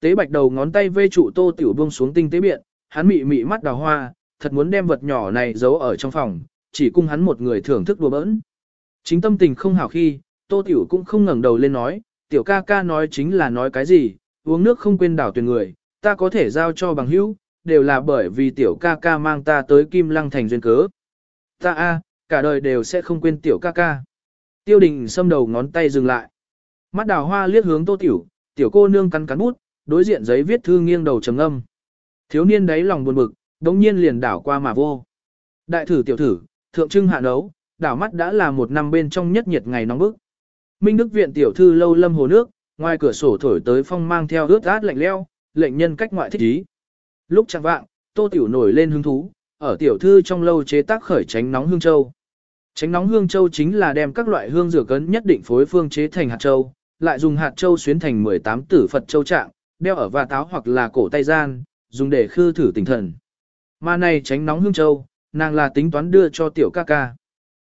Tế bạch đầu ngón tay vê trụ tô tiểu buông xuống tinh tế biện, hắn mị mị mắt đào hoa, thật muốn đem vật nhỏ này giấu ở trong phòng, chỉ cung hắn một người thưởng thức đùa bỡn. Chính tâm tình không hảo khi, tô tiểu cũng không ngẩng đầu lên nói, tiểu ca ca nói chính là nói cái gì, uống nước không quên đảo tuyển người, ta có thể giao cho bằng hữu, đều là bởi vì tiểu ca ca mang ta tới kim lăng thành duyên cớ. Ta a, cả đời đều sẽ không quên tiểu ca ca. Tiêu đình xâm đầu ngón tay dừng lại. Mắt đào hoa liếc hướng tô tiểu, tiểu cô nương cắn cắn bút, đối diện giấy viết thư nghiêng đầu trầm âm. Thiếu niên đấy lòng buồn bực, đống nhiên liền đảo qua mà vô. Đại thử tiểu thử, thượng trưng hạ đấu, đảo mắt đã là một năm bên trong nhất nhiệt ngày nóng bức. Minh Đức viện tiểu thư lâu lâm hồ nước, ngoài cửa sổ thổi tới phong mang theo ướt át lạnh leo, lệnh nhân cách ngoại thích ý. Lúc chẳng vạng, tô tiểu nổi lên hứng thú, ở tiểu thư trong lâu chế tác khởi tránh nóng hương châu. Tránh nóng hương châu chính là đem các loại hương rửa cấn nhất định phối phương chế thành hạt châu, lại dùng hạt châu xuyến thành 18 tử Phật châu trạng, đeo ở và táo hoặc là cổ tay gian, dùng để khư thử tinh thần. Mà này tránh nóng hương châu, nàng là tính toán đưa cho tiểu ca ca.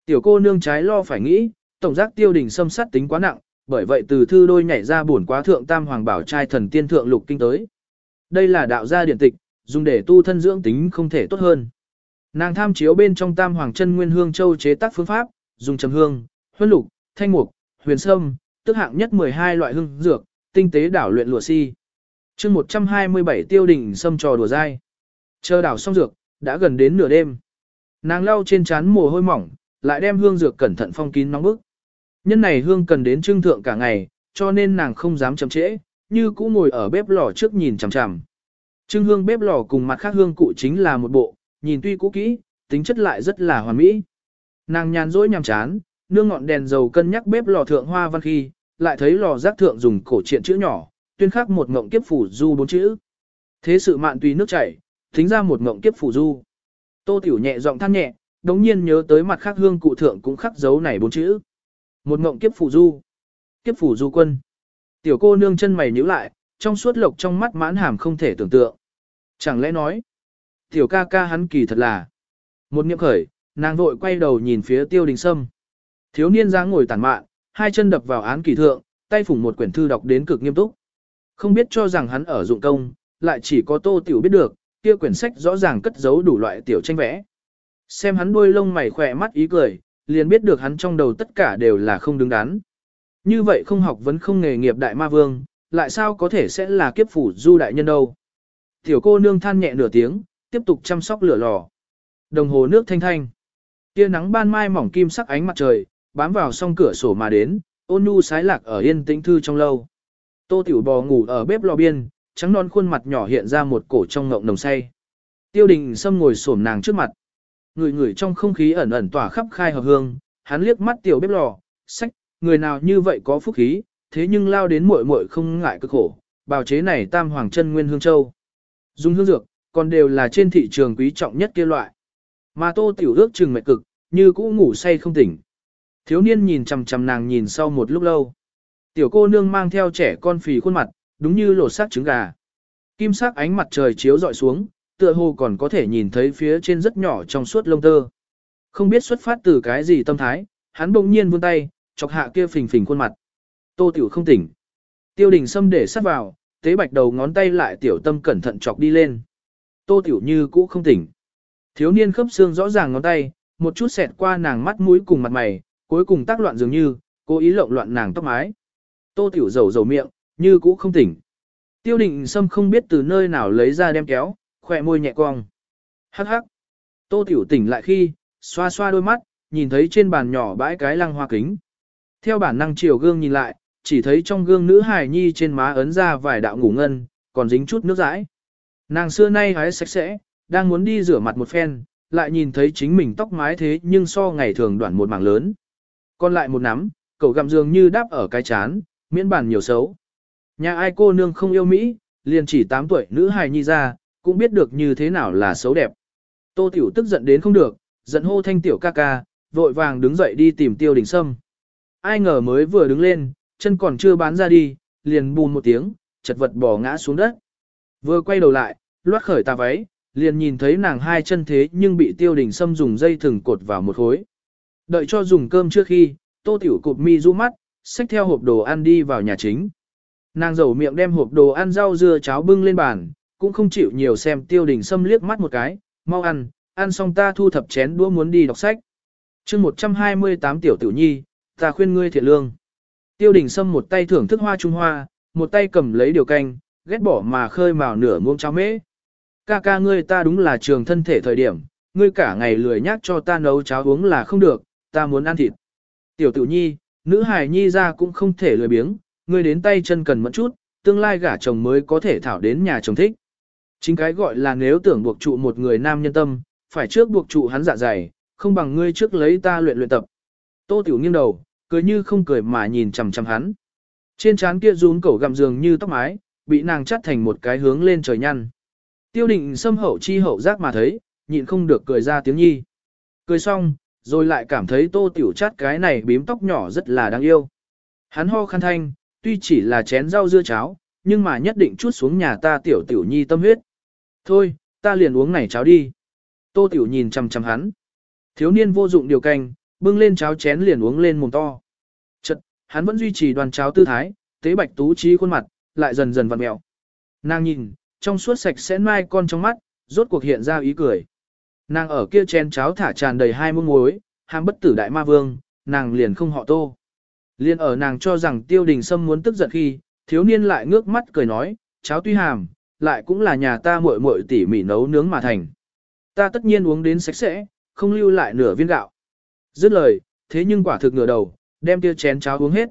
Tiểu cô nương trái lo phải nghĩ, tổng giác tiêu đình xâm sát tính quá nặng, bởi vậy từ thư đôi nhảy ra buồn quá thượng tam hoàng bảo trai thần tiên thượng lục kinh tới. Đây là đạo gia điện tịch, dùng để tu thân dưỡng tính không thể tốt hơn. Nàng tham chiếu bên trong tam hoàng chân nguyên hương châu chế tác phương pháp, dùng trầm hương, huân lục, thanh mục, huyền sâm, tức hạng nhất 12 loại hương dược, tinh tế đảo luyện lụa si chương 127 tiêu đỉnh xâm trò đùa dai. Chờ đảo xong dược, đã gần đến nửa đêm. Nàng lau trên trán mồ hôi mỏng, lại đem hương dược cẩn thận phong kín nóng bức. Nhân này hương cần đến trưng thượng cả ngày, cho nên nàng không dám chậm trễ, như cũ ngồi ở bếp lò trước nhìn chằm chằm. Trưng hương bếp lò cùng mặt khác hương cụ chính là một bộ, nhìn tuy cũ kỹ, tính chất lại rất là hoàn mỹ. Nàng nhàn rỗi nhằm chán, nương ngọn đèn dầu cân nhắc bếp lò thượng hoa văn khi, lại thấy lò rác thượng dùng cổ triện chữ nhỏ, tuyên khắc một ngộng kiếp phủ du bốn chữ. Thế sự mạn tùy nước chảy, thính ra một ngộng kiếp phủ du. Tô Tiểu nhẹ giọng than nhẹ, đống nhiên nhớ tới mặt khác hương cụ thượng cũng khắc dấu này bốn chữ. Một ngộng kiếp phủ du. Kiếp phủ du quân. Tiểu cô nương chân mày nhíu lại, trong suốt lộc trong mắt mãn hàm không thể tưởng tượng. Chẳng lẽ nói, tiểu ca ca hắn kỳ thật là. Một niệm khởi, nàng vội quay đầu nhìn phía tiêu đình sâm. Thiếu niên dáng ngồi tản mạn, hai chân đập vào án kỳ thượng, tay phủng một quyển thư đọc đến cực nghiêm túc. Không biết cho rằng hắn ở dụng công, lại chỉ có tô tiểu biết được, kia quyển sách rõ ràng cất giấu đủ loại tiểu tranh vẽ. Xem hắn đuôi lông mày khỏe mắt ý cười, liền biết được hắn trong đầu tất cả đều là không đứng đắn. Như vậy không học vẫn không nghề nghiệp đại ma vương, lại sao có thể sẽ là kiếp phủ du đại nhân đâu. Tiểu cô nương than nhẹ nửa tiếng, tiếp tục chăm sóc lửa lò. Đồng hồ nước thanh thanh. Tia nắng ban mai mỏng kim sắc ánh mặt trời, bám vào song cửa sổ mà đến, ôn nhu sái lạc ở yên tĩnh thư trong lâu. Tô tiểu bò ngủ ở bếp lò biên, trắng non khuôn mặt nhỏ hiện ra một cổ trong ngộng nồng say. Tiêu đình Sâm ngồi xổm nàng trước mặt. Người người trong không khí ẩn ẩn tỏa khắp khai hợp hương, hắn liếc mắt tiểu bếp lò, sách, người nào như vậy có phúc khí, thế nhưng lao đến muội muội không ngại cực khổ, bào chế này tam hoàng chân nguyên hương châu. Dùng hương dược, còn đều là trên thị trường quý trọng nhất kia loại. Mà tô tiểu ước chừng mệt cực, như cũ ngủ say không tỉnh. Thiếu niên nhìn chằm chằm nàng nhìn sau một lúc lâu. Tiểu cô nương mang theo trẻ con phì khuôn mặt, đúng như lột xác trứng gà. Kim sắc ánh mặt trời chiếu dọi xuống, tựa hồ còn có thể nhìn thấy phía trên rất nhỏ trong suốt lông tơ. Không biết xuất phát từ cái gì tâm thái, hắn bỗng nhiên vươn tay, chọc hạ kia phình phình khuôn mặt. Tô tiểu không tỉnh. Tiêu đình xâm để sát vào, tế bạch đầu ngón tay lại tiểu tâm cẩn thận chọc đi lên. Tô tiểu như cũ không tỉnh. Thiếu niên khớp xương rõ ràng ngón tay, một chút xẹt qua nàng mắt mũi cùng mặt mày, cuối cùng tác loạn dường như, cố ý lộn loạn nàng tóc mái. Tô tiểu dầu dầu miệng, như cũ không tỉnh. Tiêu định sâm không biết từ nơi nào lấy ra đem kéo, khỏe môi nhẹ cong. Hắc hắc. Tô tiểu tỉnh lại khi, xoa xoa đôi mắt, nhìn thấy trên bàn nhỏ bãi cái lăng hoa kính. Theo bản năng chiều gương nhìn lại, chỉ thấy trong gương nữ hài nhi trên má ấn ra vài đạo ngủ ngân, còn dính chút nước dãi. Nàng xưa nay hái sạch sẽ, đang muốn đi rửa mặt một phen, lại nhìn thấy chính mình tóc mái thế nhưng so ngày thường đoạn một mảng lớn. Còn lại một nắm, cậu gặm dường như đáp ở cái chán, miễn bản nhiều xấu. Nhà ai cô nương không yêu Mỹ, liền chỉ 8 tuổi nữ hài nhi ra, cũng biết được như thế nào là xấu đẹp. Tô Tiểu tức giận đến không được, giận hô thanh tiểu ca ca, vội vàng đứng dậy đi tìm tiêu đình sâm. Ai ngờ mới vừa đứng lên, chân còn chưa bán ra đi, liền bùn một tiếng, chật vật bỏ ngã xuống đất. Vừa quay đầu lại, loát khởi tà váy, liền nhìn thấy nàng hai chân thế nhưng bị tiêu đình sâm dùng dây thừng cột vào một khối. Đợi cho dùng cơm trước khi, tô tiểu cụp mi du mắt, xách theo hộp đồ ăn đi vào nhà chính. Nàng dầu miệng đem hộp đồ ăn rau dưa cháo bưng lên bàn, cũng không chịu nhiều xem tiêu đình sâm liếc mắt một cái, mau ăn, ăn xong ta thu thập chén đũa muốn đi đọc sách. chương 128 tiểu Tiểu nhi, ta khuyên ngươi thiện lương. Tiêu đình sâm một tay thưởng thức hoa trung hoa, một tay cầm lấy điều canh, ghét bỏ mà khơi mào nửa muông cháo mễ. Ca ca ngươi ta đúng là trường thân thể thời điểm, ngươi cả ngày lười nhác cho ta nấu cháo uống là không được, ta muốn ăn thịt. Tiểu tử nhi, nữ hài nhi ra cũng không thể lười biếng, ngươi đến tay chân cần mẫn chút, tương lai gả chồng mới có thể thảo đến nhà chồng thích. Chính cái gọi là nếu tưởng buộc trụ một người nam nhân tâm, phải trước buộc trụ hắn dạ dày, không bằng ngươi trước lấy ta luyện luyện tập. Tô Tiểu nghiêng đầu, cười như không cười mà nhìn chằm chằm hắn. Trên trán kia rún cổ gặm giường như tóc mái, bị nàng chắt thành một cái hướng lên trời nhăn. Tiêu định xâm hậu chi hậu giác mà thấy, nhịn không được cười ra tiếng nhi. Cười xong, rồi lại cảm thấy tô tiểu chát cái này bím tóc nhỏ rất là đáng yêu. Hắn ho khăn thanh, tuy chỉ là chén rau dưa cháo, nhưng mà nhất định chút xuống nhà ta tiểu tiểu nhi tâm huyết. Thôi, ta liền uống này cháo đi. Tô tiểu nhìn chằm chằm hắn. Thiếu niên vô dụng điều canh, bưng lên cháo chén liền uống lên mồm to. Chật, hắn vẫn duy trì đoàn cháo tư thái, tế bạch tú trí khuôn mặt, lại dần dần vặn mẹo. Nàng nhìn, trong suốt sạch sẽ mai con trong mắt, rốt cuộc hiện ra ý cười. Nàng ở kia chén cháo thả tràn đầy hai muỗng muối, ham bất tử đại ma vương, nàng liền không họ tô. Liên ở nàng cho rằng tiêu đình sâm muốn tức giận khi, thiếu niên lại ngước mắt cười nói, cháo tuy hàm, lại cũng là nhà ta muội muội tỉ mỉ nấu nướng mà thành. Ta tất nhiên uống đến sạch sẽ, không lưu lại nửa viên gạo. Dứt lời, thế nhưng quả thực ngửa đầu, đem kia chén cháo uống hết.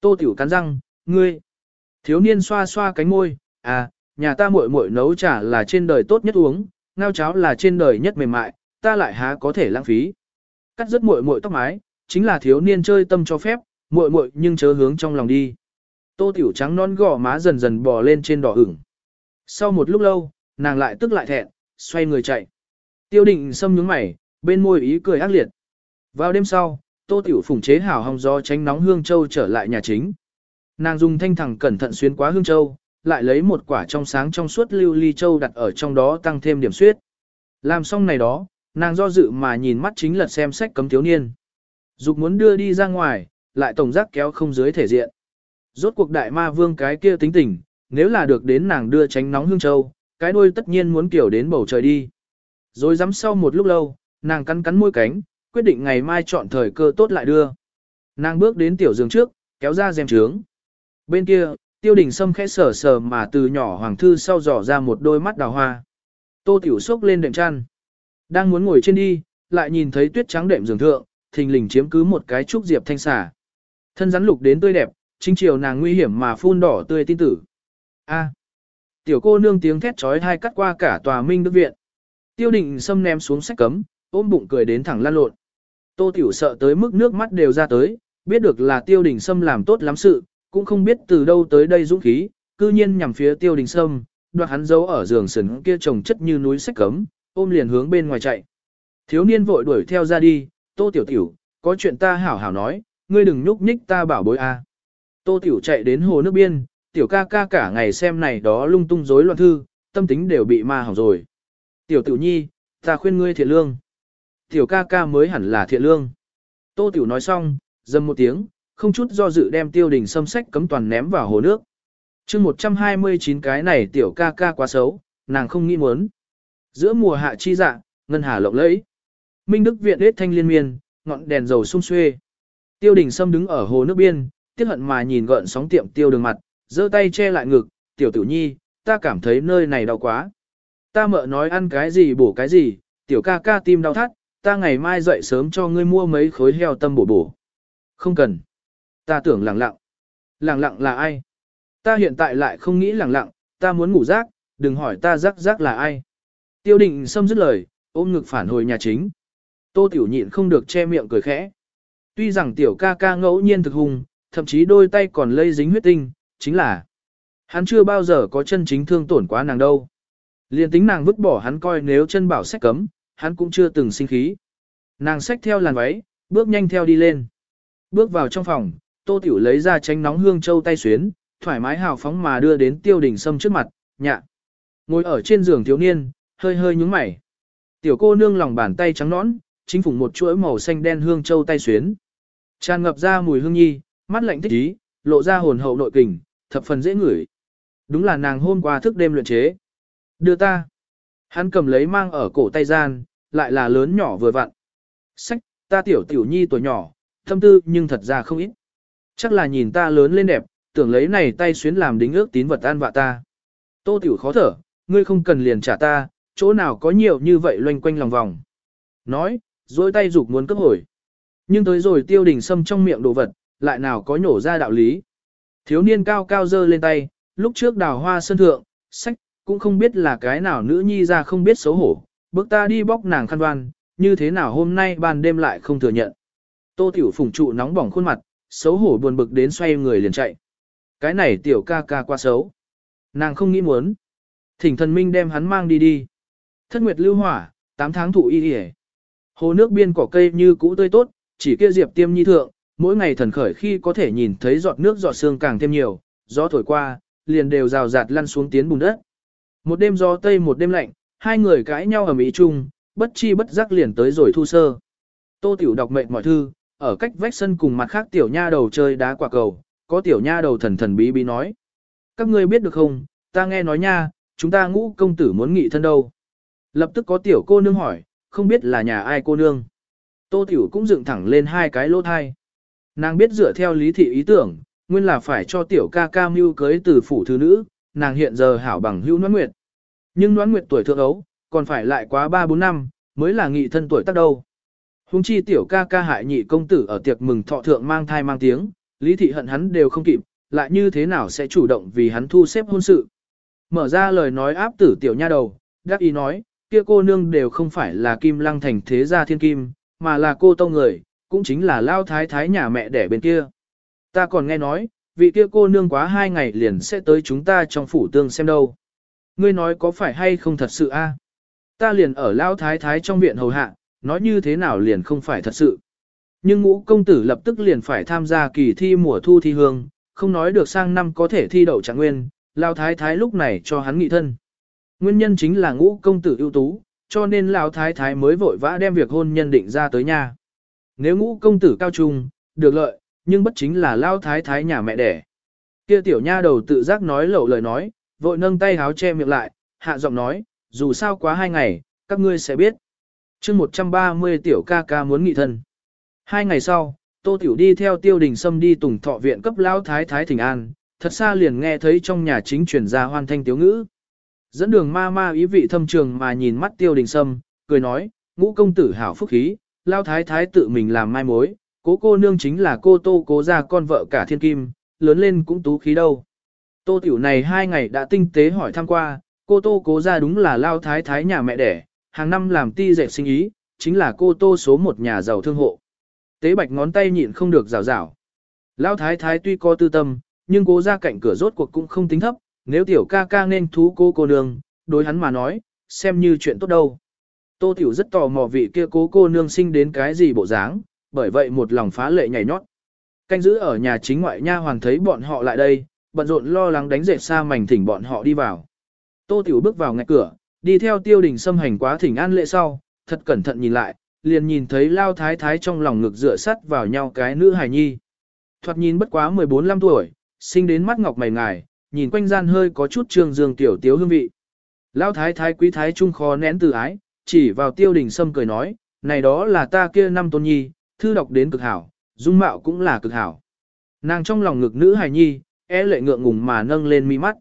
Tô tiểu cắn răng, ngươi. Thiếu niên xoa xoa cánh môi, à, nhà ta muội muội nấu trà là trên đời tốt nhất uống, ngao cháo là trên đời nhất mềm mại, ta lại há có thể lãng phí. Cắt rất muội muội tóc mái, chính là thiếu niên chơi tâm cho phép, muội muội nhưng chớ hướng trong lòng đi. Tô tiểu trắng non gò má dần dần bò lên trên đỏ ửng. Sau một lúc lâu, nàng lại tức lại thẹn, xoay người chạy. Tiêu định xâm nhướng mày, bên môi ý cười ác liệt. Vào đêm sau, tô tiểu phủng chế hảo hong gió tránh nóng hương châu trở lại nhà chính. Nàng dùng thanh thẳng cẩn thận xuyên quá hương châu, lại lấy một quả trong sáng trong suốt lưu ly châu đặt ở trong đó tăng thêm điểm suyết. Làm xong này đó, nàng do dự mà nhìn mắt chính lật xem sách cấm thiếu niên. Dục muốn đưa đi ra ngoài, lại tổng giác kéo không dưới thể diện. Rốt cuộc đại ma vương cái kia tính tình, nếu là được đến nàng đưa tránh nóng hương châu, cái đuôi tất nhiên muốn kiểu đến bầu trời đi. Rồi dám sau một lúc lâu, nàng cắn cắn môi cánh, quyết định ngày mai chọn thời cơ tốt lại đưa. Nàng bước đến tiểu giường trước, kéo ra rèm trướng. Bên kia, tiêu đình sâm khẽ sờ sờ mà từ nhỏ hoàng thư sau dò ra một đôi mắt đào hoa. Tô tiểu sốc lên đệm chăn. Đang muốn ngồi trên đi, lại nhìn thấy tuyết trắng đệm giường thượng, thình lình chiếm cứ một cái trúc diệp thanh xả, Thân rắn lục đến tươi đẹp, chính chiều nàng nguy hiểm mà phun đỏ tươi tin tử. A. Tiểu cô nương tiếng thét trói thai cắt qua cả tòa minh đức viện. Tiêu định sâm ném xuống sách cấm, ôm bụng cười đến thẳng lan lộn. Tô tiểu sợ tới mức nước mắt đều ra tới, biết được là tiêu đình sâm làm tốt lắm sự, cũng không biết từ đâu tới đây dũng khí, cư nhiên nhằm phía tiêu đình sâm, đoạt hắn giấu ở giường sườn kia trồng chất như núi sách cấm, ôm liền hướng bên ngoài chạy. Thiếu niên vội đuổi theo ra đi, tô tiểu tiểu, có chuyện ta hảo hảo nói, ngươi đừng nhúc nhích ta bảo bối a. Tô tiểu chạy đến hồ nước biên, tiểu ca ca cả ngày xem này đó lung tung rối loạn thư, tâm tính đều bị ma hỏng rồi. Tiểu tiểu nhi, ta khuyên ngươi thiện lương. Tiểu ca ca mới hẳn là thiện lương. Tô tiểu nói xong, dầm một tiếng, không chút do dự đem tiêu đình xâm sách cấm toàn ném vào hồ nước. chương 129 cái này tiểu ca ca quá xấu, nàng không nghĩ muốn. Giữa mùa hạ chi dạ, ngân hà lộng lẫy. Minh Đức viện hết thanh liên miên, ngọn đèn dầu sung xuê. Tiêu đình xâm đứng ở hồ nước biên, tiếc hận mà nhìn gợn sóng tiệm tiêu đường mặt, giơ tay che lại ngực, tiểu tử nhi, ta cảm thấy nơi này đau quá. Ta mợ nói ăn cái gì bổ cái gì, tiểu ca ca tim đau thắt, ta ngày mai dậy sớm cho ngươi mua mấy khối heo tâm bổ bổ. Không cần. Ta tưởng lẳng lặng. Lẳng lặng là ai? Ta hiện tại lại không nghĩ lẳng lặng, ta muốn ngủ rác, đừng hỏi ta rác rác là ai. Tiêu định xâm dứt lời, ôm ngực phản hồi nhà chính. Tô tiểu nhịn không được che miệng cười khẽ. Tuy rằng tiểu ca ca ngẫu nhiên thực hùng, thậm chí đôi tay còn lây dính huyết tinh, chính là hắn chưa bao giờ có chân chính thương tổn quá nàng đâu. Liên tính nàng vứt bỏ hắn coi nếu chân bảo sách cấm, hắn cũng chưa từng sinh khí. Nàng xách theo làn váy, bước nhanh theo đi lên. Bước vào trong phòng, Tô Tiểu lấy ra tránh nóng hương châu tay xuyến, thoải mái hào phóng mà đưa đến Tiêu Đình Sâm trước mặt, nhạ. Ngồi ở trên giường thiếu niên, hơi hơi nhúng mày. Tiểu cô nương lòng bàn tay trắng nõn, chính phủ một chuỗi màu xanh đen hương châu tay xuyến. Tràn ngập ra mùi hương nhi, mắt lạnh thích ý, lộ ra hồn hậu nội kình, thập phần dễ ngửi. Đúng là nàng hôm qua thức đêm luyện chế. Đưa ta. Hắn cầm lấy mang ở cổ tay gian, lại là lớn nhỏ vừa vặn. Sách, ta tiểu tiểu nhi tuổi nhỏ, thâm tư nhưng thật ra không ít. Chắc là nhìn ta lớn lên đẹp, tưởng lấy này tay xuyến làm đính ước tín vật an vạ ta. Tô tiểu khó thở, ngươi không cần liền trả ta, chỗ nào có nhiều như vậy loanh quanh lòng vòng. Nói, dối tay dục muốn cấp hồi. Nhưng tới rồi tiêu đình xâm trong miệng đồ vật, lại nào có nhổ ra đạo lý. Thiếu niên cao cao dơ lên tay, lúc trước đào hoa sân thượng, sách, cũng không biết là cái nào nữ nhi ra không biết xấu hổ, bước ta đi bóc nàng khăn đoan, như thế nào hôm nay ban đêm lại không thừa nhận. Tô tiểu phùng trụ nóng bỏng khuôn mặt, xấu hổ buồn bực đến xoay người liền chạy. Cái này tiểu ca ca qua xấu. Nàng không nghĩ muốn. Thỉnh thần minh đem hắn mang đi đi. Thất nguyệt lưu hỏa, 8 tháng thụ y hề. Hồ nước biên cỏ cây như cũ tươi tốt, chỉ kia diệp tiêm nhi thượng, mỗi ngày thần khởi khi có thể nhìn thấy giọt nước giọt sương càng thêm nhiều, gió thổi qua, liền đều rào rạt lăn xuống tiến bùn đất. Một đêm gió tây một đêm lạnh, hai người cãi nhau ở Mỹ Trung, bất chi bất giác liền tới rồi thu sơ. Tô Tiểu đọc mệnh mọi thư, ở cách vách sân cùng mặt khác tiểu nha đầu chơi đá quả cầu, có tiểu nha đầu thần thần bí bí nói. Các ngươi biết được không, ta nghe nói nha, chúng ta ngũ công tử muốn nghị thân đâu. Lập tức có tiểu cô nương hỏi, không biết là nhà ai cô nương. Tô Tiểu cũng dựng thẳng lên hai cái lỗ thai. Nàng biết dựa theo lý thị ý tưởng, nguyên là phải cho tiểu ca ca mưu cưới từ phủ thứ nữ, nàng hiện giờ hảo bằng hữu noãn nguyệt. Nhưng noãn nguyệt tuổi thượng ấu, còn phải lại quá 3-4 năm, mới là nghị thân tuổi tác đâu. Hùng chi tiểu ca ca hại nhị công tử ở tiệc mừng thọ thượng mang thai mang tiếng, lý thị hận hắn đều không kịp, lại như thế nào sẽ chủ động vì hắn thu xếp hôn sự. Mở ra lời nói áp tử tiểu nha đầu, đắc ý nói, kia cô nương đều không phải là kim lăng thành thế gia thiên kim, mà là cô tông người, cũng chính là lao thái thái nhà mẹ đẻ bên kia. Ta còn nghe nói, vị kia cô nương quá hai ngày liền sẽ tới chúng ta trong phủ tương xem đâu. Ngươi nói có phải hay không thật sự a? Ta liền ở lao thái thái trong viện hầu hạ, nói như thế nào liền không phải thật sự. Nhưng ngũ công tử lập tức liền phải tham gia kỳ thi mùa thu thi hương, không nói được sang năm có thể thi đậu trạng nguyên, lao thái thái lúc này cho hắn nghị thân. Nguyên nhân chính là ngũ công tử ưu tú, cho nên lão thái thái mới vội vã đem việc hôn nhân định ra tới nhà. Nếu ngũ công tử cao trung, được lợi, nhưng bất chính là lão thái thái nhà mẹ đẻ. Kia tiểu nha đầu tự giác nói lẩu lời nói, vội nâng tay háo che miệng lại, hạ giọng nói, dù sao quá hai ngày, các ngươi sẽ biết chương 130 tiểu ca ca muốn nghị thân. Hai ngày sau, Tô Tiểu đi theo tiêu đình sâm đi tùng thọ viện cấp lão thái thái thỉnh an, thật xa liền nghe thấy trong nhà chính truyền ra hoan thanh tiếu ngữ. Dẫn đường ma ma ý vị thâm trường mà nhìn mắt tiêu đình sâm, cười nói, ngũ công tử hảo phúc khí, lao thái thái tự mình làm mai mối, cố cô nương chính là cô tô cố ra con vợ cả thiên kim, lớn lên cũng tú khí đâu. Tô tiểu này hai ngày đã tinh tế hỏi thăm qua, cô tô cố ra đúng là lao thái thái nhà mẹ đẻ, hàng năm làm ti dệt sinh ý, chính là cô tô số một nhà giàu thương hộ. Tế bạch ngón tay nhịn không được rào rào. Lão thái thái tuy có tư tâm, nhưng cố ra cạnh cửa rốt cuộc cũng không tính thấp, nếu tiểu ca ca nên thú cô cô nương, đối hắn mà nói, xem như chuyện tốt đâu. Tô tiểu rất tò mò vị kia cố cô nương sinh đến cái gì bộ dáng, bởi vậy một lòng phá lệ nhảy nhót. Canh giữ ở nhà chính ngoại nha hoàng thấy bọn họ lại đây, bận rộn lo lắng đánh dệt xa mảnh thỉnh bọn họ đi vào. Tô tiểu bước vào ngay cửa, đi theo tiêu đình xâm hành quá thỉnh an lệ sau, thật cẩn thận nhìn lại, liền nhìn thấy lao thái thái trong lòng ngực dựa sắt vào nhau cái nữ hài nhi. Thoạt nhìn bất quá 14-15 tuổi, sinh đến mắt ngọc mày ngài, nhìn quanh gian hơi có chút trương dương tiểu tiếu hương vị. Lão thái thái quý thái trung khó nén từ ái, chỉ vào tiêu đình sâm cười nói, này đó là ta kia năm tôn nhi, thư đọc đến cực hảo, dung mạo cũng là cực hảo. Nàng trong lòng ngực nữ hài nhi, é lệ ngượng ngùng mà nâng lên mi mắt.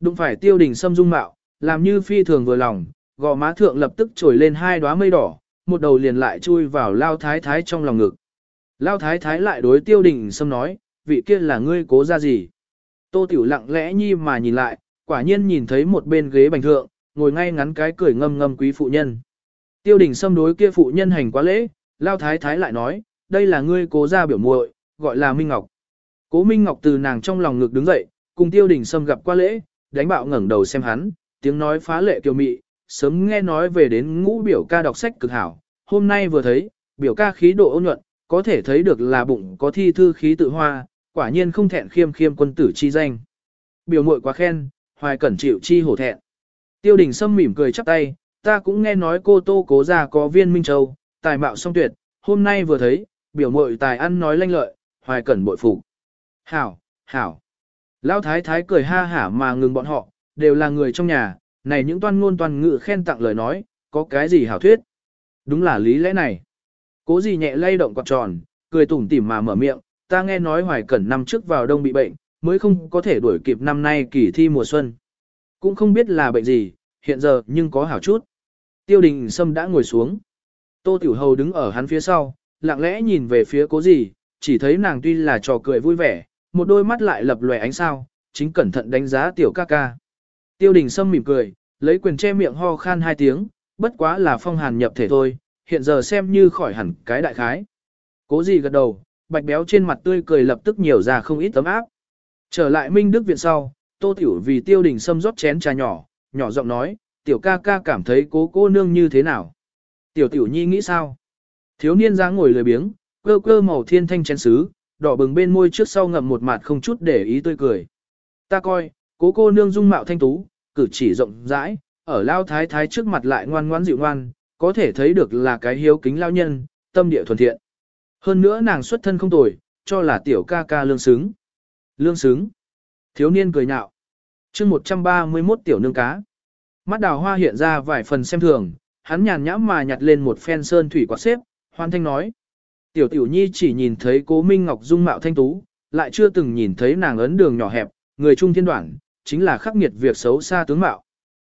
Đụng phải tiêu đình sâm dung mạo, làm như phi thường vừa lòng, gò má thượng lập tức trồi lên hai đóa mây đỏ, một đầu liền lại chui vào lao thái thái trong lòng ngực. Lao thái thái lại đối tiêu đình sâm nói, vị kia là ngươi cố ra gì? Tô Tiểu lặng lẽ nhi mà nhìn lại, quả nhiên nhìn thấy một bên ghế bành thượng, ngồi ngay ngắn cái cười ngâm ngâm quý phụ nhân. Tiêu đình xâm đối kia phụ nhân hành quá lễ, lao thái thái lại nói, đây là ngươi cố ra biểu muội, gọi là Minh Ngọc. Cố Minh Ngọc từ nàng trong lòng ngực đứng dậy, cùng tiêu đình xâm gặp qua lễ, đánh bạo ngẩng đầu xem hắn, tiếng nói phá lệ kiều mị, sớm nghe nói về đến ngũ biểu ca đọc sách cực hảo, hôm nay vừa thấy, biểu ca khí độ ôn nhuận, có thể thấy được là bụng có thi thư khí tự hoa, quả nhiên không thẹn khiêm khiêm quân tử chi danh. Biểu muội quá khen, hoài cẩn chịu chi hổ thẹn. Tiêu đình sâm mỉm cười chắp tay, ta cũng nghe nói cô tô cố già có viên minh châu, tài mạo song tuyệt, hôm nay vừa thấy, biểu muội tài ăn nói lanh lợi, hoài cẩn bội phục. Hảo, hảo. Lão thái thái cười ha hả mà ngừng bọn họ, đều là người trong nhà, này những toan ngôn toàn ngự khen tặng lời nói, có cái gì hảo thuyết. Đúng là lý lẽ này. Cố gì nhẹ lay động quạt tròn, cười tủm tỉm mà mở miệng, ta nghe nói hoài cẩn năm trước vào đông bị bệnh, mới không có thể đuổi kịp năm nay kỳ thi mùa xuân. Cũng không biết là bệnh gì, hiện giờ nhưng có hảo chút. Tiêu đình Sâm đã ngồi xuống. Tô Tiểu Hầu đứng ở hắn phía sau, lặng lẽ nhìn về phía cố gì, chỉ thấy nàng tuy là trò cười vui vẻ, một đôi mắt lại lập lòe ánh sao, chính cẩn thận đánh giá tiểu ca ca. Tiêu đình Sâm mỉm cười, lấy quyền che miệng ho khan hai tiếng, bất quá là phong hàn nhập thể thôi, hiện giờ xem như khỏi hẳn cái đại khái. Cố gì gật đầu, bạch béo trên mặt tươi cười lập tức nhiều ra không ít tấm áp. Trở lại Minh Đức viện sau, Tô Tiểu vì tiêu đình Sâm rót chén trà nhỏ, nhỏ giọng nói, tiểu ca ca cảm thấy cố cô nương như thế nào. Tiểu tiểu nhi nghĩ sao? Thiếu niên dáng ngồi lười biếng, cơ cơ màu thiên thanh chén sứ, đỏ bừng bên môi trước sau ngậm một mặt không chút để ý tươi cười. Ta coi, cố cô nương dung mạo thanh tú, cử chỉ rộng rãi, ở lao thái thái trước mặt lại ngoan ngoãn dịu ngoan, có thể thấy được là cái hiếu kính lao nhân, tâm địa thuần thiện. Hơn nữa nàng xuất thân không tồi, cho là tiểu ca ca lương xứng. Lương xứng. Thiếu niên cười nhạo. chương 131 tiểu nương cá. Mắt đào hoa hiện ra vài phần xem thường, hắn nhàn nhãm mà nhặt lên một phen sơn thủy quạt xếp, hoan thanh nói. Tiểu tiểu nhi chỉ nhìn thấy cố Minh Ngọc dung mạo thanh tú, lại chưa từng nhìn thấy nàng ấn đường nhỏ hẹp, người trung thiên đoạn, chính là khắc nghiệt việc xấu xa tướng mạo.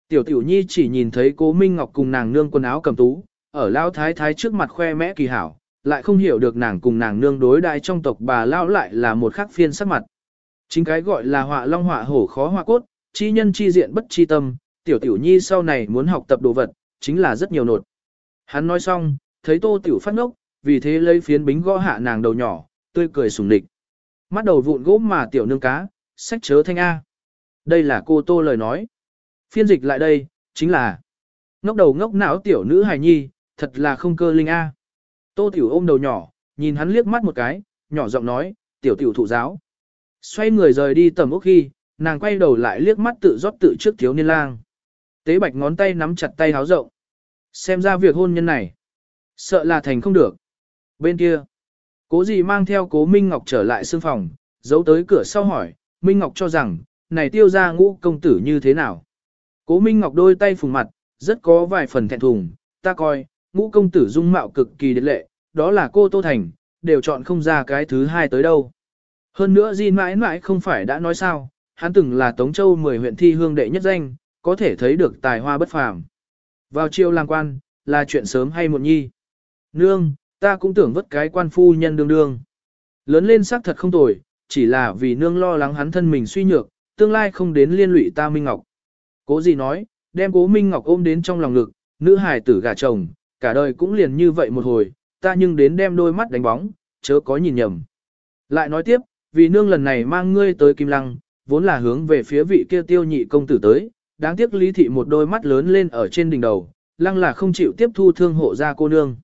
Tiểu tiểu nhi chỉ nhìn thấy cố Minh Ngọc cùng nàng nương quần áo cầm tú, ở lao thái thái trước mặt khoe mẽ kỳ hảo, lại không hiểu được nàng cùng nàng nương đối đại trong tộc bà lao lại là một khắc phiên sắc mặt. Chính cái gọi là họa long họa hổ khó họa cốt, chi nhân chi diện bất chi tâm, tiểu tiểu nhi sau này muốn học tập đồ vật, chính là rất nhiều nột. Hắn nói xong, thấy tô tiểu phát ngốc, vì thế lấy phiến bính gõ hạ nàng đầu nhỏ, tươi cười sùng địch. Mắt đầu vụn gỗ mà tiểu nương cá, sách chớ thanh A. Đây là cô tô lời nói. Phiên dịch lại đây, chính là ngốc đầu ngốc não tiểu nữ hài nhi, thật là không cơ linh A. Tô tiểu ôm đầu nhỏ, nhìn hắn liếc mắt một cái, nhỏ giọng nói, tiểu tiểu thụ giáo. Xoay người rời đi tầm ốc khi, nàng quay đầu lại liếc mắt tự rót tự trước thiếu niên lang. Tế bạch ngón tay nắm chặt tay háo rộng. Xem ra việc hôn nhân này. Sợ là thành không được. Bên kia. Cố gì mang theo cố Minh Ngọc trở lại sương phòng, giấu tới cửa sau hỏi, Minh Ngọc cho rằng, này tiêu ra ngũ công tử như thế nào. Cố Minh Ngọc đôi tay phùng mặt, rất có vài phần thẹn thùng, ta coi, ngũ công tử dung mạo cực kỳ điệt lệ, đó là cô Tô Thành, đều chọn không ra cái thứ hai tới đâu. Hơn nữa Di mãi mãi không phải đã nói sao, hắn từng là Tống Châu 10 huyện thi hương đệ nhất danh, có thể thấy được tài hoa bất phàm. Vào chiêu làm quan, là chuyện sớm hay muộn nhi. Nương, ta cũng tưởng vất cái quan phu nhân đương đương. Lớn lên xác thật không tồi, chỉ là vì nương lo lắng hắn thân mình suy nhược, tương lai không đến liên lụy ta Minh Ngọc. Cố gì nói, đem cố Minh Ngọc ôm đến trong lòng ngực, nữ hài tử gả chồng, cả đời cũng liền như vậy một hồi, ta nhưng đến đem đôi mắt đánh bóng, chớ có nhìn nhầm. Lại nói tiếp, vì nương lần này mang ngươi tới Kim Lăng, vốn là hướng về phía vị kia tiêu nhị công tử tới, đáng tiếc lý thị một đôi mắt lớn lên ở trên đỉnh đầu, lăng là không chịu tiếp thu thương hộ ra cô nương.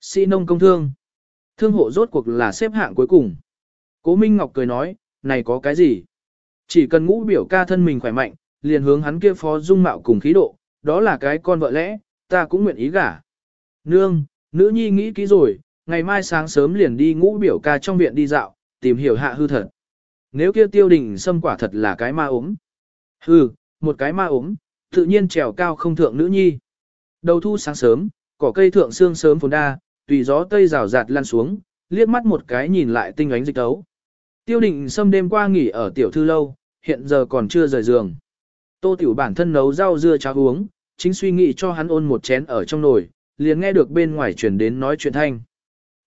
Sĩ nông công thương. Thương hộ rốt cuộc là xếp hạng cuối cùng. Cố Minh Ngọc cười nói, này có cái gì? Chỉ cần ngũ biểu ca thân mình khỏe mạnh, liền hướng hắn kia phó dung mạo cùng khí độ, đó là cái con vợ lẽ, ta cũng nguyện ý gả. Nương, nữ nhi nghĩ kỹ rồi, ngày mai sáng sớm liền đi ngũ biểu ca trong viện đi dạo, tìm hiểu hạ hư thật. Nếu kia tiêu đình xâm quả thật là cái ma ốm. Hư, một cái ma ốm, tự nhiên trèo cao không thượng nữ nhi. Đầu thu sáng sớm, cỏ cây thượng xương sớm phồn đa, tùy gió tây rào rạt lan xuống, liếc mắt một cái nhìn lại tinh ánh dịch tấu. Tiêu định xâm đêm qua nghỉ ở tiểu thư lâu, hiện giờ còn chưa rời giường. Tô tiểu bản thân nấu rau dưa cháo uống, chính suy nghĩ cho hắn ôn một chén ở trong nồi, liền nghe được bên ngoài chuyển đến nói chuyện thanh.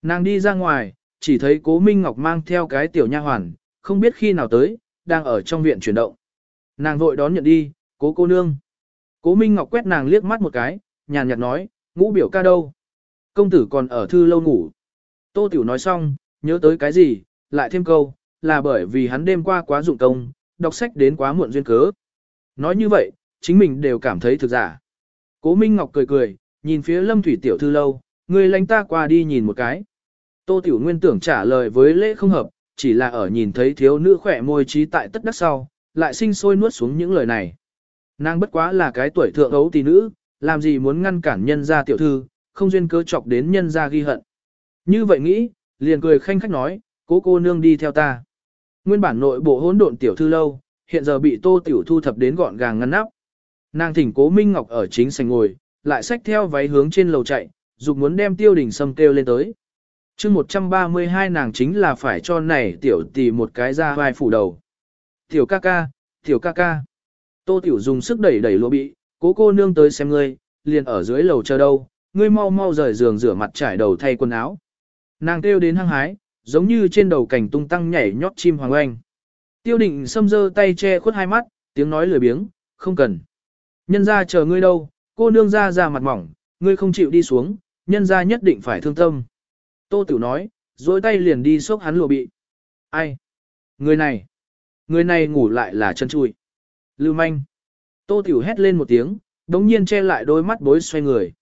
Nàng đi ra ngoài, chỉ thấy cố Minh Ngọc mang theo cái tiểu nha hoàn, không biết khi nào tới, đang ở trong viện chuyển động. Nàng vội đón nhận đi, cố cô nương. Cố Minh Ngọc quét nàng liếc mắt một cái, nhàn nhạt nói, ngũ biểu ca đâu? Công tử còn ở thư lâu ngủ. Tô Tiểu nói xong, nhớ tới cái gì, lại thêm câu, là bởi vì hắn đêm qua quá dụng công, đọc sách đến quá muộn duyên cớ. Nói như vậy, chính mình đều cảm thấy thực giả. Cố Minh Ngọc cười cười, nhìn phía lâm thủy tiểu thư lâu, người lánh ta qua đi nhìn một cái. Tô Tiểu Nguyên tưởng trả lời với lễ không hợp, chỉ là ở nhìn thấy thiếu nữ khỏe môi trí tại tất đắc sau, lại sinh sôi nuốt xuống những lời này. Nàng bất quá là cái tuổi thượng ấu tỷ nữ, làm gì muốn ngăn cản nhân gia tiểu thư, không duyên cớ chọc đến nhân gia ghi hận. Như vậy nghĩ, liền cười khanh khách nói, cố cô nương đi theo ta. Nguyên bản nội bộ hỗn độn tiểu thư lâu, hiện giờ bị Tô Tiểu thu thập đến gọn gàng ngăn nắp. Nàng thỉnh Cố Minh Ngọc ở chính sảnh ngồi, lại xách theo váy hướng trên lầu chạy, dục muốn đem Tiêu Đình Sâm kêu lên tới. Chương 132 nàng chính là phải cho này tiểu tỷ một cái ra vai phủ đầu. Tiểu ca ca, tiểu ca ca. Tô Tiểu dùng sức đẩy đẩy lụa bị, cố cô nương tới xem ngươi, liền ở dưới lầu chờ đâu, ngươi mau mau rời giường rửa mặt trải đầu thay quần áo. Nàng kêu đến hăng hái, giống như trên đầu cảnh tung tăng nhảy nhót chim hoàng oanh. Tiêu định xâm dơ tay che khuất hai mắt, tiếng nói lười biếng, không cần. Nhân ra chờ ngươi đâu, cô nương ra ra mặt mỏng, ngươi không chịu đi xuống, nhân ra nhất định phải thương tâm. Tô Tiểu nói, dối tay liền đi xốc hắn lùa bị. Ai? Người này. Người này ngủ lại là chân chui. Lưu manh. Tô Tiểu hét lên một tiếng, đống nhiên che lại đôi mắt bối xoay người.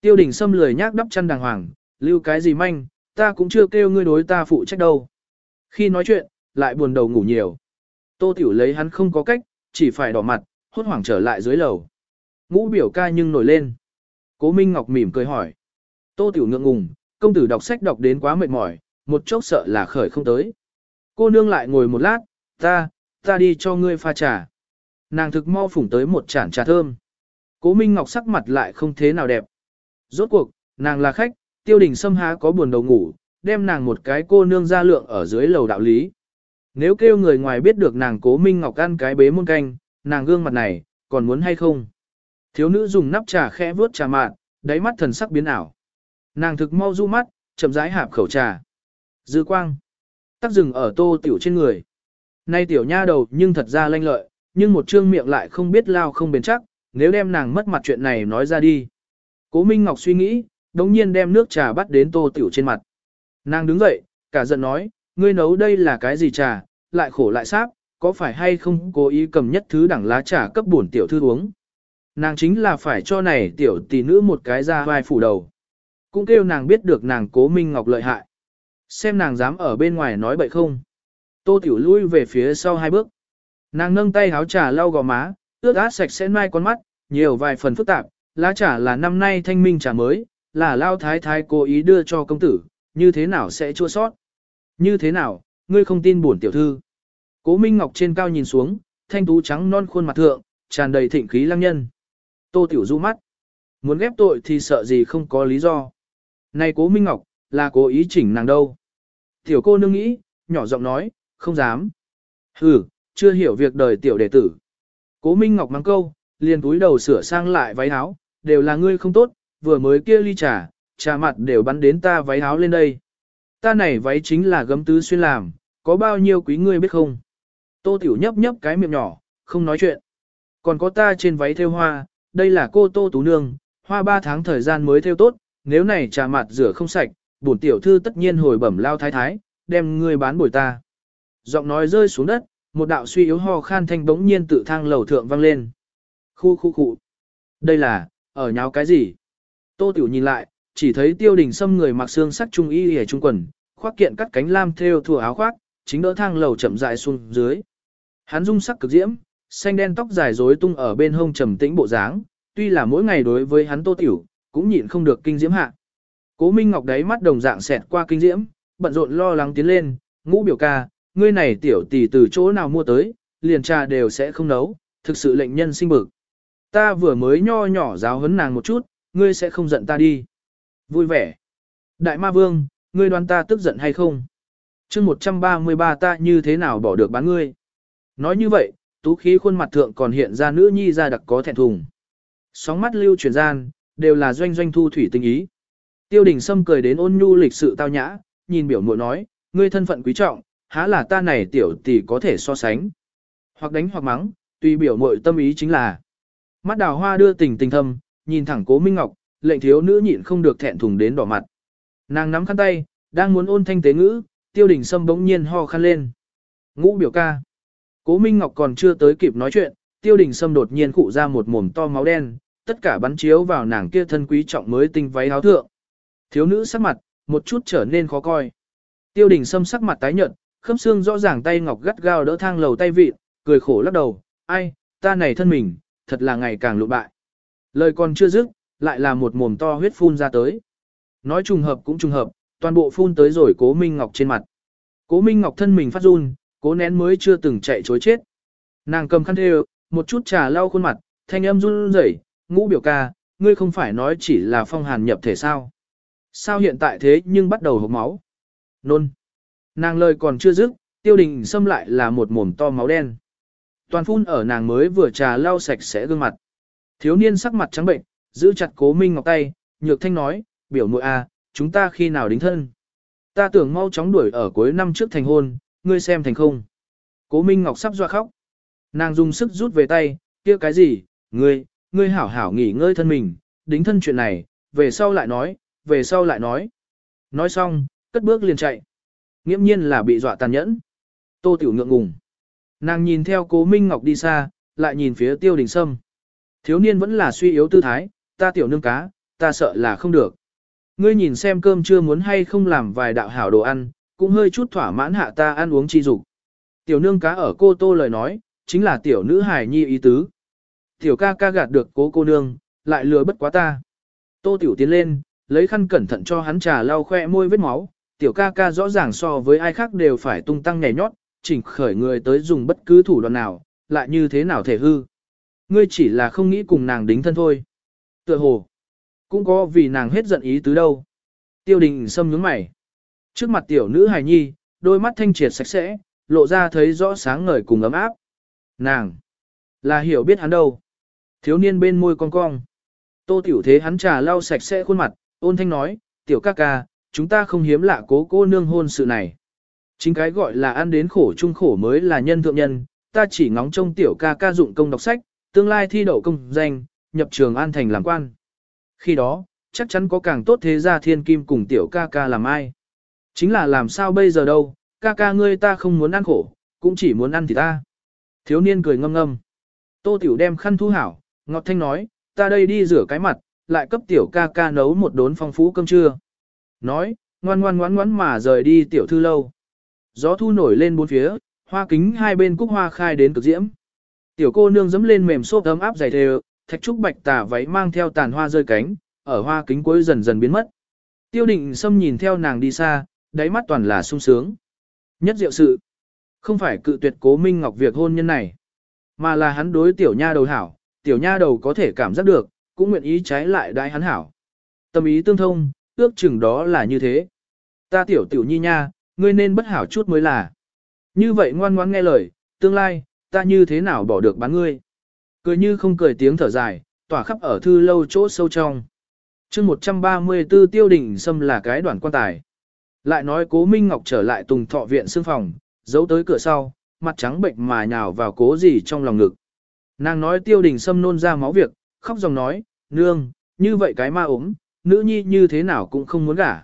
Tiêu đình xâm lười nhác đắp chân đàng hoàng, lưu cái gì manh, ta cũng chưa kêu ngươi đối ta phụ trách đâu. Khi nói chuyện, lại buồn đầu ngủ nhiều. Tô Tiểu lấy hắn không có cách, chỉ phải đỏ mặt, hốt hoảng trở lại dưới lầu. Ngũ biểu ca nhưng nổi lên. Cố Minh Ngọc mỉm cười hỏi. Tô Tiểu ngượng ngùng, công tử đọc sách đọc đến quá mệt mỏi, một chốc sợ là khởi không tới. Cô nương lại ngồi một lát, ta, ta đi cho ngươi pha trà. Nàng thực mau phủng tới một chản trà thơm. Cố Minh Ngọc sắc mặt lại không thế nào đẹp. Rốt cuộc, nàng là khách, tiêu đình xâm há có buồn đầu ngủ, đem nàng một cái cô nương ra lượng ở dưới lầu đạo lý. Nếu kêu người ngoài biết được nàng cố Minh Ngọc ăn cái bế môn canh, nàng gương mặt này, còn muốn hay không? Thiếu nữ dùng nắp trà khẽ vớt trà mạn, đáy mắt thần sắc biến ảo. Nàng thực mau du mắt, chậm rãi hạp khẩu trà. Dư quang. Tắc rừng ở tô tiểu trên người. Nay tiểu nha đầu nhưng thật ra lanh lợi, nhưng một trương miệng lại không biết lao không bền chắc, nếu đem nàng mất mặt chuyện này nói ra đi. Cố Minh Ngọc suy nghĩ, đồng nhiên đem nước trà bắt đến tô tiểu trên mặt. Nàng đứng dậy, cả giận nói, ngươi nấu đây là cái gì trà, lại khổ lại sáp, có phải hay không cố ý cầm nhất thứ đẳng lá trà cấp bổn tiểu thư uống. Nàng chính là phải cho này tiểu tỷ nữ một cái ra vai phủ đầu. Cũng kêu nàng biết được nàng cố Minh Ngọc lợi hại. Xem nàng dám ở bên ngoài nói bậy không. Tô tiểu lui về phía sau hai bước. Nàng nâng tay háo trà lau gò má, ướt át sạch sẽ mai con mắt, nhiều vài phần phức tạp, lá trà là năm nay thanh minh trà mới, là lao thái thái cố ý đưa cho công tử, như thế nào sẽ chua sót? Như thế nào, ngươi không tin bổn tiểu thư? Cố Minh Ngọc trên cao nhìn xuống, thanh tú trắng non khuôn mặt thượng, tràn đầy thịnh khí lăng nhân. Tô Tiểu du mắt. Muốn ghép tội thì sợ gì không có lý do. Này cố Minh Ngọc, là cố ý chỉnh nàng đâu. Tiểu cô nương nghĩ, nhỏ giọng nói, không dám. Ừ, chưa hiểu việc đời tiểu đệ tử. Cố Minh Ngọc mang câu, liền túi đầu sửa sang lại váy áo, đều là ngươi không tốt, vừa mới kia ly trà, trà mặt đều bắn đến ta váy áo lên đây. Ta này váy chính là gấm tứ xuyên làm, có bao nhiêu quý ngươi biết không? Tô Tiểu nhấp nhấp cái miệng nhỏ, không nói chuyện. Còn có ta trên váy theo hoa, đây là cô Tô Tú Nương, hoa ba tháng thời gian mới theo tốt, nếu này trà mặt rửa không sạch, bổn tiểu thư tất nhiên hồi bẩm lao thái thái, đem ngươi bán bồi ta. Giọng nói rơi xuống đất, một đạo suy yếu ho khan thanh bỗng nhiên tự thang lầu thượng vang lên. Khu khu khu. Đây là, ở nháo cái gì? Tô Tiểu nhìn lại, chỉ thấy tiêu đình xâm người mặc xương sắc trung y hề trung quần, khoác kiện cắt cánh lam theo thùa áo khoác, chính đỡ thang lầu chậm rãi xuống dưới. Hắn dung sắc cực diễm, xanh đen tóc dài rối tung ở bên hông trầm tĩnh bộ dáng, tuy là mỗi ngày đối với hắn Tô Tiểu, cũng nhịn không được kinh diễm hạ. Cố Minh Ngọc đáy mắt đồng dạng xẹt qua kinh diễm, bận rộn lo lắng tiến lên, ngũ biểu ca, ngươi này tiểu tỷ từ chỗ nào mua tới, liền trà đều sẽ không nấu, thực sự lệnh nhân sinh bực. Ta vừa mới nho nhỏ giáo huấn nàng một chút, ngươi sẽ không giận ta đi. Vui vẻ. Đại ma vương, ngươi đoán ta tức giận hay không? chương 133 ta như thế nào bỏ được bán ngươi? Nói như vậy, tú khí khuôn mặt thượng còn hiện ra nữ nhi ra đặc có thẹn thùng. Sóng mắt lưu chuyển gian, đều là doanh doanh thu thủy tình ý. Tiêu đình Sâm cười đến ôn nhu lịch sự tao nhã, nhìn biểu muội nói, ngươi thân phận quý trọng, há là ta này tiểu tỷ có thể so sánh. Hoặc đánh hoặc mắng, tùy biểu muội tâm ý chính là. Mắt đào hoa đưa tình tình thâm, nhìn thẳng cố Minh Ngọc, lệnh thiếu nữ nhịn không được thẹn thùng đến đỏ mặt. Nàng nắm khăn tay, đang muốn ôn thanh tế ngữ, tiêu đình sâm bỗng nhiên ho khăn lên. Ngũ biểu ca. Cố Minh Ngọc còn chưa tới kịp nói chuyện, tiêu đình sâm đột nhiên cụ ra một mồm to máu đen, tất cả bắn chiếu vào nàng kia thân quý trọng mới tinh váy áo thượng. Thiếu nữ sắc mặt, một chút trở nên khó coi. Tiêu đình sâm sắc mặt tái nhợt, khớp xương rõ ràng tay ngọc gắt gao đỡ thang lầu tay vịt, cười khổ lắc đầu, ai, ta này thân mình, thật là ngày càng lụ bại. Lời còn chưa dứt, lại là một mồm to huyết phun ra tới. Nói trùng hợp cũng trùng hợp, toàn bộ phun tới rồi cố Minh Ngọc trên mặt. Cố Minh Ngọc thân mình phát run, cố nén mới chưa từng chạy chối chết. Nàng cầm khăn thê một chút trà lau khuôn mặt, thanh âm run rẩy, ngũ biểu ca, ngươi không phải nói chỉ là phong hàn nhập thể sao. Sao hiện tại thế nhưng bắt đầu hộc máu. Nôn. Nàng lời còn chưa dứt, tiêu đình xâm lại là một mồm to máu đen. Toàn phun ở nàng mới vừa trà lau sạch sẽ gương mặt. Thiếu niên sắc mặt trắng bệnh, giữ chặt cố minh ngọc tay, nhược thanh nói, biểu muội a, à, chúng ta khi nào đính thân. Ta tưởng mau chóng đuổi ở cuối năm trước thành hôn, ngươi xem thành không. Cố minh ngọc sắp doa khóc. Nàng dùng sức rút về tay, kia cái gì, ngươi, ngươi hảo hảo nghỉ ngơi thân mình, đính thân chuyện này, về sau lại nói, về sau lại nói. Nói xong, cất bước liền chạy. Nghiễm nhiên là bị dọa tàn nhẫn. Tô Tiểu ngượng ngùng. Nàng nhìn theo cố Minh Ngọc đi xa, lại nhìn phía tiêu đình sâm. Thiếu niên vẫn là suy yếu tư thái, ta tiểu nương cá, ta sợ là không được. Ngươi nhìn xem cơm chưa muốn hay không làm vài đạo hảo đồ ăn, cũng hơi chút thỏa mãn hạ ta ăn uống chi dục. Tiểu nương cá ở cô tô lời nói, chính là tiểu nữ hài nhi ý tứ. Tiểu ca ca gạt được cố cô nương, lại lừa bất quá ta. Tô tiểu tiến lên, lấy khăn cẩn thận cho hắn trà lau khoe môi vết máu, tiểu ca ca rõ ràng so với ai khác đều phải tung tăng nhảy nhót, chỉnh khởi người tới dùng bất cứ thủ đoạn nào, lại như thế nào thể hư. Ngươi chỉ là không nghĩ cùng nàng đính thân thôi. Tựa hồ, cũng có vì nàng hết giận ý tứ đâu. Tiêu đình xâm nhướng mày. Trước mặt tiểu nữ hài nhi, đôi mắt thanh triệt sạch sẽ, lộ ra thấy rõ sáng ngời cùng ấm áp. Nàng, là hiểu biết hắn đâu. Thiếu niên bên môi cong cong. Tô tiểu thế hắn trà lau sạch sẽ khuôn mặt, ôn thanh nói, tiểu ca ca, chúng ta không hiếm lạ cố cô nương hôn sự này. Chính cái gọi là ăn đến khổ chung khổ mới là nhân thượng nhân, ta chỉ ngóng trông tiểu ca ca dụng công đọc sách, tương lai thi đậu công danh, nhập trường an thành làm quan. Khi đó, chắc chắn có càng tốt thế gia thiên kim cùng tiểu ca ca làm ai. Chính là làm sao bây giờ đâu, ca ca ngươi ta không muốn ăn khổ, cũng chỉ muốn ăn thì ta. Thiếu niên cười ngâm ngâm. Tô tiểu đem khăn thu hảo, ngọt thanh nói, ta đây đi rửa cái mặt, lại cấp tiểu ca ca nấu một đốn phong phú cơm trưa. Nói, ngoan ngoan ngoan ngoan mà rời đi tiểu thư lâu. Gió thu nổi lên bốn phía, hoa kính hai bên cúc hoa khai đến cực diễm. Tiểu cô nương dẫm lên mềm xốp ấm áp dày thề, thạch trúc bạch tà váy mang theo tàn hoa rơi cánh, ở hoa kính cuối dần dần biến mất. Tiêu định xâm nhìn theo nàng đi xa, đáy mắt toàn là sung sướng. Nhất diệu sự, không phải cự tuyệt cố minh ngọc việc hôn nhân này, mà là hắn đối tiểu nha đầu hảo, tiểu nha đầu có thể cảm giác được, cũng nguyện ý trái lại đại hắn hảo. Tâm ý tương thông, ước chừng đó là như thế. Ta tiểu tiểu nhi nha, ngươi nên bất hảo chút mới là. Như vậy ngoan ngoãn nghe lời, tương lai, ta như thế nào bỏ được bán ngươi. Cười như không cười tiếng thở dài, tỏa khắp ở thư lâu chỗ sâu trong. chương 134 tiêu đỉnh xâm là cái đoạn quan tài. Lại nói cố Minh Ngọc trở lại tùng thọ viện xương phòng, giấu tới cửa sau, mặt trắng bệnh mà nhào vào cố gì trong lòng ngực. Nàng nói tiêu đình xâm nôn ra máu việc, khóc dòng nói, nương, như vậy cái ma ốm, nữ nhi như thế nào cũng không muốn gả.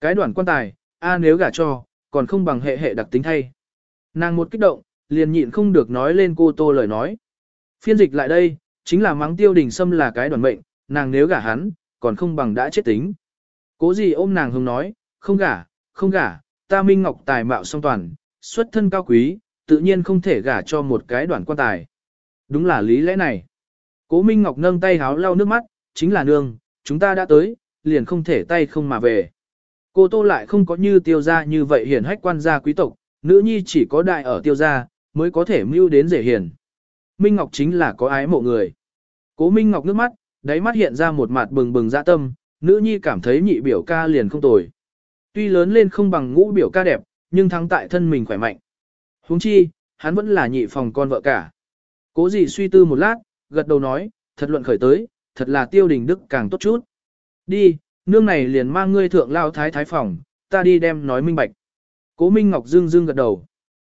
Cái đoạn quan tài, a nếu gả cho, còn không bằng hệ hệ đặc tính thay. Nàng một kích động, liền nhịn không được nói lên cô tô lời nói. Phiên dịch lại đây, chính là mắng tiêu đình xâm là cái đoàn mệnh, nàng nếu gả hắn, còn không bằng đã chết tính. Cố gì ôm nàng hùng nói, không gả, không gả, ta minh ngọc tài mạo song toàn, xuất thân cao quý, tự nhiên không thể gả cho một cái đoàn quan tài. Đúng là lý lẽ này. Cố Minh Ngọc nâng tay háo lau nước mắt, chính là nương, chúng ta đã tới, liền không thể tay không mà về. Cô Tô lại không có như tiêu gia như vậy hiển hách quan gia quý tộc, nữ nhi chỉ có đại ở tiêu gia, mới có thể mưu đến dễ hiền. Minh Ngọc chính là có ái mộ người. Cố Minh Ngọc nước mắt, đáy mắt hiện ra một mặt bừng bừng dạ tâm, nữ nhi cảm thấy nhị biểu ca liền không tồi. Tuy lớn lên không bằng ngũ biểu ca đẹp, nhưng thắng tại thân mình khỏe mạnh. huống chi, hắn vẫn là nhị phòng con vợ cả. Cố gì suy tư một lát, gật đầu nói, thật luận khởi tới, thật là tiêu đình đức càng tốt chút. Đi, nương này liền mang ngươi thượng lao thái thái phòng, ta đi đem nói minh bạch. Cố Minh Ngọc dương dương gật đầu.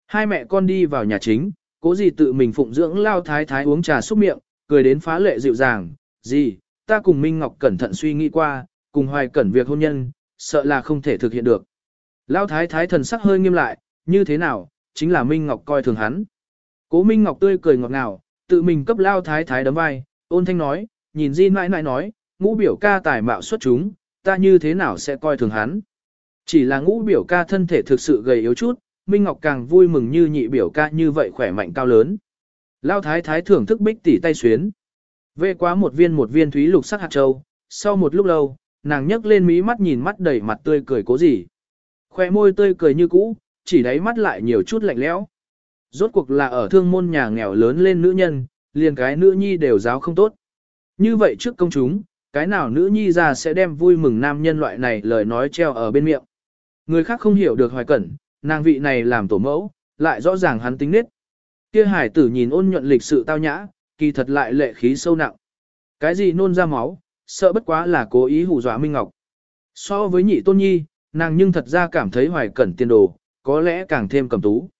Hai mẹ con đi vào nhà chính, cố gì tự mình phụng dưỡng lao thái thái uống trà xúc miệng, cười đến phá lệ dịu dàng, gì, ta cùng Minh Ngọc cẩn thận suy nghĩ qua, cùng hoài cẩn việc hôn nhân, sợ là không thể thực hiện được. Lao thái thái thần sắc hơi nghiêm lại, như thế nào, chính là Minh Ngọc coi thường hắn. Cố Minh Ngọc tươi cười ngọt ngào, tự mình cấp lao thái thái đấm vai, ôn thanh nói, nhìn Di mãi mãi nói, ngũ biểu ca tài mạo xuất chúng, ta như thế nào sẽ coi thường hắn. Chỉ là ngũ biểu ca thân thể thực sự gầy yếu chút, Minh Ngọc càng vui mừng như nhị biểu ca như vậy khỏe mạnh cao lớn. Lao thái thái thưởng thức bích tỉ tay xuyến. vê quá một viên một viên thúy lục sắc hạt châu, sau một lúc lâu, nàng nhấc lên mí mắt nhìn mắt đầy mặt tươi cười cố gì. Khoe môi tươi cười như cũ, chỉ đáy mắt lại nhiều chút lạnh lẽo. Rốt cuộc là ở thương môn nhà nghèo lớn lên nữ nhân, liền cái nữ nhi đều giáo không tốt. Như vậy trước công chúng, cái nào nữ nhi ra sẽ đem vui mừng nam nhân loại này lời nói treo ở bên miệng. Người khác không hiểu được hoài cẩn, nàng vị này làm tổ mẫu, lại rõ ràng hắn tính nết. Kia hải tử nhìn ôn nhuận lịch sự tao nhã, kỳ thật lại lệ khí sâu nặng. Cái gì nôn ra máu, sợ bất quá là cố ý hù dọa Minh Ngọc. So với nhị tôn nhi, nàng nhưng thật ra cảm thấy hoài cẩn tiền đồ, có lẽ càng thêm cầm tú.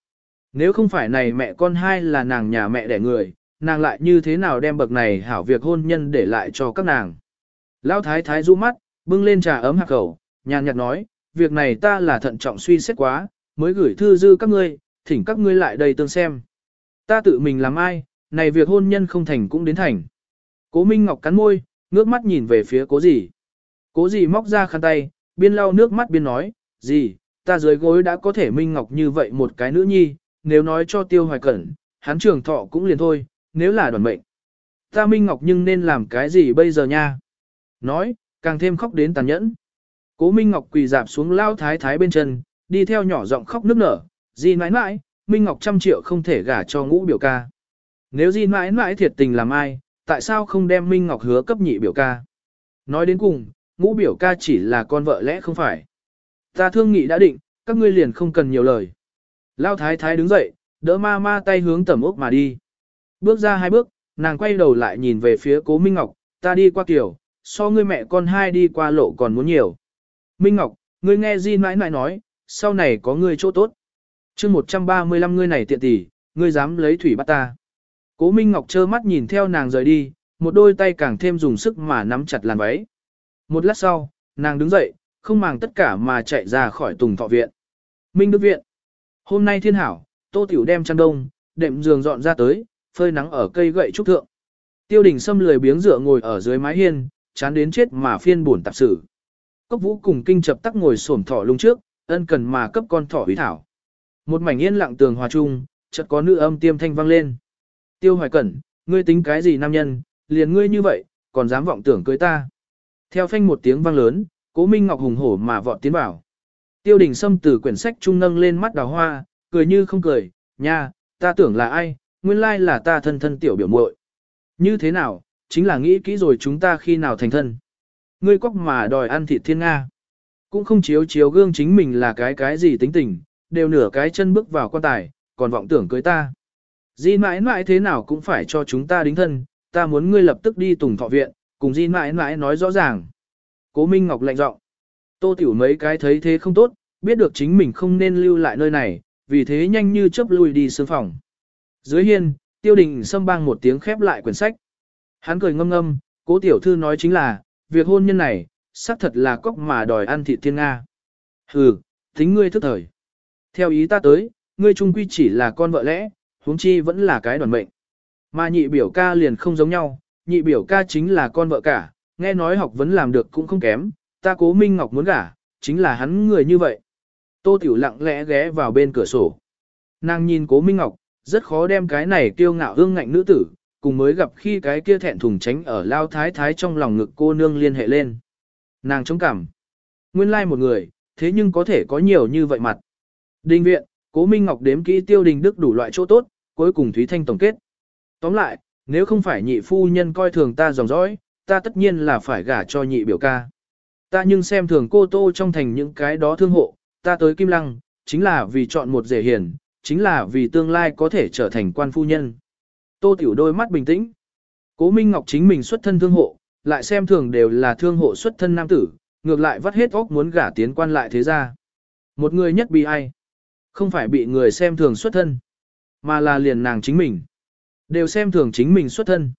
Nếu không phải này mẹ con hai là nàng nhà mẹ đẻ người, nàng lại như thế nào đem bậc này hảo việc hôn nhân để lại cho các nàng. Lão thái thái du mắt, bưng lên trà ấm hạc khẩu, nhàn nhạt nói, việc này ta là thận trọng suy xét quá, mới gửi thư dư các ngươi, thỉnh các ngươi lại đây tương xem. Ta tự mình làm ai, này việc hôn nhân không thành cũng đến thành. Cố Minh Ngọc cắn môi, ngước mắt nhìn về phía cố gì. Cố gì móc ra khăn tay, biên lau nước mắt biên nói, gì, ta dưới gối đã có thể Minh Ngọc như vậy một cái nữ nhi, nếu nói cho tiêu hoài cẩn, hắn trường thọ cũng liền thôi, nếu là đoàn mệnh. Ta Minh Ngọc nhưng nên làm cái gì bây giờ nha? Nói, càng thêm khóc đến tàn nhẫn. Cố Minh Ngọc quỳ dạp xuống lao thái thái bên chân, đi theo nhỏ giọng khóc nức nở, Di mãi mãi, Minh Ngọc trăm triệu không thể gả cho ngũ biểu ca. Nếu Di mãi mãi thiệt tình làm ai, tại sao không đem Minh Ngọc hứa cấp nhị biểu ca? Nói đến cùng, ngũ biểu ca chỉ là con vợ lẽ không phải. Ta thương nghị đã định, các ngươi liền không cần nhiều lời. Lao thái thái đứng dậy, đỡ ma ma tay hướng tẩm ốc mà đi. Bước ra hai bước, nàng quay đầu lại nhìn về phía cố Minh Ngọc, ta đi qua kiểu, so ngươi mẹ con hai đi qua lộ còn muốn nhiều. Minh Ngọc, ngươi nghe Di mãi mãi nói, sau này có ngươi chỗ tốt. chương 135 ngươi này tiện tỷ, ngươi dám lấy thủy bắt ta. Cố Minh Ngọc trơ mắt nhìn theo nàng rời đi, một đôi tay càng thêm dùng sức mà nắm chặt làn váy. Một lát sau, nàng đứng dậy, không màng tất cả mà chạy ra khỏi tùng thọ viện. Minh Đức Viện. Hôm nay thiên hảo, tô tiểu đem chăn đông, đệm giường dọn ra tới, phơi nắng ở cây gậy trúc thượng. Tiêu đình Sâm lười biếng dựa ngồi ở dưới mái hiên, chán đến chết mà phiên buồn tạp sử. Cốc vũ cùng kinh chập tắc ngồi xổm thỏ lung trước, ân cần mà cấp con thỏ hủy thảo. Một mảnh yên lặng tường hòa chung, chợt có nữ âm tiêm thanh vang lên. Tiêu hoài cẩn, ngươi tính cái gì nam nhân, liền ngươi như vậy, còn dám vọng tưởng cưới ta. Theo phanh một tiếng vang lớn, cố minh ngọc hùng hổ mà vọt tiến vào. Tiêu đình Sâm từ quyển sách trung nâng lên mắt đào hoa, cười như không cười, nha, ta tưởng là ai, nguyên lai là ta thân thân tiểu biểu muội. Như thế nào, chính là nghĩ kỹ rồi chúng ta khi nào thành thân. Ngươi cóc mà đòi ăn thịt thiên Nga. Cũng không chiếu chiếu gương chính mình là cái cái gì tính tình, đều nửa cái chân bước vào quan tài, còn vọng tưởng cưới ta. Di mãi mãi thế nào cũng phải cho chúng ta đính thân, ta muốn ngươi lập tức đi tùng thọ viện, cùng Di mãi mãi nói rõ ràng. Cố Minh Ngọc lạnh giọng. Tô Tiểu mấy cái thấy thế không tốt, biết được chính mình không nên lưu lại nơi này, vì thế nhanh như chớp lui đi sương phòng. Dưới hiên, tiêu đình xâm bang một tiếng khép lại quyển sách. Hắn cười ngâm ngâm, cố tiểu thư nói chính là, việc hôn nhân này, xác thật là cóc mà đòi ăn thịt thiên Nga. Hừ, tính ngươi thức thời. Theo ý ta tới, ngươi trung quy chỉ là con vợ lẽ, huống chi vẫn là cái đoàn mệnh. Mà nhị biểu ca liền không giống nhau, nhị biểu ca chính là con vợ cả, nghe nói học vấn làm được cũng không kém, ta cố Minh Ngọc muốn gả, chính là hắn người như vậy. Tô Tiểu lặng lẽ ghé vào bên cửa sổ. Nàng nhìn cố Minh Ngọc, rất khó đem cái này kiêu ngạo hương ngạnh nữ tử, cùng mới gặp khi cái kia thẹn thùng tránh ở lao thái thái trong lòng ngực cô nương liên hệ lên. Nàng chống cảm. Nguyên lai like một người, thế nhưng có thể có nhiều như vậy mặt. Đình viện, cố Minh Ngọc đếm kỹ tiêu đình đức đủ loại chỗ tốt, cuối cùng Thúy Thanh tổng kết. Tóm lại, nếu không phải nhị phu nhân coi thường ta dòng dõi, ta tất nhiên là phải gả cho nhị biểu ca. Ta nhưng xem thường cô tô trong thành những cái đó thương hộ, ta tới Kim Lăng, chính là vì chọn một rể hiền, chính là vì tương lai có thể trở thành quan phu nhân. Tô Tiểu đôi mắt bình tĩnh. Cố Minh Ngọc chính mình xuất thân thương hộ, lại xem thường đều là thương hộ xuất thân nam tử, ngược lại vắt hết óc muốn gả tiến quan lại thế ra. Một người nhất bị ai? Không phải bị người xem thường xuất thân, mà là liền nàng chính mình. Đều xem thường chính mình xuất thân.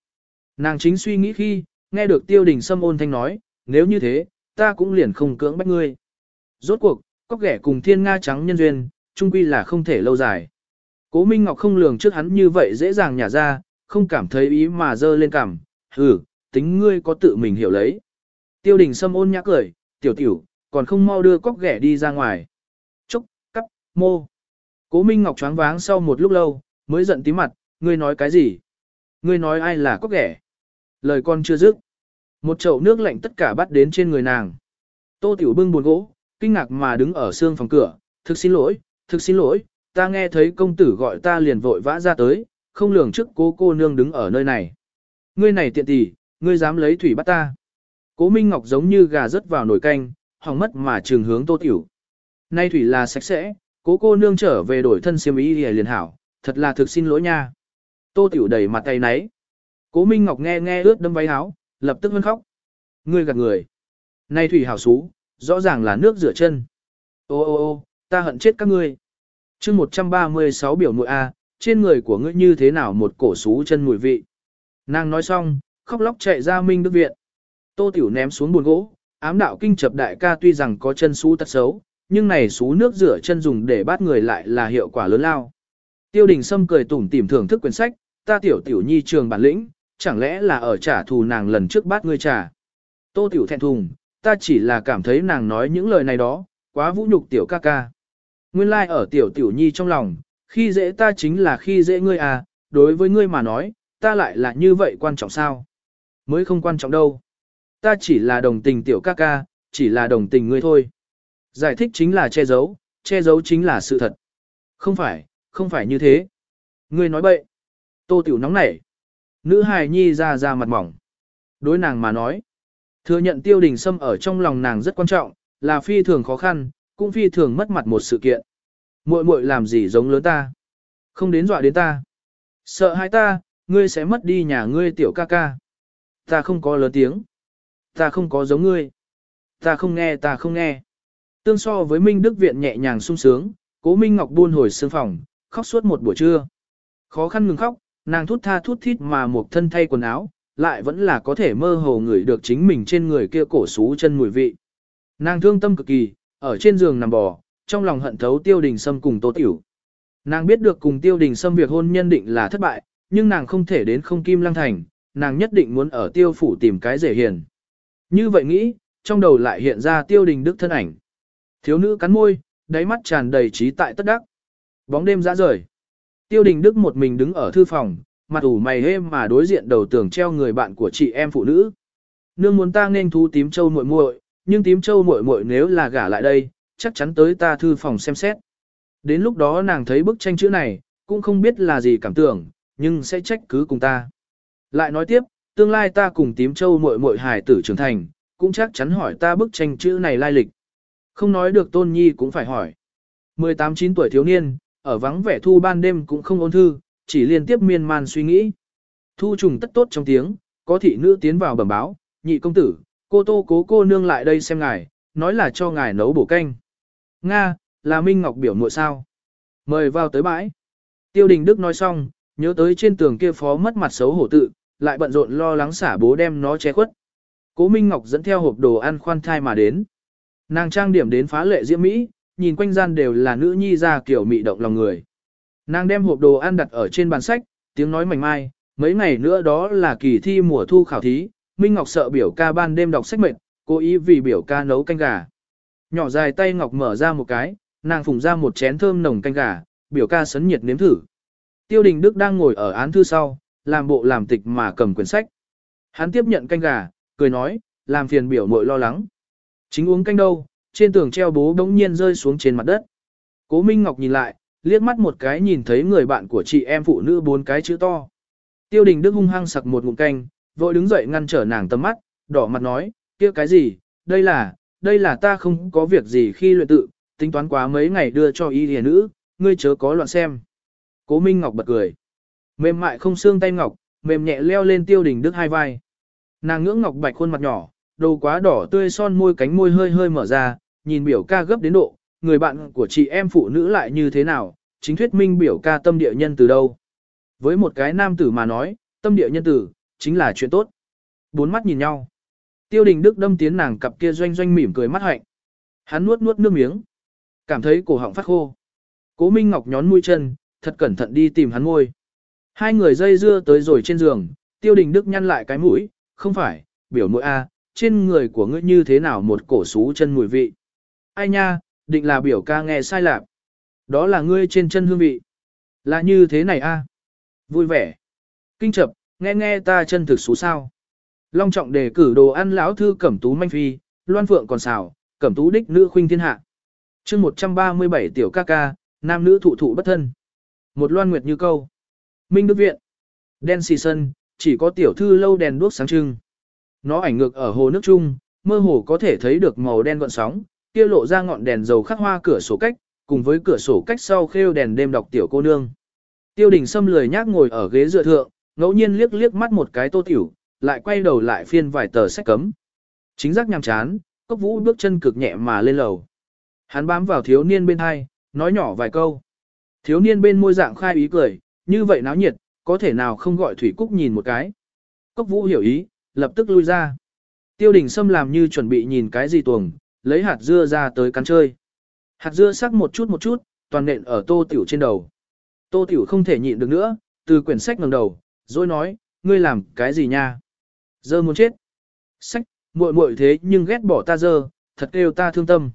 Nàng chính suy nghĩ khi, nghe được tiêu đình sâm ôn thanh nói, nếu như thế, ta cũng liền không cưỡng bách ngươi. Rốt cuộc, có ghẻ cùng thiên nga trắng nhân duyên, chung quy là không thể lâu dài. Cố Minh Ngọc không lường trước hắn như vậy dễ dàng nhả ra, không cảm thấy ý mà dơ lên cảm, hừ, tính ngươi có tự mình hiểu lấy. Tiêu đình sâm ôn nhã cười, tiểu tiểu, còn không mau đưa cóc ghẻ đi ra ngoài. Chốc, cắp, mô. Cố Minh Ngọc choáng váng sau một lúc lâu, mới giận tí mặt, ngươi nói cái gì? Ngươi nói ai là cóc ghẻ? Lời con chưa dứt. Một chậu nước lạnh tất cả bắt đến trên người nàng. Tô Tiểu bưng buồn gỗ, kinh ngạc mà đứng ở xương phòng cửa, thực xin lỗi, thực xin lỗi, ta nghe thấy công tử gọi ta liền vội vã ra tới, không lường trước cô cô nương đứng ở nơi này. Ngươi này tiện tỷ, ngươi dám lấy thủy bắt ta. Cố Minh Ngọc giống như gà rớt vào nồi canh, hỏng mất mà trường hướng tô tiểu. Nay thủy là sạch sẽ, cố cô nương trở về đổi thân xiêm y liền hảo, thật là thực xin lỗi nha. Tô tiểu đẩy mặt tay nấy, Cố Minh Ngọc nghe nghe ướt đâm váy áo, lập tức vân khóc. Ngươi gạt người. Nay thủy hảo xú, rõ ràng là nước rửa chân. Ô ô ô, ta hận chết các ngươi. chương 136 biểu nội A, trên người của ngươi như thế nào một cổ xú chân mùi vị. Nàng nói xong, khóc lóc chạy ra Minh Đức Viện. Tô Tiểu ném xuống buồn gỗ, ám đạo kinh chập đại ca tuy rằng có chân xú tật xấu, nhưng này xú nước rửa chân dùng để bắt người lại là hiệu quả lớn lao. Tiêu đình Sâm cười tủm tỉm thưởng thức quyển sách, ta tiểu tiểu nhi trường bản lĩnh, chẳng lẽ là ở trả thù nàng lần trước bắt ngươi trả. Tô tiểu thẹn thùng, ta chỉ là cảm thấy nàng nói những lời này đó, quá vũ nhục tiểu ca ca. Nguyên lai like ở tiểu tiểu nhi trong lòng, khi dễ ta chính là khi dễ ngươi à, đối với ngươi mà nói, ta lại là như vậy quan trọng sao? Mới không quan trọng đâu. Ta chỉ là đồng tình tiểu ca ca, chỉ là đồng tình ngươi thôi. Giải thích chính là che giấu, che giấu chính là sự thật. Không phải, không phải như thế. Ngươi nói bậy. Tô tiểu nóng nảy. Nữ hài nhi ra ra mặt mỏng. Đối nàng mà nói. Thừa nhận tiêu đình sâm ở trong lòng nàng rất quan trọng, là phi thường khó khăn, cũng phi thường mất mặt một sự kiện. Muội muội làm gì giống lớn ta? Không đến dọa đến ta. Sợ hai ta, ngươi sẽ mất đi nhà ngươi tiểu ca ca. Ta không có lớn tiếng. Ta không có giống ngươi. Ta không nghe ta không nghe. Tương so với Minh Đức Viện nhẹ nhàng sung sướng, cố Minh Ngọc buôn hồi sương phòng, khóc suốt một buổi trưa. Khó khăn ngừng khóc, nàng thút tha thút thít mà một thân thay quần áo, lại vẫn là có thể mơ hồ ngửi được chính mình trên người kia cổ xú chân mùi vị. Nàng thương tâm cực kỳ, ở trên giường nằm bò, trong lòng hận thấu tiêu đình sâm cùng tô tiểu. Nàng biết được cùng tiêu đình sâm việc hôn nhân định là thất bại, nhưng nàng không thể đến không kim lăng thành, nàng nhất định muốn ở tiêu phủ tìm cái rể hiền. Như vậy nghĩ, trong đầu lại hiện ra tiêu đình đức thân ảnh. Thiếu nữ cắn môi, đáy mắt tràn đầy trí tại tất đắc. Bóng đêm ra rời. Tiêu đình đức một mình đứng ở thư phòng, mặt ủ mày hêm mà đối diện đầu tường treo người bạn của chị em phụ nữ. Nương muốn ta nên thú tím châu muội muội, nhưng tím châu muội muội nếu là gả lại đây, chắc chắn tới ta thư phòng xem xét. Đến lúc đó nàng thấy bức tranh chữ này, cũng không biết là gì cảm tưởng, nhưng sẽ trách cứ cùng ta. Lại nói tiếp, tương lai ta cùng tím châu muội muội hài tử trưởng thành, cũng chắc chắn hỏi ta bức tranh chữ này lai lịch. Không nói được tôn nhi cũng phải hỏi. 18-9 tuổi thiếu niên, ở vắng vẻ thu ban đêm cũng không ôn thư, chỉ liên tiếp miên man suy nghĩ. Thu trùng tất tốt trong tiếng, có thị nữ tiến vào bẩm báo, nhị công tử, cô tô cố cô nương lại đây xem ngài, nói là cho ngài nấu bổ canh. Nga, là Minh Ngọc biểu muội sao? Mời vào tới bãi. Tiêu đình Đức nói xong, nhớ tới trên tường kia phó mất mặt xấu hổ tự, lại bận rộn lo lắng xả bố đem nó che khuất. Cố Minh Ngọc dẫn theo hộp đồ ăn khoan thai mà đến. Nàng trang điểm đến phá lệ diễm mỹ, nhìn quanh gian đều là nữ nhi ra kiểu mị động lòng người. Nàng đem hộp đồ ăn đặt ở trên bàn sách, tiếng nói mảnh mai, mấy ngày nữa đó là kỳ thi mùa thu khảo thí, Minh Ngọc sợ biểu ca ban đêm đọc sách mệt, cố ý vì biểu ca nấu canh gà. Nhỏ dài tay Ngọc mở ra một cái, nàng phùng ra một chén thơm nồng canh gà, biểu ca sấn nhiệt nếm thử. Tiêu Đình Đức đang ngồi ở án thư sau, làm bộ làm tịch mà cầm quyển sách. Hắn tiếp nhận canh gà, cười nói, làm phiền biểu muội lo lắng. Chính uống canh đâu, trên tường treo bố đống nhiên rơi xuống trên mặt đất. Cố Minh Ngọc nhìn lại, liếc mắt một cái nhìn thấy người bạn của chị em phụ nữ bốn cái chữ to. Tiêu đình Đức hung hăng sặc một ngụm canh, vội đứng dậy ngăn trở nàng tầm mắt, đỏ mặt nói, kia cái gì, đây là, đây là ta không có việc gì khi luyện tự, tính toán quá mấy ngày đưa cho y hề nữ, ngươi chớ có loạn xem. Cố Minh Ngọc bật cười. Mềm mại không xương tay Ngọc, mềm nhẹ leo lên tiêu đình Đức hai vai. Nàng ngưỡng Ngọc bạch khuôn mặt nhỏ, đầu quá đỏ tươi son môi cánh môi hơi hơi mở ra, nhìn biểu ca gấp đến độ, người bạn của chị em phụ nữ lại như thế nào, chính thuyết minh biểu ca tâm địa nhân từ đâu. Với một cái nam tử mà nói, tâm địa nhân tử, chính là chuyện tốt. Bốn mắt nhìn nhau. Tiêu đình Đức đâm tiến nàng cặp kia doanh doanh mỉm cười mắt hạnh. Hắn nuốt nuốt nước miếng. Cảm thấy cổ họng phát khô. Cố Minh Ngọc nhón mũi chân, thật cẩn thận đi tìm hắn ngôi. Hai người dây dưa tới rồi trên giường, tiêu đình Đức nhăn lại cái mũi, không phải, biểu mũi A, trên người của ngươi như thế nào một cổ xú chân mùi vị. Ai nha, định là biểu ca nghe sai lạc. Đó là ngươi trên chân hương vị. Là như thế này a Vui vẻ. Kinh chập, nghe nghe ta chân thực xú sao. Long trọng đề cử đồ ăn lão thư cẩm tú manh phi, loan phượng còn xào, cẩm tú đích nữ khuynh thiên hạ. chương 137 tiểu ca ca, nam nữ thụ thụ bất thân. Một loan nguyệt như câu. Minh Đức Viện. Đen xì sân, chỉ có tiểu thư lâu đèn đuốc sáng trưng. Nó ảnh ngược ở hồ nước trung, mơ hồ có thể thấy được màu đen gọn sóng, kia lộ ra ngọn đèn dầu khắc hoa cửa sổ cách, cùng với cửa sổ cách sau khêu đèn đêm đọc tiểu cô nương. Tiêu đình Sâm lười nhác ngồi ở ghế dựa thượng, ngẫu nhiên liếc liếc mắt một cái tô tiểu, lại quay đầu lại phiên vài tờ sách cấm. Chính giác nhằm chán, cốc vũ bước chân cực nhẹ mà lên lầu. Hắn bám vào thiếu niên bên hai, nói nhỏ vài câu. Thiếu niên bên môi dạng khai ý cười, như vậy náo nhiệt, có thể nào không gọi Thủy Cúc nhìn một cái. Cốc vũ hiểu ý, lập tức lui ra. Tiêu đình Sâm làm như chuẩn bị nhìn cái gì tuồng, lấy hạt dưa ra tới cắn chơi. Hạt dưa sắc một chút một chút, toàn nện ở tô tiểu trên đầu. Tô tiểu không thể nhịn được nữa, từ quyển sách ngẩng đầu, rồi nói, ngươi làm cái gì nha? Dơ muốn chết. Sách, muội muội thế nhưng ghét bỏ ta dơ, thật kêu ta thương tâm.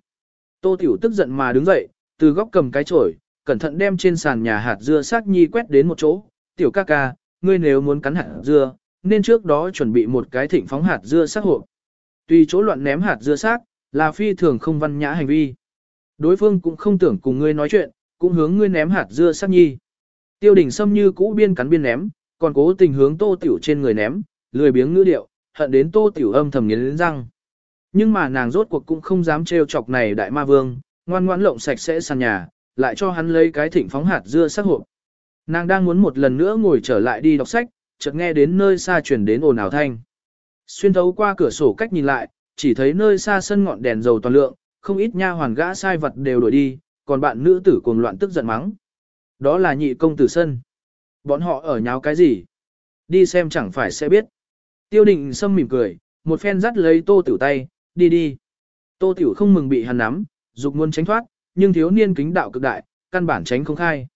Tô tiểu tức giận mà đứng dậy, từ góc cầm cái chổi, cẩn thận đem trên sàn nhà hạt dưa xác nhi quét đến một chỗ. Tiểu ca ca, ngươi nếu muốn cắn hạt dưa, nên trước đó chuẩn bị một cái thịnh phóng hạt dưa xác hộp. Tùy chỗ loạn ném hạt dưa xác là phi thường không văn nhã hành vi. Đối phương cũng không tưởng cùng ngươi nói chuyện, cũng hướng ngươi ném hạt dưa xác nhi. Tiêu đỉnh xâm như cũ biên cắn biên ném, còn cố tình hướng tô tiểu trên người ném, lười biếng ngữ điệu, hận đến tô tiểu âm thầm nghiến răng. Nhưng mà nàng rốt cuộc cũng không dám trêu chọc này đại ma vương, ngoan ngoãn lộng sạch sẽ sàn nhà, lại cho hắn lấy cái thịnh phóng hạt dưa sắc hộp. Nàng đang muốn một lần nữa ngồi trở lại đi đọc sách, chợt nghe đến nơi xa chuyển đến ồn ào thanh. Xuyên thấu qua cửa sổ cách nhìn lại, chỉ thấy nơi xa sân ngọn đèn dầu toàn lượng, không ít nha hoàn gã sai vật đều đổi đi, còn bạn nữ tử cuồng loạn tức giận mắng. Đó là nhị công tử sân. Bọn họ ở nháo cái gì? Đi xem chẳng phải sẽ biết. Tiêu định sâm mỉm cười, một phen dắt lấy tô tiểu tay, đi đi. Tô tiểu không mừng bị hắn nắm, dục muốn tránh thoát, nhưng thiếu niên kính đạo cực đại, căn bản tránh không khai.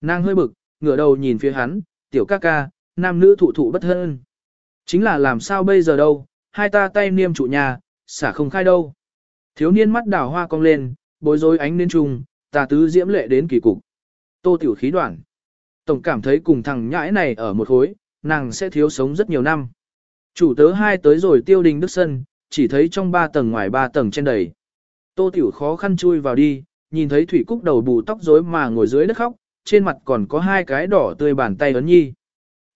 Nàng hơi bực, ngửa đầu nhìn phía hắn, tiểu ca ca, nam nữ thụ thụ bất hơn. Chính là làm sao bây giờ đâu, hai ta tay niêm trụ nhà, xả không khai đâu. Thiếu niên mắt đảo hoa cong lên, bối rối ánh lên trùng, tà tứ diễm lệ đến kỳ cục. Tô tiểu khí đoạn. Tổng cảm thấy cùng thằng nhãi này ở một khối, nàng sẽ thiếu sống rất nhiều năm. Chủ tớ hai tới rồi tiêu đình đức sân, chỉ thấy trong ba tầng ngoài ba tầng trên đầy. Tô tiểu khó khăn chui vào đi, nhìn thấy thủy cúc đầu bù tóc rối mà ngồi dưới đất khóc, trên mặt còn có hai cái đỏ tươi bàn tay ấn nhi.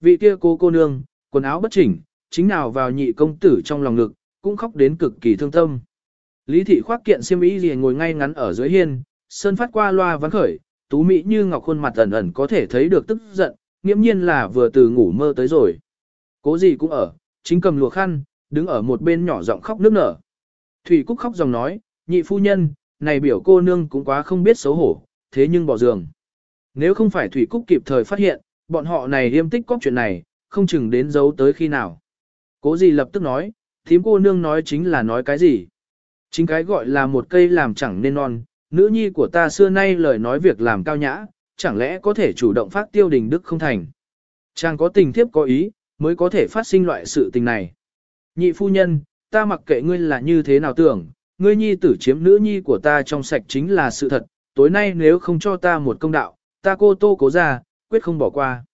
Vị kia cô cô nương, quần áo bất chỉnh, chính nào vào nhị công tử trong lòng ngực, cũng khóc đến cực kỳ thương tâm. Lý thị khoác kiện xiêm y liền ngồi ngay ngắn ở dưới hiên, sơn phát qua loa vắng khởi, tú mỹ như ngọc khuôn mặt ẩn ẩn có thể thấy được tức giận, nghiễm nhiên là vừa từ ngủ mơ tới rồi. Cố gì cũng ở, chính cầm lùa khăn, đứng ở một bên nhỏ giọng khóc nước nở. Thủy Cúc khóc dòng nói, nhị phu nhân, này biểu cô nương cũng quá không biết xấu hổ, thế nhưng bỏ giường. Nếu không phải Thủy Cúc kịp thời phát hiện, bọn họ này yêm tích cóc chuyện này, không chừng đến giấu tới khi nào. Cố gì lập tức nói, thím cô nương nói chính là nói cái gì. Chính cái gọi là một cây làm chẳng nên non, nữ nhi của ta xưa nay lời nói việc làm cao nhã, chẳng lẽ có thể chủ động phát tiêu đình đức không thành. Chàng có tình thiếp có ý, mới có thể phát sinh loại sự tình này. Nhị phu nhân, ta mặc kệ ngươi là như thế nào tưởng, ngươi nhi tử chiếm nữ nhi của ta trong sạch chính là sự thật, tối nay nếu không cho ta một công đạo, ta cô tô cố ra, quyết không bỏ qua.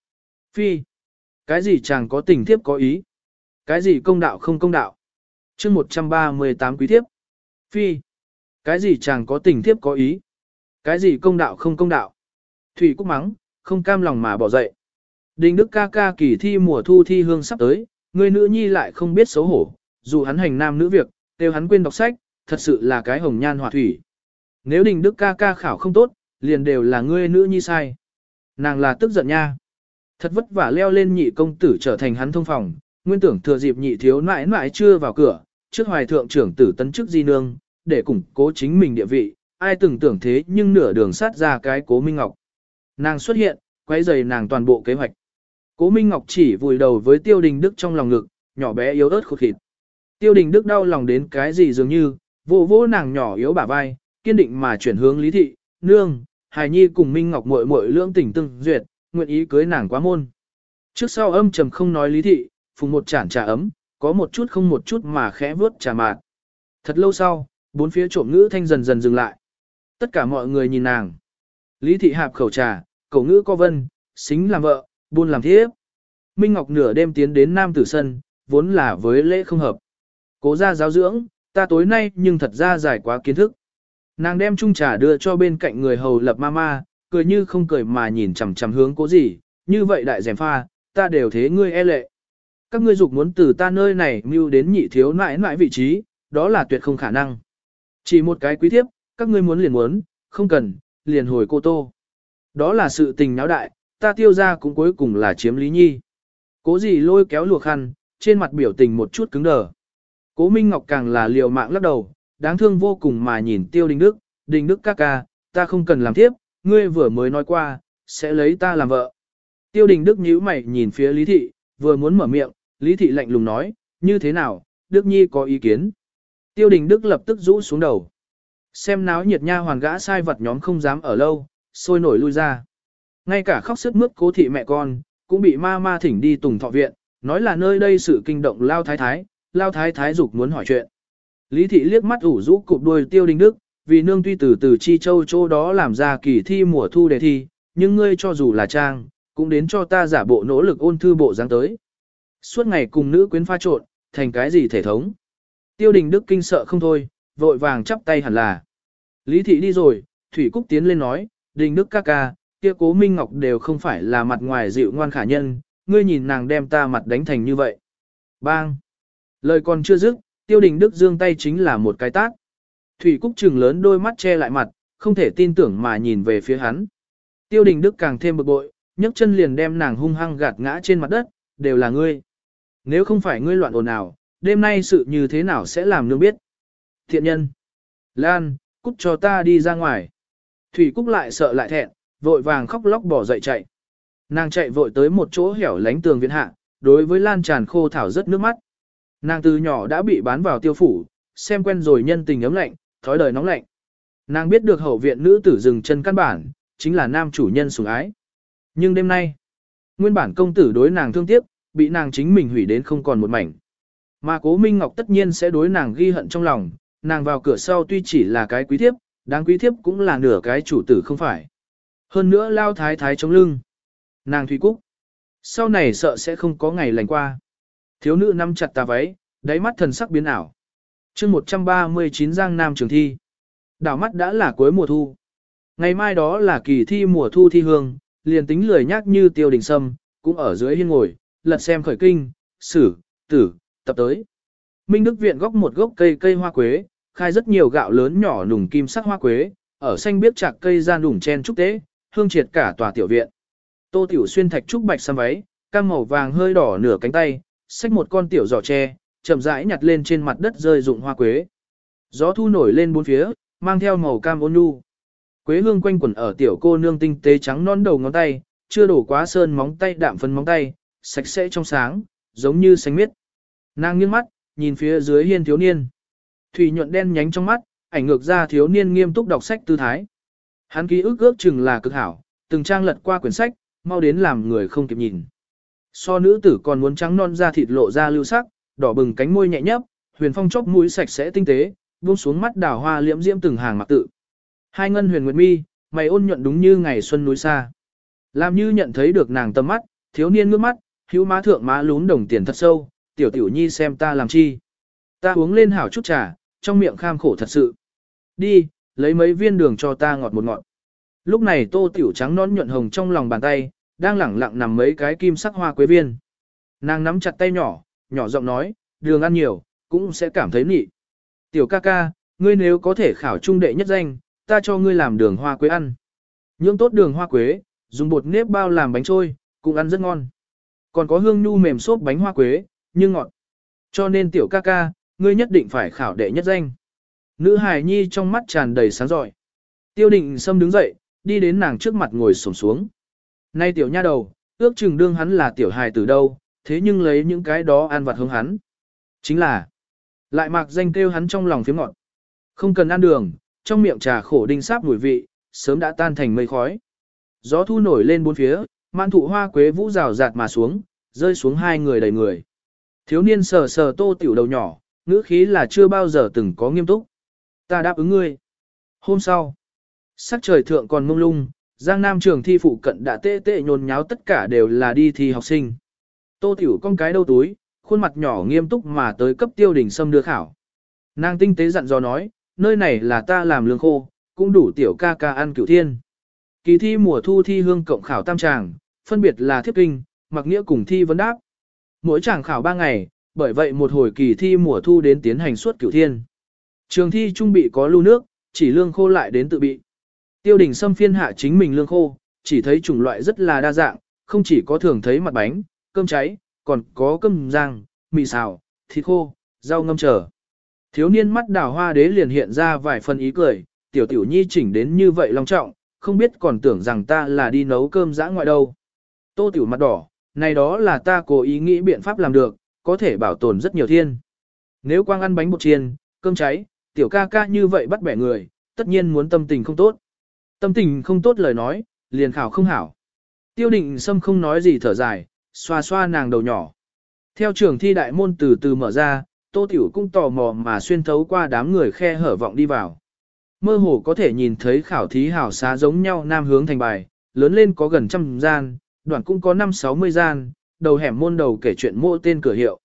Phi, cái gì chàng có tình thiếp có ý? Cái gì công đạo không công đạo? chương 138 quý thiếp. Phi, cái gì chàng có tình thiếp có ý? Cái gì công đạo không công đạo? Thủy Cúc mắng, không cam lòng mà bỏ dậy. Đình Đức ca ca kỳ thi mùa thu thi hương sắp tới, người nữ nhi lại không biết xấu hổ, dù hắn hành nam nữ việc, đều hắn quên đọc sách, thật sự là cái hồng nhan họa thủy. Nếu Đình Đức ca ca khảo không tốt, liền đều là ngươi nữ nhi sai. Nàng là tức giận nha. Thật vất vả leo lên nhị công tử trở thành hắn thông phòng, nguyên tưởng thừa dịp nhị thiếu nãi nãi chưa vào cửa, trước hoài thượng trưởng tử tấn chức di nương, để củng cố chính mình địa vị, ai từng tưởng thế nhưng nửa đường sát ra cái cố Minh Ngọc. Nàng xuất hiện, quay dày nàng toàn bộ kế hoạch. Cố Minh Ngọc chỉ vùi đầu với Tiêu Đình Đức trong lòng ngực, nhỏ bé yếu ớt khụt khịt. Tiêu Đình Đức đau lòng đến cái gì dường như, vô vô nàng nhỏ yếu bả vai, kiên định mà chuyển hướng Lý Thị, Nương, Hải Nhi cùng Minh Ngọc muội muội lưỡng tình tương duyệt, nguyện ý cưới nàng quá môn. Trước sau âm trầm không nói Lý Thị, phùng một chản trà ấm, có một chút không một chút mà khẽ vớt trà mạt. Thật lâu sau, bốn phía trộm ngữ thanh dần dần dừng lại. Tất cả mọi người nhìn nàng. Lý thị hạp khẩu trà, cầu ngữ co vân, xính làm vợ, buôn làm thiếp. Minh Ngọc nửa đêm tiến đến Nam Tử Sân, vốn là với lễ không hợp. Cố ra giáo dưỡng, ta tối nay nhưng thật ra giải quá kiến thức. Nàng đem chung trà đưa cho bên cạnh người hầu lập mama, cười như không cười mà nhìn chằm chằm hướng cố gì, như vậy đại dèm pha, ta đều thế ngươi e lệ. Các ngươi dục muốn từ ta nơi này mưu đến nhị thiếu nãi nãi vị trí, đó là tuyệt không khả năng. Chỉ một cái quý thiếp, các ngươi muốn liền muốn, không cần, liền hồi cô tô. Đó là sự tình náo đại, ta tiêu ra cũng cuối cùng là chiếm lý nhi. Cố gì lôi kéo lùa khăn, trên mặt biểu tình một chút cứng đờ. Cố Minh Ngọc càng là liều mạng lắc đầu, đáng thương vô cùng mà nhìn tiêu đình đức, đình đức ca ca, ta không cần làm tiếp, ngươi vừa mới nói qua, sẽ lấy ta làm vợ. Tiêu đình đức nhíu mày nhìn phía Lý Thị, vừa muốn mở miệng, Lý Thị lạnh lùng nói, như thế nào, Đức Nhi có ý kiến. Tiêu đình đức lập tức rũ xuống đầu. Xem náo nhiệt nha hoàn gã sai vật nhóm không dám ở lâu, sôi nổi lui ra. Ngay cả khóc sức mướt cố thị mẹ con, cũng bị ma ma thỉnh đi tùng thọ viện, nói là nơi đây sự kinh động lao thái thái, lao thái thái dục muốn hỏi chuyện. Lý thị liếc mắt ủ rũ cụp đuôi tiêu đình đức, vì nương tuy từ từ chi châu chỗ đó làm ra kỳ thi mùa thu đề thi, nhưng ngươi cho dù là trang, cũng đến cho ta giả bộ nỗ lực ôn thư bộ dáng tới. Suốt ngày cùng nữ quyến pha trộn, thành cái gì thể thống. Tiêu đình đức kinh sợ không thôi, vội vàng chắp tay hẳn là. Lý thị đi rồi, Thủy Cúc tiến lên nói, đình đức ca ca, kia cố Minh Ngọc đều không phải là mặt ngoài dịu ngoan khả nhân, ngươi nhìn nàng đem ta mặt đánh thành như vậy. Bang! Lời còn chưa dứt, tiêu đình đức dương tay chính là một cái tát. Thủy Cúc trừng lớn đôi mắt che lại mặt, không thể tin tưởng mà nhìn về phía hắn. Tiêu đình đức càng thêm bực bội, nhấc chân liền đem nàng hung hăng gạt ngã trên mặt đất, đều là ngươi. Nếu không phải ngươi loạn ồn ào, đêm nay sự như thế nào sẽ làm nương biết. Thiện nhân! Lan, cút cho ta đi ra ngoài. Thủy Cúc lại sợ lại thẹn, vội vàng khóc lóc bỏ dậy chạy. Nàng chạy vội tới một chỗ hẻo lánh tường viện hạ, đối với lan tràn khô thảo rất nước mắt. Nàng từ nhỏ đã bị bán vào tiêu phủ, xem quen rồi nhân tình ấm lạnh, thói đời nóng lạnh. Nàng biết được hậu viện nữ tử dừng chân căn bản, chính là nam chủ nhân sủng ái. Nhưng đêm nay, nguyên bản công tử đối nàng thương tiếc, bị nàng chính mình hủy đến không còn một mảnh. Mà cố Minh Ngọc tất nhiên sẽ đối nàng ghi hận trong lòng, nàng vào cửa sau tuy chỉ là cái quý thiếp, đáng quý thiếp cũng là nửa cái chủ tử không phải. Hơn nữa lao thái thái chống lưng. Nàng Thủy Cúc. Sau này sợ sẽ không có ngày lành qua. Thiếu nữ nắm chặt tà váy, đáy mắt thần sắc biến ảo. chương 139 Giang Nam Trường Thi. Đảo mắt đã là cuối mùa thu. Ngày mai đó là kỳ thi mùa thu thi hương, liền tính lười nhác như tiêu đình sâm, cũng ở dưới hiên ngồi, lật xem khởi kinh, sử, tử, tập tới. Minh Đức Viện góc một gốc cây cây hoa quế, khai rất nhiều gạo lớn nhỏ nùng kim sắc hoa quế, ở xanh biếc chạc cây gian nùng chen trúc tế, hương triệt cả tòa tiểu viện. Tô Tiểu xuyên thạch trúc bạch xăm váy, cam màu vàng hơi đỏ nửa cánh tay, xách một con tiểu giỏ tre, chậm rãi nhặt lên trên mặt đất rơi dụng hoa quế. Gió thu nổi lên bốn phía, mang theo màu cam ôn nhu. Quế hương quanh quẩn ở tiểu cô nương tinh tế trắng non đầu ngón tay, chưa đổ quá sơn móng tay đạm phân móng tay, sạch sẽ trong sáng, giống như xanh miết. Nàng nghiêng mắt, nhìn phía dưới hiên thiếu niên. Thủy nhuận đen nhánh trong mắt, ảnh ngược ra thiếu niên nghiêm túc đọc sách tư thái. Hắn ký ức ước chừng là cực hảo, từng trang lật qua quyển sách, mau đến làm người không kịp nhìn. So nữ tử còn muốn trắng non da thịt lộ ra lưu sắc, đỏ bừng cánh môi nhẹ nhấp, huyền phong chốc mũi sạch sẽ tinh tế, buông xuống mắt đào hoa liễm diễm từng hàng mặc tự. Hai ngân huyền nguyệt mi, mày ôn nhuận đúng như ngày xuân núi xa. Làm như nhận thấy được nàng tầm mắt, thiếu niên ngước mắt, hữu má thượng má lún đồng tiền thật sâu, tiểu tiểu nhi xem ta làm chi. Ta uống lên hảo chút trà, trong miệng kham khổ thật sự. Đi, lấy mấy viên đường cho ta ngọt một ngọt. Lúc này tô tiểu trắng nón nhuận hồng trong lòng bàn tay, đang lẳng lặng nằm mấy cái kim sắc hoa quế viên. Nàng nắm chặt tay nhỏ, nhỏ giọng nói, đường ăn nhiều, cũng sẽ cảm thấy nị. Tiểu ca ca, ngươi nếu có thể khảo trung đệ nhất danh, ta cho ngươi làm đường hoa quế ăn. Nhưỡng tốt đường hoa quế, dùng bột nếp bao làm bánh trôi, cũng ăn rất ngon. Còn có hương nhu mềm xốp bánh hoa quế, nhưng ngọt. Cho nên tiểu ca ca, ngươi nhất định phải khảo đệ nhất danh. Nữ hài nhi trong mắt tràn đầy sáng giỏi. Tiêu định Sâm đứng dậy, đi đến nàng trước mặt ngồi xổm xuống. Nay tiểu nha đầu, ước chừng đương hắn là tiểu hài từ đâu, thế nhưng lấy những cái đó ăn vặt hướng hắn. Chính là, lại mạc danh kêu hắn trong lòng phía ngọn Không cần ăn đường, trong miệng trà khổ đinh sáp mùi vị, sớm đã tan thành mây khói. Gió thu nổi lên bốn phía, mạn thụ hoa quế vũ rào rạt mà xuống, rơi xuống hai người đầy người. Thiếu niên sờ sờ tô tiểu đầu nhỏ, ngữ khí là chưa bao giờ từng có nghiêm túc. Ta đáp ứng ngươi. Hôm sau, sắc trời thượng còn mông lung, Giang Nam trường thi phụ cận đã tê tê nhồn nháo tất cả đều là đi thi học sinh. Tô tiểu con cái đâu túi, khuôn mặt nhỏ nghiêm túc mà tới cấp tiêu đỉnh sâm đưa khảo. Nàng tinh tế dặn dò nói, nơi này là ta làm lương khô, cũng đủ tiểu ca ca ăn cửu thiên. Kỳ thi mùa thu thi hương cộng khảo tam tràng, phân biệt là thiếp kinh, mặc nghĩa cùng thi vấn đáp. Mỗi tràng khảo 3 ngày, bởi vậy một hồi kỳ thi mùa thu đến tiến hành suốt cửu thiên. Trường thi trung bị có lưu nước, chỉ lương khô lại đến tự bị. Tiêu đình xâm phiên hạ chính mình lương khô, chỉ thấy chủng loại rất là đa dạng, không chỉ có thường thấy mặt bánh, cơm cháy, còn có cơm rang, mì xào, thịt khô, rau ngâm trở. Thiếu niên mắt đào hoa đế liền hiện ra vài phần ý cười, tiểu tiểu nhi chỉnh đến như vậy long trọng, không biết còn tưởng rằng ta là đi nấu cơm dã ngoại đâu. Tô tiểu mặt đỏ, này đó là ta cố ý nghĩ biện pháp làm được, có thể bảo tồn rất nhiều thiên. Nếu quang ăn bánh bột chiên, cơm cháy, tiểu ca ca như vậy bắt bẻ người, tất nhiên muốn tâm tình không tốt. Tâm tình không tốt lời nói, liền khảo không hảo. Tiêu định sâm không nói gì thở dài, xoa xoa nàng đầu nhỏ. Theo trường thi đại môn từ từ mở ra, tô tiểu cũng tò mò mà xuyên thấu qua đám người khe hở vọng đi vào. Mơ hồ có thể nhìn thấy khảo thí hảo xá giống nhau nam hướng thành bài, lớn lên có gần trăm gian, đoạn cũng có năm sáu mươi gian, đầu hẻm môn đầu kể chuyện mô tên cửa hiệu.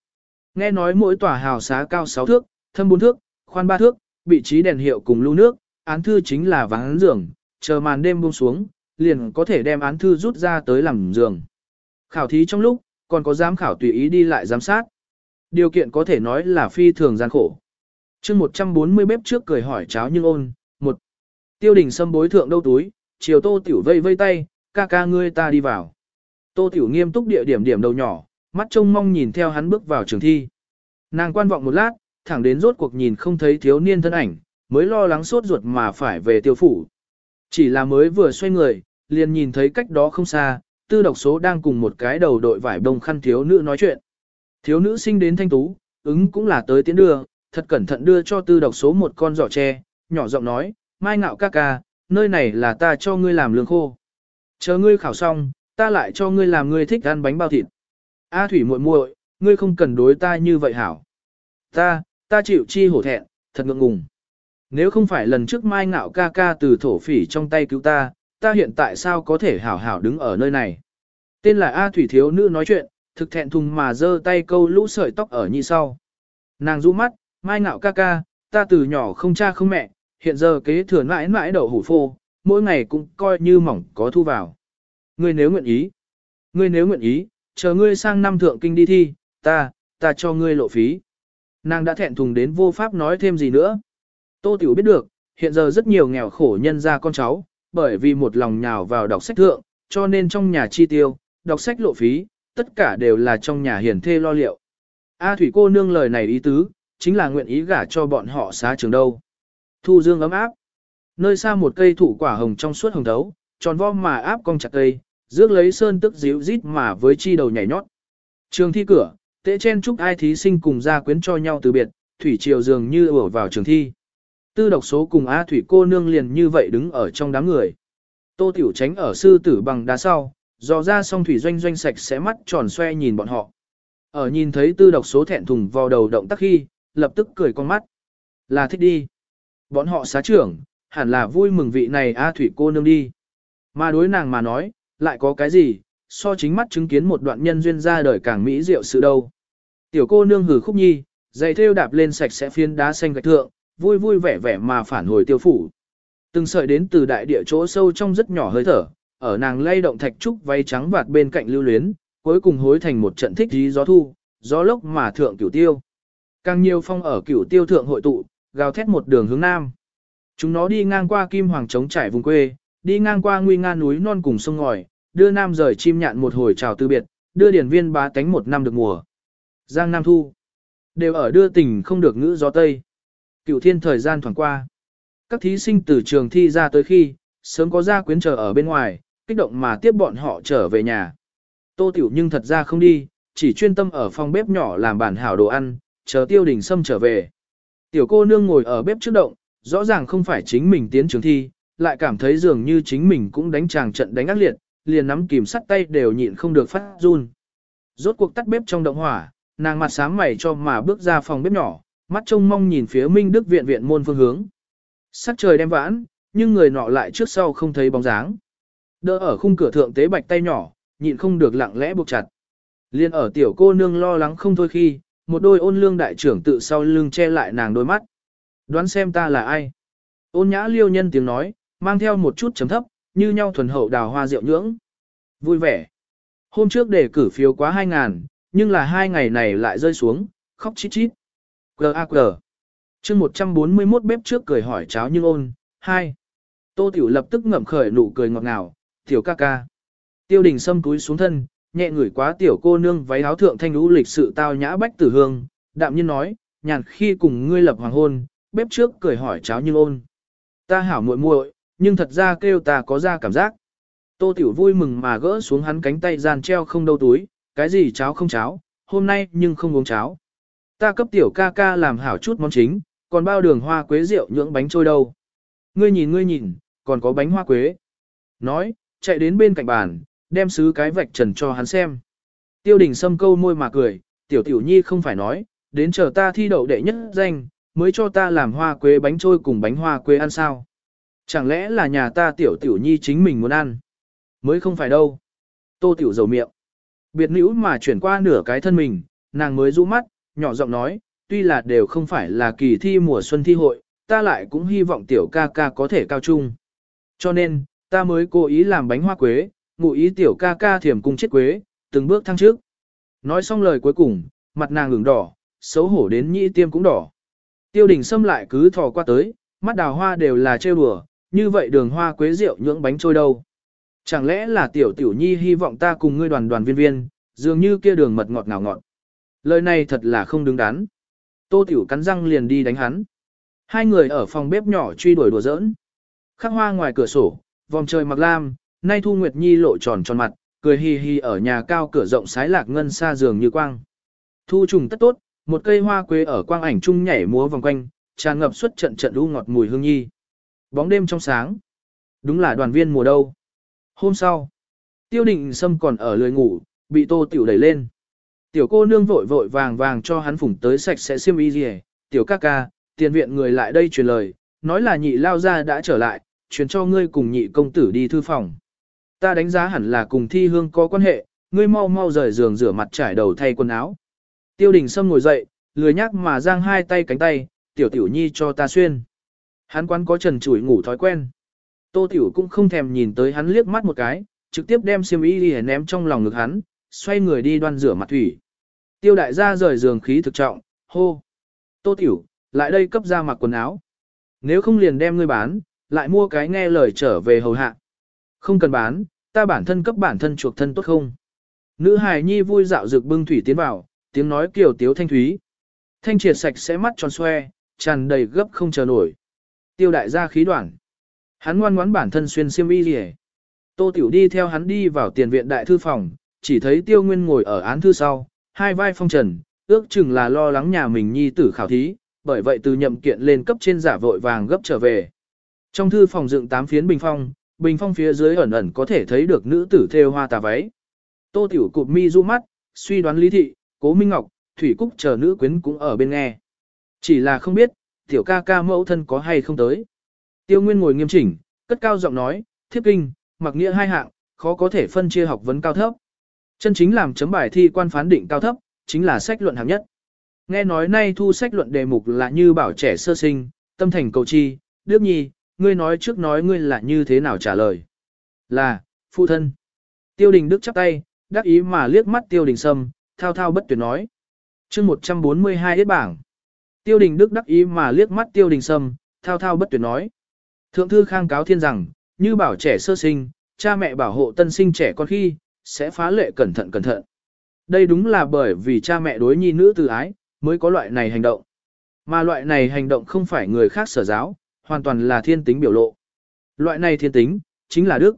Nghe nói mỗi tòa hào xá cao 6 thước, thâm 4 thước, khoan 3 thước, vị trí đèn hiệu cùng lưu nước, án thư chính là vắng giường, chờ màn đêm buông xuống, liền có thể đem án thư rút ra tới làm giường. Khảo thí trong lúc, còn có giám khảo tùy ý đi lại giám sát. Điều kiện có thể nói là phi thường gian khổ. chương 140 bếp trước cười hỏi cháo nhưng ôn, một Tiêu đình xâm bối thượng đâu túi, chiều tô tiểu vây vây tay, ca ca ngươi ta đi vào. Tô tiểu nghiêm túc địa điểm điểm đầu nhỏ, mắt trông mong nhìn theo hắn bước vào trường thi. Nàng quan vọng một lát, thẳng đến rốt cuộc nhìn không thấy thiếu niên thân ảnh, mới lo lắng suốt ruột mà phải về tiêu phủ. Chỉ là mới vừa xoay người, liền nhìn thấy cách đó không xa, tư độc số đang cùng một cái đầu đội vải bông khăn thiếu nữ nói chuyện. Thiếu nữ sinh đến thanh tú, ứng cũng là tới tiến đưa, thật cẩn thận đưa cho tư độc số một con giỏ tre, nhỏ giọng nói, mai ngạo ca ca, nơi này là ta cho ngươi làm lương khô. Chờ ngươi khảo xong, ta lại cho ngươi làm ngươi thích ăn bánh bao thịt. A thủy muội muội, ngươi không cần đối ta như vậy hảo. Ta, ta chịu chi hổ thẹn, thật ngượng ngùng. Nếu không phải lần trước mai ngạo ca ca từ thổ phỉ trong tay cứu ta, ta hiện tại sao có thể hảo hảo đứng ở nơi này. Tên là A thủy thiếu nữ nói chuyện, thực thẹn thùng mà giơ tay câu lũ sợi tóc ở như sau. Nàng rũ mắt, mai ngạo ca ca, ta từ nhỏ không cha không mẹ, hiện giờ kế thừa mãi mãi đậu hủ phô, mỗi ngày cũng coi như mỏng có thu vào. Ngươi nếu nguyện ý, ngươi nếu nguyện ý, chờ ngươi sang năm thượng kinh đi thi, ta, ta cho ngươi lộ phí. Nàng đã thẹn thùng đến vô pháp nói thêm gì nữa. Tô Tiểu biết được, hiện giờ rất nhiều nghèo khổ nhân ra con cháu, bởi vì một lòng nhào vào đọc sách thượng, cho nên trong nhà chi tiêu, đọc sách lộ phí, tất cả đều là trong nhà hiền thê lo liệu. A Thủy cô nương lời này ý tứ, chính là nguyện ý gả cho bọn họ xá trường đâu. Thu dương ấm áp. Nơi xa một cây thủ quả hồng trong suốt hồng thấu, tròn vo mà áp cong chặt cây, rước lấy sơn tức díu rít mà với chi đầu nhảy nhót. Trường thi cửa, tệ chen chúc ai thí sinh cùng ra quyến cho nhau từ biệt, thủy triều dường như ở vào trường thi. Tư độc số cùng A thủy cô nương liền như vậy đứng ở trong đám người. Tô tiểu tránh ở sư tử bằng đá sau, dò ra song thủy doanh doanh sạch sẽ mắt tròn xoe nhìn bọn họ. Ở nhìn thấy tư độc số thẹn thùng vào đầu động tác khi, lập tức cười con mắt. Là thích đi. Bọn họ xá trưởng, hẳn là vui mừng vị này A thủy cô nương đi. Mà đối nàng mà nói, lại có cái gì, so chính mắt chứng kiến một đoạn nhân duyên ra đời càng mỹ diệu sự đâu. Tiểu cô nương hử khúc nhi, giày thêu đạp lên sạch sẽ phiến đá xanh gạch thượng, vui vui vẻ vẻ mà phản hồi tiêu phủ. Từng sợi đến từ đại địa chỗ sâu trong rất nhỏ hơi thở, ở nàng lay động thạch trúc váy trắng vạt bên cạnh lưu luyến, cuối cùng hối thành một trận thích dí gió thu, gió lốc mà thượng cửu tiêu. Càng nhiều phong ở cửu tiêu thượng hội tụ, gào thét một đường hướng nam. Chúng nó đi ngang qua kim hoàng trống trải vùng quê, đi ngang qua nguy nga núi non cùng sông ngòi, đưa nam rời chim nhạn một hồi chào từ biệt, đưa điển viên bá tánh một năm được mùa. Giang Nam Thu, đều ở đưa tình không được ngữ gió Tây. Cựu thiên thời gian thoảng qua. Các thí sinh từ trường thi ra tới khi, sớm có gia quyến chờ ở bên ngoài, kích động mà tiếp bọn họ trở về nhà. Tô Tiểu nhưng thật ra không đi, chỉ chuyên tâm ở phòng bếp nhỏ làm bản hảo đồ ăn, chờ tiêu đình sâm trở về. Tiểu cô nương ngồi ở bếp trước động, rõ ràng không phải chính mình tiến trường thi, lại cảm thấy dường như chính mình cũng đánh chàng trận đánh ác liệt, liền nắm kìm sắt tay đều nhịn không được phát run. Rốt cuộc tắt bếp trong động hỏa, nàng mặt sáng mày cho mà bước ra phòng bếp nhỏ, mắt trông mong nhìn phía Minh Đức viện viện môn phương hướng. Sắc trời đem vãn, nhưng người nọ lại trước sau không thấy bóng dáng. Đỡ ở khung cửa thượng tế bạch tay nhỏ, nhịn không được lặng lẽ buộc chặt. Liên ở tiểu cô nương lo lắng không thôi khi, một đôi ôn lương đại trưởng tự sau lưng che lại nàng đôi mắt. Đoán xem ta là ai? Ôn nhã liêu nhân tiếng nói, mang theo một chút chấm thấp, như nhau thuần hậu đào hoa rượu nhưỡng. Vui vẻ. Hôm trước để cử phiếu quá 2.000, nhưng là hai ngày này lại rơi xuống, khóc chít chít. G.A.G. chương 141 bếp trước cười hỏi cháo nhưng ôn, 2. Tô Tiểu lập tức ngậm khởi nụ cười ngọt ngào, tiểu ca ca. Tiêu đình xâm túi xuống thân, nhẹ ngửi quá tiểu cô nương váy áo thượng thanh lũ lịch sự tao nhã bách tử hương, đạm nhiên nói, nhàn khi cùng ngươi lập hoàng hôn, bếp trước cười hỏi cháo nhưng ôn. Ta hảo muội muội, nhưng thật ra kêu ta có ra cảm giác. Tô Tiểu vui mừng mà gỡ xuống hắn cánh tay gian treo không đâu túi, cái gì cháo không cháo, hôm nay nhưng không uống cháo. Ta cấp tiểu ca ca làm hảo chút món chính, còn bao đường hoa quế rượu nhưỡng bánh trôi đâu. Ngươi nhìn ngươi nhìn, còn có bánh hoa quế. Nói, chạy đến bên cạnh bàn, đem sứ cái vạch trần cho hắn xem. Tiêu đình sâm câu môi mà cười, tiểu tiểu nhi không phải nói, đến chờ ta thi đậu đệ nhất danh, mới cho ta làm hoa quế bánh trôi cùng bánh hoa quế ăn sao. Chẳng lẽ là nhà ta tiểu tiểu nhi chính mình muốn ăn? Mới không phải đâu. Tô tiểu dầu miệng. Biệt nữ mà chuyển qua nửa cái thân mình, nàng mới rũ mắt, nhỏ giọng nói, tuy là đều không phải là kỳ thi mùa xuân thi hội, ta lại cũng hy vọng tiểu ca ca có thể cao trung. Cho nên, ta mới cố ý làm bánh hoa quế, ngụ ý tiểu ca ca thiểm cung chết quế, từng bước thăng trước. Nói xong lời cuối cùng, mặt nàng ửng đỏ, xấu hổ đến nhĩ tiêm cũng đỏ. Tiêu đình xâm lại cứ thò qua tới, mắt đào hoa đều là trêu đùa, như vậy đường hoa quế rượu nhưỡng bánh trôi đâu. Chẳng lẽ là tiểu tiểu nhi hy vọng ta cùng ngươi đoàn đoàn viên viên, dường như kia đường mật ngọt ngào ngọt. Lời này thật là không đứng đắn. Tô tiểu cắn răng liền đi đánh hắn. Hai người ở phòng bếp nhỏ truy đuổi đùa giỡn. Khắc hoa ngoài cửa sổ, vòng trời mặc lam, nay Thu Nguyệt Nhi lộ tròn tròn mặt, cười hi hi ở nhà cao cửa rộng sái lạc ngân xa giường như quang. Thu trùng tất tốt, một cây hoa quế ở quang ảnh trung nhảy múa vòng quanh, tràn ngập suốt trận trận u ngọt mùi hương nhi. Bóng đêm trong sáng. Đúng là đoàn viên mùa đâu. Hôm sau, tiêu định sâm còn ở lười ngủ, bị tô tiểu đẩy lên. Tiểu cô nương vội vội vàng vàng cho hắn phủng tới sạch sẽ xiêm y gì tiểu ca ca, tiền viện người lại đây truyền lời, nói là nhị lao ra đã trở lại, truyền cho ngươi cùng nhị công tử đi thư phòng. Ta đánh giá hẳn là cùng thi hương có quan hệ, ngươi mau mau rời giường rửa mặt trải đầu thay quần áo. Tiêu đình Sâm ngồi dậy, lười nhác mà giang hai tay cánh tay, tiểu tiểu nhi cho ta xuyên. Hắn quán có trần chủi ngủ thói quen. Tô tiểu cũng không thèm nhìn tới hắn liếc mắt một cái, trực tiếp đem xiêm y ném trong lòng ngực hắn, xoay người đi đoan rửa mặt thủy. Tiêu đại gia rời giường khí thực trọng, hô. Tô tiểu, lại đây cấp ra mặc quần áo. Nếu không liền đem ngươi bán, lại mua cái nghe lời trở về hầu hạ. Không cần bán, ta bản thân cấp bản thân chuộc thân tốt không? Nữ hài nhi vui dạo dược bưng thủy tiến vào, tiếng nói kiểu tiếu thanh thúy. Thanh triệt sạch sẽ mắt tròn xoe, tràn đầy gấp không chờ nổi. Tiêu đại gia khí đoạn. Hắn ngoan ngoãn bản thân xuyên xiêm y rìa. Tô Tiểu đi theo hắn đi vào tiền viện đại thư phòng, chỉ thấy Tiêu Nguyên ngồi ở án thư sau, hai vai phong trần, ước chừng là lo lắng nhà mình nhi tử khảo thí, bởi vậy từ nhậm kiện lên cấp trên giả vội vàng gấp trở về. Trong thư phòng dựng tám phiến bình phong, bình phong phía dưới ẩn ẩn có thể thấy được nữ tử thêu hoa tà váy. Tô Tiểu cụp mi du mắt, suy đoán lý thị, cố Minh Ngọc, Thủy Cúc chờ nữ quyến cũng ở bên nghe. Chỉ là không biết, tiểu ca ca mẫu thân có hay không tới. Tiêu Nguyên ngồi nghiêm chỉnh, cất cao giọng nói, thiếp kinh, mặc nghĩa hai hạng, khó có thể phân chia học vấn cao thấp. Chân chính làm chấm bài thi quan phán định cao thấp, chính là sách luận hạng nhất. Nghe nói nay thu sách luận đề mục là như bảo trẻ sơ sinh, tâm thành cầu chi, đức nhi, ngươi nói trước nói ngươi là như thế nào trả lời. Là, phụ thân. Tiêu đình đức chắp tay, đắc ý mà liếc mắt tiêu đình sâm, thao thao bất tuyệt nói. chương 142 hết bảng. Tiêu đình đức đắc ý mà liếc mắt tiêu đình sâm, thao thao bất tuyệt nói. Thượng thư khang cáo thiên rằng, như bảo trẻ sơ sinh, cha mẹ bảo hộ tân sinh trẻ con khi, sẽ phá lệ cẩn thận cẩn thận. Đây đúng là bởi vì cha mẹ đối nhi nữ từ ái, mới có loại này hành động. Mà loại này hành động không phải người khác sở giáo, hoàn toàn là thiên tính biểu lộ. Loại này thiên tính, chính là đức.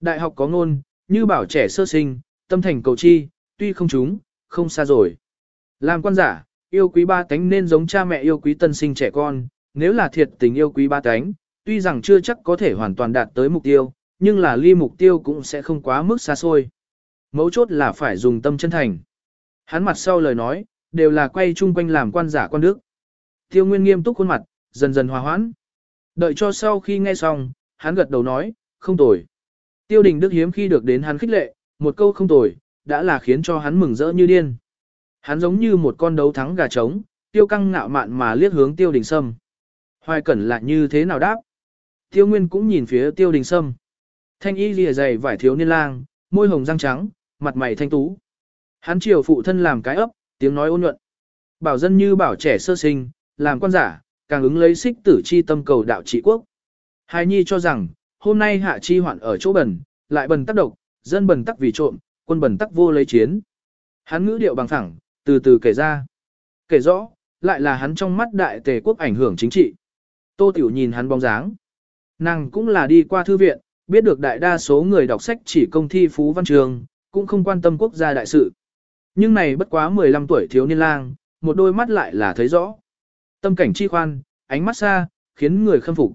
Đại học có ngôn, như bảo trẻ sơ sinh, tâm thành cầu chi, tuy không chúng, không xa rồi. Làm quan giả, yêu quý ba tánh nên giống cha mẹ yêu quý tân sinh trẻ con, nếu là thiệt tình yêu quý ba tánh, tuy rằng chưa chắc có thể hoàn toàn đạt tới mục tiêu, nhưng là ly mục tiêu cũng sẽ không quá mức xa xôi. Mấu chốt là phải dùng tâm chân thành. Hắn mặt sau lời nói, đều là quay chung quanh làm quan giả quan đức. Tiêu Nguyên nghiêm túc khuôn mặt, dần dần hòa hoãn. Đợi cho sau khi nghe xong, hắn gật đầu nói, không tồi. Tiêu đình đức hiếm khi được đến hắn khích lệ, một câu không tồi, đã là khiến cho hắn mừng rỡ như điên. Hắn giống như một con đấu thắng gà trống, tiêu căng ngạo mạn mà liếc hướng tiêu đình sâm. Hoài cẩn lại như thế nào đáp? Tiêu Nguyên cũng nhìn phía tiêu đình sâm. Thanh y lìa dày vải thiếu niên lang, môi hồng răng trắng, mặt mày thanh tú. Hắn chiều phụ thân làm cái ấp, tiếng nói ôn nhuận. Bảo dân như bảo trẻ sơ sinh, làm quan giả, càng ứng lấy xích tử chi tâm cầu đạo trị quốc. Hai nhi cho rằng, hôm nay hạ chi hoạn ở chỗ bẩn, lại bần tắc độc, dân bần tắc vì trộm, quân bần tắc vô lấy chiến. Hắn ngữ điệu bằng thẳng, từ từ kể ra. Kể rõ, lại là hắn trong mắt đại tề quốc ảnh hưởng chính trị. Tô Tiểu nhìn hắn bóng dáng. Nàng cũng là đi qua thư viện, biết được đại đa số người đọc sách chỉ công thi phú văn trường, cũng không quan tâm quốc gia đại sự. Nhưng này bất quá 15 tuổi thiếu niên lang, một đôi mắt lại là thấy rõ. Tâm cảnh chi khoan, ánh mắt xa, khiến người khâm phục.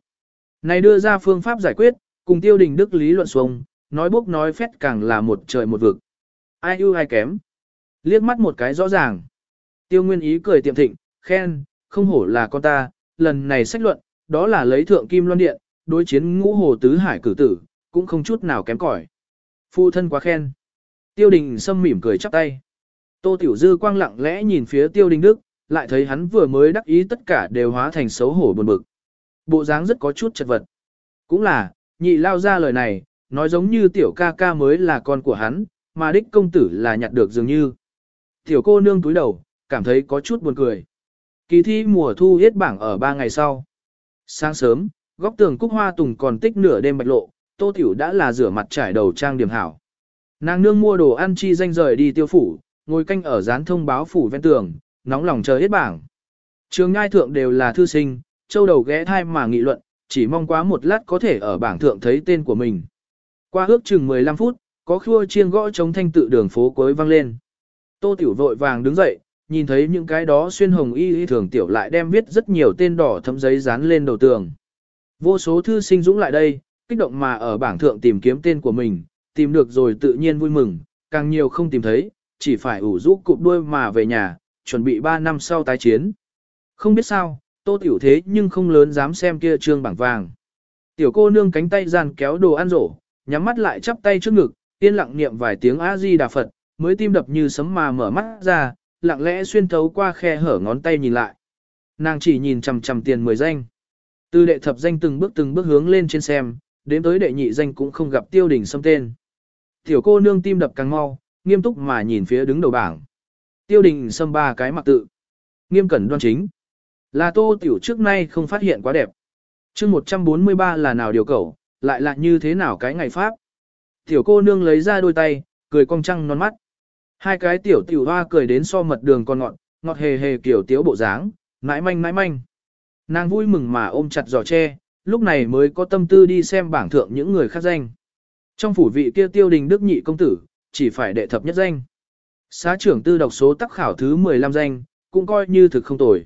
Này đưa ra phương pháp giải quyết, cùng tiêu đình đức lý luận xuống, nói bốc nói phét càng là một trời một vực. Ai ưu ai kém. Liếc mắt một cái rõ ràng. Tiêu Nguyên Ý cười tiệm thịnh, khen, không hổ là con ta, lần này sách luận, đó là lấy thượng kim loan điện, đối chiến ngũ hồ tứ hải cử tử, cũng không chút nào kém cỏi. Phu thân quá khen. Tiêu đình sâm mỉm cười chắp tay. Tô Tiểu Dư quang lặng lẽ nhìn phía Tiêu Đình Đức, lại thấy hắn vừa mới đắc ý tất cả đều hóa thành xấu hổ buồn bực. Bộ dáng rất có chút chật vật. Cũng là, nhị lao ra lời này, nói giống như tiểu ca ca mới là con của hắn, mà đích công tử là nhặt được dường như. Tiểu cô nương túi đầu, cảm thấy có chút buồn cười. Kỳ thi mùa thu hết bảng ở ba ngày sau. Sáng sớm, góc tường cúc hoa tùng còn tích nửa đêm bạch lộ, tô tiểu đã là rửa mặt trải đầu trang điểm hảo. Nàng nương mua đồ ăn chi danh rời đi tiêu phủ, ngồi canh ở dán thông báo phủ ven tường, nóng lòng chờ hết bảng. Trường ngai thượng đều là thư sinh, châu đầu ghé thai mà nghị luận, chỉ mong quá một lát có thể ở bảng thượng thấy tên của mình. Qua ước chừng 15 phút, có khua chiêng gõ chống thanh tự đường phố cuối vang lên. Tô Tiểu vội vàng đứng dậy, nhìn thấy những cái đó xuyên hồng y y thường tiểu lại đem viết rất nhiều tên đỏ thấm giấy dán lên đầu tường. Vô số thư sinh dũng lại đây, kích động mà ở bảng thượng tìm kiếm tên của mình, tìm được rồi tự nhiên vui mừng, càng nhiều không tìm thấy, chỉ phải ủ rũ cụp đuôi mà về nhà, chuẩn bị 3 năm sau tái chiến. Không biết sao, tô tiểu thế nhưng không lớn dám xem kia trương bảng vàng. Tiểu cô nương cánh tay gian kéo đồ ăn rổ, nhắm mắt lại chắp tay trước ngực, yên lặng niệm vài tiếng A-di Đà Phật, mới tim đập như sấm mà mở mắt ra, lặng lẽ xuyên thấu qua khe hở ngón tay nhìn lại. Nàng chỉ nhìn chằm chằm tiền mười danh. Từ đệ thập danh từng bước từng bước hướng lên trên xem, đến tới đệ nhị danh cũng không gặp tiêu đình xâm tên. Tiểu cô nương tim đập càng mau, nghiêm túc mà nhìn phía đứng đầu bảng. Tiêu đình xâm ba cái mặc tự. Nghiêm cẩn đoan chính. Là tô tiểu trước nay không phát hiện quá đẹp. mươi 143 là nào điều cầu, lại là như thế nào cái ngày pháp. Tiểu cô nương lấy ra đôi tay, cười cong trăng non mắt. Hai cái tiểu tiểu hoa cười đến so mật đường con ngọn, ngọt hề hề kiểu tiếu bộ dáng, nãi manh nãi manh. Nàng vui mừng mà ôm chặt giò tre, lúc này mới có tâm tư đi xem bảng thượng những người khác danh. Trong phủ vị kia tiêu đình đức nhị công tử, chỉ phải đệ thập nhất danh. Xá trưởng tư đọc số tác khảo thứ 15 danh, cũng coi như thực không tồi.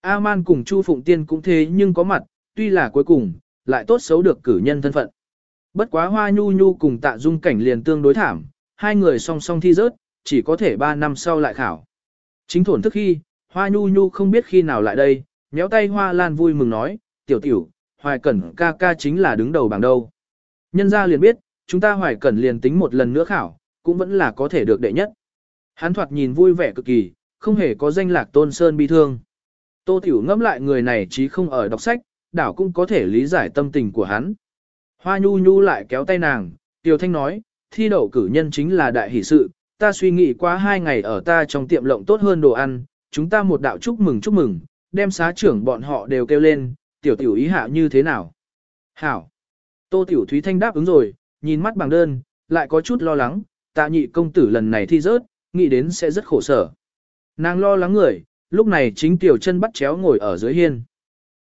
A-man cùng Chu Phụng Tiên cũng thế nhưng có mặt, tuy là cuối cùng, lại tốt xấu được cử nhân thân phận. Bất quá Hoa Nhu Nhu cùng Tạ Dung cảnh liền tương đối thảm, hai người song song thi rớt, chỉ có thể 3 năm sau lại khảo. Chính thổn thức khi, Hoa Nhu Nhu không biết khi nào lại đây, nhéo tay Hoa Lan vui mừng nói, tiểu tiểu, Hoài Cẩn ca ca chính là đứng đầu bảng đâu. Nhân gia liền biết, chúng ta Hoài Cẩn liền tính một lần nữa khảo, cũng vẫn là có thể được đệ nhất. Hắn thoạt nhìn vui vẻ cực kỳ, không hề có danh lạc tôn sơn bi thương. Tô Tiểu ngẫm lại người này chí không ở đọc sách, đảo cũng có thể lý giải tâm tình của hắn. Hoa nhu nhu lại kéo tay nàng, Tiểu Thanh nói, thi đậu cử nhân chính là đại hỷ sự, ta suy nghĩ quá hai ngày ở ta trong tiệm lộng tốt hơn đồ ăn, chúng ta một đạo chúc mừng chúc mừng, đem xá trưởng bọn họ đều kêu lên, tiểu tiểu ý hạ như thế nào. Hảo. Tô Tiểu Thúy Thanh đáp ứng rồi, nhìn mắt bằng đơn, lại có chút lo lắng, tạ nhị công tử lần này thi rớt, nghĩ đến sẽ rất khổ sở. Nàng lo lắng người, lúc này chính tiểu chân bắt chéo ngồi ở dưới hiên.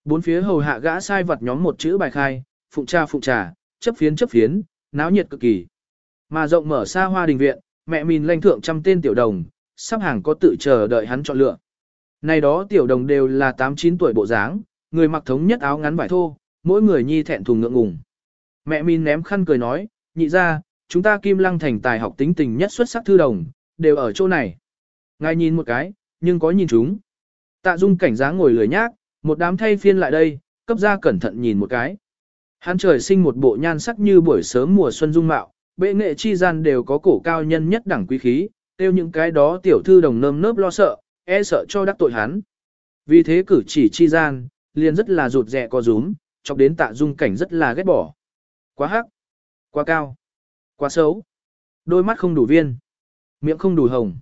Bốn phía hầu hạ gã sai vật nhóm một chữ bài khai, phụng cha phụng trà, chấp phiến chấp phiến, náo nhiệt cực kỳ. Mà rộng mở xa hoa đình viện, mẹ mình lanh thượng trăm tên tiểu đồng, sắp hàng có tự chờ đợi hắn chọn lựa. Này đó tiểu đồng đều là 8-9 tuổi bộ dáng, người mặc thống nhất áo ngắn vải thô, mỗi người nhi thẹn thùng ngượng ngùng. Mẹ min ném khăn cười nói, nhị ra, chúng ta kim lăng thành tài học tính tình nhất xuất sắc thư đồng, đều ở chỗ này. Ngài nhìn một cái, nhưng có nhìn chúng. Tạ dung cảnh giá ngồi lười nhác, một đám thay phiên lại đây, cấp ra cẩn thận nhìn một cái. Hắn trời sinh một bộ nhan sắc như buổi sớm mùa xuân dung mạo, bệ nghệ chi gian đều có cổ cao nhân nhất đẳng quý khí, tiêu những cái đó tiểu thư đồng nơm nớp lo sợ, e sợ cho đắc tội hắn. Vì thế cử chỉ chi gian, liền rất là rụt rẹ co rúm, chọc đến tạ dung cảnh rất là ghét bỏ. Quá hắc. Quá cao. Quá xấu. Đôi mắt không đủ viên. Miệng không đủ hồng.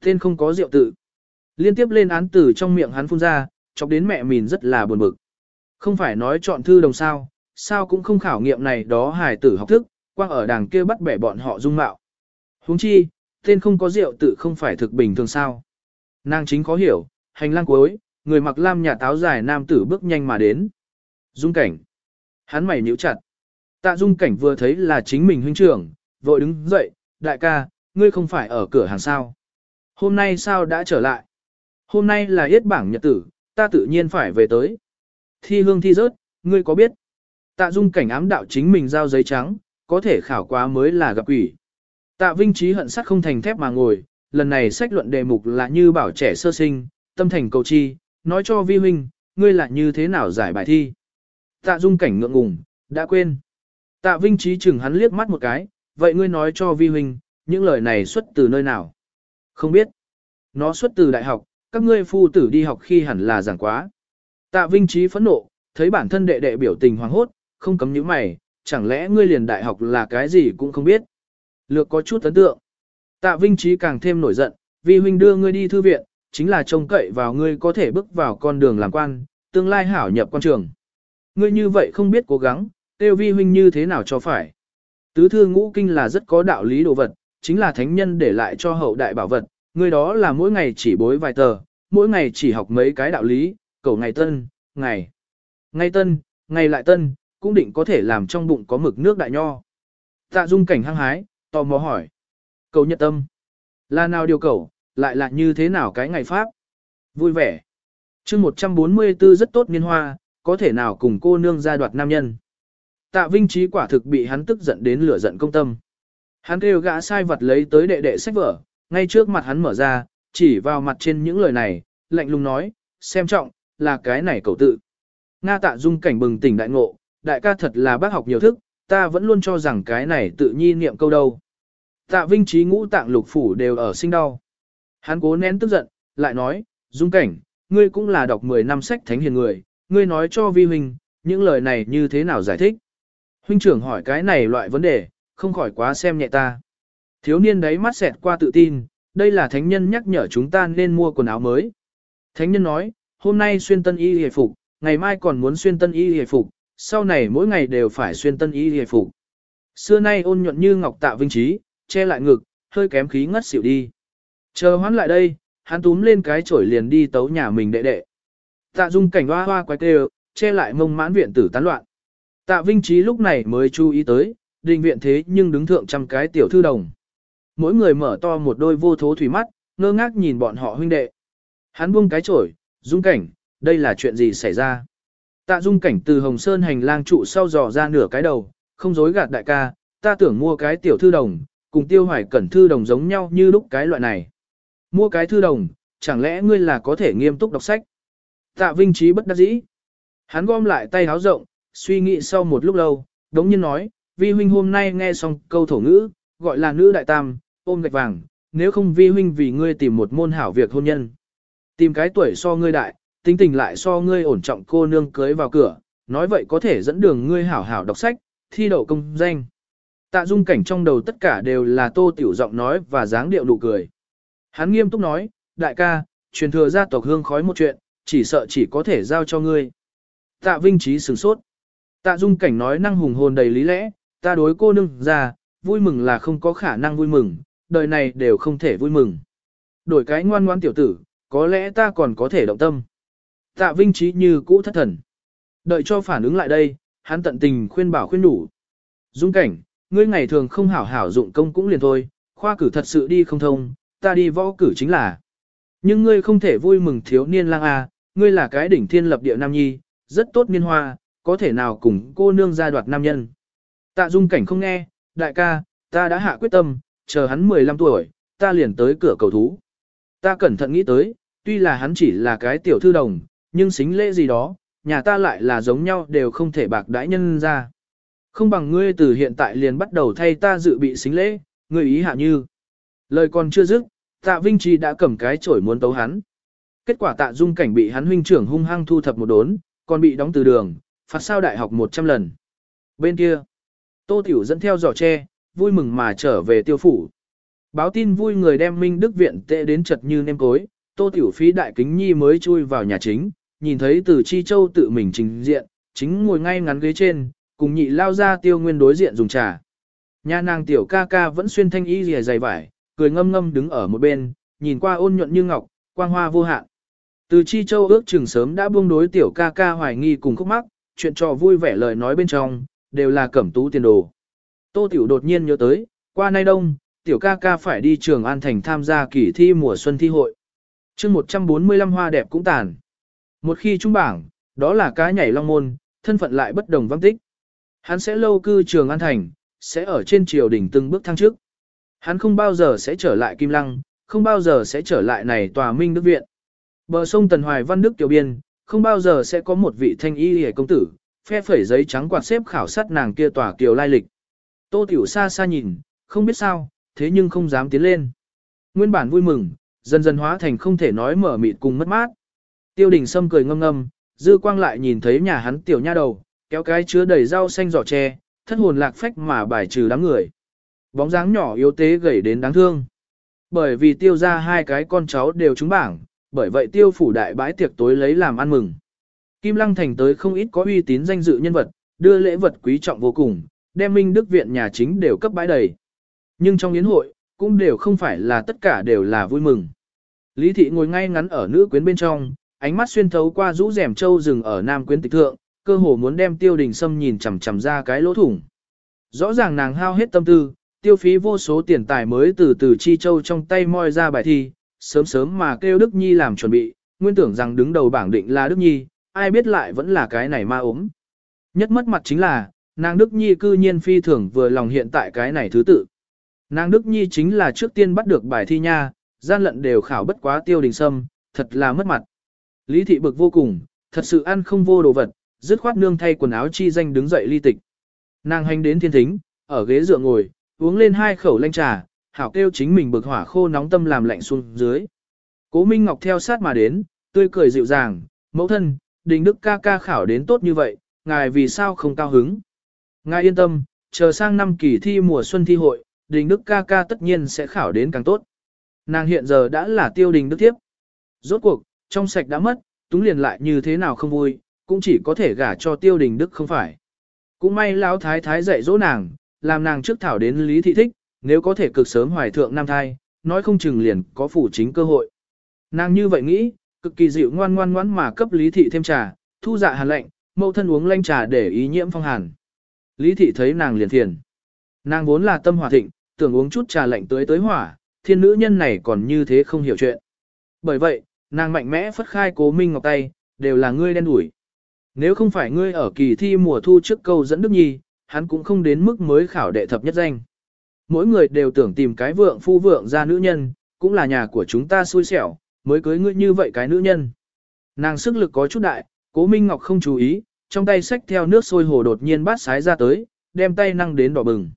Tên không có rượu tự. Liên tiếp lên án từ trong miệng hắn phun ra, chọc đến mẹ mình rất là buồn bực. Không phải nói chọn thư đồng sao, sao cũng không khảo nghiệm này đó hài tử học thức, quang ở đàng kia bắt bẻ bọn họ dung mạo. huống chi, tên không có rượu tự không phải thực bình thường sao. Nàng chính khó hiểu, hành lang cuối, người mặc lam nhà táo dài nam tử bước nhanh mà đến. Dung cảnh. Hắn mày nhíu chặt. Tạ dung cảnh vừa thấy là chính mình huynh trưởng, vội đứng dậy, đại ca, ngươi không phải ở cửa hàng sao. Hôm nay sao đã trở lại? Hôm nay là yết bảng nhật tử, ta tự nhiên phải về tới. Thi hương thi rớt, ngươi có biết? Tạ dung cảnh ám đạo chính mình giao giấy trắng, có thể khảo quá mới là gặp quỷ. Tạ Vinh Trí hận sắt không thành thép mà ngồi, lần này sách luận đề mục là như bảo trẻ sơ sinh, tâm thành cầu chi, nói cho vi huynh, ngươi là như thế nào giải bài thi. Tạ dung cảnh ngượng ngùng, đã quên. Tạ Vinh Trí chừng hắn liếc mắt một cái, vậy ngươi nói cho vi huynh, những lời này xuất từ nơi nào? Không biết. Nó xuất từ đại học, các ngươi phu tử đi học khi hẳn là giảng quá. Tạ Vinh Trí phẫn nộ, thấy bản thân đệ đệ biểu tình hoàng hốt, không cấm những mày, chẳng lẽ ngươi liền đại học là cái gì cũng không biết. Lược có chút ấn tượng. Tạ Vinh Trí càng thêm nổi giận, vì huynh đưa ngươi đi thư viện, chính là trông cậy vào ngươi có thể bước vào con đường làm quan, tương lai hảo nhập quan trường. Ngươi như vậy không biết cố gắng, tiêu vi huynh như thế nào cho phải. Tứ thư ngũ kinh là rất có đạo lý đồ vật, chính là thánh nhân để lại cho hậu đại bảo vật, ngươi đó là mỗi ngày chỉ bối vài tờ, mỗi ngày chỉ học mấy cái đạo lý, cầu ngày tân, ngày, ngày tân, ngày lại tân, cũng định có thể làm trong bụng có mực nước đại nho. Tạ dung cảnh hăng hái, tò mò hỏi. Cầu nhật tâm. Là nào điều cầu, lại là như thế nào cái ngày pháp? Vui vẻ. chương 144 rất tốt niên hoa, có thể nào cùng cô nương gia đoạt nam nhân. Tạ Vinh Trí quả thực bị hắn tức giận đến lửa giận công tâm. Hắn kêu gã sai vật lấy tới đệ đệ sách vở, ngay trước mặt hắn mở ra, chỉ vào mặt trên những lời này, lạnh lùng nói, xem trọng, là cái này cầu tự. Nga tạ dung cảnh bừng tỉnh đại ngộ, đại ca thật là bác học nhiều thức, ta vẫn luôn cho rằng cái này tự nhi niệm câu đâu. Tạ vinh trí ngũ tạng lục phủ đều ở sinh đau. Hắn cố nén tức giận, lại nói, dung cảnh, ngươi cũng là đọc 10 năm sách thánh hiền người, ngươi nói cho vi huynh, những lời này như thế nào giải thích. Huynh trưởng hỏi cái này loại vấn đề, không khỏi quá xem nhẹ ta. Thiếu niên đấy mắt xẹt qua tự tin, đây là thánh nhân nhắc nhở chúng ta nên mua quần áo mới. Thánh nhân nói, hôm nay xuyên tân y hề phục, ngày mai còn muốn xuyên tân y hề phục, sau này mỗi ngày đều phải xuyên tân y hề phục. Xưa nay ôn nhuận như ngọc tạ vinh trí, che lại ngực, hơi kém khí ngất xỉu đi. Chờ hoán lại đây, hắn túm lên cái chổi liền đi tấu nhà mình đệ đệ. Tạ dung cảnh hoa hoa quái kêu, che lại mông mãn viện tử tán loạn. Tạ vinh trí lúc này mới chú ý tới, đình viện thế nhưng đứng thượng trăm cái tiểu thư đồng. Mỗi người mở to một đôi vô thố thủy mắt, ngơ ngác nhìn bọn họ huynh đệ. Hắn buông cái chổi, dung cảnh, đây là chuyện gì xảy ra? Tạ dung cảnh từ Hồng Sơn hành lang trụ sau dò ra nửa cái đầu, không dối gạt đại ca, ta tưởng mua cái tiểu thư đồng, cùng tiêu hoài cẩn thư đồng giống nhau như lúc cái loại này. Mua cái thư đồng, chẳng lẽ ngươi là có thể nghiêm túc đọc sách? Tạ Vinh Trí bất đắc dĩ. Hắn gom lại tay háo rộng, suy nghĩ sau một lúc lâu, đống nhiên nói, vi huynh hôm nay nghe xong câu thổ ngữ, gọi là nữ đại tam, ôm gạch vàng, nếu không vi huynh vì ngươi tìm một môn hảo việc hôn nhân. Tìm cái tuổi so ngươi đại, tính tình lại so ngươi ổn trọng cô nương cưới vào cửa, nói vậy có thể dẫn đường ngươi hảo hảo đọc sách, thi đậu công danh. Tạ dung cảnh trong đầu tất cả đều là tô tiểu giọng nói và dáng điệu nụ cười. Hắn nghiêm túc nói, đại ca, truyền thừa gia tộc hương khói một chuyện, chỉ sợ chỉ có thể giao cho ngươi. Tạ vinh trí sửng sốt. Tạ dung cảnh nói năng hùng hồn đầy lý lẽ, ta đối cô nương ra, vui mừng là không có khả năng vui mừng, đời này đều không thể vui mừng. Đổi cái ngoan ngoan tiểu tử, có lẽ ta còn có thể động tâm. Tạ Vinh Trí như cũ thất thần. Đợi cho phản ứng lại đây, hắn tận tình khuyên bảo khuyên đủ. Dung cảnh, ngươi ngày thường không hảo hảo dụng công cũng liền thôi, khoa cử thật sự đi không thông, ta đi võ cử chính là. Nhưng ngươi không thể vui mừng thiếu niên lang a, ngươi là cái đỉnh thiên lập địa nam nhi, rất tốt niên hoa, có thể nào cùng cô nương gia đoạt nam nhân. Tạ dung cảnh không nghe, đại ca, ta đã hạ quyết tâm, chờ hắn 15 tuổi, ta liền tới cửa cầu thú. Ta cẩn thận nghĩ tới, tuy là hắn chỉ là cái tiểu thư đồng, nhưng xính lễ gì đó, nhà ta lại là giống nhau đều không thể bạc đãi nhân ra. Không bằng ngươi từ hiện tại liền bắt đầu thay ta dự bị xính lễ, ngươi ý hạ như. Lời còn chưa dứt, tạ Vinh Trì đã cầm cái chổi muốn tấu hắn. Kết quả tạ dung cảnh bị hắn huynh trưởng hung hăng thu thập một đốn, còn bị đóng từ đường, phạt sao đại học 100 lần. Bên kia, Tô Tiểu dẫn theo giỏ tre, vui mừng mà trở về tiêu phủ. Báo tin vui người đem Minh Đức Viện tệ đến chật như nêm cối, Tô Tiểu Phí đại kính nhi mới chui vào nhà chính, nhìn thấy từ Chi Châu tự mình trình diện, chính ngồi ngay ngắn ghế trên, cùng nhị lao ra tiêu nguyên đối diện dùng trà. Nhà nàng tiểu ca ca vẫn xuyên thanh y rìa dày vải, cười ngâm ngâm đứng ở một bên, nhìn qua ôn nhuận như ngọc, quang hoa vô hạn. Từ Chi Châu ước chừng sớm đã buông đối tiểu ca ca hoài nghi cùng khúc mắc, chuyện trò vui vẻ lời nói bên trong, đều là cẩm tú tiền đồ. Tô Tiểu đột nhiên nhớ tới, qua nay đông, tiểu ca ca phải đi trường An Thành tham gia kỳ thi mùa xuân thi hội. chương 145 hoa đẹp cũng tàn. Một khi trung bảng, đó là cá nhảy long môn, thân phận lại bất đồng văng tích. Hắn sẽ lâu cư trường An Thành, sẽ ở trên triều đỉnh từng bước thăng trước. Hắn không bao giờ sẽ trở lại Kim Lăng, không bao giờ sẽ trở lại này tòa Minh Đức Viện. Bờ sông Tần Hoài Văn Đức Kiều Biên, không bao giờ sẽ có một vị thanh y hề công tử, phe phẩy giấy trắng quạt xếp khảo sát nàng kia tòa kiều lai lịch. Tô Tiểu xa xa nhìn, không biết sao, thế nhưng không dám tiến lên. Nguyên bản vui mừng, dần dần hóa thành không thể nói mở mịt cùng mất mát. Tiêu đình Sâm cười ngâm ngâm, dư quang lại nhìn thấy nhà hắn tiểu nha đầu, kéo cái chứa đầy rau xanh giỏ tre, thất hồn lạc phách mà bài trừ đám người. Bóng dáng nhỏ yếu tế gầy đến đáng thương. Bởi vì tiêu ra hai cái con cháu đều trúng bảng, bởi vậy tiêu phủ đại bãi tiệc tối lấy làm ăn mừng. Kim Lăng Thành tới không ít có uy tín danh dự nhân vật, đưa lễ vật quý trọng vô cùng, đem Minh Đức Viện nhà chính đều cấp bãi đầy. Nhưng trong yến hội, cũng đều không phải là tất cả đều là vui mừng. Lý thị ngồi ngay ngắn ở nữ quyến bên trong, ánh mắt xuyên thấu qua rũ rèm châu rừng ở nam quyến tịch thượng, cơ hồ muốn đem tiêu đình sâm nhìn chằm chằm ra cái lỗ thủng. Rõ ràng nàng hao hết tâm tư, tiêu phí vô số tiền tài mới từ từ chi châu trong tay moi ra bài thi, sớm sớm mà kêu Đức Nhi làm chuẩn bị, nguyên tưởng rằng đứng đầu bảng định là Đức Nhi, ai biết lại vẫn là cái này ma ốm. Nhất mất mặt chính là, nàng Đức Nhi cư nhiên phi thường vừa lòng hiện tại cái này thứ tự. Nàng Đức Nhi chính là trước tiên bắt được bài thi nha, gian lận đều khảo bất quá tiêu đình sâm, thật là mất mặt. Lý thị bực vô cùng, thật sự ăn không vô đồ vật, dứt khoát nương thay quần áo chi danh đứng dậy ly tịch. Nàng hành đến thiên thính, ở ghế dựa ngồi, uống lên hai khẩu lanh trà, hảo kêu chính mình bực hỏa khô nóng tâm làm lạnh xuống dưới. Cố Minh Ngọc theo sát mà đến, tươi cười dịu dàng, mẫu thân, đình đức ca ca khảo đến tốt như vậy, ngài vì sao không cao hứng. Ngài yên tâm, chờ sang năm kỳ thi mùa xuân thi hội, đình đức ca ca tất nhiên sẽ khảo đến càng tốt. Nàng hiện giờ đã là tiêu đình đức tiếp. Rốt cuộc, trong sạch đã mất, túng liền lại như thế nào không vui, cũng chỉ có thể gả cho tiêu đình đức không phải. Cũng may lão thái thái dạy dỗ nàng, làm nàng trước thảo đến lý thị thích, nếu có thể cực sớm hoài thượng nam thai, nói không chừng liền có phủ chính cơ hội. Nàng như vậy nghĩ, cực kỳ dịu ngoan ngoan ngoãn mà cấp lý thị thêm trà, thu dạ hàn lệnh, mẫu thân uống lanh trà để ý nhiễm phong hàn. Lý thị thấy nàng liền thiền. Nàng vốn là tâm hòa thịnh, tưởng uống chút trà lạnh tới tới hỏa, thiên nữ nhân này còn như thế không hiểu chuyện. Bởi vậy, nàng mạnh mẽ phất khai cố minh ngọc tay, đều là ngươi đen đuổi. Nếu không phải ngươi ở kỳ thi mùa thu trước câu dẫn Đức Nhi, hắn cũng không đến mức mới khảo đệ thập nhất danh. Mỗi người đều tưởng tìm cái vượng phu vượng ra nữ nhân, cũng là nhà của chúng ta xui xẻo, mới cưới ngươi như vậy cái nữ nhân. Nàng sức lực có chút đại, cố Minh Ngọc không chú ý, trong tay xách theo nước sôi hồ đột nhiên bát sái ra tới, đem tay năng đến đỏ bừng.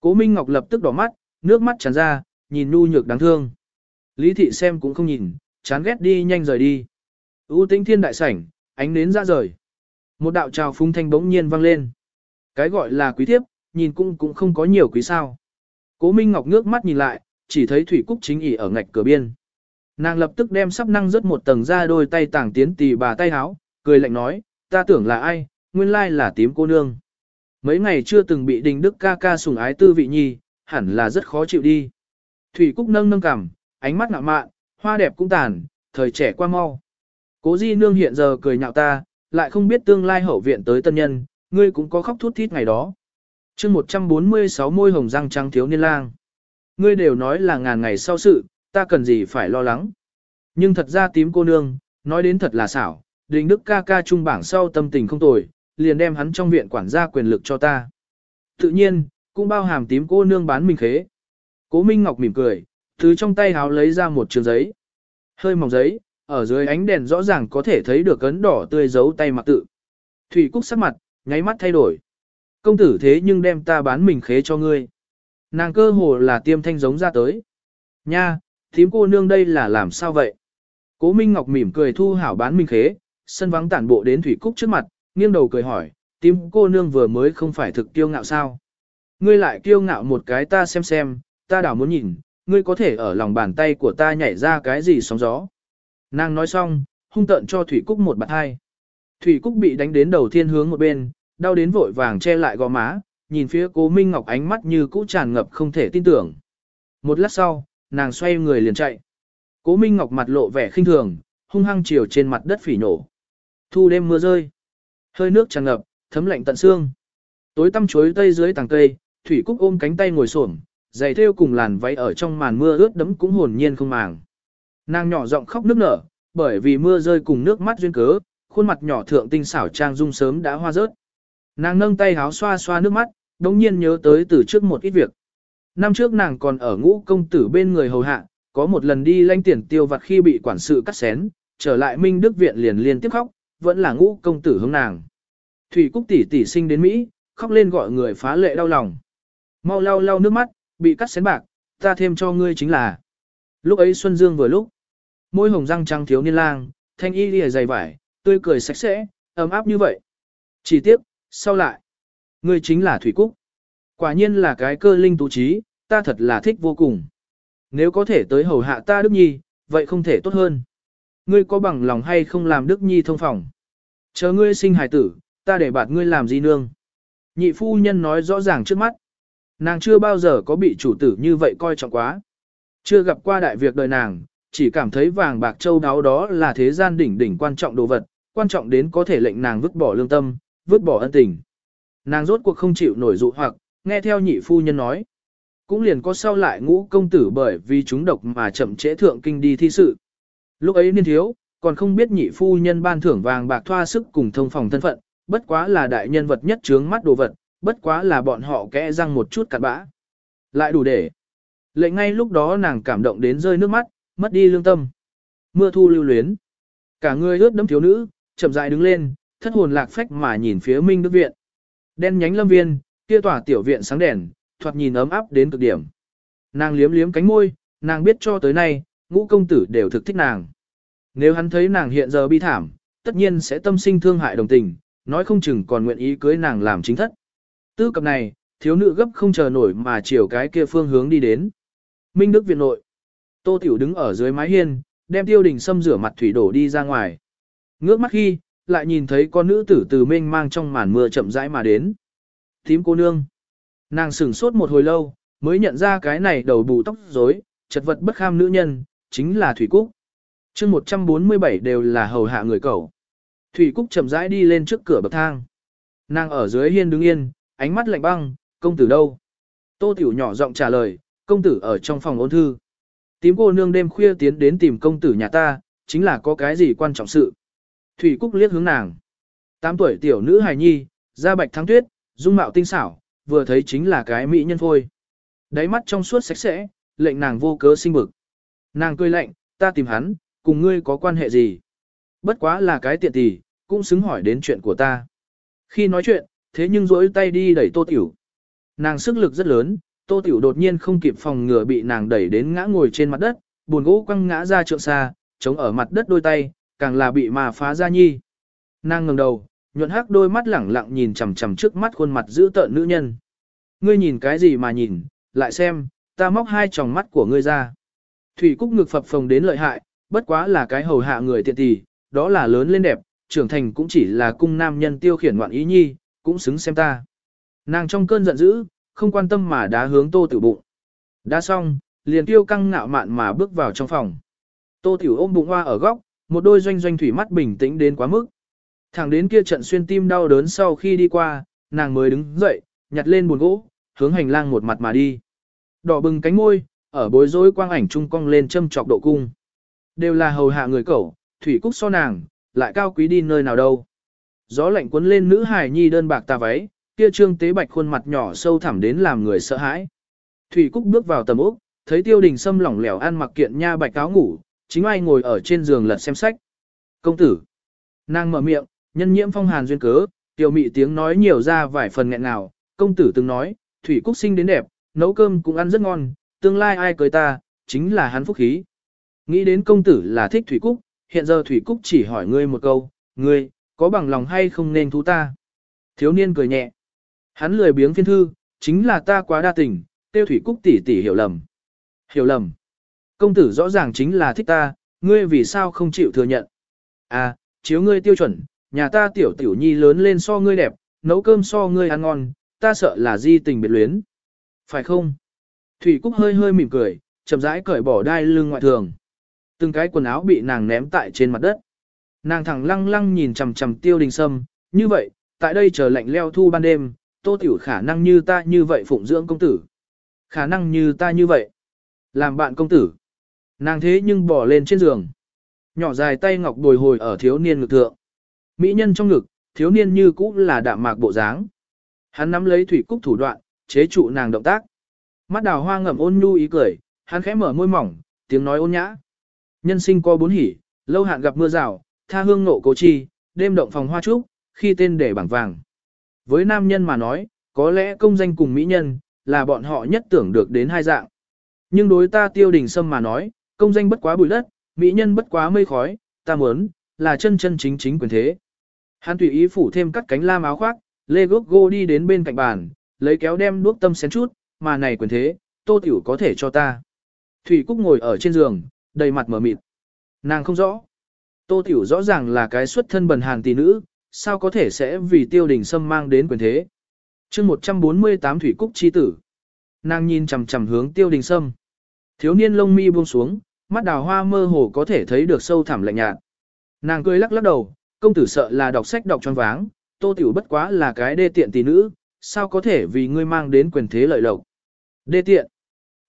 Cố Minh Ngọc lập tức đỏ mắt, nước mắt tràn ra, nhìn nu nhược đáng thương. Lý thị xem cũng không nhìn, chán ghét đi nhanh rời đi. U tinh thiên đại sảnh, ánh nến ra rời. Một đạo trào phúng thanh bỗng nhiên vang lên. Cái gọi là quý thiếp, nhìn cũng cũng không có nhiều quý sao. Cố Minh Ngọc ngước mắt nhìn lại, chỉ thấy Thủy Cúc chính ỉ ở ngạch cửa biên. Nàng lập tức đem sắp năng rớt một tầng ra đôi tay tàng tiến tì bà tay háo, cười lạnh nói, ta tưởng là ai, nguyên lai là tím cô nương. Mấy ngày chưa từng bị đình đức ca ca sủng ái tư vị nhi, hẳn là rất khó chịu đi. Thủy Cúc nâng nâng cằm, ánh mắt ngạo mạn, hoa đẹp cũng tàn, thời trẻ qua mau. Cố di nương hiện giờ cười nhạo ta, lại không biết tương lai hậu viện tới tân nhân, ngươi cũng có khóc thút thít ngày đó. chương 146 môi hồng răng trắng thiếu niên lang. Ngươi đều nói là ngàn ngày sau sự, ta cần gì phải lo lắng. Nhưng thật ra tím cô nương, nói đến thật là xảo, đình đức ca ca trung bảng sau tâm tình không tồi, liền đem hắn trong viện quản gia quyền lực cho ta. Tự nhiên, cũng bao hàm tím cô nương bán mình khế. Cố Minh Ngọc mỉm cười, từ trong tay háo lấy ra một trường giấy. Hơi mỏng giấy, ở dưới ánh đèn rõ ràng có thể thấy được ấn đỏ tươi giấu tay mặc tự. Thủy Cúc sắc mặt, nháy mắt thay đổi. Công tử thế nhưng đem ta bán mình khế cho ngươi. Nàng cơ hồ là tiêm thanh giống ra tới. Nha, thím cô nương đây là làm sao vậy? Cố Minh Ngọc mỉm cười thu hảo bán mình khế, sân vắng tản bộ đến Thủy Cúc trước mặt, nghiêng đầu cười hỏi, tím cô nương vừa mới không phải thực kiêu ngạo sao? Ngươi lại kiêu ngạo một cái ta xem xem, ta đảo muốn nhìn, ngươi có thể ở lòng bàn tay của ta nhảy ra cái gì sóng gió. Nàng nói xong, hung tợn cho Thủy Cúc một bạt hai. Thủy Cúc bị đánh đến đầu thiên hướng một bên, đau đến vội vàng che lại gò má, nhìn phía cố Minh Ngọc ánh mắt như cũ tràn ngập không thể tin tưởng. Một lát sau, nàng xoay người liền chạy. Cố Minh Ngọc mặt lộ vẻ khinh thường, hung hăng chiều trên mặt đất phỉ nổ. Thu đêm mưa rơi. Hơi nước tràn ngập, thấm lạnh tận xương. Tối tăm chuối tây dưới tàng cây, Thủy Cúc ôm cánh tay ngồi xổm, giày thêu cùng làn váy ở trong màn mưa ướt đẫm cũng hồn nhiên không màng. Nàng nhỏ giọng khóc nức nở, bởi vì mưa rơi cùng nước mắt duyên cớ, khuôn mặt nhỏ thượng tinh xảo trang dung sớm đã hoa rớt. Nàng nâng tay háo xoa xoa nước mắt, đống nhiên nhớ tới từ trước một ít việc. Năm trước nàng còn ở ngũ công tử bên người hầu hạ, có một lần đi lanh tiền tiêu vặt khi bị quản sự cắt xén, trở lại Minh Đức Viện liền liên tiếp khóc, vẫn là ngũ công tử hướng nàng. Thủy Cúc tỷ tỷ sinh đến Mỹ, khóc lên gọi người phá lệ đau lòng. Mau lau lau nước mắt, bị cắt xén bạc, ta thêm cho ngươi chính là. Lúc ấy Xuân Dương vừa lúc, môi hồng răng trắng thiếu niên lang, thanh y lìa dày vải, tươi cười sạch sẽ, ấm áp như vậy. Chỉ tiếp, sau lại, ngươi chính là Thủy Cúc. Quả nhiên là cái cơ linh tú trí, ta thật là thích vô cùng. Nếu có thể tới hầu hạ ta Đức Nhi, vậy không thể tốt hơn. Ngươi có bằng lòng hay không làm Đức Nhi thông phòng? Chờ ngươi sinh hài tử, ta để bạt ngươi làm gì nương? Nhị phu nhân nói rõ ràng trước mắt. Nàng chưa bao giờ có bị chủ tử như vậy coi trọng quá. Chưa gặp qua đại việc đời nàng, chỉ cảm thấy vàng bạc châu đáo đó là thế gian đỉnh đỉnh quan trọng đồ vật, quan trọng đến có thể lệnh nàng vứt bỏ lương tâm, vứt bỏ ân tình. Nàng rốt cuộc không chịu nổi dụ hoặc, nghe theo nhị phu nhân nói. Cũng liền có sau lại ngũ công tử bởi vì chúng độc mà chậm trễ thượng kinh đi thi sự. Lúc ấy niên thiếu, còn không biết nhị phu nhân ban thưởng vàng bạc thoa sức cùng thông phòng thân phận, bất quá là đại nhân vật nhất trướng mắt đồ vật, bất quá là bọn họ kẽ răng một chút cặn bã. Lại đủ để. Lệnh ngay lúc đó nàng cảm động đến rơi nước mắt, mất đi lương tâm. Mưa thu lưu luyến. Cả người ướt đẫm thiếu nữ, chậm rãi đứng lên, thất hồn lạc phách mà nhìn phía Minh Đức Viện. Đen nhánh lâm viên, kia tỏa tiểu viện sáng đèn, thoạt nhìn ấm áp đến cực điểm. Nàng liếm liếm cánh môi, nàng biết cho tới nay, ngũ công tử đều thực thích nàng. Nếu hắn thấy nàng hiện giờ bi thảm, tất nhiên sẽ tâm sinh thương hại đồng tình, nói không chừng còn nguyện ý cưới nàng làm chính thất. Tư cập này, thiếu nữ gấp không chờ nổi mà chiều cái kia phương hướng đi đến. Minh Đức Viện nội. Tô Tiểu đứng ở dưới mái hiên, đem tiêu đình xâm rửa mặt thủy đổ đi ra ngoài. Ngước mắt khi, lại nhìn thấy con nữ tử từ mênh mang trong màn mưa chậm rãi mà đến. Thím cô nương. Nàng sửng sốt một hồi lâu, mới nhận ra cái này đầu bù tóc rối, chật vật bất kham nữ nhân, chính là Thủy Cúc. chương 147 đều là hầu hạ người cậu. Thủy Cúc chậm rãi đi lên trước cửa bậc thang. Nàng ở dưới hiên đứng yên, ánh mắt lạnh băng, công tử đâu? Tô Tiểu nhỏ giọng trả lời, công tử ở trong phòng ôn thư. Tím cô nương đêm khuya tiến đến tìm công tử nhà ta, chính là có cái gì quan trọng sự. Thủy Cúc liếc hướng nàng. Tám tuổi tiểu nữ hài nhi, da bạch thắng tuyết, dung mạo tinh xảo, vừa thấy chính là cái mỹ nhân phôi. Đáy mắt trong suốt sạch sẽ, lệnh nàng vô cớ sinh bực. Nàng cười lạnh, ta tìm hắn, cùng ngươi có quan hệ gì? Bất quá là cái tiện tỷ, cũng xứng hỏi đến chuyện của ta. Khi nói chuyện, thế nhưng rỗi tay đi đẩy tô tiểu. Nàng sức lực rất lớn, tô tiểu đột nhiên không kịp phòng ngừa bị nàng đẩy đến ngã ngồi trên mặt đất, buồn gỗ quăng ngã ra trượng xa, chống ở mặt đất đôi tay, càng là bị mà phá ra nhi. Nàng ngẩng đầu, nhuận hắc đôi mắt lẳng lặng nhìn chằm chằm trước mắt khuôn mặt giữ tợn nữ nhân. Ngươi nhìn cái gì mà nhìn, lại xem, ta móc hai tròng mắt của ngươi ra. Thủy Cúc ngực phập phồng đến lợi hại, bất quá là cái hầu hạ người tiện tỷ, đó là lớn lên đẹp, trưởng thành cũng chỉ là cung nam nhân tiêu khiển ngoạn ý nhi, cũng xứng xem ta. Nàng trong cơn giận dữ, không quan tâm mà đá hướng tô tiểu bụng. Đã xong, liền tiêu căng ngạo mạn mà bước vào trong phòng. Tô tiểu ôm bụng hoa ở góc, một đôi doanh doanh thủy mắt bình tĩnh đến quá mức. Thẳng đến kia trận xuyên tim đau đớn sau khi đi qua, nàng mới đứng dậy, nhặt lên buồn gỗ, hướng hành lang một mặt mà đi. Đỏ bừng cánh môi, ở bối rối quang ảnh trung cong lên châm chọc độ cung. Đều là hầu hạ người cẩu, thủy cúc so nàng, lại cao quý đi nơi nào đâu. Gió lạnh cuốn lên nữ hài nhi đơn bạc tà váy, kia trương tế bạch khuôn mặt nhỏ sâu thẳm đến làm người sợ hãi. Thủy cúc bước vào tầm ốc, thấy tiêu đình sâm lỏng lẻo ăn mặc kiện nha bạch áo ngủ, chính ai ngồi ở trên giường lật xem sách. Công tử. Nàng mở miệng, nhân nhiễm phong hàn duyên cớ, tiểu mị tiếng nói nhiều ra vài phần nghẹn nào Công tử từng nói, thủy cúc sinh đến đẹp, nấu cơm cũng ăn rất ngon, tương lai ai cưới ta, chính là hắn phúc khí. Nghĩ đến công tử là thích thủy cúc, hiện giờ thủy cúc chỉ hỏi ngươi một câu, ngươi, có bằng lòng hay không nên thú ta? Thiếu niên cười nhẹ. Hắn lười biếng phiên thư, chính là ta quá đa tình, tiêu thủy cúc tỷ tỷ hiểu lầm. Hiểu lầm. Công tử rõ ràng chính là thích ta, ngươi vì sao không chịu thừa nhận. À, chiếu ngươi tiêu chuẩn, nhà ta tiểu tiểu nhi lớn lên so ngươi đẹp, nấu cơm so ngươi ăn ngon, ta sợ là di tình biệt luyến. Phải không? Thủy Cúc hơi hơi mỉm cười, chậm rãi cởi bỏ đai lưng ngoại thường. Từng cái quần áo bị nàng ném tại trên mặt đất. Nàng thẳng lăng lăng nhìn chằm chằm tiêu đình sâm, như vậy, tại đây chờ lạnh leo thu ban đêm, tô tiểu khả năng như ta như vậy phụng dưỡng công tử. Khả năng như ta như vậy. Làm bạn công tử. Nàng thế nhưng bỏ lên trên giường. Nhỏ dài tay ngọc bồi hồi ở thiếu niên ngực thượng. Mỹ nhân trong ngực, thiếu niên như cũ là đạm mạc bộ dáng. Hắn nắm lấy thủy cúc thủ đoạn, chế trụ nàng động tác. Mắt đào hoa ngậm ôn nhu ý cười, hắn khẽ mở môi mỏng, tiếng nói ôn nhã. Nhân sinh có bốn hỉ, lâu hạn gặp mưa rào, tha hương nộ cố chi, đêm động phòng hoa trúc, khi tên để bảng vàng. Với nam nhân mà nói, có lẽ công danh cùng mỹ nhân, là bọn họ nhất tưởng được đến hai dạng. Nhưng đối ta tiêu đình sâm mà nói, công danh bất quá bụi đất, mỹ nhân bất quá mây khói, ta muốn, là chân chân chính chính quyền thế. Hắn tùy ý phủ thêm cắt cánh lam áo khoác, Lê Gốc Gô đi đến bên cạnh bàn, lấy kéo đem đuốc tâm xén chút, mà này quyền thế, tô tiểu có thể cho ta. Thủy Cúc ngồi ở trên giường, đầy mặt mở mịt. Nàng không rõ. Tô tiểu rõ ràng là cái xuất thân bần hàn tỷ nữ, sao có thể sẽ vì tiêu đình sâm mang đến quyền thế. chương 148 Thủy Cúc chi tử. Nàng nhìn chằm chằm hướng tiêu đình sâm. Thiếu niên lông mi buông xuống, mắt đào hoa mơ hồ có thể thấy được sâu thẳm lạnh nhạt. Nàng cười lắc lắc đầu, công tử sợ là đọc sách đọc tròn váng, tô tiểu bất quá là cái đê tiện tỷ nữ, sao có thể vì ngươi mang đến quyền thế lợi lộc. Đê tiện.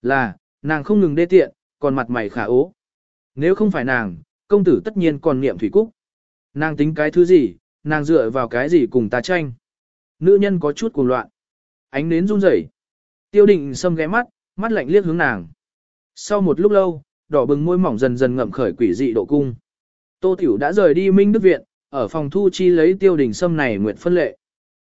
Là, nàng không ngừng đê tiện, còn mặt mày khả ố. Nếu không phải nàng, công tử tất nhiên còn niệm thủy cúc. Nàng tính cái thứ gì, nàng dựa vào cái gì cùng ta tranh. Nữ nhân có chút cuồng loạn. Ánh nến run rẩy. Tiêu định sâm ghé mắt, mắt lạnh liếc hướng nàng. Sau một lúc lâu, đỏ bừng môi mỏng dần dần ngậm khởi quỷ dị độ cung. Tô Tiểu đã rời đi Minh Đức Viện, ở phòng thu chi lấy tiêu đình sâm này nguyện phân lệ.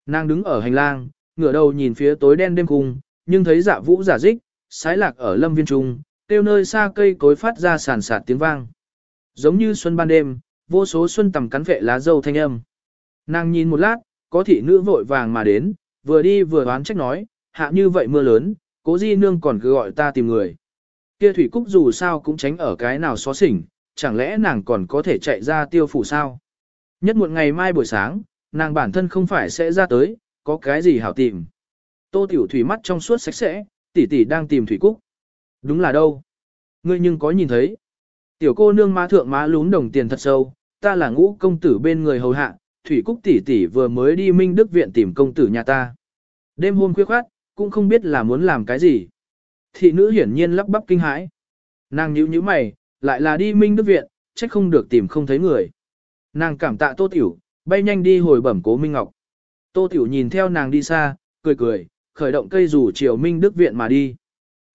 Nàng đứng ở hành lang, ngửa đầu nhìn phía tối đen đêm cung, nhưng thấy dạ vũ giả dích, sái lạc ở lâm viên trung, tiêu nơi xa cây cối phát ra sàn sạt tiếng vang. Giống như xuân ban đêm, vô số xuân tầm cắn vệ lá dâu thanh âm. Nàng nhìn một lát, có thị nữ vội vàng mà đến, vừa đi vừa đoán trách nói, hạ như vậy mưa lớn, cố di nương còn cứ gọi ta tìm người. Kia thủy cúc dù sao cũng tránh ở cái nào xó xỉnh, chẳng lẽ nàng còn có thể chạy ra tiêu phủ sao? Nhất một ngày mai buổi sáng, nàng bản thân không phải sẽ ra tới, có cái gì hảo tìm. Tô tiểu thủy mắt trong suốt sạch sẽ, tỷ tỷ đang tìm thủy cúc. Đúng là đâu? Ngươi nhưng có nhìn thấy? Tiểu cô nương má thượng má lún đồng tiền thật sâu, ta là ngũ công tử bên người hầu hạ, thủy cúc tỷ tỷ vừa mới đi Minh Đức viện tìm công tử nhà ta. Đêm hôm khuya khoát, cũng không biết là muốn làm cái gì. Thị nữ hiển nhiên lắp bắp kinh hãi. Nàng nhíu nhíu mày, lại là đi Minh Đức viện, trách không được tìm không thấy người. Nàng cảm tạ Tô Tiểu, bay nhanh đi hồi bẩm Cố Minh Ngọc. Tô Tiểu nhìn theo nàng đi xa, cười cười, khởi động cây rủ chiều Minh Đức viện mà đi.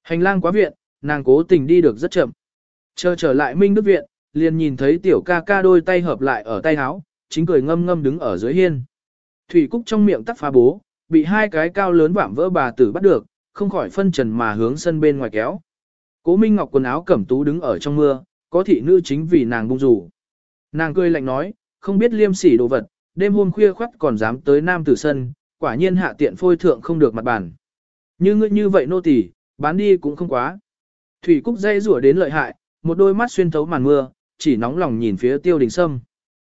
Hành lang quá viện, nàng cố tình đi được rất chậm. Chờ trở lại Minh Đức viện, liền nhìn thấy tiểu ca ca đôi tay hợp lại ở tay áo, chính cười ngâm ngâm đứng ở dưới hiên. Thủy Cúc trong miệng tắt phá bố, bị hai cái cao lớn vạm vỡ bà tử bắt được, không khỏi phân trần mà hướng sân bên ngoài kéo. Cố Minh Ngọc quần áo cẩm tú đứng ở trong mưa, có thị nữ chính vì nàng bung rủ. Nàng cười lạnh nói, không biết liêm sỉ đồ vật, đêm hôm khuya khoắt còn dám tới nam tử sân, quả nhiên hạ tiện phôi thượng không được mặt bản. Như ngươi như vậy nô tỳ, bán đi cũng không quá. Thủy Cúc dây rủa đến lợi hại, một đôi mắt xuyên thấu màn mưa, chỉ nóng lòng nhìn phía tiêu đình sâm.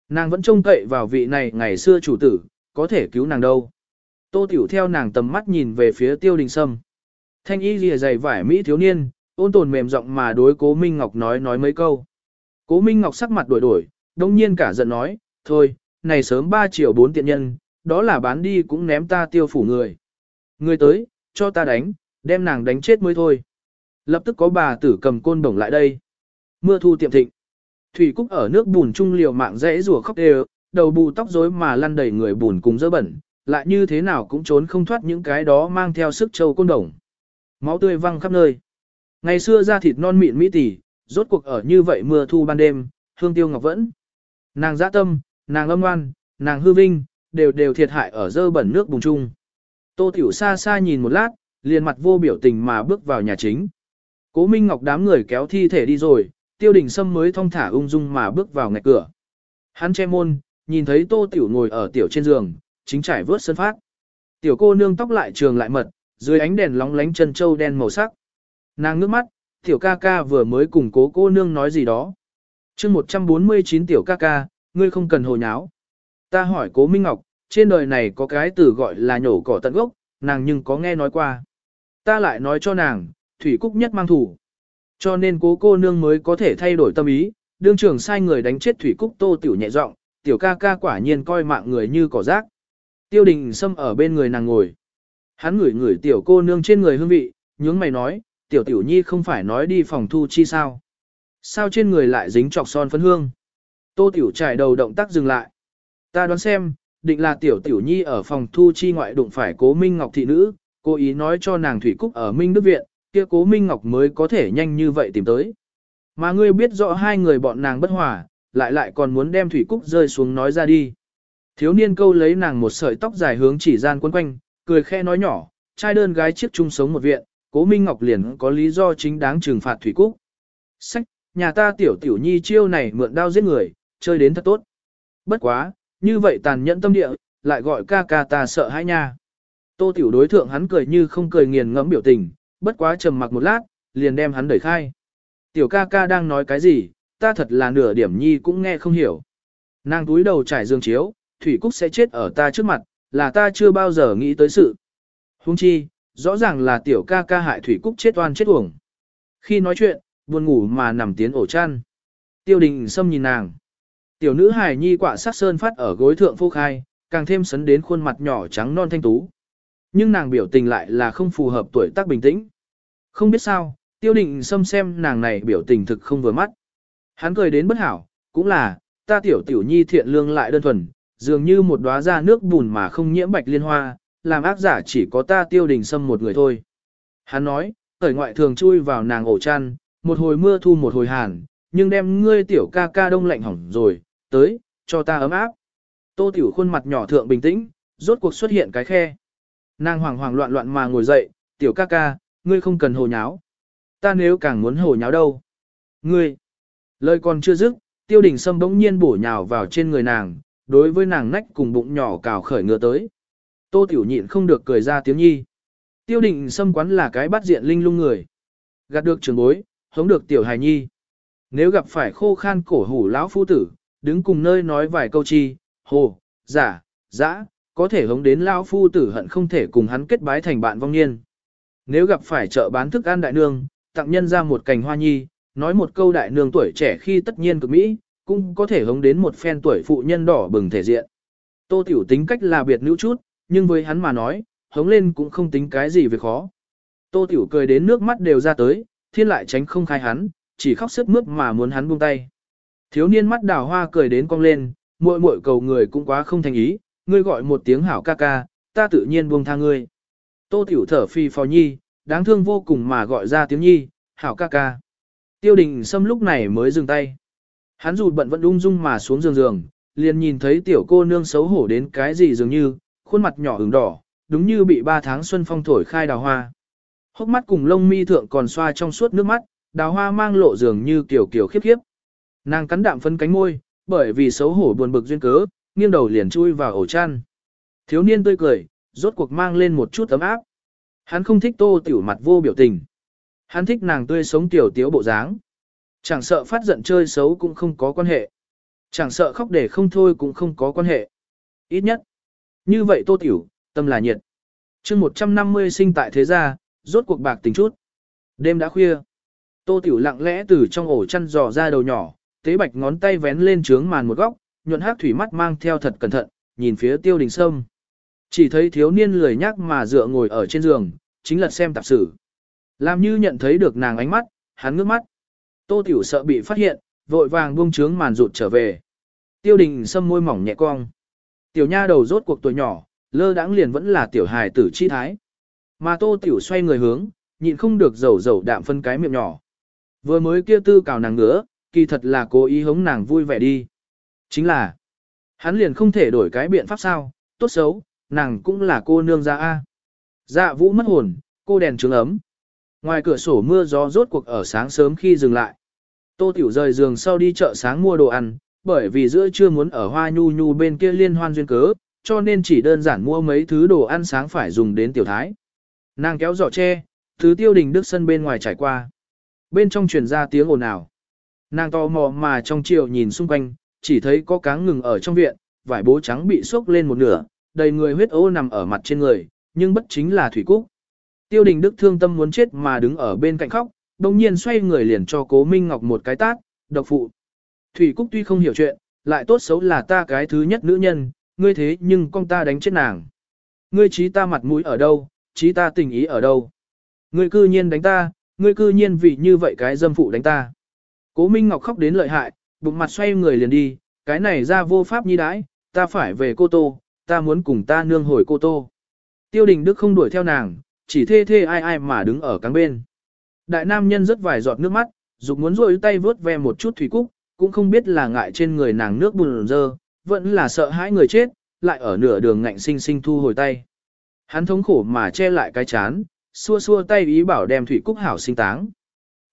Nàng vẫn trông cậy vào vị này ngày xưa chủ tử, có thể cứu nàng đâu. Tô Tiểu theo nàng tầm mắt nhìn về phía tiêu đình sâm. Thanh y lìa dày vải Mỹ thiếu niên, ôn tồn mềm giọng mà đối cố Minh Ngọc nói nói mấy câu. Cố Minh Ngọc sắc mặt đổi đổi, đông nhiên cả giận nói, thôi, này sớm 3 triệu 4 tiện nhân, đó là bán đi cũng ném ta tiêu phủ người. Người tới, cho ta đánh, đem nàng đánh chết mới thôi. Lập tức có bà tử cầm côn đồng lại đây. Mưa thu tiệm thịnh. Thủy Cúc ở nước bùn trung liều mạng rẽ rùa khóc đều, đầu bù tóc rối mà lăn đầy người bùn cùng dơ bẩn, lại như thế nào cũng trốn không thoát những cái đó mang theo sức châu côn đồng. Máu tươi văng khắp nơi. Ngày xưa ra thịt non mịn mỹ tỷ, rốt cuộc ở như vậy mưa thu ban đêm, hương tiêu ngọc vẫn. Nàng dã tâm, nàng âm ngoan, nàng hư vinh, đều đều thiệt hại ở dơ bẩn nước bùn chung. Tô Tiểu xa xa nhìn một lát, liền mặt vô biểu tình mà bước vào nhà chính. Cố Minh Ngọc đám người kéo thi thể đi rồi, Tiêu Đình Sâm mới thong thả ung dung mà bước vào ngạch cửa. Hắn che môn, nhìn thấy Tô Tiểu ngồi ở tiểu trên giường, chính trải vớt sân phát. Tiểu cô nương tóc lại trường lại mật, dưới ánh đèn lóng lánh chân châu đen màu sắc. Nàng ngước mắt, tiểu ca ca vừa mới cùng cố cô nương nói gì đó. chương 149 tiểu ca ca, ngươi không cần hồ nháo. Ta hỏi cố Minh Ngọc, trên đời này có cái từ gọi là nhổ cỏ tận gốc, nàng nhưng có nghe nói qua. Ta lại nói cho nàng, Thủy Cúc nhất mang thủ. Cho nên cố cô nương mới có thể thay đổi tâm ý, đương trưởng sai người đánh chết Thủy Cúc tô tiểu nhẹ giọng, tiểu ca ca quả nhiên coi mạng người như cỏ rác. Tiêu đình xâm ở bên người nàng ngồi. Hắn ngửi ngửi tiểu cô nương trên người hương vị, nhướng mày nói, tiểu tiểu nhi không phải nói đi phòng thu chi sao. Sao trên người lại dính trọc son phấn hương? Tô tiểu trải đầu động tác dừng lại. Ta đoán xem, định là tiểu tiểu nhi ở phòng thu chi ngoại đụng phải cố Minh Ngọc thị nữ, cố ý nói cho nàng Thủy Cúc ở Minh Đức Viện, kia cố Minh Ngọc mới có thể nhanh như vậy tìm tới. Mà ngươi biết rõ hai người bọn nàng bất hòa, lại lại còn muốn đem Thủy Cúc rơi xuống nói ra đi. Thiếu niên câu lấy nàng một sợi tóc dài hướng chỉ gian quấn quanh, cười khe nói nhỏ, trai đơn gái chiếc chung sống một viện, cố Minh Ngọc liền có lý do chính đáng trừng phạt Thủy Cúc. Sách, nhà ta tiểu tiểu nhi chiêu này mượn đao giết người, chơi đến thật tốt. Bất quá, như vậy tàn nhẫn tâm địa, lại gọi ca ca ta sợ hãi nha. Tô tiểu đối thượng hắn cười như không cười nghiền ngẫm biểu tình, bất quá trầm mặc một lát, liền đem hắn đẩy khai. Tiểu ca ca đang nói cái gì, ta thật là nửa điểm nhi cũng nghe không hiểu. Nàng túi đầu trải dương chiếu, Thủy Cúc sẽ chết ở ta trước mặt, là ta chưa bao giờ nghĩ tới sự. Hung chi, rõ ràng là tiểu ca ca hại Thủy Cúc chết oan chết uổng. Khi nói chuyện, buồn ngủ mà nằm tiến ổ chăn. Tiêu đình xâm nhìn nàng. Tiểu nữ hài nhi quả sát sơn phát ở gối thượng phô khai, càng thêm sấn đến khuôn mặt nhỏ trắng non thanh tú. Nhưng nàng biểu tình lại là không phù hợp tuổi tác bình tĩnh. Không biết sao, tiêu định xâm xem nàng này biểu tình thực không vừa mắt. Hắn cười đến bất hảo, cũng là, ta tiểu tiểu nhi thiện lương lại đơn thuần, dường như một đóa ra nước bùn mà không nhiễm bạch liên hoa, làm ác giả chỉ có ta tiêu đình xâm một người thôi. Hắn nói, thời ngoại thường chui vào nàng ổ chăn, một hồi mưa thu một hồi hàn, nhưng đem ngươi tiểu ca ca đông lạnh hỏng rồi, tới, cho ta ấm áp. Tô tiểu khuôn mặt nhỏ thượng bình tĩnh, rốt cuộc xuất hiện cái khe. Nàng hoảng hoảng loạn loạn mà ngồi dậy, tiểu ca ca, ngươi không cần hồ nháo. Ta nếu càng muốn hồ nháo đâu. Ngươi, lời còn chưa dứt, tiêu đình sâm bỗng nhiên bổ nhào vào trên người nàng, đối với nàng nách cùng bụng nhỏ cào khởi ngựa tới. Tô tiểu nhịn không được cười ra tiếng nhi. Tiêu đình sâm quán là cái bắt diện linh lung người. Gạt được trường bối, hống được tiểu hài nhi. Nếu gặp phải khô khan cổ hủ lão phu tử, đứng cùng nơi nói vài câu chi, hồ, giả, dã, có thể hống đến lão phu tử hận không thể cùng hắn kết bái thành bạn vong niên. Nếu gặp phải chợ bán thức ăn đại nương, tặng nhân ra một cành hoa nhi, nói một câu đại nương tuổi trẻ khi tất nhiên cực mỹ, cũng có thể hống đến một phen tuổi phụ nhân đỏ bừng thể diện. Tô Tiểu tính cách là biệt nữ chút, nhưng với hắn mà nói, hống lên cũng không tính cái gì về khó. Tô Tiểu cười đến nước mắt đều ra tới, thiên lại tránh không khai hắn, chỉ khóc sướt mướt mà muốn hắn buông tay. Thiếu niên mắt đào hoa cười đến cong lên, muội muội cầu người cũng quá không thành ý, ngươi gọi một tiếng hảo ca ca, ta tự nhiên buông tha ngươi. Tô Tiểu thở phi phò nhi, đáng thương vô cùng mà gọi ra tiếng nhi, hảo ca ca. Tiêu đình Sâm lúc này mới dừng tay. Hắn dù bận vẫn ung dung mà xuống giường giường, liền nhìn thấy tiểu cô nương xấu hổ đến cái gì dường như, khuôn mặt nhỏ ửng đỏ, đúng như bị ba tháng xuân phong thổi khai đào hoa. Hốc mắt cùng lông mi thượng còn xoa trong suốt nước mắt, đào hoa mang lộ dường như kiểu kiểu khiếp khiếp. Nàng cắn đạm phân cánh môi, bởi vì xấu hổ buồn bực duyên cớ, nghiêng đầu liền chui vào ổ chăn. Thiếu niên tươi cười, rốt cuộc mang lên một chút ấm áp. Hắn không thích tô tiểu mặt vô biểu tình. Hắn thích nàng tươi sống tiểu tiếu bộ dáng. Chẳng sợ phát giận chơi xấu cũng không có quan hệ. Chẳng sợ khóc để không thôi cũng không có quan hệ. Ít nhất. Như vậy tô tiểu, tâm là nhiệt. chương 150 sinh tại thế gia, rốt cuộc bạc tình chút. Đêm đã khuya. Tô tiểu lặng lẽ từ trong ổ chăn dò ra đầu nhỏ, tế bạch ngón tay vén lên trướng màn một góc, nhuận hát thủy mắt mang theo thật cẩn thận, nhìn phía tiêu đình sâm. Chỉ thấy thiếu niên lười nhác mà dựa ngồi ở trên giường, chính là xem tạp sử. Làm như nhận thấy được nàng ánh mắt, hắn ngước mắt. Tô Tiểu sợ bị phát hiện, vội vàng buông trướng màn rụt trở về. Tiêu đình sâm môi mỏng nhẹ cong. Tiểu nha đầu rốt cuộc tuổi nhỏ, lơ đãng liền vẫn là tiểu hài tử chi thái. Mà Tô Tiểu xoay người hướng, nhịn không được dầu dầu đạm phân cái miệng nhỏ. Vừa mới kia tư cào nàng ngứa, kỳ thật là cố ý hống nàng vui vẻ đi. Chính là, hắn liền không thể đổi cái biện pháp sao, tốt xấu, nàng cũng là cô nương gia A. Dạ vũ mất hồn, cô đèn trứng ấm. Ngoài cửa sổ mưa gió rốt cuộc ở sáng sớm khi dừng lại. Tô Tiểu rời giường sau đi chợ sáng mua đồ ăn, bởi vì giữa trưa muốn ở hoa nhu nhu bên kia liên hoan duyên cớ, cho nên chỉ đơn giản mua mấy thứ đồ ăn sáng phải dùng đến tiểu thái. Nàng kéo giỏ tre, thứ tiêu đình đức sân bên ngoài trải qua. Bên trong truyền ra tiếng ồn ào. Nàng to mò mà trong chiều nhìn xung quanh, chỉ thấy có cáng ngừng ở trong viện, vải bố trắng bị xốc lên một nửa, đầy người huyết ô nằm ở mặt trên người, nhưng bất chính là thủy cúc. Tiêu đình đức thương tâm muốn chết mà đứng ở bên cạnh khóc, đồng nhiên xoay người liền cho cố Minh Ngọc một cái tát, độc phụ. Thủy cúc tuy không hiểu chuyện, lại tốt xấu là ta cái thứ nhất nữ nhân, ngươi thế nhưng con ta đánh chết nàng. Ngươi trí ta mặt mũi ở đâu, trí ta tình ý ở đâu. Ngươi cư nhiên đánh ta, ngươi cư nhiên vì như vậy cái dâm phụ đánh ta. Cố Minh Ngọc khóc đến lợi hại, bụng mặt xoay người liền đi, cái này ra vô pháp nhi đãi, ta phải về cô Tô, ta muốn cùng ta nương hồi cô Tô. Tiêu đình Đức không đuổi theo nàng, chỉ thê thê ai ai mà đứng ở căng bên. Đại nam nhân rất vài giọt nước mắt, dục muốn rôi tay vớt ve một chút thủy cúc, cũng không biết là ngại trên người nàng nước bùn dơ, vẫn là sợ hãi người chết, lại ở nửa đường ngạnh sinh sinh thu hồi tay. Hắn thống khổ mà che lại cái chán, xua xua tay ý bảo đem thủy cúc hảo sinh táng.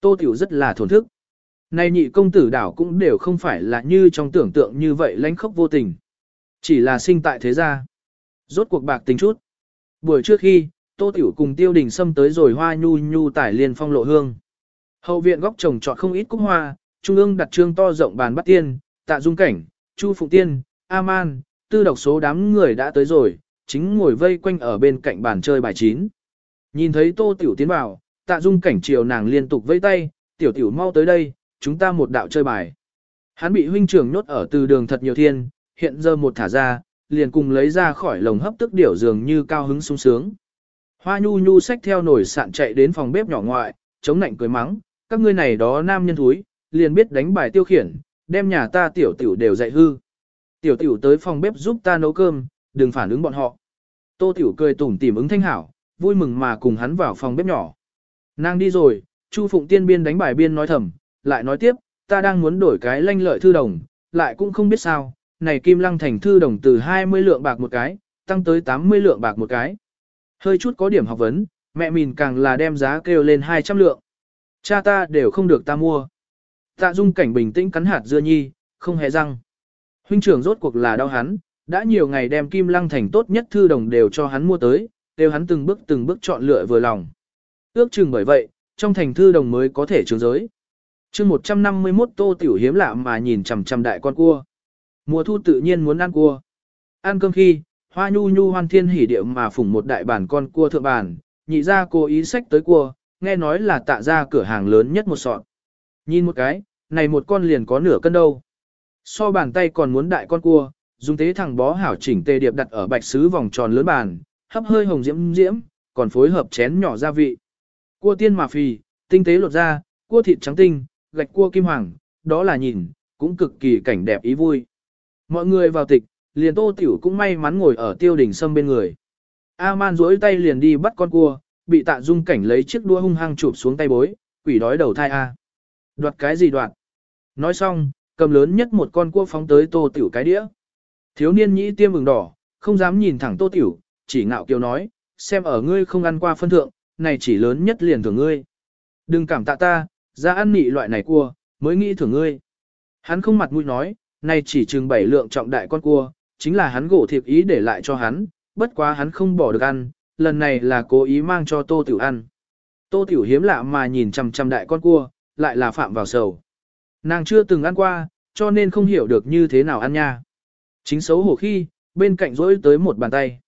Tô Tiểu rất là thổn thức. Này nhị công tử đảo cũng đều không phải là như trong tưởng tượng như vậy lãnh khốc vô tình. Chỉ là sinh tại thế gia. Rốt cuộc bạc tình chút. Buổi trước khi, Tô Tiểu cùng Tiêu Đình Sâm tới rồi hoa nhu nhu tải liên phong lộ hương. Hậu viện góc trồng trọt không ít cúc hoa, trung ương đặt trương to rộng bàn bắt tiên, tạ dung cảnh, chu phụng tiên, A-man, tư độc số đám người đã tới rồi, chính ngồi vây quanh ở bên cạnh bàn chơi bài chín. Nhìn thấy tô tiểu tiến vào, tạ dung cảnh chiều nàng liên tục vây tay, tiểu tiểu mau tới đây, chúng ta một đạo chơi bài. Hắn bị huynh trưởng nhốt ở từ đường thật nhiều thiên, hiện giờ một thả ra, liền cùng lấy ra khỏi lồng hấp tức điểu dường như cao hứng sung sướng. Hoa nhu nhu xách theo nổi sạn chạy đến phòng bếp nhỏ ngoại, chống nạnh cười mắng, các ngươi này đó nam nhân thúi, liền biết đánh bài tiêu khiển, đem nhà ta tiểu tiểu đều dạy hư. Tiểu tiểu tới phòng bếp giúp ta nấu cơm, đừng phản ứng bọn họ. Tô tiểu cười tủm tỉm ứng thanh hảo, vui mừng mà cùng hắn vào phòng bếp nhỏ. Nàng đi rồi, Chu Phụng Tiên biên đánh bài biên nói thầm, lại nói tiếp, ta đang muốn đổi cái lanh lợi thư đồng, lại cũng không biết sao, này Kim Lăng thành thư đồng từ 20 lượng bạc một cái, tăng tới 80 lượng bạc một cái. Hơi chút có điểm học vấn, mẹ mình càng là đem giá kêu lên 200 lượng. Cha ta đều không được ta mua. Tạ dung cảnh bình tĩnh cắn hạt dưa nhi, không hề răng. Huynh trưởng rốt cuộc là đau hắn, đã nhiều ngày đem Kim Lăng thành tốt nhất thư đồng đều cho hắn mua tới, đều hắn từng bước từng bước chọn lựa vừa lòng. Ước chừng bởi vậy, trong thành thư đồng mới có thể trường giới chương 151 tô tiểu hiếm lạ mà nhìn chằm chằm đại con cua. Mùa thu tự nhiên muốn ăn cua. Ăn cơm khi, hoa nhu nhu hoan thiên hỉ điệu mà phủng một đại bản con cua thượng bản, nhị ra cố ý sách tới cua, nghe nói là tạ ra cửa hàng lớn nhất một sọt. Nhìn một cái, này một con liền có nửa cân đâu. So bàn tay còn muốn đại con cua, dùng tế thẳng bó hảo chỉnh tề điệp đặt ở bạch sứ vòng tròn lớn bàn, hấp hơi hồng diễm diễm, còn phối hợp chén nhỏ gia vị. Cua tiên mà phì, tinh tế lột ra, cua thịt trắng tinh, gạch cua kim hoàng, đó là nhìn, cũng cực kỳ cảnh đẹp ý vui. Mọi người vào tịch, liền tô tiểu cũng may mắn ngồi ở tiêu đỉnh sâm bên người. A-man duỗi tay liền đi bắt con cua, bị tạ dung cảnh lấy chiếc đua hung hăng chụp xuống tay bối, quỷ đói đầu thai A. Đoạt cái gì đoạt? Nói xong, cầm lớn nhất một con cua phóng tới tô tiểu cái đĩa. Thiếu niên nhĩ tiêm vừng đỏ, không dám nhìn thẳng tô tiểu, chỉ ngạo kiều nói, xem ở ngươi không ăn qua phân thượng, này chỉ lớn nhất liền thưởng ngươi. Đừng cảm tạ ta, ra ăn nị loại này cua, mới nghĩ thưởng ngươi. Hắn không mặt mũi nói, này chỉ chừng bảy lượng trọng đại con cua, chính là hắn gỗ thiệp ý để lại cho hắn, bất quá hắn không bỏ được ăn, lần này là cố ý mang cho tô tiểu ăn. Tô tiểu hiếm lạ mà nhìn chằm chằm đại con cua, lại là phạm vào sầu. Nàng chưa từng ăn qua, cho nên không hiểu được như thế nào ăn nha. Chính xấu hổ khi, bên cạnh rỗi tới một bàn tay.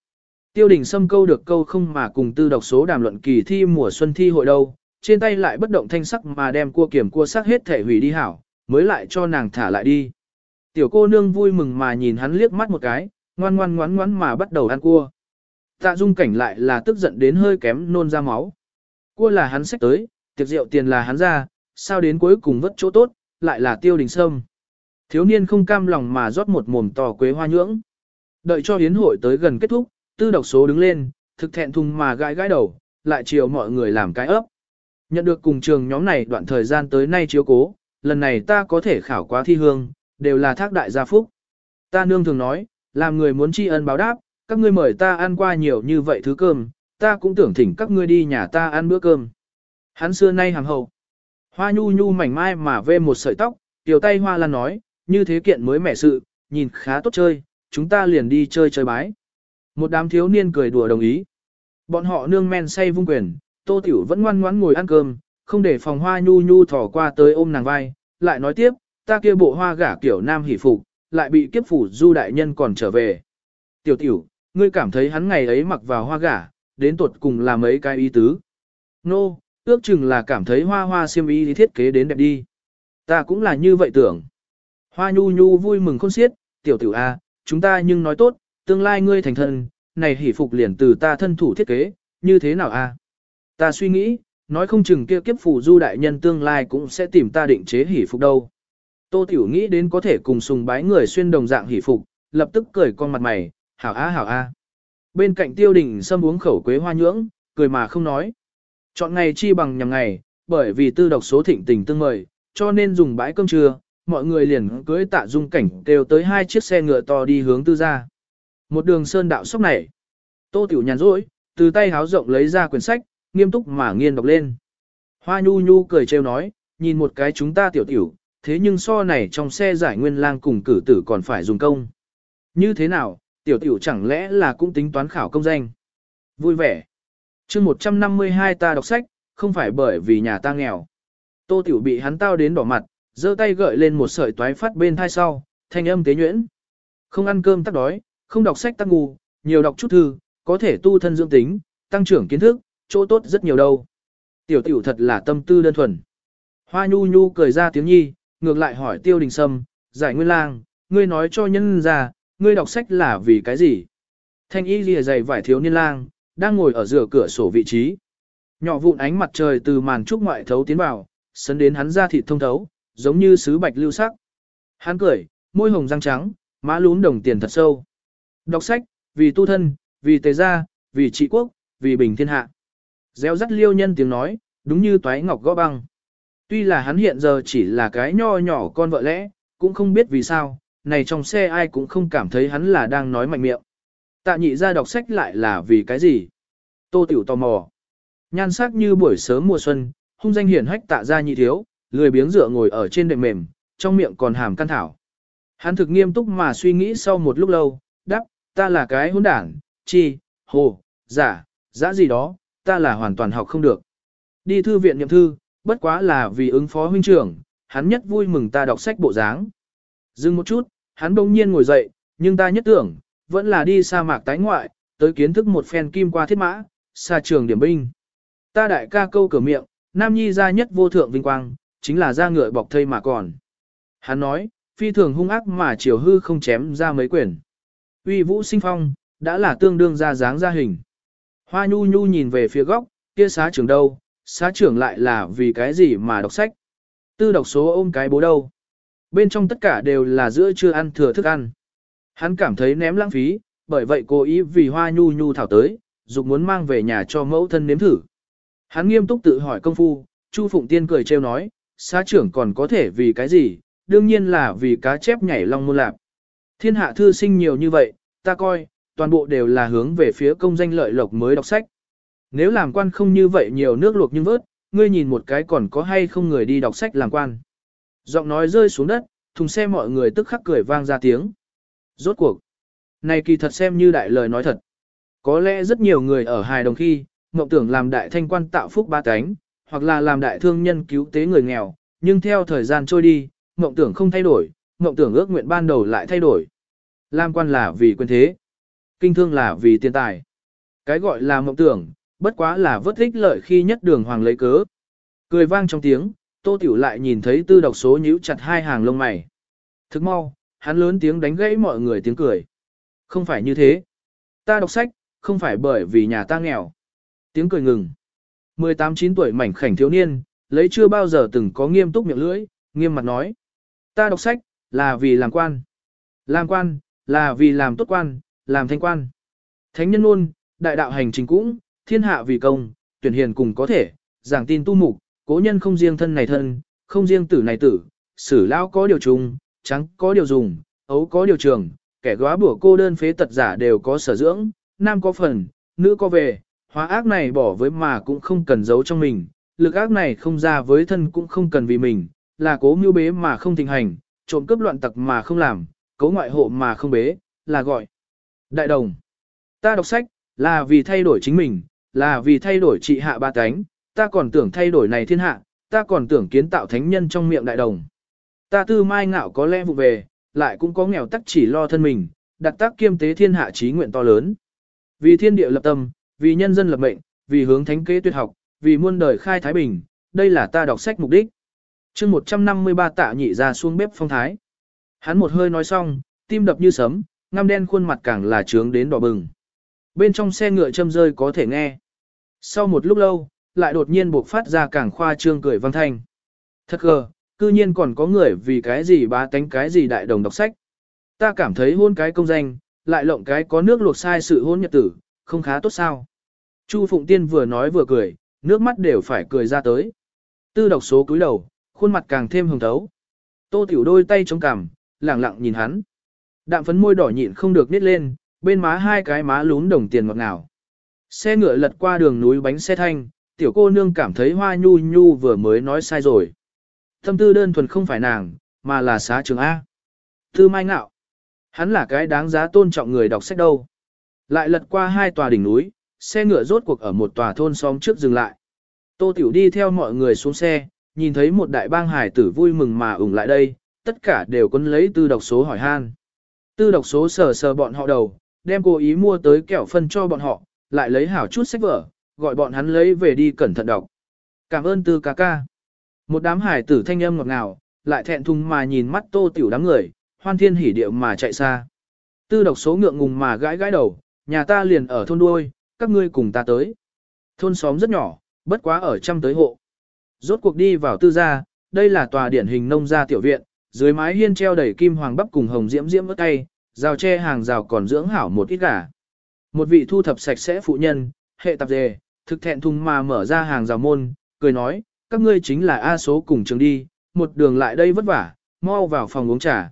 Tiêu đình xâm câu được câu không mà cùng tư đọc số đàm luận kỳ thi mùa xuân thi hội đâu, trên tay lại bất động thanh sắc mà đem cua kiểm cua sắc hết thể hủy đi hảo, mới lại cho nàng thả lại đi. Tiểu cô nương vui mừng mà nhìn hắn liếc mắt một cái, ngoan ngoan ngoan ngoan mà bắt đầu ăn cua. Tạ dung cảnh lại là tức giận đến hơi kém nôn ra máu. Cua là hắn xách tới, tiệc rượu tiền là hắn ra, sao đến cuối cùng vất chỗ tốt, lại là tiêu đình sâm. Thiếu niên không cam lòng mà rót một mồm to quế hoa nhưỡng. Đợi cho hiến hội tới gần kết thúc, tư độc số đứng lên, thực thẹn thùng mà gãi gãi đầu, lại chiều mọi người làm cái ấp. Nhận được cùng trường nhóm này đoạn thời gian tới nay chiếu cố, lần này ta có thể khảo quá thi hương, đều là thác đại gia phúc. Ta nương thường nói, làm người muốn tri ân báo đáp, các ngươi mời ta ăn qua nhiều như vậy thứ cơm, ta cũng tưởng thỉnh các ngươi đi nhà ta ăn bữa cơm. Hắn xưa nay hàng hậu. Hoa nhu nhu mảnh mai mà vê một sợi tóc, tiểu tay hoa lan nói, như thế kiện mới mẻ sự, nhìn khá tốt chơi, chúng ta liền đi chơi chơi bái. Một đám thiếu niên cười đùa đồng ý. Bọn họ nương men say vung quyền, Tô Tiểu vẫn ngoan ngoãn ngồi ăn cơm, không để phòng hoa nhu nhu thỏ qua tới ôm nàng vai, lại nói tiếp, ta kia bộ hoa gả kiểu nam hỷ phục, lại bị kiếp phủ du đại nhân còn trở về. Tiểu tiểu, ngươi cảm thấy hắn ngày ấy mặc vào hoa gả, đến tuột cùng là mấy cái ý tứ. Nô, no, ước chừng là cảm thấy hoa hoa xiêm y thiết kế đến đẹp đi. Ta cũng là như vậy tưởng. Hoa nhu nhu vui mừng khôn xiết, tiểu tiểu a, chúng ta nhưng nói tốt, tương lai ngươi thành thân, này hỷ phục liền từ ta thân thủ thiết kế, như thế nào a? Ta suy nghĩ, nói không chừng kia kiếp phủ du đại nhân tương lai cũng sẽ tìm ta định chế hỷ phục đâu. Tô Tiểu nghĩ đến có thể cùng sùng bái người xuyên đồng dạng hỷ phục, lập tức cười con mặt mày, hảo a hảo a. Bên cạnh tiêu đình xâm uống khẩu quế hoa nhưỡng, cười mà không nói. Chọn ngày chi bằng nhằm ngày, bởi vì tư độc số thịnh tình tương mời, cho nên dùng bãi cơm trưa, mọi người liền cưới tạ dung cảnh đều tới hai chiếc xe ngựa to đi hướng tư gia. Một đường sơn đạo sóc này. Tô Tiểu nhàn rỗi, từ tay háo rộng lấy ra quyển sách, nghiêm túc mà nghiên đọc lên. Hoa nhu nhu cười trêu nói, nhìn một cái chúng ta tiểu tiểu, thế nhưng so này trong xe giải nguyên lang cùng cử tử còn phải dùng công. Như thế nào, tiểu tiểu chẳng lẽ là cũng tính toán khảo công danh. Vui vẻ. chương 152 ta đọc sách, không phải bởi vì nhà ta nghèo. Tô tiểu bị hắn tao đến đỏ mặt, giơ tay gợi lên một sợi toái phát bên thai sau, thanh âm tế nhuyễn. Không ăn cơm tắc đói, không đọc sách tắc ngu, nhiều đọc chút thư, có thể tu thân dưỡng tính, tăng trưởng kiến thức, chỗ tốt rất nhiều đâu. Tiểu tiểu thật là tâm tư đơn thuần. Hoa nhu nhu cười ra tiếng nhi, ngược lại hỏi tiêu đình sâm, giải nguyên lang, ngươi nói cho nhân ra, ngươi đọc sách là vì cái gì? Thanh y lìa dày vải thiếu niên lang, đang ngồi ở giữa cửa sổ vị trí. Nhỏ vụn ánh mặt trời từ màn trúc ngoại thấu tiến vào, sấn đến hắn ra thịt thông thấu, giống như sứ bạch lưu sắc. Hắn cười, môi hồng răng trắng, má lún đồng tiền thật sâu. Đọc sách, vì tu thân, vì tề gia, vì trị quốc, vì bình thiên hạ. Gieo rắt liêu nhân tiếng nói, đúng như toái ngọc gõ băng. Tuy là hắn hiện giờ chỉ là cái nho nhỏ con vợ lẽ, cũng không biết vì sao, này trong xe ai cũng không cảm thấy hắn là đang nói mạnh miệng. Tạ nhị ra đọc sách lại là vì cái gì? Tô tiểu tò mò. Nhan sắc như buổi sớm mùa xuân, hung danh hiển hách tạ ra nhị thiếu, lười biếng dựa ngồi ở trên đệm mềm, trong miệng còn hàm căn thảo. Hắn thực nghiêm túc mà suy nghĩ sau một lúc lâu, đáp, ta là cái hỗn đảng, chi, hồ, giả, giả gì đó, ta là hoàn toàn học không được. Đi thư viện nhậm thư, bất quá là vì ứng phó huynh trưởng, hắn nhất vui mừng ta đọc sách bộ dáng. Dừng một chút, hắn bỗng nhiên ngồi dậy, nhưng ta nhất tưởng, vẫn là đi sa mạc tái ngoại, tới kiến thức một phen kim qua thiết mã, xa trường điểm binh. Ta đại ca câu cửa miệng, nam nhi ra nhất vô thượng vinh quang, chính là ra ngựa bọc thây mà còn. Hắn nói, phi thường hung ác mà chiều hư không chém ra mấy quyển. Uy vũ sinh phong, đã là tương đương ra dáng ra hình. Hoa nhu nhu nhìn về phía góc, kia xá trưởng đâu, xá trưởng lại là vì cái gì mà đọc sách. Tư đọc số ôm cái bố đâu. Bên trong tất cả đều là giữa chưa ăn thừa thức ăn. Hắn cảm thấy ném lãng phí, bởi vậy cố ý vì hoa nhu nhu thảo tới, dục muốn mang về nhà cho mẫu thân nếm thử. Hắn nghiêm túc tự hỏi công phu, Chu Phụng Tiên cười trêu nói, xá trưởng còn có thể vì cái gì, đương nhiên là vì cá chép nhảy long môn lạp. Thiên hạ thư sinh nhiều như vậy, ta coi, toàn bộ đều là hướng về phía công danh lợi lộc mới đọc sách. Nếu làm quan không như vậy nhiều nước luộc nhưng vớt, ngươi nhìn một cái còn có hay không người đi đọc sách làm quan. Giọng nói rơi xuống đất, thùng xe mọi người tức khắc cười vang ra tiếng. Rốt cuộc. Này kỳ thật xem như đại lời nói thật. Có lẽ rất nhiều người ở hài đồng khi, mộng tưởng làm đại thanh quan tạo phúc ba cánh, hoặc là làm đại thương nhân cứu tế người nghèo, nhưng theo thời gian trôi đi, mộng tưởng không thay đổi, mộng tưởng ước nguyện ban đầu lại thay đổi. Làm quan là vì quyền thế, kinh thương là vì tiền tài. Cái gọi là mộng tưởng, bất quá là vớt ích lợi khi nhất đường hoàng lấy cớ. Cười vang trong tiếng, tô tiểu lại nhìn thấy tư độc số nhíu chặt hai hàng lông mày. Thức mau, hắn lớn tiếng đánh gãy mọi người tiếng cười. Không phải như thế. Ta đọc sách, không phải bởi vì nhà ta nghèo. Tiếng cười ngừng. 18-9 tuổi mảnh khảnh thiếu niên, lấy chưa bao giờ từng có nghiêm túc miệng lưỡi, nghiêm mặt nói. Ta đọc sách, là vì làm quan. Làm quan, là vì làm tốt quan, làm thanh quan. Thánh nhân luôn, đại đạo hành trình cũng, thiên hạ vì công, tuyển hiền cùng có thể, giảng tin tu mục, cố nhân không riêng thân này thân, không riêng tử này tử, sử lao có điều trùng, trắng có điều dùng, ấu có điều trường, kẻ góa bủa cô đơn phế tật giả đều có sở dưỡng, nam có phần, nữ có về, hóa ác này bỏ với mà cũng không cần giấu trong mình, lực ác này không ra với thân cũng không cần vì mình, là cố mưu bế mà không thịnh hành, trộm cướp loạn tặc mà không làm, cố ngoại hộ mà không bế, là gọi. Đại đồng, ta đọc sách, là vì thay đổi chính mình, là vì thay đổi trị hạ ba cánh, ta còn tưởng thay đổi này thiên hạ, ta còn tưởng kiến tạo thánh nhân trong miệng đại đồng. Ta tư mai ngạo có lẽ vụ về, lại cũng có nghèo tắc chỉ lo thân mình, đặt tác kiêm tế thiên hạ trí nguyện to lớn. Vì thiên địa lập tâm, vì nhân dân lập mệnh, vì hướng thánh kế tuyệt học, vì muôn đời khai thái bình, đây là ta đọc sách mục đích. chương 153 tạ nhị ra xuống bếp phong thái. Hắn một hơi nói xong, tim đập như sấm, ngăm đen khuôn mặt càng là trướng đến đỏ bừng. Bên trong xe ngựa châm rơi có thể nghe. Sau một lúc lâu, lại đột nhiên buộc phát ra càng khoa trương cười vang thanh. Thật gờ, cư nhiên còn có người vì cái gì bá tánh cái gì đại đồng đọc sách. Ta cảm thấy hôn cái công danh, lại lộng cái có nước luộc sai sự hôn nhật tử, không khá tốt sao. Chu Phụng Tiên vừa nói vừa cười, nước mắt đều phải cười ra tới. Tư đọc số cúi đầu, khuôn mặt càng thêm hồng thấu. Tô Tiểu đôi tay chống cằm, lẳng lặng nhìn hắn. Đạm phấn môi đỏ nhịn không được nít lên, bên má hai cái má lún đồng tiền ngọt ngào. Xe ngựa lật qua đường núi bánh xe thanh, tiểu cô nương cảm thấy hoa nhu nhu vừa mới nói sai rồi. Thâm tư đơn thuần không phải nàng, mà là xá trường A. Tư mai ngạo. Hắn là cái đáng giá tôn trọng người đọc sách đâu. Lại lật qua hai tòa đỉnh núi, xe ngựa rốt cuộc ở một tòa thôn xóm trước dừng lại. Tô Tiểu đi theo mọi người xuống xe, nhìn thấy một đại bang hải tử vui mừng mà ủng lại đây, tất cả đều quấn lấy tư độc số hỏi han. Tư độc số sờ sờ bọn họ đầu, đem cố ý mua tới kẹo phân cho bọn họ, lại lấy hảo chút sách vở, gọi bọn hắn lấy về đi cẩn thận đọc. Cảm ơn tư ca ca. Một đám hải tử thanh âm ngọt ngào, lại thẹn thùng mà nhìn mắt tô tiểu đám người, hoan thiên hỉ điệu mà chạy xa. Tư độc số ngượng ngùng mà gãi gãi đầu, nhà ta liền ở thôn đuôi, các ngươi cùng ta tới. Thôn xóm rất nhỏ, bất quá ở trăm tới hộ. Rốt cuộc đi vào tư gia, đây là tòa điển hình nông gia tiểu viện, dưới mái hiên treo đầy kim hoàng bắp cùng hồng diễm diễm ớt tay, rào tre hàng rào còn dưỡng hảo một ít gà. Một vị thu thập sạch sẽ phụ nhân, hệ tạp dề, thực thẹn thùng mà mở ra hàng rào môn, cười nói, các ngươi chính là A số cùng trường đi, một đường lại đây vất vả, mau vào phòng uống trà.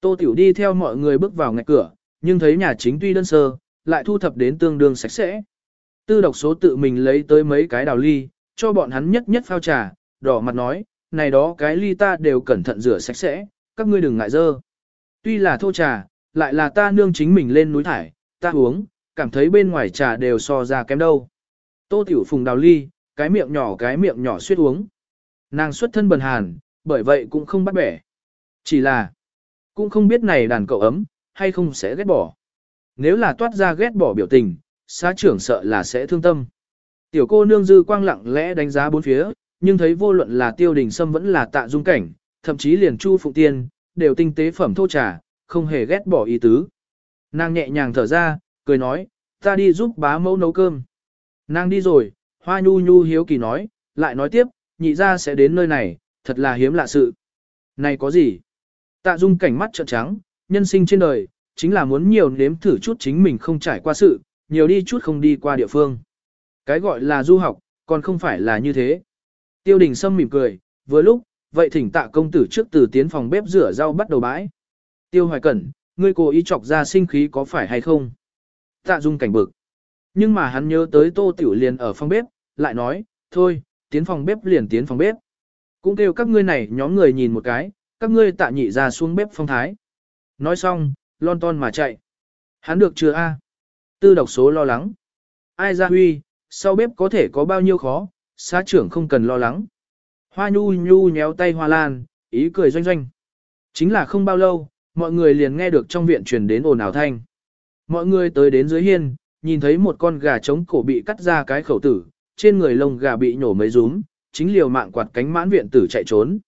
Tô Tiểu đi theo mọi người bước vào ngạch cửa, nhưng thấy nhà chính tuy đơn sơ, lại thu thập đến tương đương sạch sẽ. Tư độc số tự mình lấy tới mấy cái đào ly, cho bọn hắn nhất nhất phao trà, đỏ mặt nói, này đó cái ly ta đều cẩn thận rửa sạch sẽ, các ngươi đừng ngại dơ. Tuy là thô trà, lại là ta nương chính mình lên núi thải, ta uống, cảm thấy bên ngoài trà đều so ra kém đâu. Tô Tiểu Phùng đào ly, cái miệng nhỏ cái miệng nhỏ suýt uống. Nàng xuất thân bần hàn, bởi vậy cũng không bắt bẻ. Chỉ là, cũng không biết này đàn cậu ấm, hay không sẽ ghét bỏ. Nếu là toát ra ghét bỏ biểu tình, xã trưởng sợ là sẽ thương tâm. Tiểu cô nương dư quang lặng lẽ đánh giá bốn phía, nhưng thấy vô luận là tiêu đình sâm vẫn là tạ dung cảnh, thậm chí liền chu phụng tiên, đều tinh tế phẩm thô trà, không hề ghét bỏ ý tứ. Nàng nhẹ nhàng thở ra, cười nói, ta đi giúp bá mẫu nấu cơm. Nàng đi rồi, hoa nhu nhu hiếu kỳ nói, lại nói tiếp, nhị ra sẽ đến nơi này, thật là hiếm lạ sự. Này có gì? Tạ dung cảnh mắt trợn trắng, nhân sinh trên đời, chính là muốn nhiều nếm thử chút chính mình không trải qua sự, nhiều đi chút không đi qua địa phương. Cái gọi là du học, còn không phải là như thế. Tiêu đình Sâm mỉm cười, vừa lúc, vậy thỉnh tạ công tử trước từ tiến phòng bếp rửa rau bắt đầu bãi. Tiêu hoài cẩn, ngươi cố ý chọc ra sinh khí có phải hay không? Tạ dung cảnh bực. Nhưng mà hắn nhớ tới tô tiểu liền ở phòng bếp, lại nói, thôi, tiến phòng bếp liền tiến phòng bếp. Cũng kêu các ngươi này nhóm người nhìn một cái, các ngươi tạ nhị ra xuống bếp phong thái. Nói xong, lon ton mà chạy. Hắn được chưa a? Tư độc số lo lắng. Ai ra huy, sau bếp có thể có bao nhiêu khó, xã trưởng không cần lo lắng. Hoa nhu nhu nhéo tay hoa lan, ý cười doanh doanh. Chính là không bao lâu, mọi người liền nghe được trong viện truyền đến ồn ào thanh. Mọi người tới đến dưới hiên, nhìn thấy một con gà trống cổ bị cắt ra cái khẩu tử, trên người lông gà bị nhổ mấy rúm, chính liều mạng quạt cánh mãn viện tử chạy trốn.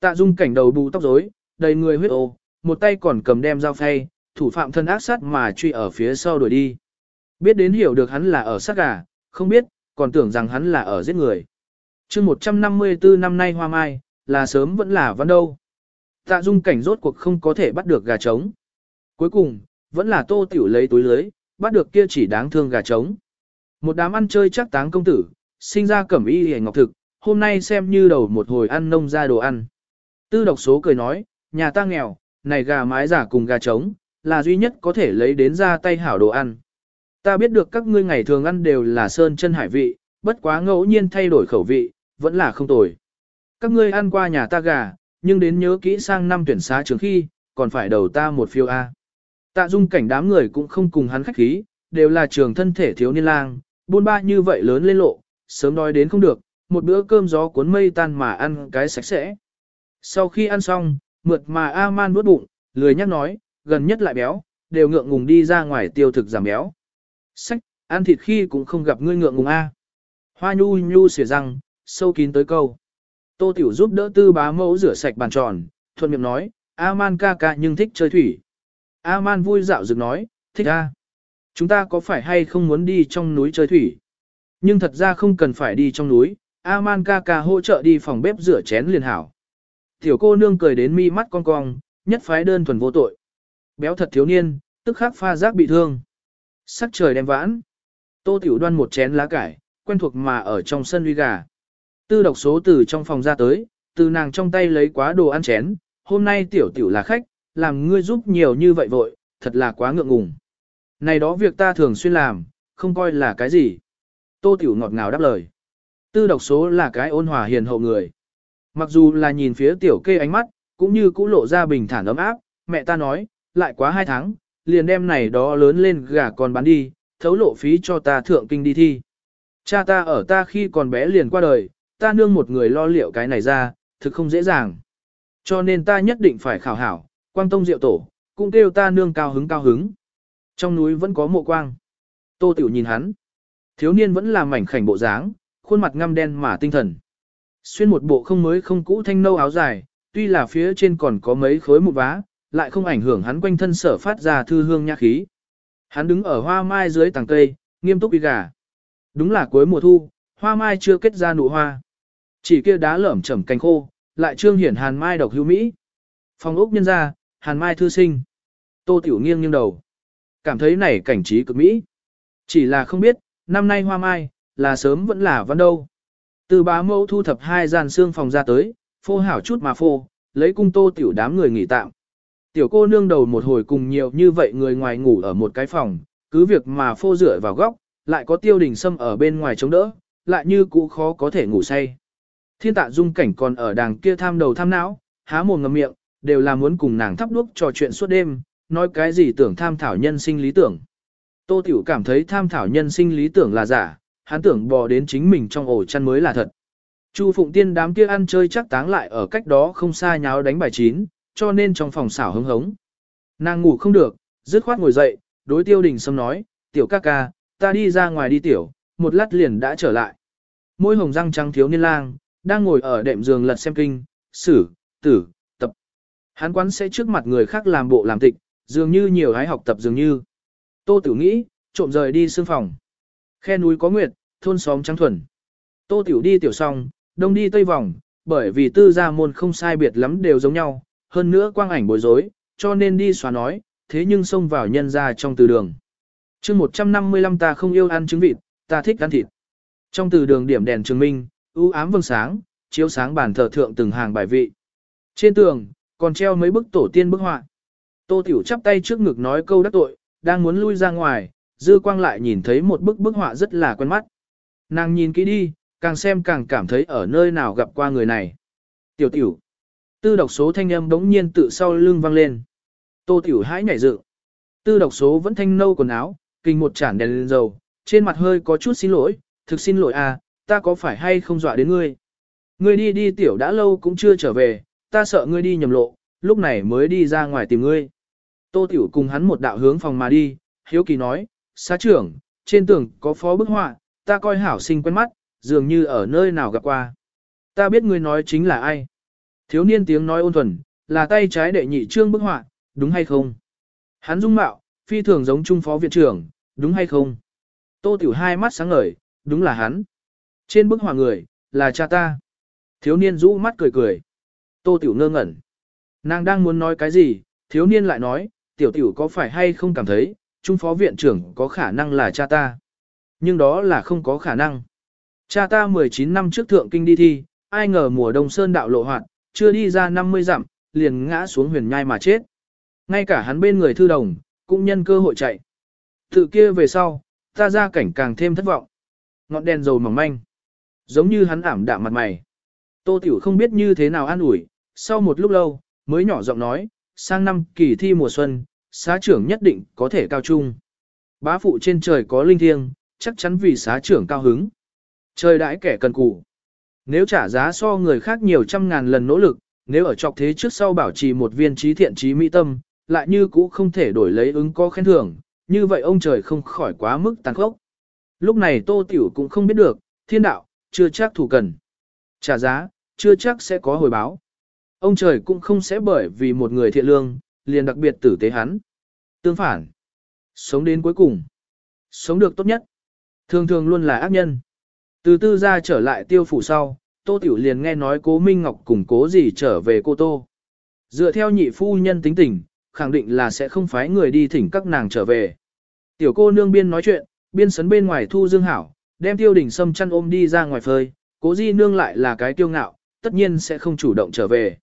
Tạ dung cảnh đầu bù tóc rối, đầy người huyết ô, một tay còn cầm đem dao phay, thủ phạm thân ác sát mà truy ở phía sau đuổi đi. Biết đến hiểu được hắn là ở sát gà, không biết, còn tưởng rằng hắn là ở giết người. chương 154 năm nay hoa mai, là sớm vẫn là văn đâu. Tạ dung cảnh rốt cuộc không có thể bắt được gà trống. Cuối cùng, vẫn là tô tiểu lấy túi lưới, bắt được kia chỉ đáng thương gà trống. Một đám ăn chơi chắc táng công tử, sinh ra cẩm y hề ngọc thực, hôm nay xem như đầu một hồi ăn nông ra đồ ăn. Tư độc số cười nói, nhà ta nghèo, này gà mái giả cùng gà trống, là duy nhất có thể lấy đến ra tay hảo đồ ăn. Ta biết được các ngươi ngày thường ăn đều là sơn chân hải vị, bất quá ngẫu nhiên thay đổi khẩu vị, vẫn là không tồi. Các ngươi ăn qua nhà ta gà, nhưng đến nhớ kỹ sang năm tuyển xá trường khi, còn phải đầu ta một phiêu A. Tạ dung cảnh đám người cũng không cùng hắn khách khí, đều là trường thân thể thiếu niên lang, Buôn ba như vậy lớn lên lộ, sớm đói đến không được, một bữa cơm gió cuốn mây tan mà ăn cái sạch sẽ. Sau khi ăn xong, mượt mà A-man nuốt bụng, lười nhắc nói, gần nhất lại béo, đều ngượng ngùng đi ra ngoài tiêu thực giảm béo. Sách, ăn thịt khi cũng không gặp ngươi ngượng ngùng A. Hoa nhu nhu xỉa răng, sâu kín tới câu. Tô Tiểu giúp đỡ tư bá mẫu rửa sạch bàn tròn, thuận miệng nói, A-man ca ca nhưng thích chơi thủy. A-man vui dạo dựng nói, thích A. Chúng ta có phải hay không muốn đi trong núi chơi thủy? Nhưng thật ra không cần phải đi trong núi, A-man ca ca hỗ trợ đi phòng bếp rửa chén liền hảo. Tiểu cô nương cười đến mi mắt cong cong, nhất phái đơn thuần vô tội. Béo thật thiếu niên, tức khắc pha giác bị thương. Sắc trời đem vãn. Tô Tiểu đoan một chén lá cải, quen thuộc mà ở trong sân uy gà. Tư độc số từ trong phòng ra tới, từ nàng trong tay lấy quá đồ ăn chén, hôm nay tiểu tiểu là khách, làm ngươi giúp nhiều như vậy vội, thật là quá ngượng ngùng. Này đó việc ta thường xuyên làm, không coi là cái gì. Tô tiểu ngọt ngào đáp lời. Tư độc số là cái ôn hòa hiền hậu người. Mặc dù là nhìn phía tiểu kê ánh mắt, cũng như cũ lộ ra bình thản ấm áp, mẹ ta nói, lại quá hai tháng, liền đem này đó lớn lên gà còn bán đi, thấu lộ phí cho ta thượng kinh đi thi. Cha ta ở ta khi còn bé liền qua đời, ta nương một người lo liệu cái này ra, thực không dễ dàng. Cho nên ta nhất định phải khảo hảo, quang tông diệu tổ, cũng kêu ta nương cao hứng cao hứng. Trong núi vẫn có mộ quang. Tô Tiểu nhìn hắn. Thiếu niên vẫn là mảnh khảnh bộ dáng, khuôn mặt ngăm đen mà tinh thần. Xuyên một bộ không mới không cũ thanh nâu áo dài, tuy là phía trên còn có mấy khối mụn vá, lại không ảnh hưởng hắn quanh thân sở phát ra thư hương nhã khí. Hắn đứng ở hoa mai dưới tàng cây, nghiêm túc uy gà. Đúng là cuối mùa thu, hoa mai chưa kết ra nụ hoa. Chỉ kia đá lởm chởm cánh khô, lại trương hiển hàn mai độc hữu mỹ. Phòng ốc nhân ra, hàn mai thư sinh. Tô Tiểu nghiêng nghiêng đầu. Cảm thấy này cảnh trí cực mỹ. Chỉ là không biết, năm nay hoa mai, là sớm vẫn là văn đâu. Từ bá mẫu thu thập hai gian xương phòng ra tới, phô hảo chút mà phô, lấy cung tô tiểu đám người nghỉ tạm. Tiểu cô nương đầu một hồi cùng nhiều như vậy người ngoài ngủ ở một cái phòng, cứ việc mà phô rửa vào góc, lại có tiêu đình sâm ở bên ngoài chống đỡ, lại như cũ khó có thể ngủ say. Thiên tạ dung cảnh còn ở đàng kia tham đầu tham não, há mồm ngậm miệng, đều là muốn cùng nàng thắp đuốc trò chuyện suốt đêm, nói cái gì tưởng tham thảo nhân sinh lý tưởng. Tô Tiểu cảm thấy tham thảo nhân sinh lý tưởng là giả, hắn tưởng bò đến chính mình trong ổ chăn mới là thật. Chu Phụng Tiên đám kia ăn chơi chắc táng lại ở cách đó không xa nháo đánh bài chín, cho nên trong phòng xảo hứng hống. Nàng ngủ không được, dứt khoát ngồi dậy, đối tiêu đình sâm nói, tiểu ca ca, ta đi ra ngoài đi tiểu, một lát liền đã trở lại. Môi hồng răng trắng thiếu niên lang, đang ngồi ở đệm giường lật xem kinh, sử, tử, tập. Hắn quán sẽ trước mặt người khác làm bộ làm tịch, dường như nhiều hái học tập dường như. Tô Tiểu nghĩ, trộm rời đi xương phòng. Khe núi có nguyệt, thôn xóm trắng thuần. Tô Tiểu đi tiểu xong, đông đi tây vòng, bởi vì tư gia môn không sai biệt lắm đều giống nhau, hơn nữa quang ảnh bối rối, cho nên đi xóa nói, thế nhưng xông vào nhân ra trong từ đường. chương 155 ta không yêu ăn trứng vịt, ta thích ăn thịt. Trong từ đường điểm đèn trường minh, ưu ám vâng sáng, chiếu sáng bàn thờ thượng từng hàng bài vị. Trên tường, còn treo mấy bức tổ tiên bức họa. Tô Tiểu chắp tay trước ngực nói câu đắc tội, đang muốn lui ra ngoài, dư quang lại nhìn thấy một bức bức họa rất là quen mắt. Nàng nhìn kỹ đi, càng xem càng cảm thấy ở nơi nào gặp qua người này. Tiểu tiểu. Tư độc số thanh âm đống nhiên tự sau lưng vang lên. Tô tiểu hãi nhảy dựng. Tư độc số vẫn thanh nâu quần áo, kinh một chản đèn lên dầu, trên mặt hơi có chút xin lỗi, thực xin lỗi à, ta có phải hay không dọa đến ngươi. Ngươi đi đi tiểu đã lâu cũng chưa trở về, ta sợ ngươi đi nhầm lộ, lúc này mới đi ra ngoài tìm ngươi. Tô tiểu cùng hắn một đạo hướng phòng mà đi, hiếu kỳ nói, xá trưởng, trên tường có phó bức họa, ta coi hảo sinh quen mắt, dường như ở nơi nào gặp qua. Ta biết ngươi nói chính là ai. Thiếu niên tiếng nói ôn thuần, là tay trái đệ nhị trương bức họa, đúng hay không? Hắn dung mạo, phi thường giống trung phó viện trưởng, đúng hay không? Tô tiểu hai mắt sáng ngời, đúng là hắn. Trên bức họa người, là cha ta. Thiếu niên rũ mắt cười cười. Tô tiểu ngơ ngẩn. Nàng đang muốn nói cái gì, thiếu niên lại nói, tiểu tiểu có phải hay không cảm thấy, trung phó viện trưởng có khả năng là cha ta. Nhưng đó là không có khả năng. Cha ta 19 năm trước thượng kinh đi thi, ai ngờ mùa đông sơn đạo lộ hoạn, chưa đi ra 50 dặm, liền ngã xuống huyền nhai mà chết. Ngay cả hắn bên người thư đồng, cũng nhân cơ hội chạy. Tự kia về sau, ta ra cảnh càng thêm thất vọng. Ngọn đèn dầu mỏng manh. Giống như hắn ảm đạm mặt mày. Tô Tiểu không biết như thế nào an ủi, sau một lúc lâu, mới nhỏ giọng nói, sang năm kỳ thi mùa xuân, xá trưởng nhất định có thể cao trung. Bá phụ trên trời có linh thiêng, chắc chắn vì xá trưởng cao hứng. Trời đãi kẻ cần cù. Nếu trả giá so người khác nhiều trăm ngàn lần nỗ lực, nếu ở trọc thế trước sau bảo trì một viên trí thiện trí mỹ tâm, lại như cũ không thể đổi lấy ứng có khen thưởng, như vậy ông trời không khỏi quá mức tàn khốc. Lúc này Tô Tiểu cũng không biết được, thiên đạo, chưa chắc thủ cần. Trả giá, chưa chắc sẽ có hồi báo. Ông trời cũng không sẽ bởi vì một người thiện lương, liền đặc biệt tử tế hắn. Tương phản, sống đến cuối cùng, sống được tốt nhất, thường thường luôn là ác nhân. Từ tư ra trở lại tiêu phủ sau, Tô Tiểu liền nghe nói cố Minh Ngọc cùng cố gì trở về cô Tô. Dựa theo nhị phu nhân tính tình, khẳng định là sẽ không phái người đi thỉnh các nàng trở về. Tiểu cô nương biên nói chuyện, biên sấn bên ngoài thu dương hảo, đem tiêu đỉnh sâm chăn ôm đi ra ngoài phơi, cố di nương lại là cái tiêu ngạo, tất nhiên sẽ không chủ động trở về.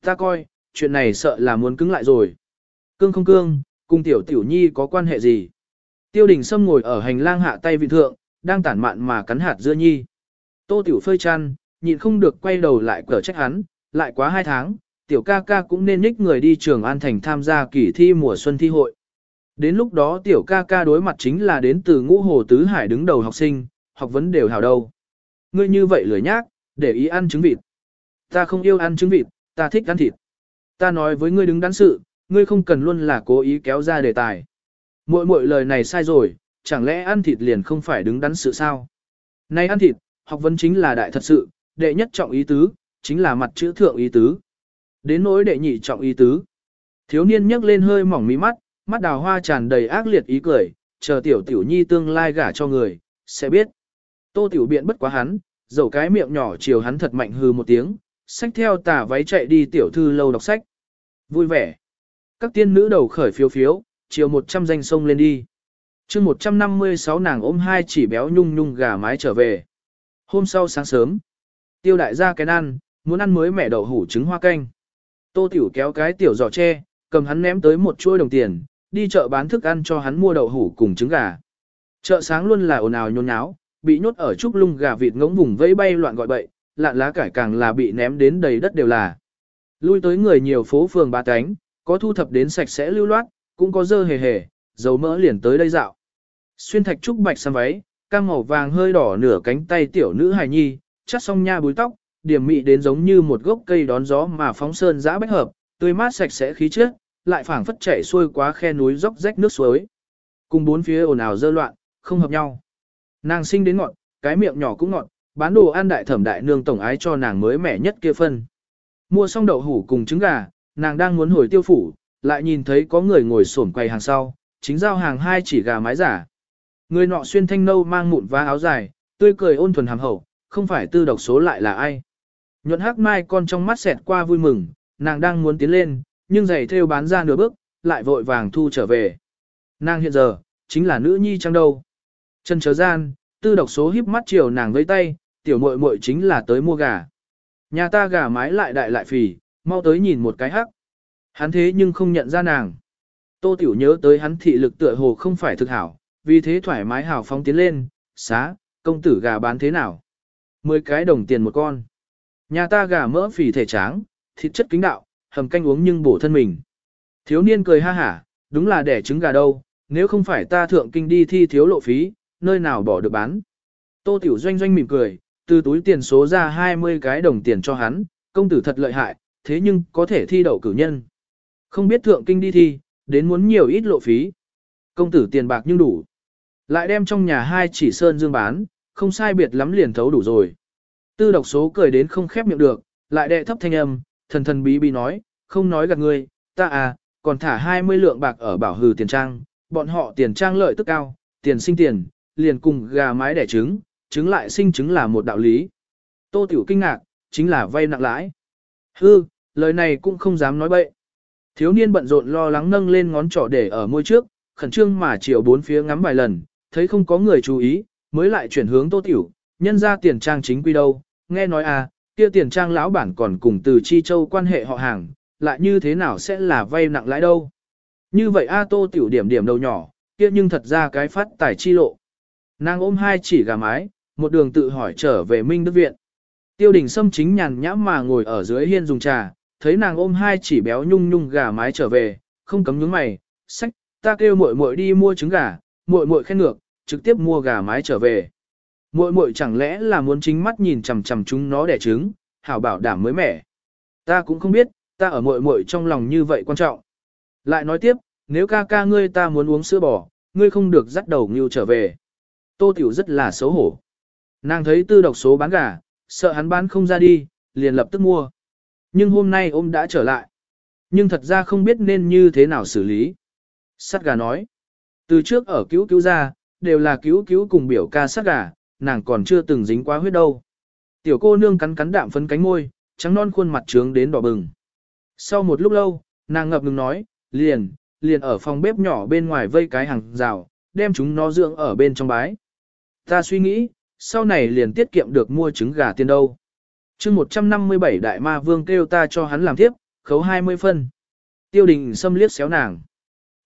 Ta coi, chuyện này sợ là muốn cứng lại rồi. Cương không cương, cùng tiểu tiểu nhi có quan hệ gì? Tiêu Đỉnh sâm ngồi ở hành lang hạ tay vị thượng, đang tản mạn mà cắn hạt dưa nhi. Tô tiểu phơi chăn, nhịn không được quay đầu lại cờ trách hắn, lại quá hai tháng, tiểu ca ca cũng nên nhích người đi trường An Thành tham gia kỳ thi mùa xuân thi hội. Đến lúc đó tiểu ca ca đối mặt chính là đến từ ngũ hồ tứ hải đứng đầu học sinh, học vấn đều hào đâu. Ngươi như vậy lười nhác, để ý ăn trứng vịt. Ta không yêu ăn trứng vịt, ta thích ăn thịt. Ta nói với ngươi đứng đắn sự, ngươi không cần luôn là cố ý kéo ra đề tài. Mỗi mỗi lời này sai rồi, chẳng lẽ ăn thịt liền không phải đứng đắn sự sao? Nay ăn thịt, học vấn chính là đại thật sự, đệ nhất trọng ý tứ, chính là mặt chữ thượng ý tứ. Đến nỗi đệ nhị trọng ý tứ. Thiếu niên nhấc lên hơi mỏng mí mắt, mắt đào hoa tràn đầy ác liệt ý cười, chờ tiểu tiểu nhi tương lai gả cho người, sẽ biết. Tô tiểu biện bất quá hắn, dầu cái miệng nhỏ chiều hắn thật mạnh hư một tiếng, sách theo tà váy chạy đi tiểu thư lâu đọc sách. Vui vẻ. Các tiên nữ đầu khởi phiếu phiếu, chiều 100 danh sông lên đi. chương 156 nàng ôm hai chỉ béo nhung nhung gà mái trở về. Hôm sau sáng sớm, tiêu đại gia cái ăn, muốn ăn mới mẻ đậu hủ trứng hoa canh. Tô tiểu kéo cái tiểu giỏ tre, cầm hắn ném tới một chuỗi đồng tiền, đi chợ bán thức ăn cho hắn mua đậu hủ cùng trứng gà. Chợ sáng luôn là ồn ào nhôn nháo, bị nhốt ở trúc lung gà vịt ngỗng vùng vẫy bay loạn gọi bậy, lạn lá cải càng là bị ném đến đầy đất đều là. Lui tới người nhiều phố phường ba cánh, có thu thập đến sạch sẽ lưu loát, cũng có dơ hề hề, dầu mỡ liền tới đây dạo. Xuyên thạch trúc bạch xăm váy, cam màu vàng hơi đỏ nửa cánh tay tiểu nữ hài nhi, chắt xong nha búi tóc, điểm mị đến giống như một gốc cây đón gió mà phóng sơn giã bách hợp, tươi mát sạch sẽ khí chất, lại phảng phất chảy xuôi quá khe núi dốc rách nước suối. Cùng bốn phía ồn ào dơ loạn, không hợp nhau. Nàng sinh đến ngọn, cái miệng nhỏ cũng ngọn, bán đồ ăn đại thẩm đại nương tổng ái cho nàng mới mẻ nhất kia phân. Mua xong đậu hủ cùng trứng gà, nàng đang muốn hồi tiêu phủ, lại nhìn thấy có người ngồi xổm quầy hàng sau, chính giao hàng hai chỉ gà mái giả. Người nọ xuyên thanh nâu mang mụn vá áo dài, tươi cười ôn thuần hàm hậu, không phải tư độc số lại là ai. Nhuận hắc mai con trong mắt xẹt qua vui mừng, nàng đang muốn tiến lên, nhưng giày theo bán ra nửa bước, lại vội vàng thu trở về. Nàng hiện giờ, chính là nữ nhi trang đâu. Chân chớ gian, tư độc số híp mắt chiều nàng với tay, tiểu muội muội chính là tới mua gà. Nhà ta gà mái lại đại lại phì, mau tới nhìn một cái hắc. Hắn thế nhưng không nhận ra nàng. Tô tiểu nhớ tới hắn thị lực tựa hồ không phải thực hảo, vì thế thoải mái hào phóng tiến lên, xá, công tử gà bán thế nào? Mười cái đồng tiền một con. Nhà ta gà mỡ phì thể tráng, thịt chất kính đạo, hầm canh uống nhưng bổ thân mình. Thiếu niên cười ha hả, đúng là đẻ trứng gà đâu, nếu không phải ta thượng kinh đi thi thiếu lộ phí, nơi nào bỏ được bán. Tô Tiểu Doanh Doanh mỉm cười, từ túi tiền số ra 20 cái đồng tiền cho hắn, công tử thật lợi hại, thế nhưng có thể thi đậu cử nhân. Không biết thượng kinh đi thi, đến muốn nhiều ít lộ phí. Công tử tiền bạc nhưng đủ. Lại đem trong nhà hai chỉ sơn dương bán, không sai biệt lắm liền thấu đủ rồi. Tư độc số cười đến không khép miệng được, lại đệ thấp thanh âm, thần thần bí bí nói, không nói gạt ngươi, ta à, còn thả 20 lượng bạc ở bảo hừ tiền trang, bọn họ tiền trang lợi tức cao, tiền sinh tiền, liền cùng gà mái đẻ trứng, trứng lại sinh trứng là một đạo lý. Tô Tiểu kinh ngạc, chính là vay nặng lãi. Hư, lời này cũng không dám nói bậy. Thiếu niên bận rộn lo lắng nâng lên ngón trỏ để ở môi trước, khẩn trương mà chiều bốn phía ngắm vài lần, thấy không có người chú ý, mới lại chuyển hướng Tô Tiểu, nhân ra tiền trang chính quy đâu, nghe nói à, kia tiền trang lão bản còn cùng từ Chi Châu quan hệ họ hàng, lại như thế nào sẽ là vay nặng lãi đâu. Như vậy A Tô Tiểu điểm điểm đầu nhỏ, kia nhưng thật ra cái phát tài chi lộ. Nàng ôm hai chỉ gà mái, một đường tự hỏi trở về Minh Đức Viện. Tiêu đình Sâm chính nhàn nhãm mà ngồi ở dưới hiên dùng trà, thấy nàng ôm hai chỉ béo nhung nhung gà mái trở về, không cấm nhướng mày, sách, ta kêu muội muội đi mua trứng gà, muội muội khen ngược, trực tiếp mua gà mái trở về. Muội muội chẳng lẽ là muốn chính mắt nhìn chằm chằm chúng nó đẻ trứng, hảo bảo đảm mới mẻ. Ta cũng không biết, ta ở muội muội trong lòng như vậy quan trọng. Lại nói tiếp, nếu ca ca ngươi ta muốn uống sữa bò, ngươi không được dắt đầu ngưu trở về. Tô Tiểu rất là xấu hổ. Nàng thấy tư độc số bán gà, sợ hắn bán không ra đi, liền lập tức mua. Nhưng hôm nay ôm đã trở lại. Nhưng thật ra không biết nên như thế nào xử lý. Sắt gà nói. Từ trước ở cứu cứu ra, đều là cứu cứu cùng biểu ca sát gà, nàng còn chưa từng dính quá huyết đâu. Tiểu cô nương cắn cắn đạm phấn cánh môi, trắng non khuôn mặt trướng đến đỏ bừng. Sau một lúc lâu, nàng ngập ngừng nói, liền, liền ở phòng bếp nhỏ bên ngoài vây cái hàng rào, đem chúng nó dưỡng ở bên trong bái. Ta suy nghĩ, sau này liền tiết kiệm được mua trứng gà tiền đâu. chương 157 đại ma vương kêu ta cho hắn làm tiếp, khấu 20 phân. Tiêu đình xâm liếc xéo nàng.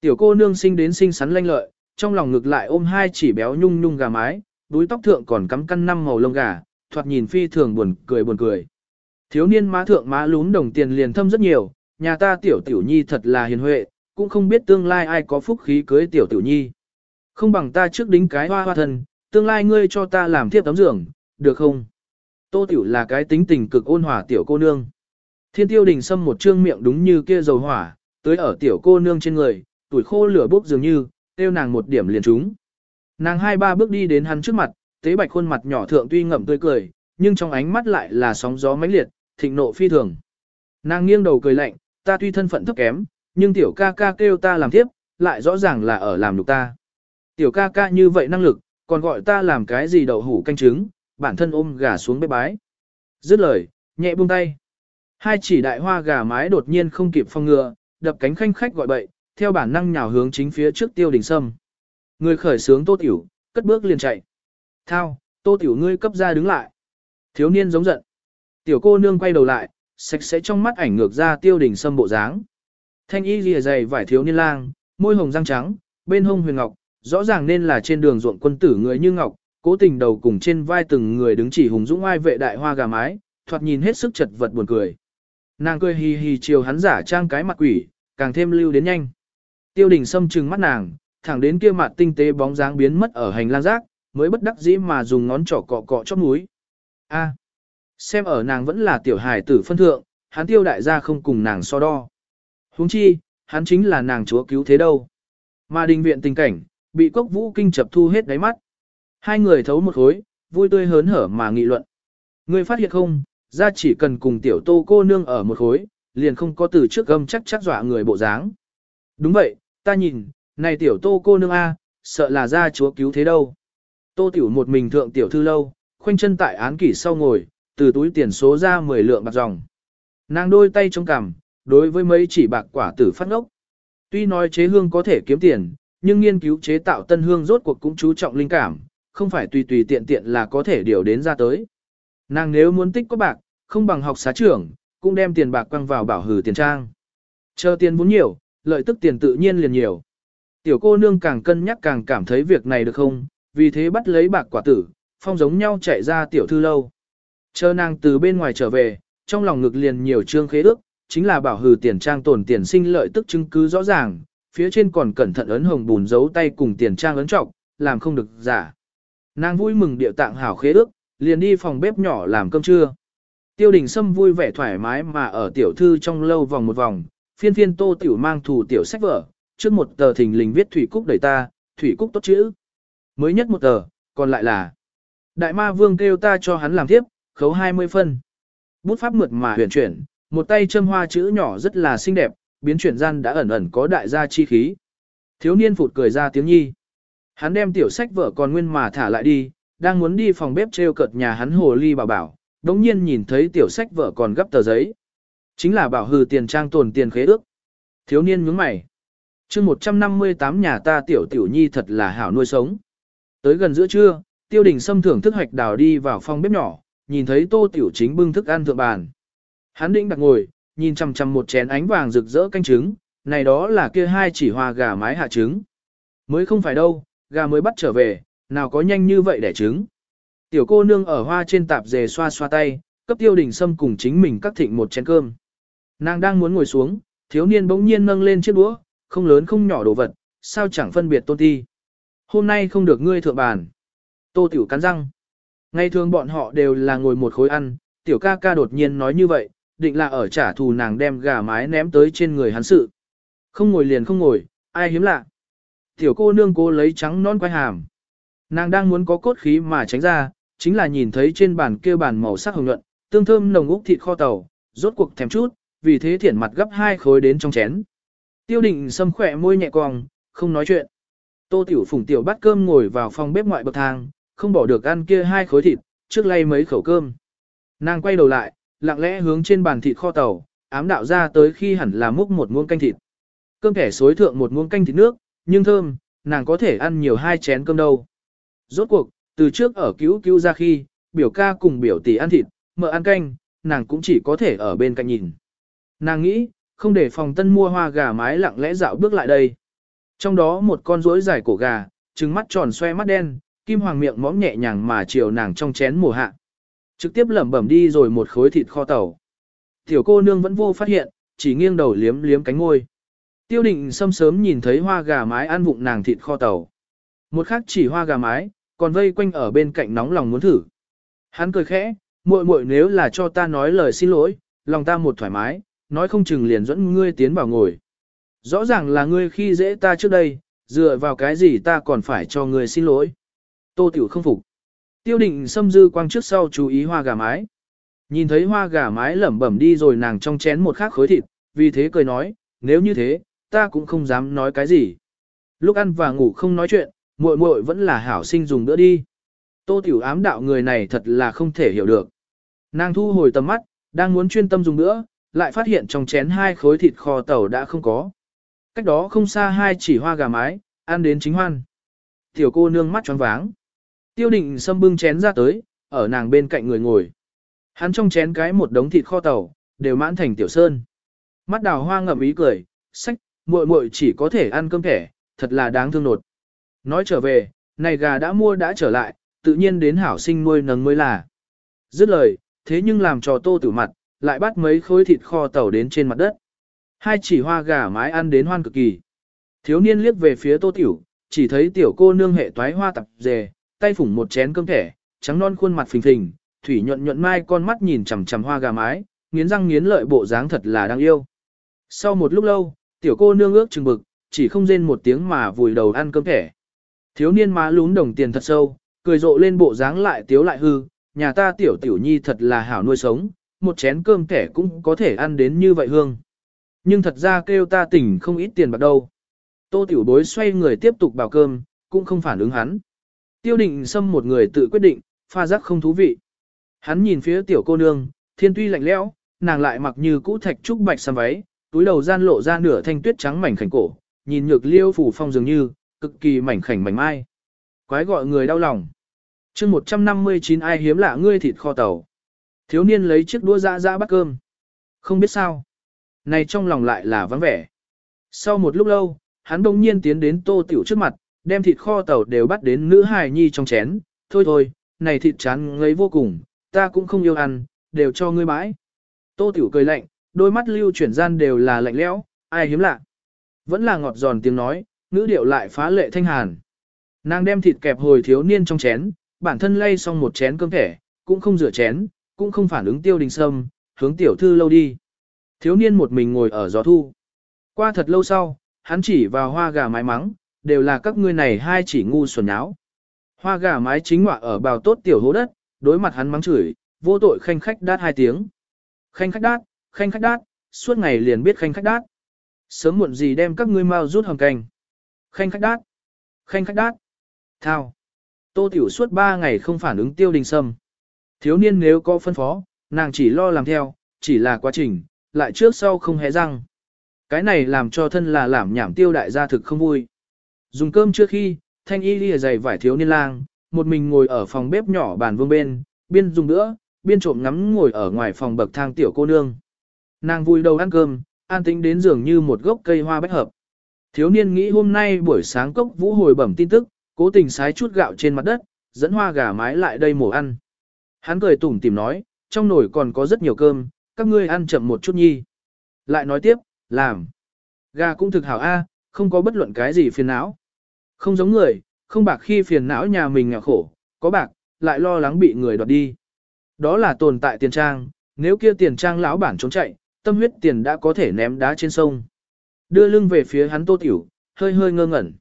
Tiểu cô nương sinh đến sinh sắn lanh lợi, trong lòng ngực lại ôm hai chỉ béo nhung nhung gà mái, đuôi tóc thượng còn cắm căn năm màu lông gà, thoạt nhìn phi thường buồn cười buồn cười. Thiếu niên má thượng má lún đồng tiền liền thâm rất nhiều, nhà ta tiểu tiểu nhi thật là hiền huệ, cũng không biết tương lai ai có phúc khí cưới tiểu tiểu nhi. Không bằng ta trước đính cái hoa hoa thân, tương lai ngươi cho ta làm thiếp tấm giường, được không? Tô tiểu là cái tính tình cực ôn hòa tiểu cô nương. Thiên tiêu đình xâm một trương miệng đúng như kia dầu hỏa, tới ở tiểu cô nương trên người, tuổi khô lửa bốc dường như, tiêu nàng một điểm liền trúng. Nàng hai ba bước đi đến hắn trước mặt, tế bạch khuôn mặt nhỏ thượng tuy ngậm tươi cười, nhưng trong ánh mắt lại là sóng gió mãnh liệt, thịnh nộ phi thường. Nàng nghiêng đầu cười lạnh, ta tuy thân phận thấp kém, nhưng tiểu ca ca kêu ta làm tiếp, lại rõ ràng là ở làm nhục ta. Tiểu ca ca như vậy năng lực, còn gọi ta làm cái gì đậu hủ canh trứng, bản thân ôm gà xuống bếp bái. Dứt lời, nhẹ buông tay. Hai chỉ đại hoa gà mái đột nhiên không kịp phong ngừa, đập cánh khanh khách gọi bậy, theo bản năng nhào hướng chính phía trước tiêu đình sâm. Người khởi sướng tô tiểu, cất bước liền chạy. Thao, tô tiểu ngươi cấp ra đứng lại. Thiếu niên giống giận. Tiểu cô nương quay đầu lại, sạch sẽ trong mắt ảnh ngược ra tiêu đình sâm bộ dáng. Thanh y lìa dày vải thiếu niên lang, môi hồng răng trắng, bên hông huyền ngọc, rõ ràng nên là trên đường ruộng quân tử người như ngọc, cố tình đầu cùng trên vai từng người đứng chỉ hùng dũng ai vệ đại hoa gà mái, thoạt nhìn hết sức chật vật buồn cười. Nàng cười hì hì chiều hắn giả trang cái mặt quỷ, càng thêm lưu đến nhanh. Tiêu đình sâm trừng mắt nàng, thẳng đến kia mặt tinh tế bóng dáng biến mất ở hành lang rác, mới bất đắc dĩ mà dùng ngón trỏ cọ cọ chóp mũi. A, xem ở nàng vẫn là tiểu hài tử phân thượng, hắn tiêu đại gia không cùng nàng so đo. huống chi, hắn chính là nàng chúa cứu thế đâu. Mà đình viện tình cảnh, bị cốc vũ kinh chập thu hết đáy mắt. Hai người thấu một khối, vui tươi hớn hở mà nghị luận. Ngươi phát hiện không, ra chỉ cần cùng tiểu tô cô nương ở một khối, liền không có từ trước gâm chắc chắc dọa người bộ dáng. Đúng vậy, ta nhìn, này tiểu tô cô nương A, sợ là ra chúa cứu thế đâu. Tô tiểu một mình thượng tiểu thư lâu, khoanh chân tại án kỷ sau ngồi, từ túi tiền số ra 10 lượng bạc dòng. Nàng đôi tay chống cằm, đối với mấy chỉ bạc quả tử phát ngốc. Tuy nói chế hương có thể kiếm tiền, nhưng nghiên cứu chế tạo tân hương rốt cuộc cũng chú trọng linh cảm, không phải tùy tùy tiện tiện là có thể điều đến ra tới. Nàng nếu muốn tích có bạc, không bằng học xá trưởng, cũng đem tiền bạc quăng vào bảo hử tiền trang. Chờ tiền vốn nhiều, lợi tức tiền tự nhiên liền nhiều. Tiểu cô nương càng cân nhắc càng cảm thấy việc này được không, vì thế bắt lấy bạc quả tử, phong giống nhau chạy ra tiểu thư lâu. Chờ nàng từ bên ngoài trở về, trong lòng ngực liền nhiều trương khế ước, chính là bảo hừ tiền trang tổn tiền sinh lợi tức chứng cứ rõ ràng, phía trên còn cẩn thận ấn hồng bùn giấu tay cùng tiền trang ấn trọng, làm không được giả. Nàng vui mừng điệu tạng hảo khế ước, liền đi phòng bếp nhỏ làm cơm trưa. Tiêu đình Sâm vui vẻ thoải mái mà ở tiểu thư trong lâu vòng một vòng, phiên phiên tô tiểu mang thủ tiểu sách vở, trước một tờ thình lình viết thủy cúc đẩy ta, thủy cúc tốt chữ. Mới nhất một tờ, còn lại là Đại ma vương kêu ta cho hắn làm tiếp, khấu 20 phân. Bút pháp mượt mà huyền chuyển, một tay châm hoa chữ nhỏ rất là xinh đẹp, biến chuyển gian đã ẩn ẩn có đại gia chi khí. Thiếu niên phụt cười ra tiếng nhi. Hắn đem tiểu sách vở còn nguyên mà thả lại đi, đang muốn đi phòng bếp treo cợt nhà hắn hồ ly bảo bảo, đống nhiên nhìn thấy tiểu sách vở còn gấp tờ giấy. Chính là bảo hừ tiền trang tồn tiền khế ước. Thiếu niên nhướng mày. chương 158 nhà ta tiểu tiểu nhi thật là hảo nuôi sống. Tới gần giữa trưa, tiêu đình xâm thưởng thức hoạch đào đi vào phòng bếp nhỏ, nhìn thấy tô tiểu chính bưng thức ăn thượng bàn. Hắn định đặt ngồi, nhìn chằm chằm một chén ánh vàng rực rỡ canh trứng, này đó là kia hai chỉ hoa gà mái hạ trứng. Mới không phải đâu, gà mới bắt trở về, nào có nhanh như vậy để trứng. Tiểu cô nương ở hoa trên tạp dề xoa xoa tay, cấp tiêu đình sâm cùng chính mình cắt thịnh một chén cơm. Nàng đang muốn ngồi xuống, thiếu niên bỗng nhiên nâng lên chiếc đũa, không lớn không nhỏ đồ vật, sao chẳng phân biệt tôn ti. Hôm nay không được ngươi thượng bàn. Tô Tiểu cắn răng. Ngày thường bọn họ đều là ngồi một khối ăn, Tiểu ca ca đột nhiên nói như vậy, định là ở trả thù nàng đem gà mái ném tới trên người hắn sự. Không ngồi liền không ngồi, ai hiếm lạ. Tiểu cô nương cô lấy trắng non quay hàm. Nàng đang muốn có cốt khí mà tránh ra, chính là nhìn thấy trên bàn kia bàn màu sắc hồng nhuận, tương thơm nồng úc thịt kho tàu, rốt cuộc thèm chút, vì thế thiển mặt gấp hai khối đến trong chén. Tiêu định xâm khỏe môi nhẹ cong, không nói chuyện. Tô tiểu phùng tiểu bắt cơm ngồi vào phòng bếp ngoại bậc thang, không bỏ được ăn kia hai khối thịt, trước lay mấy khẩu cơm. Nàng quay đầu lại, lặng lẽ hướng trên bàn thịt kho tàu, ám đạo ra tới khi hẳn là múc một muỗng canh thịt. Cơm kẻ xối thượng một muỗng canh thịt nước, nhưng thơm, nàng có thể ăn nhiều hai chén cơm đâu. Rốt cuộc, từ trước ở cứu cứu ra khi, biểu ca cùng biểu tỷ ăn thịt, mợ ăn canh, nàng cũng chỉ có thể ở bên cạnh nhìn. Nàng nghĩ, không để phòng tân mua hoa gà mái lặng lẽ dạo bước lại đây. Trong đó một con rối dài cổ gà, trừng mắt tròn xoe mắt đen, kim hoàng miệng mõm nhẹ nhàng mà chiều nàng trong chén mùa hạ. Trực tiếp lẩm bẩm đi rồi một khối thịt kho tàu. Tiểu cô nương vẫn vô phát hiện, chỉ nghiêng đầu liếm liếm cánh ngôi. Tiêu định sâm sớm nhìn thấy hoa gà mái ăn vụng nàng thịt kho tàu. Một khác chỉ hoa gà mái, còn vây quanh ở bên cạnh nóng lòng muốn thử. Hắn cười khẽ, muội muội nếu là cho ta nói lời xin lỗi, lòng ta một thoải mái, nói không chừng liền dẫn ngươi tiến vào ngồi. Rõ ràng là ngươi khi dễ ta trước đây, dựa vào cái gì ta còn phải cho ngươi xin lỗi. Tô Tiểu không phục. Tiêu định xâm dư quang trước sau chú ý hoa gà mái. Nhìn thấy hoa gà mái lẩm bẩm đi rồi nàng trong chén một khắc khối thịt, vì thế cười nói, nếu như thế, ta cũng không dám nói cái gì. Lúc ăn và ngủ không nói chuyện, muội muội vẫn là hảo sinh dùng đỡ đi. Tô Tiểu ám đạo người này thật là không thể hiểu được. Nàng thu hồi tầm mắt, đang muốn chuyên tâm dùng nữa lại phát hiện trong chén hai khối thịt kho tàu đã không có. Cách đó không xa hai chỉ hoa gà mái, ăn đến chính hoan. Tiểu cô nương mắt tròn váng. Tiêu định xâm bưng chén ra tới, ở nàng bên cạnh người ngồi. Hắn trong chén cái một đống thịt kho tàu, đều mãn thành tiểu sơn. Mắt đào hoa ngậm ý cười, sách, muội muội chỉ có thể ăn cơm thẻ, thật là đáng thương nột. Nói trở về, này gà đã mua đã trở lại, tự nhiên đến hảo sinh nuôi nấng mới là. Dứt lời, thế nhưng làm cho tô tử mặt, lại bắt mấy khối thịt kho tàu đến trên mặt đất. Hai chỉ hoa gà mái ăn đến hoan cực kỳ. Thiếu niên liếc về phía tô tiểu, chỉ thấy tiểu cô nương hệ toái hoa tập dề, tay phủng một chén cơm thẻ, trắng non khuôn mặt phình phình, thủy nhuận nhuận mai con mắt nhìn chằm chằm hoa gà mái, nghiến răng nghiến lợi bộ dáng thật là đáng yêu. Sau một lúc lâu, tiểu cô nương ước chừng bực, chỉ không rên một tiếng mà vùi đầu ăn cơm thẻ. Thiếu niên má lún đồng tiền thật sâu, cười rộ lên bộ dáng lại tiếu lại hư, nhà ta tiểu tiểu nhi thật là hảo nuôi sống, một chén cơm thẻ cũng có thể ăn đến như vậy hương. Nhưng thật ra kêu ta tỉnh không ít tiền bạc đâu. Tô tiểu bối xoay người tiếp tục bảo cơm, cũng không phản ứng hắn. Tiêu định xâm một người tự quyết định, pha giác không thú vị. Hắn nhìn phía tiểu cô nương, thiên tuy lạnh lẽo, nàng lại mặc như cũ thạch trúc bạch xăm váy, túi đầu gian lộ ra nửa thanh tuyết trắng mảnh khảnh cổ, nhìn nhược liêu phủ phong dường như, cực kỳ mảnh khảnh mảnh mai. Quái gọi người đau lòng. chương 159 ai hiếm lạ ngươi thịt kho tàu. Thiếu niên lấy chiếc đũa ra ra bắt cơm. Không biết sao. Này trong lòng lại là vắng vẻ. Sau một lúc lâu, hắn đông nhiên tiến đến tô tiểu trước mặt, đem thịt kho tàu đều bắt đến nữ hài nhi trong chén. Thôi thôi, này thịt chán ngấy vô cùng, ta cũng không yêu ăn, đều cho ngươi bãi. Tô tiểu cười lạnh, đôi mắt lưu chuyển gian đều là lạnh lẽo, ai hiếm lạ. Vẫn là ngọt giòn tiếng nói, ngữ điệu lại phá lệ thanh hàn. Nàng đem thịt kẹp hồi thiếu niên trong chén, bản thân lay xong một chén cơm thẻ, cũng không rửa chén, cũng không phản ứng tiêu đình sâm, hướng tiểu thư lâu đi. Thiếu niên một mình ngồi ở gió thu. Qua thật lâu sau, hắn chỉ vào hoa gà mái mắng, đều là các ngươi này hai chỉ ngu xuẩn nháo. Hoa gà mái chính ngọa ở bào tốt tiểu hố đất, đối mặt hắn mắng chửi, vô tội khanh khách đát hai tiếng. Khanh khách đát, khanh khách đát, suốt ngày liền biết khanh khách đát. Sớm muộn gì đem các ngươi mau rút hầm canh. Khanh khách đát, khanh khách đát. Thao. Tô tiểu suốt ba ngày không phản ứng tiêu đình sâm. Thiếu niên nếu có phân phó, nàng chỉ lo làm theo, chỉ là quá trình, lại trước sau không hé răng. Cái này làm cho thân là làm nhảm tiêu đại gia thực không vui. Dùng cơm trước khi, thanh y lìa giày vải thiếu niên lang, một mình ngồi ở phòng bếp nhỏ bàn vương bên, biên dùng nữa, biên trộm ngắm ngồi ở ngoài phòng bậc thang tiểu cô nương. Nàng vui đầu ăn cơm, an tĩnh đến giường như một gốc cây hoa bách hợp. Thiếu niên nghĩ hôm nay buổi sáng cốc vũ hồi bẩm tin tức, cố tình sái chút gạo trên mặt đất, dẫn hoa gà mái lại đây mổ ăn. Hắn cười tủm tìm nói, trong nồi còn có rất nhiều cơm, các ngươi ăn chậm một chút nhi. Lại nói tiếp, làm. Gà cũng thực hảo A, không có bất luận cái gì phiền não. Không giống người, không bạc khi phiền não nhà mình nghèo khổ, có bạc, lại lo lắng bị người đoạt đi. Đó là tồn tại tiền trang, nếu kia tiền trang lão bản trốn chạy, tâm huyết tiền đã có thể ném đá trên sông. Đưa lưng về phía hắn tô tiểu, hơi hơi ngơ ngẩn.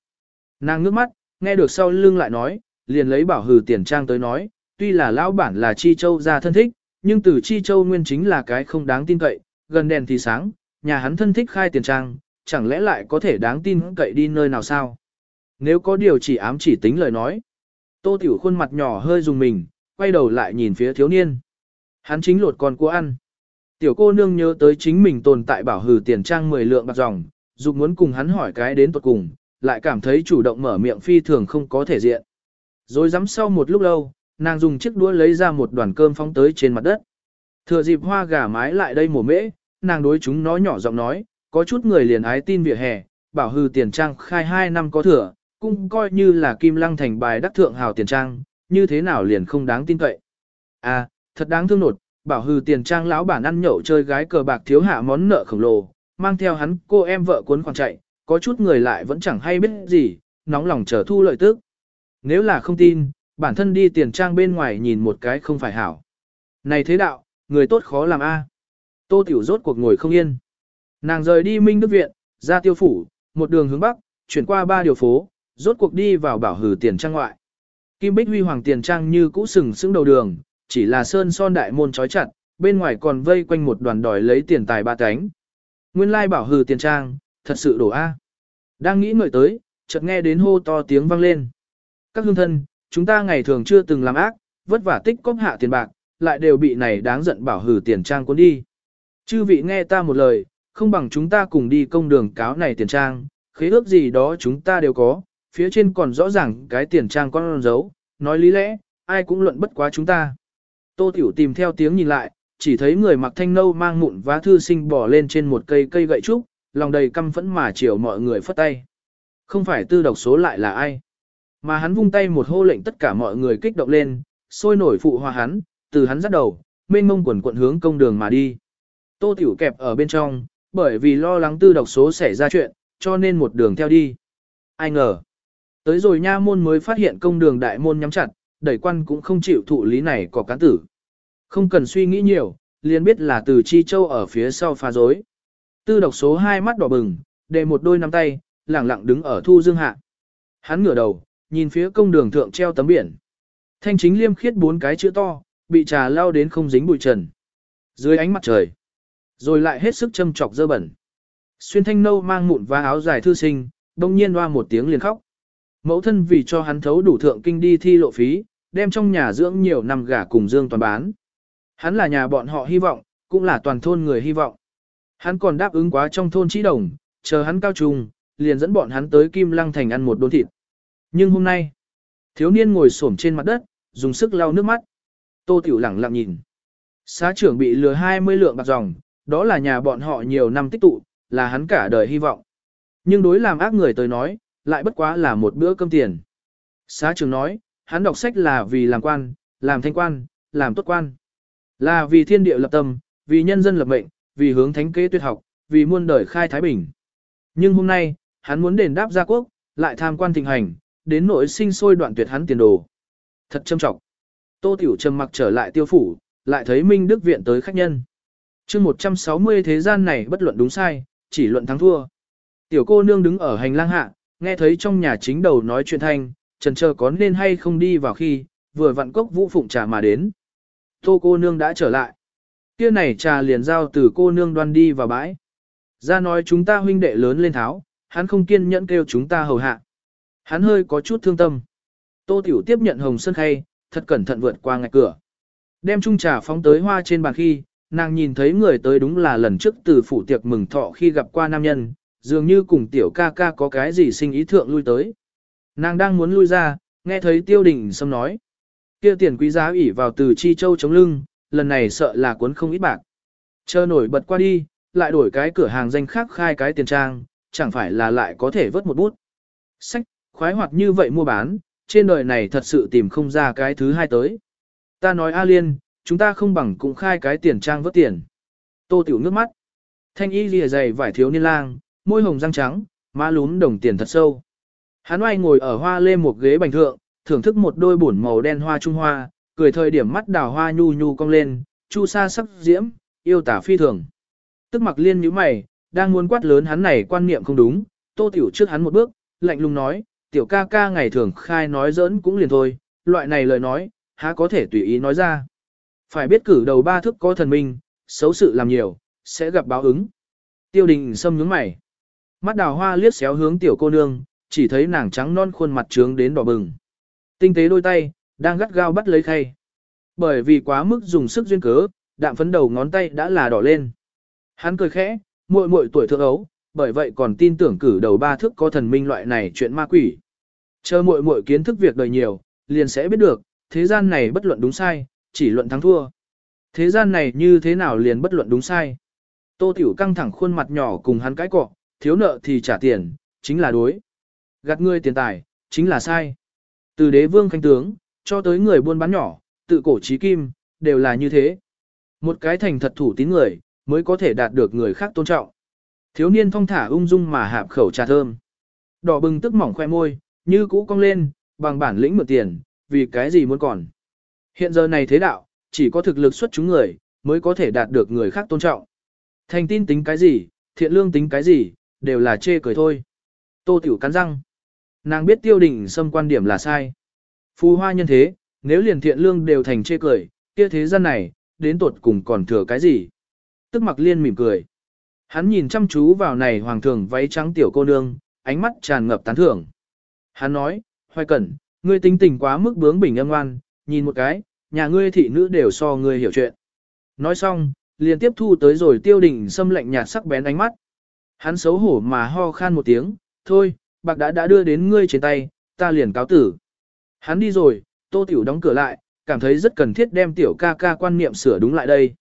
Nàng ngước mắt, nghe được sau lưng lại nói, liền lấy bảo hừ tiền trang tới nói, tuy là lão bản là Chi Châu ra thân thích, nhưng từ Chi Châu nguyên chính là cái không đáng tin cậy, gần đèn thì sáng, nhà hắn thân thích khai tiền trang, chẳng lẽ lại có thể đáng tin cậy đi nơi nào sao? Nếu có điều chỉ ám chỉ tính lời nói. Tô Tiểu khuôn mặt nhỏ hơi dùng mình, quay đầu lại nhìn phía thiếu niên. Hắn chính lột con cua ăn. Tiểu cô nương nhớ tới chính mình tồn tại bảo hừ tiền trang 10 lượng bạc dòng, dục muốn cùng hắn hỏi cái đến tuột cùng, lại cảm thấy chủ động mở miệng phi thường không có thể diện. Rồi dám sau một lúc lâu, nàng dùng chiếc đũa lấy ra một đoàn cơm phóng tới trên mặt đất. Thừa dịp hoa gà mái lại đây mổ mễ, nàng đối chúng nó nhỏ giọng nói, có chút người liền ái tin vỉa hè, bảo hư tiền trang khai 2 năm có thừa, cũng coi như là kim lăng thành bài đắc thượng hào tiền trang, như thế nào liền không đáng tin cậy. À, thật đáng thương nột, bảo hư tiền trang lão bản ăn nhậu chơi gái cờ bạc thiếu hạ món nợ khổng lồ, mang theo hắn cô em vợ cuốn khoảng chạy, có chút người lại vẫn chẳng hay biết gì, nóng lòng chờ thu lợi tức. Nếu là không tin, bản thân đi tiền trang bên ngoài nhìn một cái không phải hảo. Này thế đạo, người tốt khó làm a. Tô Tiểu rốt cuộc ngồi không yên. Nàng rời đi Minh Đức Viện, ra tiêu phủ, một đường hướng bắc, chuyển qua ba điều phố, rốt cuộc đi vào bảo hử tiền trang ngoại. Kim Bích Huy Hoàng tiền trang như cũ sừng sững đầu đường, chỉ là sơn son đại môn trói chặt, bên ngoài còn vây quanh một đoàn đòi lấy tiền tài ba cánh. Nguyên lai bảo hử tiền trang, thật sự đổ A. Đang nghĩ ngợi tới, chợt nghe đến hô to tiếng vang lên. Các hương thân, chúng ta ngày thường chưa từng làm ác, vất vả tích cóp hạ tiền bạc, lại đều bị này đáng giận bảo hử tiền trang cuốn đi. Chư vị nghe ta một lời, không bằng chúng ta cùng đi công đường cáo này tiền trang, khế ước gì đó chúng ta đều có, phía trên còn rõ ràng cái tiền trang con giấu. nói lý lẽ, ai cũng luận bất quá chúng ta. Tô Tiểu tìm theo tiếng nhìn lại, chỉ thấy người mặc thanh nâu mang mụn vá thư sinh bỏ lên trên một cây cây gậy trúc, lòng đầy căm phẫn mà chiều mọi người phất tay. Không phải tư độc số lại là ai. Mà hắn vung tay một hô lệnh tất cả mọi người kích động lên, sôi nổi phụ hòa hắn, từ hắn dắt đầu, mênh mông quần quận hướng công đường mà đi. Tô Tiểu kẹp ở bên trong, bởi vì lo lắng tư độc số xảy ra chuyện, cho nên một đường theo đi. Ai ngờ. Tới rồi nha môn mới phát hiện công đường đại môn nhắm chặt, đẩy quan cũng không chịu thụ lý này có cán tử. Không cần suy nghĩ nhiều, liền biết là từ Chi Châu ở phía sau phá rối Tư độc số hai mắt đỏ bừng, để một đôi nắm tay, lẳng lặng đứng ở thu dương hạ. Hắn ngửa đầu, nhìn phía công đường thượng treo tấm biển. Thanh chính liêm khiết bốn cái chữ to, bị trà lao đến không dính bụi trần. Dưới ánh mặt trời, rồi lại hết sức châm chọc dơ bẩn. Xuyên thanh nâu mang mụn và áo dài thư sinh, đông nhiên hoa một tiếng liền khóc. Mẫu thân vì cho hắn thấu đủ thượng kinh đi thi lộ phí, đem trong nhà dưỡng nhiều năm gả cùng Dương toàn bán. Hắn là nhà bọn họ hy vọng, cũng là toàn thôn người hy vọng. Hắn còn đáp ứng quá trong thôn trí đồng, chờ hắn cao trùng, liền dẫn bọn hắn tới Kim Lăng Thành ăn một đốn thịt. Nhưng hôm nay, thiếu niên ngồi xổm trên mặt đất, dùng sức lau nước mắt. Tô Tiểu lẳng lặng nhìn. Xá trưởng bị lừa 20 lượng bạc dòng, đó là nhà bọn họ nhiều năm tích tụ, là hắn cả đời hy vọng. Nhưng đối làm ác người tới nói, lại bất quá là một bữa cơm tiền. Xá trưởng nói, hắn đọc sách là vì làm quan, làm thanh quan, làm tốt quan. Là vì thiên địa lập tâm, vì nhân dân lập mệnh, vì hướng thánh kế tuyệt học, vì muôn đời khai thái bình. Nhưng hôm nay, hắn muốn đền đáp gia quốc, lại tham quan thịnh hành, đến nỗi sinh sôi đoạn tuyệt hắn tiền đồ. Thật châm trọng. Tô Tiểu trầm mặc trở lại tiêu phủ, lại thấy Minh Đức Viện tới khách nhân. chương 160 thế gian này bất luận đúng sai, chỉ luận thắng thua. Tiểu cô nương đứng ở hành lang hạ, nghe thấy trong nhà chính đầu nói chuyện thanh, trần chờ có nên hay không đi vào khi, vừa vặn cốc vũ phụng trà mà đến. Tô cô nương đã trở lại. Kia này trà liền giao từ cô nương đoan đi vào bãi. Ra nói chúng ta huynh đệ lớn lên tháo, hắn không kiên nhẫn kêu chúng ta hầu hạ. Hắn hơi có chút thương tâm. Tô Tiểu tiếp nhận hồng sơn khay, thật cẩn thận vượt qua ngạch cửa. Đem chung trà phóng tới hoa trên bàn khi, nàng nhìn thấy người tới đúng là lần trước từ phủ tiệc mừng thọ khi gặp qua nam nhân, dường như cùng tiểu ca ca có cái gì sinh ý thượng lui tới. Nàng đang muốn lui ra, nghe thấy tiêu đình xâm nói. kia tiền quý giá ủy vào từ chi châu chống lưng, lần này sợ là cuốn không ít bạc. Chờ nổi bật qua đi, lại đổi cái cửa hàng danh khác khai cái tiền trang, chẳng phải là lại có thể vớt một bút. Sách, khoái hoạt như vậy mua bán, trên đời này thật sự tìm không ra cái thứ hai tới. Ta nói A Liên, chúng ta không bằng cũng khai cái tiền trang vớt tiền. Tô Tiểu nước mắt. Thanh y lìa dày vải thiếu niên lang, môi hồng răng trắng, má lún đồng tiền thật sâu. Hắn oai ngồi ở hoa lê một ghế bành thượng, thưởng thức một đôi bổn màu đen hoa trung hoa, cười thời điểm mắt đào hoa nhu nhu cong lên, chu sa sắc diễm, yêu tả phi thường. Tức mặc liên nhíu mày, đang muốn quát lớn hắn này quan niệm không đúng, tô tiểu trước hắn một bước, lạnh lùng nói, tiểu ca ca ngày thường khai nói giỡn cũng liền thôi, loại này lời nói, há có thể tùy ý nói ra. Phải biết cử đầu ba thức có thần minh, xấu sự làm nhiều, sẽ gặp báo ứng. Tiêu đình xâm nhướng mày. Mắt đào hoa liếc xéo hướng tiểu cô nương, chỉ thấy nàng trắng non khuôn mặt trướng đến đỏ bừng. Tinh tế đôi tay, đang gắt gao bắt lấy khay. Bởi vì quá mức dùng sức duyên cớ, đạm phấn đầu ngón tay đã là đỏ lên. Hắn cười khẽ, muội muội tuổi thượng ấu, bởi vậy còn tin tưởng cử đầu ba thức có thần minh loại này chuyện ma quỷ. Chờ muội muội kiến thức việc đời nhiều, liền sẽ biết được, thế gian này bất luận đúng sai, chỉ luận thắng thua. Thế gian này như thế nào liền bất luận đúng sai. Tô Tiểu căng thẳng khuôn mặt nhỏ cùng hắn cái cọ, thiếu nợ thì trả tiền, chính là đối. Gạt ngươi tiền tài, chính là sai. Từ đế vương khanh tướng, cho tới người buôn bán nhỏ, tự cổ trí kim, đều là như thế. Một cái thành thật thủ tín người, mới có thể đạt được người khác tôn trọng. Thiếu niên thong thả ung dung mà hạp khẩu trà thơm. Đỏ bừng tức mỏng khoe môi, như cũ cong lên, bằng bản lĩnh mượn tiền, vì cái gì muốn còn. Hiện giờ này thế đạo, chỉ có thực lực xuất chúng người, mới có thể đạt được người khác tôn trọng. Thành tin tính cái gì, thiện lương tính cái gì, đều là chê cười thôi. Tô Tiểu cắn răng. Nàng biết tiêu đình xâm quan điểm là sai. Phù hoa nhân thế, nếu liền thiện lương đều thành chê cười, kia thế gian này, đến tột cùng còn thừa cái gì. Tức mặc liên mỉm cười. Hắn nhìn chăm chú vào này hoàng thường váy trắng tiểu cô nương, ánh mắt tràn ngập tán thưởng. Hắn nói, hoài cẩn, ngươi tính tình quá mức bướng bỉnh âm ngoan, nhìn một cái, nhà ngươi thị nữ đều so ngươi hiểu chuyện. Nói xong, liền tiếp thu tới rồi tiêu đình xâm lạnh nhạt sắc bén ánh mắt. Hắn xấu hổ mà ho khan một tiếng, thôi, bạc đã đã đưa đến ngươi trên tay, ta liền cáo tử. Hắn đi rồi, tô tiểu đóng cửa lại, cảm thấy rất cần thiết đem tiểu ca ca quan niệm sửa đúng lại đây.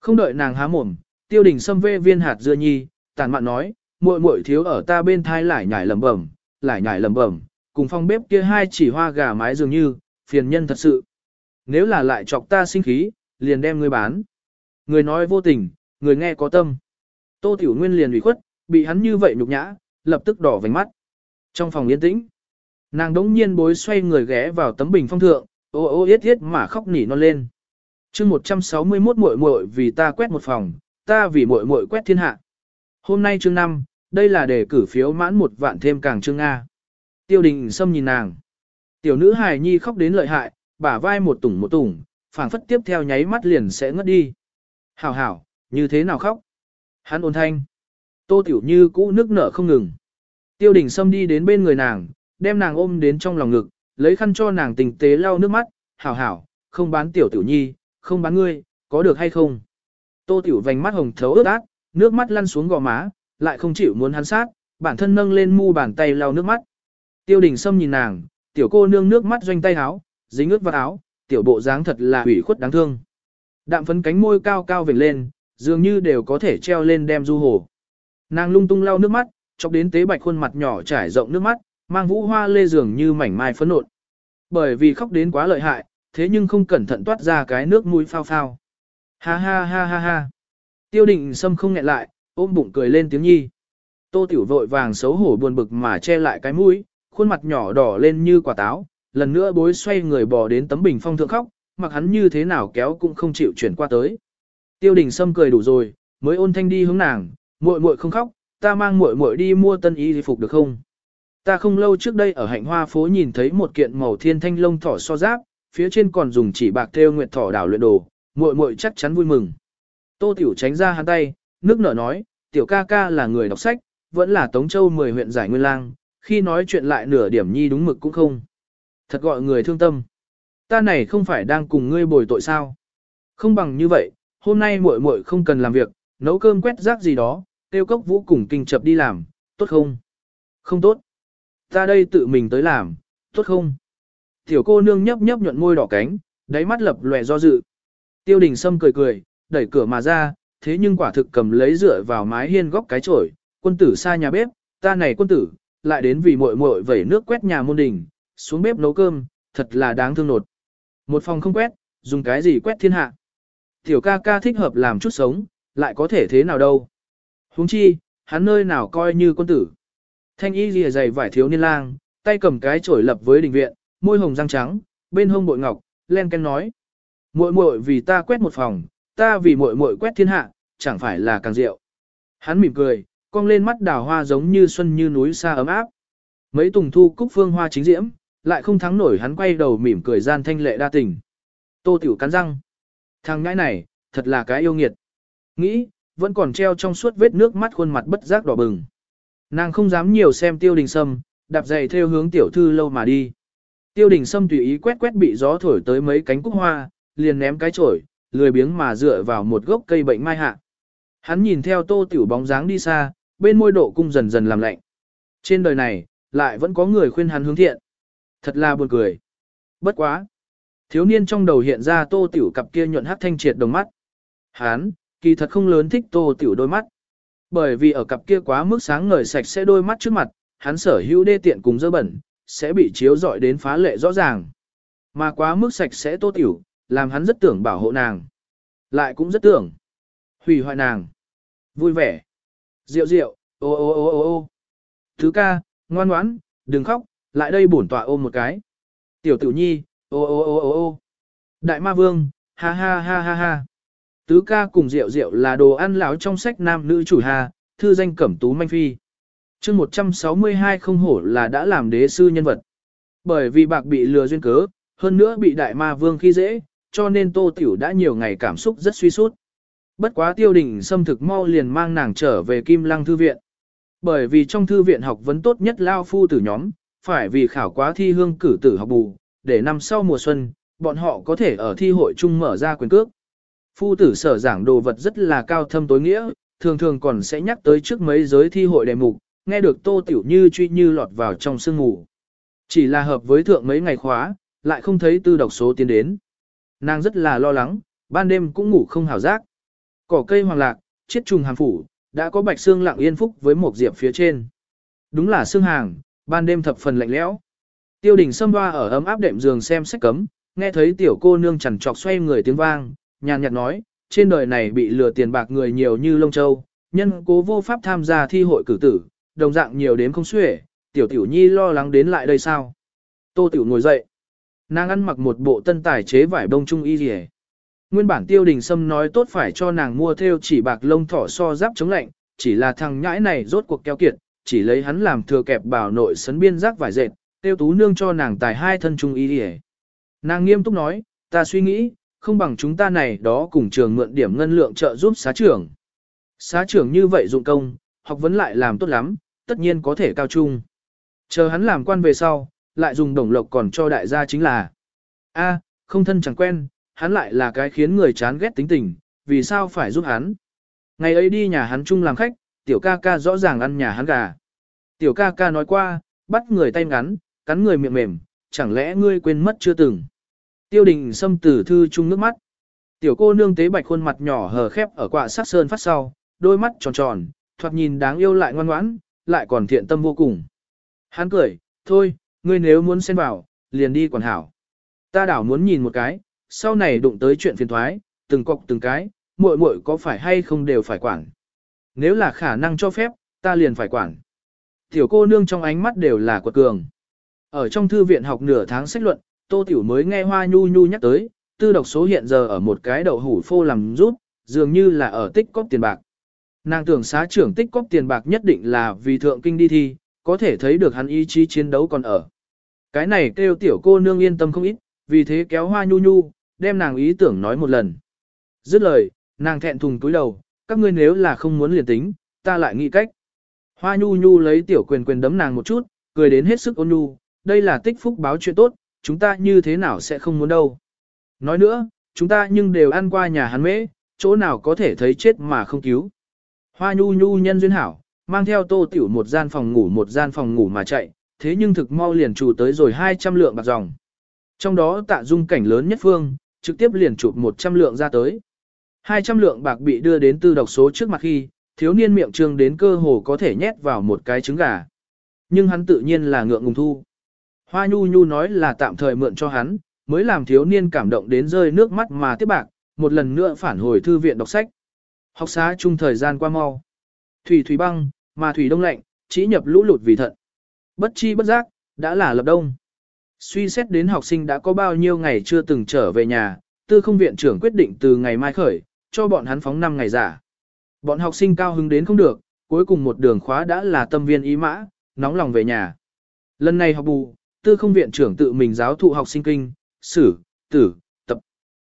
Không đợi nàng há mồm, tiêu đình xâm vê viên hạt dưa nhi, tàn mạn nói, muội muội thiếu ở ta bên thai lại nhảy lầm bẩm, lại nhảy lầm bẩm, cùng phong bếp kia hai chỉ hoa gà mái dường như, phiền nhân thật sự. Nếu là lại chọc ta sinh khí, liền đem ngươi bán. Người nói vô tình, người nghe có tâm. Tô Tiểu Nguyên liền ủy khuất, bị hắn như vậy nhục nhã, lập tức đỏ vành mắt. Trong phòng yên tĩnh, nàng đống nhiên bối xoay người ghé vào tấm bình phong thượng, ô ô yết yết mà khóc nỉ non lên. chương 161 muội muội vì ta quét một phòng, ta vì muội muội quét thiên hạ. Hôm nay chương 5, đây là đề cử phiếu mãn một vạn thêm càng chương A. Tiêu đình xâm nhìn nàng. Tiểu nữ hài nhi khóc đến lợi hại, bả vai một tủng một tủng, phảng phất tiếp theo nháy mắt liền sẽ ngất đi. Hảo hảo, như thế nào khóc? Hắn ôn thanh. Tô tiểu như cũ nước nở không ngừng. Tiêu đình xâm đi đến bên người nàng, đem nàng ôm đến trong lòng ngực, lấy khăn cho nàng tình tế lau nước mắt, hảo hảo, không bán tiểu tiểu nhi, không bán ngươi, có được hay không? Tô tiểu vành mắt hồng thấu ướt át, nước mắt lăn xuống gò má, lại không chịu muốn hắn sát, bản thân nâng lên mu bàn tay lau nước mắt. Tiêu đình Sâm nhìn nàng, tiểu cô nương nước mắt doanh tay áo, dính ướt vào áo, tiểu bộ dáng thật là hủy khuất đáng thương. Đạm phấn cánh môi cao cao vểnh lên, dường như đều có thể treo lên đem du hồ. Nàng lung tung lau nước mắt, chọc đến tế bạch khuôn mặt nhỏ trải rộng nước mắt, mang vũ hoa lê dường như mảnh mai phấn nộn. Bởi vì khóc đến quá lợi hại, thế nhưng không cẩn thận toát ra cái nước mũi phao phao. Ha ha ha ha ha. Tiêu định sâm không nghẹn lại, ôm bụng cười lên tiếng nhi. Tô tiểu vội vàng xấu hổ buồn bực mà che lại cái mũi, khuôn mặt nhỏ đỏ lên như quả táo, lần nữa bối xoay người bò đến tấm bình phong thượng khóc, mặc hắn như thế nào kéo cũng không chịu chuyển qua tới. Tiêu đình Sâm cười đủ rồi, mới ôn thanh đi hướng nàng, muội muội không khóc, ta mang muội muội đi mua tân y phục được không? Ta không lâu trước đây ở hạnh hoa phố nhìn thấy một kiện màu thiên thanh lông thỏ so giáp, phía trên còn dùng chỉ bạc thêu nguyệt thỏ đảo luyện đồ, muội muội chắc chắn vui mừng. Tô Tiểu tránh ra hắn tay, nước nở nói, tiểu ca ca là người đọc sách, vẫn là Tống Châu 10 huyện giải nguyên lang, khi nói chuyện lại nửa điểm nhi đúng mực cũng không. Thật gọi người thương tâm. Ta này không phải đang cùng ngươi bồi tội sao? Không bằng như vậy, hôm nay muội muội không cần làm việc, nấu cơm quét rác gì đó, tiêu cốc vũ cùng kinh chập đi làm, tốt không? Không tốt. Ta đây tự mình tới làm, tốt không? Tiểu cô nương nhấp nhấp nhuận môi đỏ cánh, đáy mắt lập lòe do dự. Tiêu đình sâm cười cười, đẩy cửa mà ra, thế nhưng quả thực cầm lấy rửa vào mái hiên góc cái chổi, quân tử xa nhà bếp, ta này quân tử, lại đến vì muội muội vẩy nước quét nhà môn đình, xuống bếp nấu cơm, thật là đáng thương nột. Một phòng không quét, dùng cái gì quét thiên hạ. Tiểu ca ca thích hợp làm chút sống, lại có thể thế nào đâu. Huống chi, hắn nơi nào coi như quân tử. Thanh y lìa dày vải thiếu niên lang, tay cầm cái chổi lập với đình viện, môi hồng răng trắng, bên hông bội ngọc, len ken nói. Muội muội vì ta quét một phòng, ta vì muội muội quét thiên hạ, chẳng phải là càng rượu. Hắn mỉm cười, cong lên mắt đào hoa giống như xuân như núi xa ấm áp. Mấy tùng thu cúc phương hoa chính diễm, lại không thắng nổi hắn quay đầu mỉm cười gian thanh lệ đa tình. Tô tiểu cắn răng. Thằng ngãi này, thật là cái yêu nghiệt. Nghĩ, vẫn còn treo trong suốt vết nước mắt khuôn mặt bất giác đỏ bừng. Nàng không dám nhiều xem tiêu đình sâm, đạp giày theo hướng tiểu thư lâu mà đi. Tiêu đình sâm tùy ý quét quét bị gió thổi tới mấy cánh cúc hoa, liền ném cái chổi, lười biếng mà dựa vào một gốc cây bệnh mai hạ. Hắn nhìn theo tô tiểu bóng dáng đi xa, bên môi độ cung dần dần làm lạnh. Trên đời này, lại vẫn có người khuyên hắn hướng thiện. Thật là buồn cười. Bất quá. Thiếu niên trong đầu hiện ra tô tiểu cặp kia nhuận hát thanh triệt đồng mắt. Hắn, kỳ thật không lớn thích tô tiểu đôi mắt. Bởi vì ở cặp kia quá mức sáng ngời sạch sẽ đôi mắt trước mặt, hắn sở hữu đê tiện cùng dơ bẩn, sẽ bị chiếu rọi đến phá lệ rõ ràng. Mà quá mức sạch sẽ tô tiểu, làm hắn rất tưởng bảo hộ nàng. Lại cũng rất tưởng hủy hoại nàng. Vui vẻ. Rượu rượu, ô ô ô ô ô. Thứ ca, ngoan ngoãn, đừng khóc, lại đây bổn tọa ôm một cái. Tiểu tử nhi, ô ô ô ô ô. Đại ma vương, ha ha ha ha ha. Tứ ca cùng rượu rượu là đồ ăn lão trong sách nam nữ chủ hà, thư danh cẩm tú manh phi. chương 162 không hổ là đã làm đế sư nhân vật. Bởi vì bạc bị lừa duyên cớ, hơn nữa bị đại ma vương khi dễ, cho nên tô tiểu đã nhiều ngày cảm xúc rất suy sút. Bất quá tiêu đình xâm thực mau liền mang nàng trở về Kim Lăng Thư Viện. Bởi vì trong thư viện học vấn tốt nhất lao phu tử nhóm, phải vì khảo quá thi hương cử tử học bù, để năm sau mùa xuân, bọn họ có thể ở thi hội chung mở ra quyền cước. Phu tử sở giảng đồ vật rất là cao thâm tối nghĩa, thường thường còn sẽ nhắc tới trước mấy giới thi hội đề mục, nghe được tô tiểu như truy như lọt vào trong sương ngủ. Chỉ là hợp với thượng mấy ngày khóa, lại không thấy tư độc số tiến đến. Nàng rất là lo lắng, ban đêm cũng ngủ không hảo giác. Cỏ cây hoàng lạc, chiết trùng hàm phủ, đã có bạch xương lặng yên phúc với một diệp phía trên. Đúng là xương hàng, ban đêm thập phần lạnh lẽo. Tiêu đình xâm hoa ở ấm áp đệm giường xem sách cấm, nghe thấy tiểu cô nương chằn trọc xoay người tiếng vang, nhàn nhạt nói, trên đời này bị lừa tiền bạc người nhiều như lông châu, nhân cố vô pháp tham gia thi hội cử tử, đồng dạng nhiều đến không xuể, tiểu tiểu nhi lo lắng đến lại đây sao. Tô tiểu ngồi dậy. Nàng ăn mặc một bộ tân tài chế vải bông trung y rìa. Nguyên bản tiêu đình sâm nói tốt phải cho nàng mua theo chỉ bạc lông thỏ so giáp chống lạnh, chỉ là thằng nhãi này rốt cuộc keo kiệt, chỉ lấy hắn làm thừa kẹp bảo nội sấn biên giác vải dệt, tiêu tú nương cho nàng tài hai thân trung y rìa. Nàng nghiêm túc nói, ta suy nghĩ, không bằng chúng ta này đó cùng trường mượn điểm ngân lượng trợ giúp xá trưởng. Xá trưởng như vậy dụng công, học vấn lại làm tốt lắm, tất nhiên có thể cao trung. Chờ hắn làm quan về sau, lại dùng đồng lộc còn cho đại gia chính là a không thân chẳng quen, hắn lại là cái khiến người chán ghét tính tình, vì sao phải giúp hắn. Ngày ấy đi nhà hắn chung làm khách, tiểu ca ca rõ ràng ăn nhà hắn gà. Tiểu ca ca nói qua, bắt người tay ngắn, cắn người miệng mềm, chẳng lẽ ngươi quên mất chưa từng. Tiêu đình xâm tử thư chung nước mắt. Tiểu cô nương tế bạch khuôn mặt nhỏ hờ khép ở quạ sắc sơn phát sau, đôi mắt tròn tròn, thoạt nhìn đáng yêu lại ngoan ngoãn, lại còn thiện tâm vô cùng. Hắn cười, thôi, ngươi nếu muốn xen vào, liền đi quản hảo. Ta đảo muốn nhìn một cái, sau này đụng tới chuyện phiền thoái, từng cọc từng cái, muội muội có phải hay không đều phải quản. Nếu là khả năng cho phép, ta liền phải quản. Tiểu cô nương trong ánh mắt đều là quật cường. Ở trong thư viện học nửa tháng sách luận, Tô Tiểu mới nghe Hoa Nhu Nhu nhắc tới, tư độc số hiện giờ ở một cái đậu hủ phô làm rút, dường như là ở tích cóp tiền bạc. Nàng tưởng xá trưởng tích cóp tiền bạc nhất định là vì thượng kinh đi thi, có thể thấy được hắn ý chí chiến đấu còn ở. Cái này kêu tiểu cô nương yên tâm không ít, vì thế kéo Hoa Nhu Nhu, đem nàng ý tưởng nói một lần. Dứt lời, nàng thẹn thùng túi đầu, các ngươi nếu là không muốn liền tính, ta lại nghĩ cách. Hoa Nhu Nhu lấy tiểu quyền quyền đấm nàng một chút, cười đến hết sức ôn nhu, đây là tích phúc báo chuyện tốt, chúng ta như thế nào sẽ không muốn đâu. Nói nữa, chúng ta nhưng đều ăn qua nhà hắn mễ, chỗ nào có thể thấy chết mà không cứu. Hoa Nhu Nhu nhân duyên hảo, mang theo tô tiểu một gian phòng ngủ một gian phòng ngủ mà chạy, thế nhưng thực mau liền chủ tới rồi 200 lượng bạc dòng. Trong đó tạ dung cảnh lớn nhất phương, trực tiếp liền chụp 100 lượng ra tới. 200 lượng bạc bị đưa đến tư độc số trước mặt khi, thiếu niên miệng trương đến cơ hồ có thể nhét vào một cái trứng gà. Nhưng hắn tự nhiên là ngượng ngùng thu. Hoa Nhu Nhu nói là tạm thời mượn cho hắn, mới làm thiếu niên cảm động đến rơi nước mắt mà tiếp bạc, một lần nữa phản hồi thư viện đọc sách. Học xá chung thời gian qua mau. Thủy thủy băng, mà thủy đông lạnh, chỉ nhập lũ lụt vì thận. Bất chi bất giác, Đã là lập đông. Suy xét đến học sinh đã có bao nhiêu ngày chưa từng trở về nhà, tư không viện trưởng quyết định từ ngày mai khởi, cho bọn hắn phóng 5 ngày giả. Bọn học sinh cao hứng đến không được, cuối cùng một đường khóa đã là tâm viên ý mã, nóng lòng về nhà. Lần này học bù, tư không viện trưởng tự mình giáo thụ học sinh kinh, sử, tử, tập.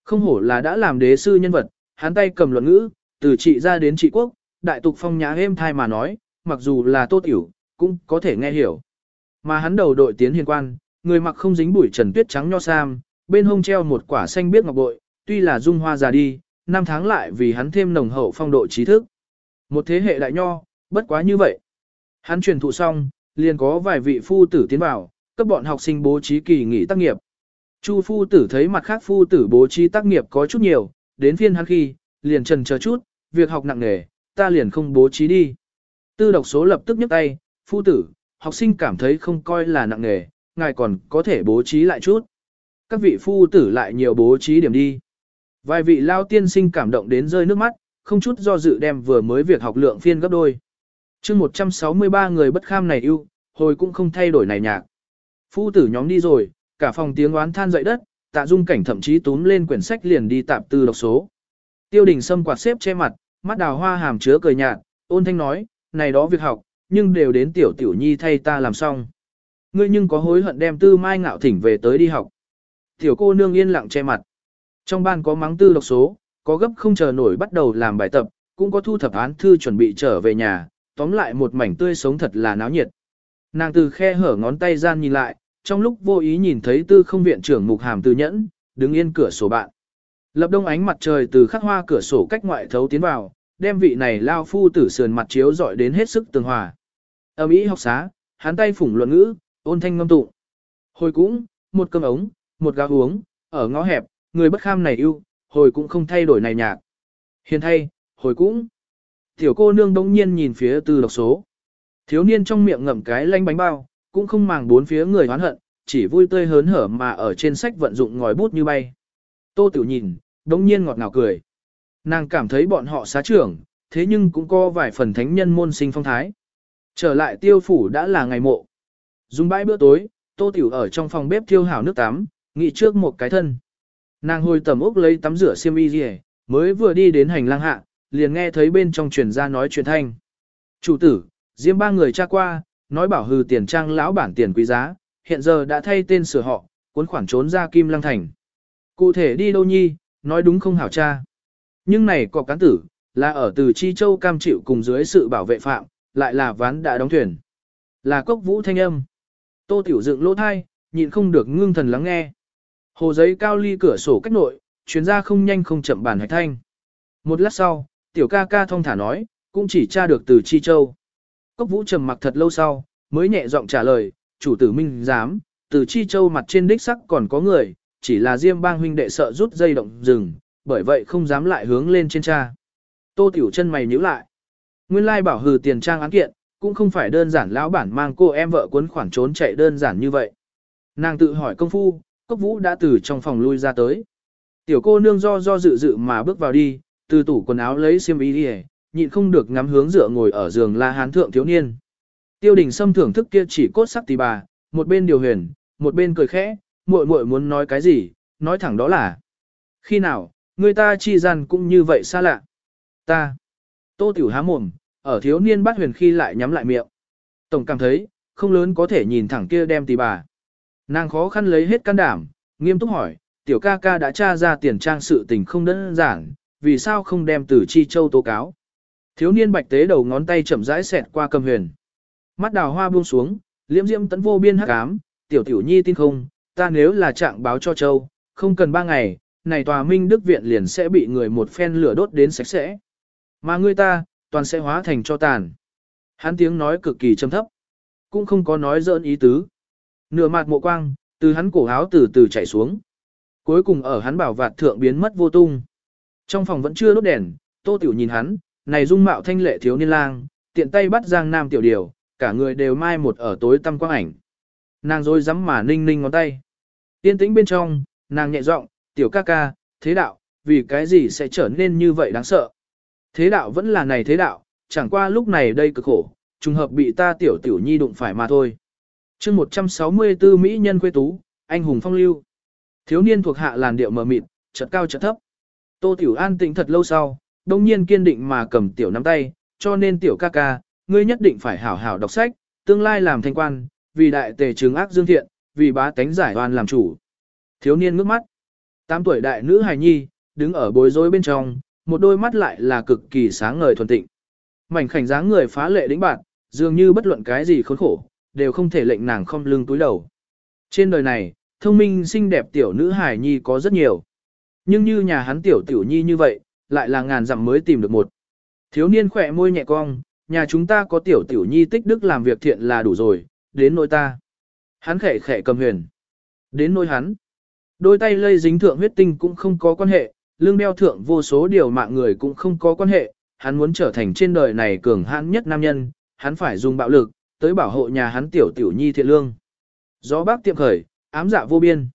Không hổ là đã làm đế sư nhân vật, hắn tay cầm luận ngữ, từ trị ra đến trị quốc, đại tục phong nhã êm thai mà nói, mặc dù là tô tiểu, cũng có thể nghe hiểu. Mà hắn đầu đội tiến hiền quan, người mặc không dính bụi trần tuyết trắng nho sam, bên hông treo một quả xanh biếc ngọc bội, tuy là dung hoa già đi, năm tháng lại vì hắn thêm nồng hậu phong độ trí thức. Một thế hệ đại nho, bất quá như vậy. Hắn truyền thụ xong, liền có vài vị phu tử tiến vào, cấp bọn học sinh bố trí kỳ nghỉ tác nghiệp. Chu phu tử thấy mặt khác phu tử bố trí tác nghiệp có chút nhiều, đến phiên hắn khi, liền trần chờ chút, việc học nặng nề, ta liền không bố trí đi. Tư độc số lập tức nhấc tay, phu tử, học sinh cảm thấy không coi là nặng nề, ngài còn có thể bố trí lại chút. Các vị phu tử lại nhiều bố trí điểm đi. Vài vị lao tiên sinh cảm động đến rơi nước mắt, không chút do dự đem vừa mới việc học lượng phiên gấp đôi. chương 163 người bất kham này ưu, hồi cũng không thay đổi này nhạc. Phu tử nhóm đi rồi, cả phòng tiếng oán than dậy đất, tạ dung cảnh thậm chí túm lên quyển sách liền đi tạp tư độc số. Tiêu đình sâm quạt xếp che mặt, mắt đào hoa hàm chứa cười nhạt, ôn thanh nói, này đó việc học, nhưng đều đến tiểu tiểu nhi thay ta làm xong. Ngươi nhưng có hối hận đem tư mai ngạo thỉnh về tới đi học. Tiểu cô nương yên lặng che mặt. Trong ban có mắng tư độc số, có gấp không chờ nổi bắt đầu làm bài tập, cũng có thu thập án thư chuẩn bị trở về nhà, tóm lại một mảnh tươi sống thật là náo nhiệt. Nàng từ khe hở ngón tay gian nhìn lại, trong lúc vô ý nhìn thấy tư không viện trưởng mục hàm tư nhẫn, đứng yên cửa sổ bạn. Lập đông ánh mặt trời từ khắc hoa cửa sổ cách ngoại thấu tiến vào, đem vị này lao phu tử sườn mặt chiếu dọi đến hết sức tường hòa. Ở Mỹ học xá, hắn tay phủng luận ngữ, ôn thanh ngâm tụng. Hồi cũng, một cơm ống, một gáo uống, ở ngõ hẹp, người bất kham này ưu, hồi cũng không thay đổi này nhạc. Hiền thay, hồi cũng. Tiểu cô nương đống nhiên nhìn phía từ độc số. Thiếu niên trong miệng ngậm cái lanh bánh bao, cũng không màng bốn phía người hoán hận, chỉ vui tươi hớn hở mà ở trên sách vận dụng ngòi bút như bay. Tô tiểu nhìn, đống nhiên ngọt ngào cười. Nàng cảm thấy bọn họ xá trưởng, thế nhưng cũng có vài phần thánh nhân môn sinh phong thái. Trở lại tiêu phủ đã là ngày mộ. Dùng bãi bữa tối, tô tiểu ở trong phòng bếp thiêu hảo nước tắm, nghỉ trước một cái thân. Nàng hồi tầm ốc lấy tắm rửa xiêm y rìa mới vừa đi đến hành lang hạ, liền nghe thấy bên trong truyền ra nói chuyện thanh. Chủ tử, Diêm ba người tra qua, nói bảo hư tiền trang lão bản tiền quý giá, hiện giờ đã thay tên sửa họ, cuốn khoản trốn ra Kim Lăng Thành. Cụ thể đi đâu nhi, nói đúng không hảo cha. Nhưng này có cán tử, là ở từ Chi Châu cam chịu cùng dưới sự bảo vệ phạm, lại là ván đã đóng thuyền. Là cốc vũ thanh âm. Tô Tiểu dựng lỗ thai, nhịn không được ngưng thần lắng nghe. Hồ giấy cao ly cửa sổ cách nội, chuyến ra không nhanh không chậm bản hạch thanh. Một lát sau, Tiểu ca ca thông thả nói, cũng chỉ tra được từ Chi Châu. Cốc vũ trầm mặc thật lâu sau, mới nhẹ giọng trả lời, chủ tử minh dám, từ chi châu mặt trên đích sắc còn có người, chỉ là diêm bang huynh đệ sợ rút dây động rừng, bởi vậy không dám lại hướng lên trên cha. Tô tiểu chân mày nhíu lại. Nguyên lai bảo hừ tiền trang án kiện, cũng không phải đơn giản lão bản mang cô em vợ cuốn khoản trốn chạy đơn giản như vậy. Nàng tự hỏi công phu, cốc vũ đã từ trong phòng lui ra tới. Tiểu cô nương do do dự dự mà bước vào đi, từ tủ quần áo lấy xiêm y đi nhịn không được ngắm hướng dựa ngồi ở giường la hán thượng thiếu niên. Tiêu đình Sâm thưởng thức kia chỉ cốt sắc tỳ bà, một bên điều huyền, một bên cười khẽ, muội muội muốn nói cái gì, nói thẳng đó là. Khi nào, người ta chi gian cũng như vậy xa lạ. Ta. Tô tiểu há mồm, ở thiếu niên bát huyền khi lại nhắm lại miệng. Tổng cảm thấy, không lớn có thể nhìn thẳng kia đem tì bà. Nàng khó khăn lấy hết can đảm, nghiêm túc hỏi, tiểu ca ca đã tra ra tiền trang sự tình không đơn giản, vì sao không đem từ chi châu tố cáo. Thiếu niên bạch tế đầu ngón tay chậm rãi xẹt qua cầm huyền. Mắt đào hoa buông xuống, liễm diễm tấn vô biên hắc ám, tiểu tiểu nhi tin không, ta nếu là trạng báo cho châu, không cần ba ngày, này tòa minh đức viện liền sẽ bị người một phen lửa đốt đến sạch sẽ. Mà ngươi ta, toàn sẽ hóa thành cho tàn. Hắn tiếng nói cực kỳ trầm thấp, cũng không có nói dỡn ý tứ. Nửa mặt mộ quang, từ hắn cổ áo từ từ chảy xuống. Cuối cùng ở hắn bảo vạt thượng biến mất vô tung. Trong phòng vẫn chưa đốt đèn, tô tiểu nhìn hắn, này dung mạo thanh lệ thiếu niên lang, tiện tay bắt giang nam tiểu điều, cả người đều mai một ở tối tăm quang ảnh. Nàng rồi dám mà ninh ninh ngón tay. Tiên tĩnh bên trong, nàng nhẹ giọng, tiểu ca ca, thế đạo, vì cái gì sẽ trở nên như vậy đáng sợ. Thế đạo vẫn là này thế đạo, chẳng qua lúc này đây cực khổ, trùng hợp bị ta tiểu tiểu nhi đụng phải mà thôi. chương 164 Mỹ nhân quê tú, anh hùng phong lưu. Thiếu niên thuộc hạ làn điệu mờ mịt, chợt cao chợt thấp. Tô Tiểu An tĩnh thật lâu sau, đông nhiên kiên định mà cầm tiểu nắm tay, cho nên tiểu ca ca, ngươi nhất định phải hảo hảo đọc sách, tương lai làm thanh quan, vì đại tề chứng ác dương thiện, vì bá tánh giải oan làm chủ. Thiếu niên ngước mắt. Tám tuổi đại nữ hài nhi, đứng ở bối rối bên trong, một đôi mắt lại là cực kỳ sáng ngời thuần tịnh. Mảnh khảnh dáng người phá lệ đĩnh bạn, dường như bất luận cái gì khốn khổ, đều không thể lệnh nàng không lưng túi đầu. Trên đời này, thông minh xinh đẹp tiểu nữ hài nhi có rất nhiều. Nhưng như nhà hắn tiểu tiểu nhi như vậy, lại là ngàn dặm mới tìm được một. Thiếu niên khỏe môi nhẹ cong, nhà chúng ta có tiểu tiểu nhi tích đức làm việc thiện là đủ rồi, đến nỗi ta. Hắn khẽ khẽ cầm huyền. Đến nỗi hắn. Đôi tay lây dính thượng huyết tinh cũng không có quan hệ, lương đeo thượng vô số điều mạng người cũng không có quan hệ, hắn muốn trở thành trên đời này cường hãn nhất nam nhân, hắn phải dùng bạo lực, tới bảo hộ nhà hắn tiểu tiểu nhi thiện lương. Gió bác tiệm khởi, ám dạ vô biên.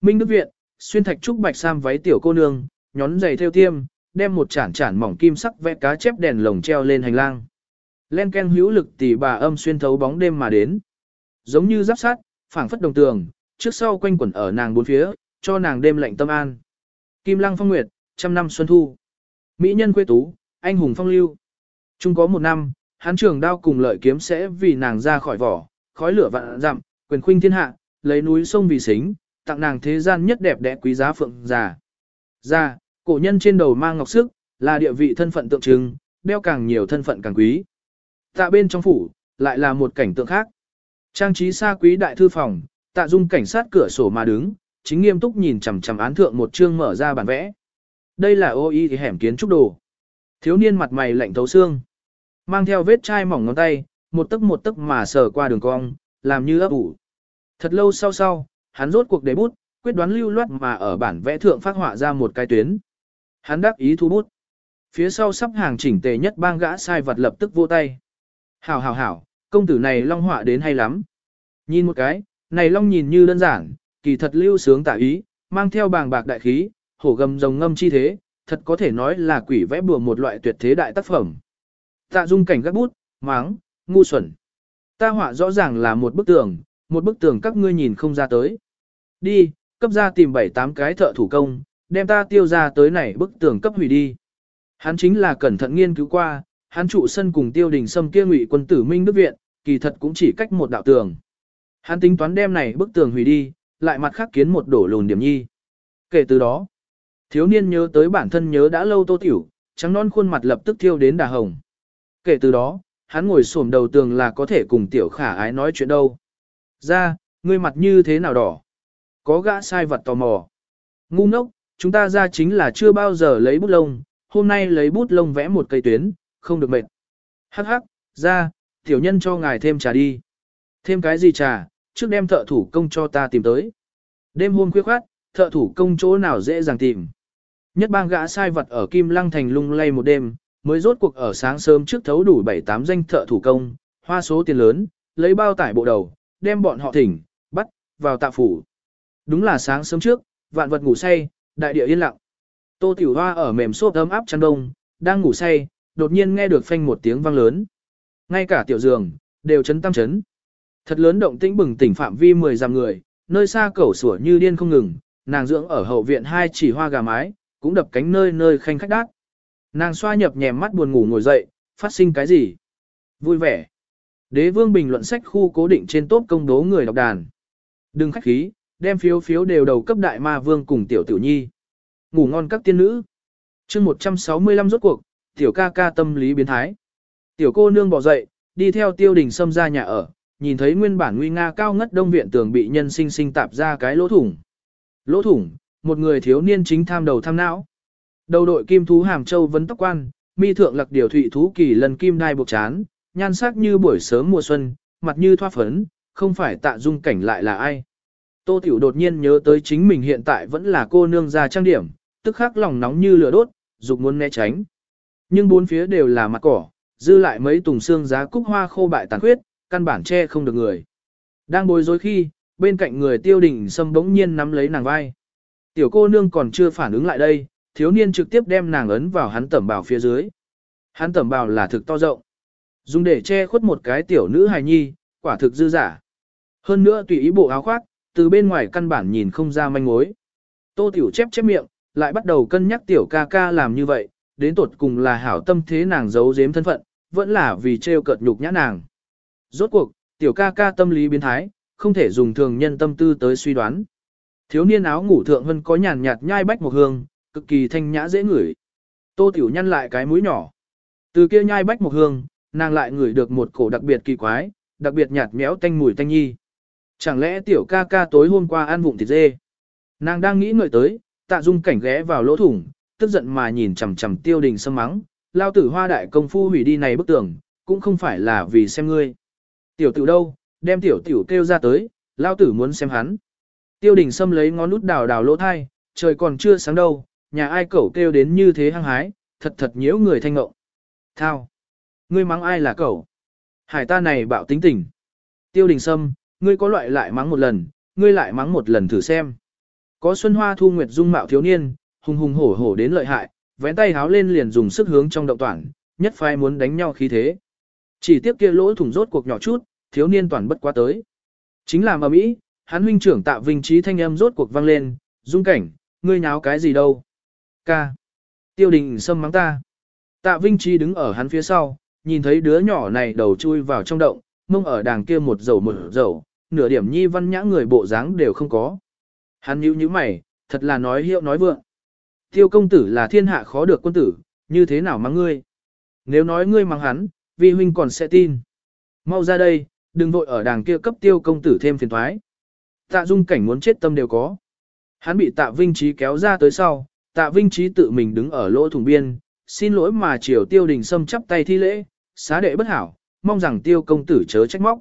Minh Đức Viện, xuyên thạch trúc bạch sam váy tiểu cô nương, nhón giày theo tiêm, đem một chản chản mỏng kim sắc vẽ cá chép đèn lồng treo lên hành lang. Len ken hữu lực tỷ bà âm xuyên thấu bóng đêm mà đến. Giống như giáp sát, phảng phất đồng tường, trước sau quanh quẩn ở nàng bốn phía, cho nàng đêm lạnh tâm an. Kim lăng phong nguyệt, trăm năm xuân thu. Mỹ nhân quê tú, anh hùng phong lưu. Chung có một năm, hán trường đao cùng lợi kiếm sẽ vì nàng ra khỏi vỏ, khói lửa vạn dặm, quyền khuynh thiên hạ, lấy núi sông vì xính, tặng nàng thế gian nhất đẹp đẽ quý giá phượng già. Già, cổ nhân trên đầu mang ngọc sức, là địa vị thân phận tượng trưng, đeo càng nhiều thân phận càng quý. Tạ bên trong phủ, lại là một cảnh tượng khác. Trang trí xa quý đại thư phòng, tạ dung cảnh sát cửa sổ mà đứng, chính nghiêm túc nhìn chằm chằm án thượng một chương mở ra bản vẽ. Đây là ô y thì hẻm kiến trúc đồ. Thiếu niên mặt mày lạnh thấu xương. Mang theo vết chai mỏng ngón tay, một tấc một tấc mà sờ qua đường cong, làm như ấp ủ. Thật lâu sau sau, hắn rốt cuộc đế bút, quyết đoán lưu loát mà ở bản vẽ thượng phát họa ra một cái tuyến. Hắn đắc ý thu bút. Phía sau sắp hàng chỉnh tề nhất bang gã sai vật lập tức vô tay. Hảo hảo hảo, công tử này long họa đến hay lắm. Nhìn một cái, này long nhìn như đơn giản, kỳ thật lưu sướng tả ý, mang theo bàng bạc đại khí, hổ gầm rồng ngâm chi thế, thật có thể nói là quỷ vẽ bùa một loại tuyệt thế đại tác phẩm. Tạ dung cảnh gác bút, máng, ngu xuẩn. Ta họa rõ ràng là một bức tường, một bức tường các ngươi nhìn không ra tới. Đi, cấp ra tìm bảy tám cái thợ thủ công, đem ta tiêu ra tới này bức tường cấp hủy đi. Hắn chính là cẩn thận nghiên cứu qua, hắn trụ sân cùng tiêu đình sâm kia ngụy quân tử minh đức viện, kỳ thật cũng chỉ cách một đạo tường. Hắn tính toán đem này bức tường hủy đi, lại mặt khác kiến một đổ lùn điểm nhi. Kể từ đó, thiếu niên nhớ tới bản thân nhớ đã lâu tô tiểu, trắng non khuôn mặt lập tức thiêu đến đà hồng. Kể từ đó, hắn ngồi xổm đầu tường là có thể cùng tiểu khả ái nói chuyện đâu. Ra, ngươi mặt như thế nào đỏ? Có gã sai vật tò mò. Ngu ngốc, chúng ta ra chính là chưa bao giờ lấy bút lông, hôm nay lấy bút lông vẽ một cây tuyến, không được mệt. Hắc hắc, ra, tiểu nhân cho ngài thêm trà đi. Thêm cái gì trà, trước đem thợ thủ công cho ta tìm tới. Đêm hôm khuya khoát, thợ thủ công chỗ nào dễ dàng tìm. Nhất bang gã sai vật ở Kim Lăng Thành lung lay một đêm, mới rốt cuộc ở sáng sớm trước thấu đủ 7-8 danh thợ thủ công, hoa số tiền lớn, lấy bao tải bộ đầu, đem bọn họ thỉnh, bắt, vào tạ phủ. Đúng là sáng sớm trước, vạn vật ngủ say, đại địa yên lặng. Tô Tiểu Hoa ở mềm xốp ấm áp chăn đông, đang ngủ say, đột nhiên nghe được phanh một tiếng vang lớn. Ngay cả tiểu giường, đều chấn tam chấn. Thật lớn động tĩnh bừng tỉnh phạm vi 10 dặm người, nơi xa cẩu sủa như điên không ngừng, nàng dưỡng ở hậu viện hai chỉ hoa gà mái, cũng đập cánh nơi nơi khanh khách đát. Nàng xoa nhập nhèm mắt buồn ngủ ngồi dậy, phát sinh cái gì? Vui vẻ. Đế vương bình luận sách khu cố định trên tốt công đố người đọc đàn. Đừng khách khí, đem phiếu phiếu đều đầu cấp đại ma vương cùng tiểu tiểu nhi. Ngủ ngon các tiên nữ. chương 165 rốt cuộc, tiểu ca ca tâm lý biến thái. Tiểu cô nương bỏ dậy, đi theo tiêu đình xâm ra nhà ở, nhìn thấy nguyên bản nguy nga cao ngất đông viện tường bị nhân sinh sinh tạp ra cái lỗ thủng. Lỗ thủng, một người thiếu niên chính tham đầu tham não. Đầu đội kim thú hàm châu vấn tóc quan, mi thượng lặc điều thụy thú kỳ lần kim đai buộc chán, nhan sắc như buổi sớm mùa xuân, mặt như thoa phấn, không phải tạ dung cảnh lại là ai. Tô Tiểu đột nhiên nhớ tới chính mình hiện tại vẫn là cô nương già trang điểm, tức khắc lòng nóng như lửa đốt, dục muốn né tránh. Nhưng bốn phía đều là mặt cỏ, dư lại mấy tùng xương giá cúc hoa khô bại tàn khuyết, căn bản che không được người. Đang bối rối khi, bên cạnh người tiêu đình sâm bỗng nhiên nắm lấy nàng vai. Tiểu cô nương còn chưa phản ứng lại đây, thiếu niên trực tiếp đem nàng ấn vào hắn tẩm bào phía dưới. Hắn tẩm bào là thực to rộng. Dùng để che khuất một cái tiểu nữ hài nhi, quả thực dư giả. Hơn nữa tùy ý bộ áo khoác, từ bên ngoài căn bản nhìn không ra manh mối. Tô Tiểu chép chép miệng, lại bắt đầu cân nhắc Tiểu ca ca làm như vậy, đến tột cùng là hảo tâm thế nàng giấu giếm thân phận, vẫn là vì trêu cợt nhục nhã nàng. Rốt cuộc, Tiểu ca ca tâm lý biến thái, không thể dùng thường nhân tâm tư tới suy đoán. Thiếu niên áo ngủ thượng vân có nhàn nhạt nhai bách một hương, cực kỳ thanh nhã dễ ngửi. Tô Tiểu nhăn lại cái mũi nhỏ. Từ kia nhai bách một hương, nàng lại ngửi được một cổ đặc biệt kỳ quái, đặc biệt nhạt méo tanh mùi tanh nhi. Chẳng lẽ tiểu ca ca tối hôm qua ăn vụng thịt dê? Nàng đang nghĩ ngợi tới, tạ dung cảnh ghé vào lỗ thủng, tức giận mà nhìn chằm chằm tiêu đình sâm mắng, lao tử hoa đại công phu hủy đi này bức tường, cũng không phải là vì xem ngươi. Tiểu Tử đâu, đem tiểu tiểu kêu ra tới, lao tử muốn xem hắn. Tiêu đình sâm lấy ngón nút đào đào lỗ thai, trời còn chưa sáng đâu, nhà ai cẩu kêu đến như thế hăng hái, thật thật nhiễu người thanh ngộng. Thao! Ngươi mắng ai là cẩu? Hải ta này bạo tính tình. Tiêu đình sâm, ngươi có loại lại mắng một lần, ngươi lại mắng một lần thử xem. Có Xuân Hoa Thu Nguyệt dung mạo thiếu niên, hùng hùng hổ hổ đến lợi hại, vén tay háo lên liền dùng sức hướng trong động toàn, nhất phái muốn đánh nhau khí thế. Chỉ tiếp kia lỗ thủng rốt cuộc nhỏ chút, thiếu niên toàn bất quá tới. Chính là mà Mỹ, hắn huynh trưởng tạ vinh trí thanh âm rốt cuộc vang lên, dung cảnh, ngươi nháo cái gì đâu. Ca. Tiêu đình xâm mắng ta. Tạ vinh trí đứng ở hắn phía sau, nhìn thấy đứa nhỏ này đầu chui vào trong động, mông ở đàng kia một dầu một dầu, nửa điểm nhi văn nhã người bộ dáng đều không có. Hắn nhíu nhíu mày, thật là nói hiệu nói vượng. Tiêu công tử là thiên hạ khó được quân tử, như thế nào mắng ngươi? Nếu nói ngươi mắng hắn, vi huynh còn sẽ tin. Mau ra đây, đừng vội ở đàng kia cấp tiêu công tử thêm phiền thoái. Tạ dung cảnh muốn chết tâm đều có. Hắn bị tạ vinh trí kéo ra tới sau, tạ vinh trí tự mình đứng ở lỗ thủng biên, xin lỗi mà chiều tiêu đình sâm chắp tay thi lễ, xá đệ bất hảo, mong rằng tiêu công tử chớ trách móc.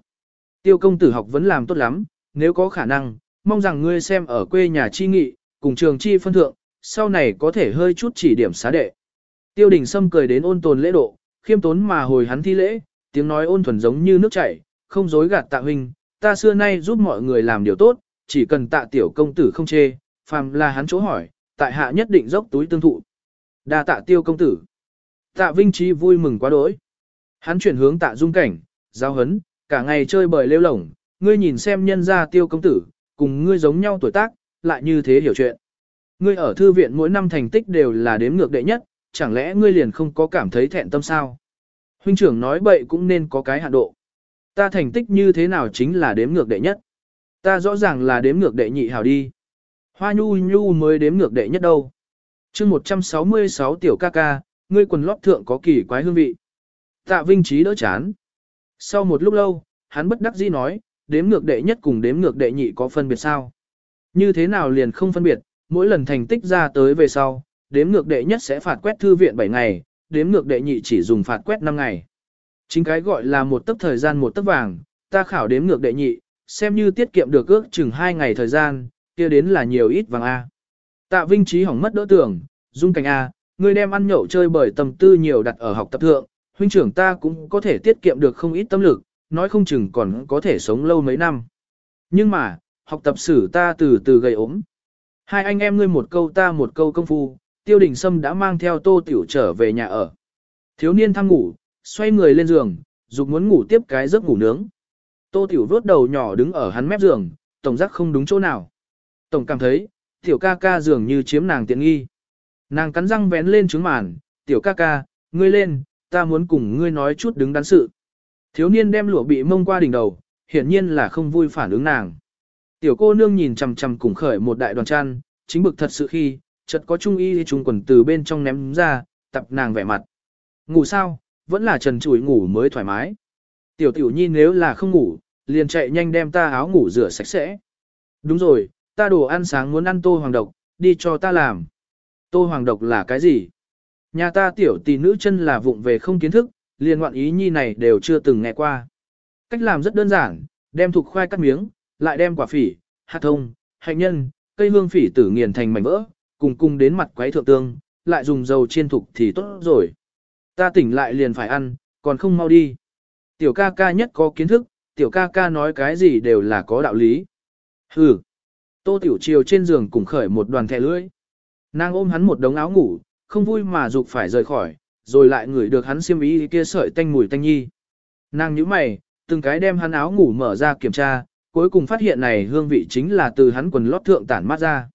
Tiêu công tử học vẫn làm tốt lắm, nếu có khả năng, mong rằng ngươi xem ở quê nhà chi nghị, cùng trường chi phân thượng, sau này có thể hơi chút chỉ điểm xá đệ. Tiêu đình Sâm cười đến ôn tồn lễ độ, khiêm tốn mà hồi hắn thi lễ, tiếng nói ôn thuần giống như nước chảy, không dối gạt tạ huynh, ta xưa nay giúp mọi người làm điều tốt, chỉ cần tạ tiểu công tử không chê, phàm là hắn chỗ hỏi, tại hạ nhất định dốc túi tương thụ. Đa tạ tiêu công tử. Tạ Vinh Trí vui mừng quá đỗi. Hắn chuyển hướng tạ dung cảnh, giao hấn, cả ngày chơi bời lêu lổng, ngươi nhìn xem nhân gia tiêu công tử, cùng ngươi giống nhau tuổi tác, lại như thế hiểu chuyện. Ngươi ở thư viện mỗi năm thành tích đều là đếm ngược đệ nhất, chẳng lẽ ngươi liền không có cảm thấy thẹn tâm sao? Huynh trưởng nói bậy cũng nên có cái hạn độ. Ta thành tích như thế nào chính là đếm ngược đệ nhất. Ta rõ ràng là đếm ngược đệ nhị hảo đi. Hoa nhu nhu mới đếm ngược đệ nhất đâu. chương 166 tiểu ca ca, ngươi quần lót thượng có kỳ quái hương vị. Tạ Vinh Trí đỡ chán. Sau một lúc lâu, hắn bất đắc dĩ nói, đếm ngược đệ nhất cùng đếm ngược đệ nhị có phân biệt sao? Như thế nào liền không phân biệt, mỗi lần thành tích ra tới về sau, đếm ngược đệ nhất sẽ phạt quét thư viện 7 ngày, đếm ngược đệ nhị chỉ dùng phạt quét 5 ngày. Chính cái gọi là một tấc thời gian một tấc vàng, ta khảo đếm ngược đệ nhị, xem như tiết kiệm được ước chừng 2 ngày thời gian, kia đến là nhiều ít vàng A. Tạ Vinh Trí hỏng mất đỡ tưởng, dung cảnh A, người đem ăn nhậu chơi bởi tầm tư nhiều đặt ở học tập thượng, huynh trưởng ta cũng có thể tiết kiệm được không ít tâm lực, nói không chừng còn có thể sống lâu mấy năm. Nhưng mà, học tập sử ta từ từ gây ốm. Hai anh em ngươi một câu ta một câu công phu, tiêu đình sâm đã mang theo tô tiểu trở về nhà ở. Thiếu niên thăng ngủ, xoay người lên giường, dục muốn ngủ tiếp cái giấc ngủ nướng. Tô tiểu vốt đầu nhỏ đứng ở hắn mép giường, tổng giác không đúng chỗ nào. Tổng cảm thấy, tiểu ca ca dường như chiếm nàng tiện nghi. Nàng cắn răng vén lên trứng màn, tiểu ca ca, ngươi lên, ta muốn cùng ngươi nói chút đứng đắn sự. Thiếu niên đem lụa bị mông qua đỉnh đầu, hiển nhiên là không vui phản ứng nàng. Tiểu cô nương nhìn chằm chằm cùng khởi một đại đoàn chăn, chính bực thật sự khi, chợt có trung y trung quần từ bên trong ném ra, tập nàng vẻ mặt. Ngủ sao, vẫn là trần trụi ngủ mới thoải mái. Tiểu tiểu nhi nếu là không ngủ, liền chạy nhanh đem ta áo ngủ rửa sạch sẽ. Đúng rồi, ta đồ ăn sáng muốn ăn tô hoàng độc, đi cho ta làm. Tô hoàng độc là cái gì? Nhà ta tiểu tỷ nữ chân là vụng về không kiến thức, liền ngoạn ý nhi này đều chưa từng nghe qua. Cách làm rất đơn giản, đem thục khoai cắt miếng, lại đem quả phỉ, hạt thông, hạnh nhân, cây hương phỉ tử nghiền thành mảnh vỡ, cùng cùng đến mặt quấy thượng tương, lại dùng dầu chiên thục thì tốt rồi. Ta tỉnh lại liền phải ăn, còn không mau đi. Tiểu ca ca nhất có kiến thức, tiểu ca ca nói cái gì đều là có đạo lý. Hừ. Tô tiểu chiều trên giường cùng khởi một đoàn thẻ lưỡi. Nàng ôm hắn một đống áo ngủ, không vui mà dục phải rời khỏi, rồi lại ngửi được hắn xiêm ý kia sợi tanh mùi tanh nhi. Nàng nhíu mày, từng cái đem hắn áo ngủ mở ra kiểm tra, cuối cùng phát hiện này hương vị chính là từ hắn quần lót thượng tản mát ra.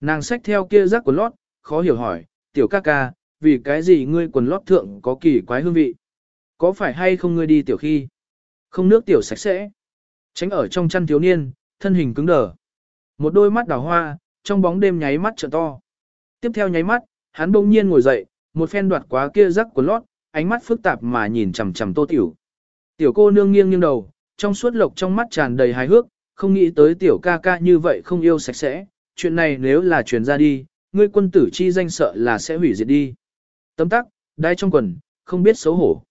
Nàng xách theo kia rác quần lót, khó hiểu hỏi, tiểu ca ca, vì cái gì ngươi quần lót thượng có kỳ quái hương vị? Có phải hay không ngươi đi tiểu khi? Không nước tiểu sạch sẽ. Tránh ở trong chăn thiếu niên, thân hình cứng đờ. Một đôi mắt đào hoa, trong bóng đêm nháy mắt trợ to. Tiếp theo nháy mắt, hắn bỗng nhiên ngồi dậy, một phen đoạt quá kia rắc quần lót, ánh mắt phức tạp mà nhìn chằm chằm tô tiểu. Tiểu cô nương nghiêng nghiêng đầu, trong suốt lộc trong mắt tràn đầy hài hước, không nghĩ tới tiểu ca ca như vậy không yêu sạch sẽ, chuyện này nếu là truyền ra đi, ngươi quân tử chi danh sợ là sẽ hủy diệt đi. Tấm tắc, đai trong quần, không biết xấu hổ.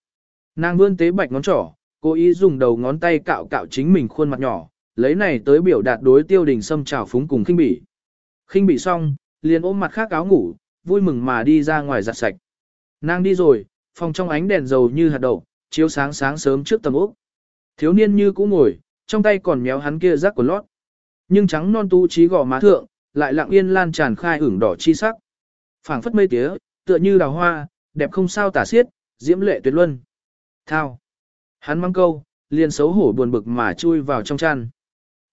Nàng vươn tế bạch ngón trỏ, cố ý dùng đầu ngón tay cạo cạo chính mình khuôn mặt nhỏ, lấy này tới biểu đạt đối tiêu đình xâm trào phúng cùng khinh bỉ. Khinh bỉ xong, liền ôm mặt khác áo ngủ, vui mừng mà đi ra ngoài giặt sạch. Nàng đi rồi, phòng trong ánh đèn dầu như hạt đậu, chiếu sáng sáng sớm trước tầm ốc. Thiếu niên như cũ ngồi, trong tay còn méo hắn kia rắc của lót. Nhưng trắng non tu trí gò má thượng, lại lặng yên lan tràn khai ửng đỏ chi sắc. phảng phất mây tía, tựa như đào hoa, đẹp không sao tả xiết, diễm lệ tuyệt luân. Thao. Hắn mang câu, liền xấu hổ buồn bực mà chui vào trong chăn.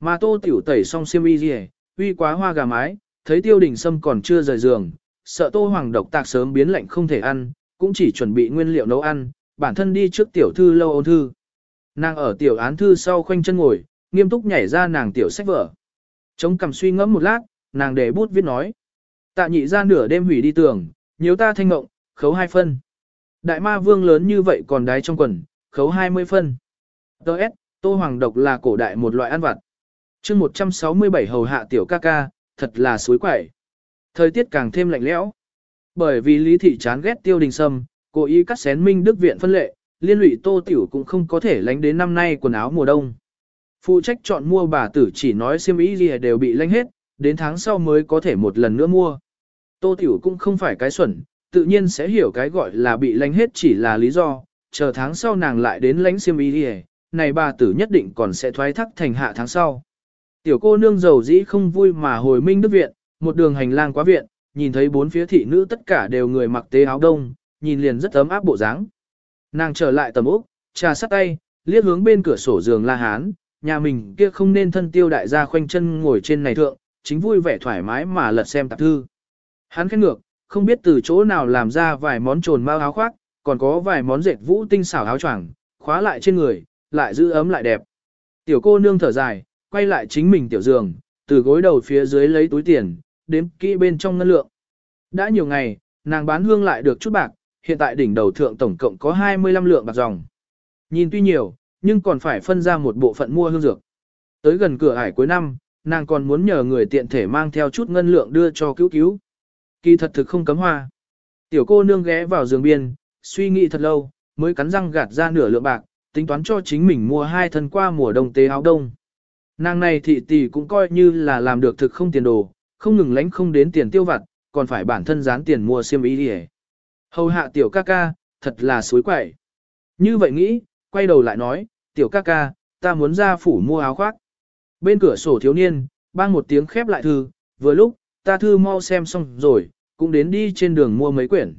Mà tô tiểu tẩy xong xiêm y gì uy quá hoa gà mái, thấy tiêu đình sâm còn chưa rời giường, sợ tô hoàng độc tạc sớm biến lạnh không thể ăn, cũng chỉ chuẩn bị nguyên liệu nấu ăn, bản thân đi trước tiểu thư lâu ôn thư. Nàng ở tiểu án thư sau khoanh chân ngồi, nghiêm túc nhảy ra nàng tiểu sách vở. Chống cầm suy ngẫm một lát, nàng để bút viết nói. Tạ nhị ra nửa đêm hủy đi tường, nhiều ta thanh ngộng, khấu hai phân. Đại ma vương lớn như vậy còn đái trong quần, khấu 20 phân. Đợt, tô hoàng độc là cổ đại một loại ăn vặt. chương 167 hầu hạ tiểu ca ca, thật là suối quẩy. Thời tiết càng thêm lạnh lẽo. Bởi vì lý thị chán ghét tiêu đình sâm, cố ý cắt xén minh đức viện phân lệ, liên lụy tô tiểu cũng không có thể lánh đến năm nay quần áo mùa đông. Phụ trách chọn mua bà tử chỉ nói xiêm y gì đều bị lánh hết, đến tháng sau mới có thể một lần nữa mua. Tô tiểu cũng không phải cái xuẩn, tự nhiên sẽ hiểu cái gọi là bị lánh hết chỉ là lý do, chờ tháng sau nàng lại đến lánh xiêm y gì, này bà tử nhất định còn sẽ thoái thác thành hạ tháng sau. Tiểu cô nương giàu dĩ không vui mà hồi minh đức viện, một đường hành lang quá viện, nhìn thấy bốn phía thị nữ tất cả đều người mặc tế áo đông, nhìn liền rất ấm áp bộ dáng. Nàng trở lại tầm úc, trà sắt tay, liếc hướng bên cửa sổ giường La Hán, nhà mình kia không nên thân tiêu đại gia khoanh chân ngồi trên này thượng, chính vui vẻ thoải mái mà lật xem tạp thư. Hắn khẽ ngược, không biết từ chỗ nào làm ra vài món trồn mau áo khoác, còn có vài món dệt vũ tinh xảo áo choàng, khóa lại trên người, lại giữ ấm lại đẹp. Tiểu cô nương thở dài, quay lại chính mình tiểu giường, từ gối đầu phía dưới lấy túi tiền, đếm kỹ bên trong ngân lượng. Đã nhiều ngày, nàng bán hương lại được chút bạc, hiện tại đỉnh đầu thượng tổng cộng có 25 lượng bạc dòng. Nhìn tuy nhiều, nhưng còn phải phân ra một bộ phận mua hương dược. Tới gần cửa ải cuối năm, nàng còn muốn nhờ người tiện thể mang theo chút ngân lượng đưa cho cứu cứu. Kỳ thật thực không cấm hoa. Tiểu cô nương ghé vào giường biên, suy nghĩ thật lâu, mới cắn răng gạt ra nửa lượng bạc, tính toán cho chính mình mua hai thân qua mùa đông tế áo đông. Nàng này thị tỷ cũng coi như là làm được thực không tiền đồ, không ngừng lánh không đến tiền tiêu vặt, còn phải bản thân dán tiền mua xiêm y đi Hầu hạ tiểu ca ca, thật là suối quẩy. Như vậy nghĩ, quay đầu lại nói, tiểu ca ca, ta muốn ra phủ mua áo khoác. Bên cửa sổ thiếu niên, bang một tiếng khép lại thư, vừa lúc, ta thư mau xem xong rồi, cũng đến đi trên đường mua mấy quyển.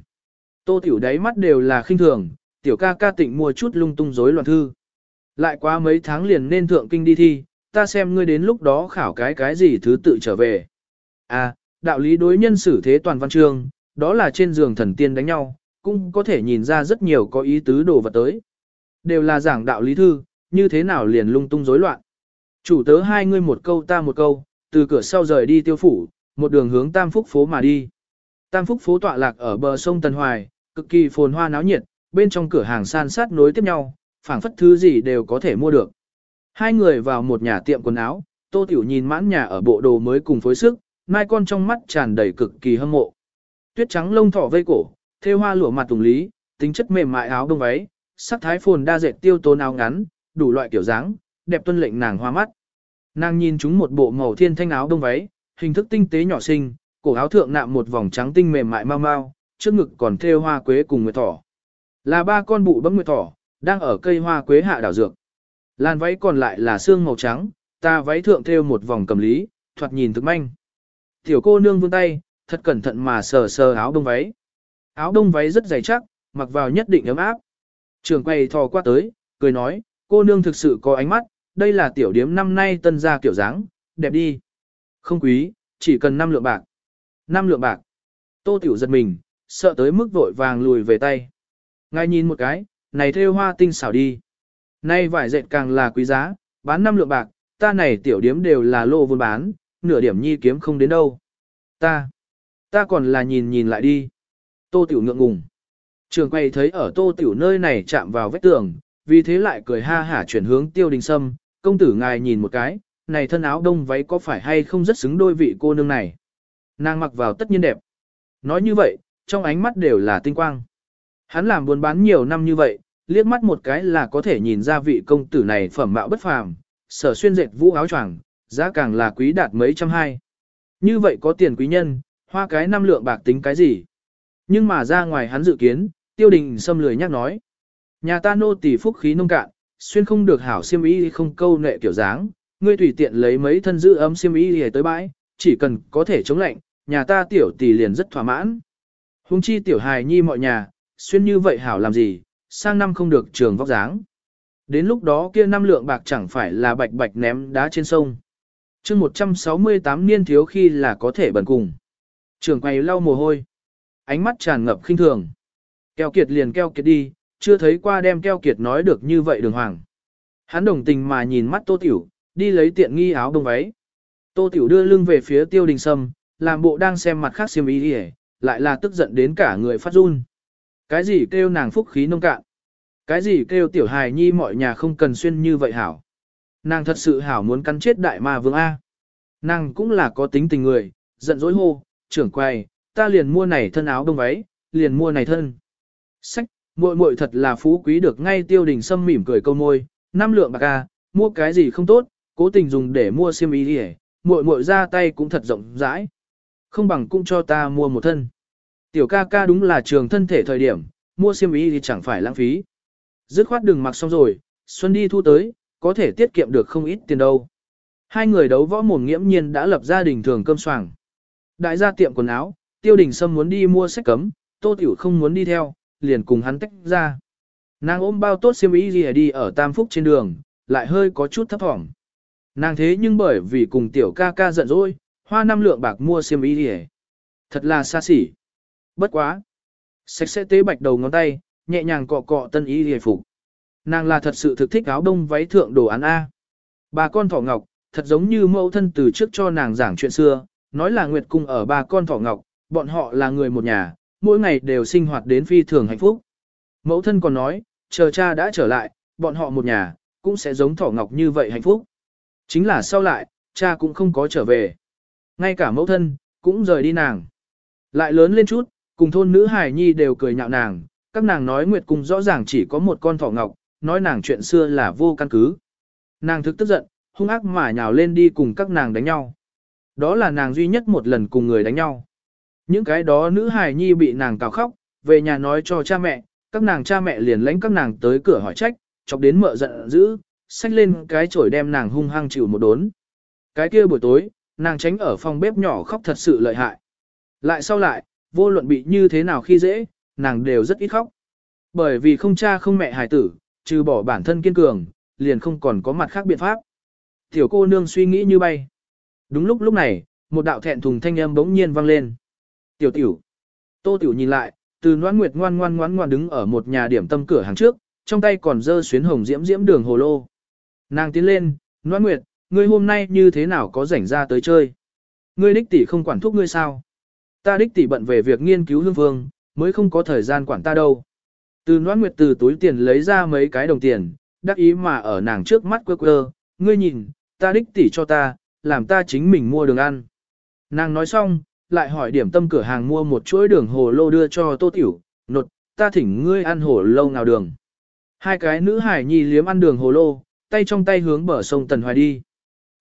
Tô tiểu đáy mắt đều là khinh thường, tiểu ca ca tịnh mua chút lung tung rối loạn thư. Lại qua mấy tháng liền nên thượng kinh đi thi, ta xem ngươi đến lúc đó khảo cái cái gì thứ tự trở về. À, đạo lý đối nhân xử thế toàn văn chương, đó là trên giường thần tiên đánh nhau, cũng có thể nhìn ra rất nhiều có ý tứ đồ vật tới. Đều là giảng đạo lý thư, như thế nào liền lung tung rối loạn. Chủ tớ hai ngươi một câu ta một câu, từ cửa sau rời đi tiêu phủ, một đường hướng Tam Phúc phố mà đi. Tam Phúc phố tọa lạc ở bờ sông tân Hoài, cực kỳ phồn hoa náo nhiệt, bên trong cửa hàng san sát nối tiếp nhau, phảng phất thứ gì đều có thể mua được. Hai người vào một nhà tiệm quần áo, Tô Tiểu nhìn mãn nhà ở bộ đồ mới cùng phối sức, mai con trong mắt tràn đầy cực kỳ hâm mộ. Tuyết trắng lông thỏ vây cổ, thêu hoa lụa mặt tùng lý, tính chất mềm mại áo đông váy, sắc thái phồn đa dệt tiêu tốn áo ngắn, đủ loại kiểu dáng, đẹp tuân lệnh nàng hoa mắt. Nàng nhìn chúng một bộ màu thiên thanh áo đông váy, hình thức tinh tế nhỏ xinh, cổ áo thượng nạm một vòng trắng tinh mềm mại mau mau, trước ngực còn thêu hoa quế cùng nguyệt thỏ. Là ba con bụ bấm nguyệt thỏ, đang ở cây hoa quế hạ đảo dược. Làn váy còn lại là xương màu trắng, ta váy thượng thêu một vòng cầm lý, thoạt nhìn thực manh. Tiểu cô nương vươn tay, thật cẩn thận mà sờ sờ áo đông váy. Áo đông váy rất dày chắc, mặc vào nhất định ấm áp. Trường quay thò qua tới, cười nói, cô nương thực sự có ánh mắt, đây là tiểu điếm năm nay tân gia kiểu dáng, đẹp đi. Không quý, chỉ cần 5 lượng bạc. 5 lượng bạc. Tô tiểu giật mình, sợ tới mức vội vàng lùi về tay. Ngay nhìn một cái, này thêu hoa tinh xảo đi. Nay vải dệt càng là quý giá, bán 5 lượng bạc, ta này tiểu điếm đều là lô vốn bán, nửa điểm nhi kiếm không đến đâu. Ta, ta còn là nhìn nhìn lại đi. Tô tiểu ngượng ngùng. Trường quay thấy ở tô tiểu nơi này chạm vào vách tường, vì thế lại cười ha hả chuyển hướng tiêu đình sâm, công tử ngài nhìn một cái, này thân áo đông váy có phải hay không rất xứng đôi vị cô nương này. Nàng mặc vào tất nhiên đẹp. Nói như vậy, trong ánh mắt đều là tinh quang. Hắn làm buôn bán nhiều năm như vậy, liếc mắt một cái là có thể nhìn ra vị công tử này phẩm mạo bất phàm, sở xuyên dệt vũ áo choàng, giá càng là quý đạt mấy trăm hai. Như vậy có tiền quý nhân, hoa cái năm lượng bạc tính cái gì? Nhưng mà ra ngoài hắn dự kiến, tiêu đình xâm lười nhắc nói. Nhà ta nô tỳ phúc khí nông cạn, xuyên không được hảo xiêm y không câu nệ kiểu dáng, ngươi tùy tiện lấy mấy thân giữ ấm xiêm y để tới bãi, chỉ cần có thể chống lạnh, nhà ta tiểu tỷ liền rất thỏa mãn. Hùng chi tiểu hài nhi mọi nhà, xuyên như vậy hảo làm gì, sang năm không được trường vóc dáng. Đến lúc đó kia năm lượng bạc chẳng phải là bạch bạch ném đá trên sông. mươi 168 niên thiếu khi là có thể bần cùng. Trường quầy lau mồ hôi. Ánh mắt tràn ngập khinh thường. Keo kiệt liền keo kiệt đi, chưa thấy qua đem keo kiệt nói được như vậy đường hoàng. Hắn đồng tình mà nhìn mắt tô tiểu, đi lấy tiện nghi áo đông váy. Tô tiểu đưa lưng về phía tiêu đình sâm, làm bộ đang xem mặt khác xiêm ý đi lại là tức giận đến cả người phát run. Cái gì kêu nàng phúc khí nông cạn? Cái gì kêu tiểu hài nhi mọi nhà không cần xuyên như vậy hảo? Nàng thật sự hảo muốn cắn chết đại ma vương A. Nàng cũng là có tính tình người, giận dỗi hô, trưởng quay, ta liền mua này thân áo đông váy, liền mua này thân. Sách, muội muội thật là phú quý được ngay tiêu đình sâm mỉm cười câu môi, năm lượng bạc ca, mua cái gì không tốt, cố tình dùng để mua xiêm y đi muội muội ra tay cũng thật rộng rãi. Không bằng cũng cho ta mua một thân. Tiểu ca ca đúng là trường thân thể thời điểm, mua xiêm y thì chẳng phải lãng phí. Dứt khoát đừng mặc xong rồi, xuân đi thu tới, có thể tiết kiệm được không ít tiền đâu. Hai người đấu võ mồm nghiễm nhiên đã lập gia đình thường cơm soảng. Đại gia tiệm quần áo, tiêu đình sâm muốn đi mua sách cấm, tô tiểu không muốn đi theo, liền cùng hắn tách ra. Nàng ôm bao tốt xiêm y gì đi ở Tam Phúc trên đường, lại hơi có chút thấp thỏm. Nàng thế nhưng bởi vì cùng tiểu ca ca giận dỗi, hoa năm lượng bạc mua xiêm y gì Thật là xa xỉ. Bất quá. Sạch sẽ tế bạch đầu ngón tay, nhẹ nhàng cọ cọ tân y gì phục. Nàng là thật sự thực thích áo đông váy thượng đồ án A. Bà con thỏ ngọc, thật giống như mẫu thân từ trước cho nàng giảng chuyện xưa, nói là Nguyệt Cung ở ba con thỏ ngọc, bọn họ là người một nhà, mỗi ngày đều sinh hoạt đến phi thường hạnh phúc. Mẫu thân còn nói, chờ cha đã trở lại, bọn họ một nhà, cũng sẽ giống thỏ ngọc như vậy hạnh phúc. Chính là sau lại, cha cũng không có trở về. Ngay cả mẫu thân, cũng rời đi nàng. Lại lớn lên chút, cùng thôn nữ hải nhi đều cười nhạo nàng, các nàng nói Nguyệt Cung rõ ràng chỉ có một con thỏ ngọc, nói nàng chuyện xưa là vô căn cứ. Nàng thực tức giận, hung ác mà nhào lên đi cùng các nàng đánh nhau. Đó là nàng duy nhất một lần cùng người đánh nhau. Những cái đó nữ hài nhi bị nàng cào khóc, về nhà nói cho cha mẹ, các nàng cha mẹ liền lãnh các nàng tới cửa hỏi trách, chọc đến mợ giận dữ, xách lên cái chổi đem nàng hung hăng chịu một đốn. Cái kia buổi tối, nàng tránh ở phòng bếp nhỏ khóc thật sự lợi hại. Lại sau lại, vô luận bị như thế nào khi dễ, nàng đều rất ít khóc. Bởi vì không cha không mẹ hài tử, trừ bỏ bản thân kiên cường, liền không còn có mặt khác biện pháp. Tiểu cô nương suy nghĩ như bay. Đúng lúc lúc này, một đạo thẹn thùng thanh âm bỗng nhiên vang lên. Tiểu tiểu. Tô tiểu nhìn lại, từ noan nguyệt ngoan ngoan ngoan ngoan đứng ở một nhà điểm tâm cửa hàng trước, trong tay còn dơ xuyến hồng diễm diễm đường hồ lô. Nàng tiến lên, noan nguyệt, ngươi hôm nay như thế nào có rảnh ra tới chơi? Ngươi đích tỷ không quản thúc ngươi sao? Ta đích tỷ bận về việc nghiên cứu hương vương mới không có thời gian quản ta đâu. Từ noan nguyệt từ túi tiền lấy ra mấy cái đồng tiền, đắc ý mà ở nàng trước mắt quơ quơ, ngươi nhìn, ta đích tỷ cho ta, làm ta chính mình mua đường ăn. Nàng nói xong, lại hỏi điểm tâm cửa hàng mua một chuỗi đường hồ lô đưa cho tô tiểu, nột, ta thỉnh ngươi ăn hồ lô nào đường. Hai cái nữ hải nhi liếm ăn đường hồ lô, tay trong tay hướng bờ sông Tần Hoài đi.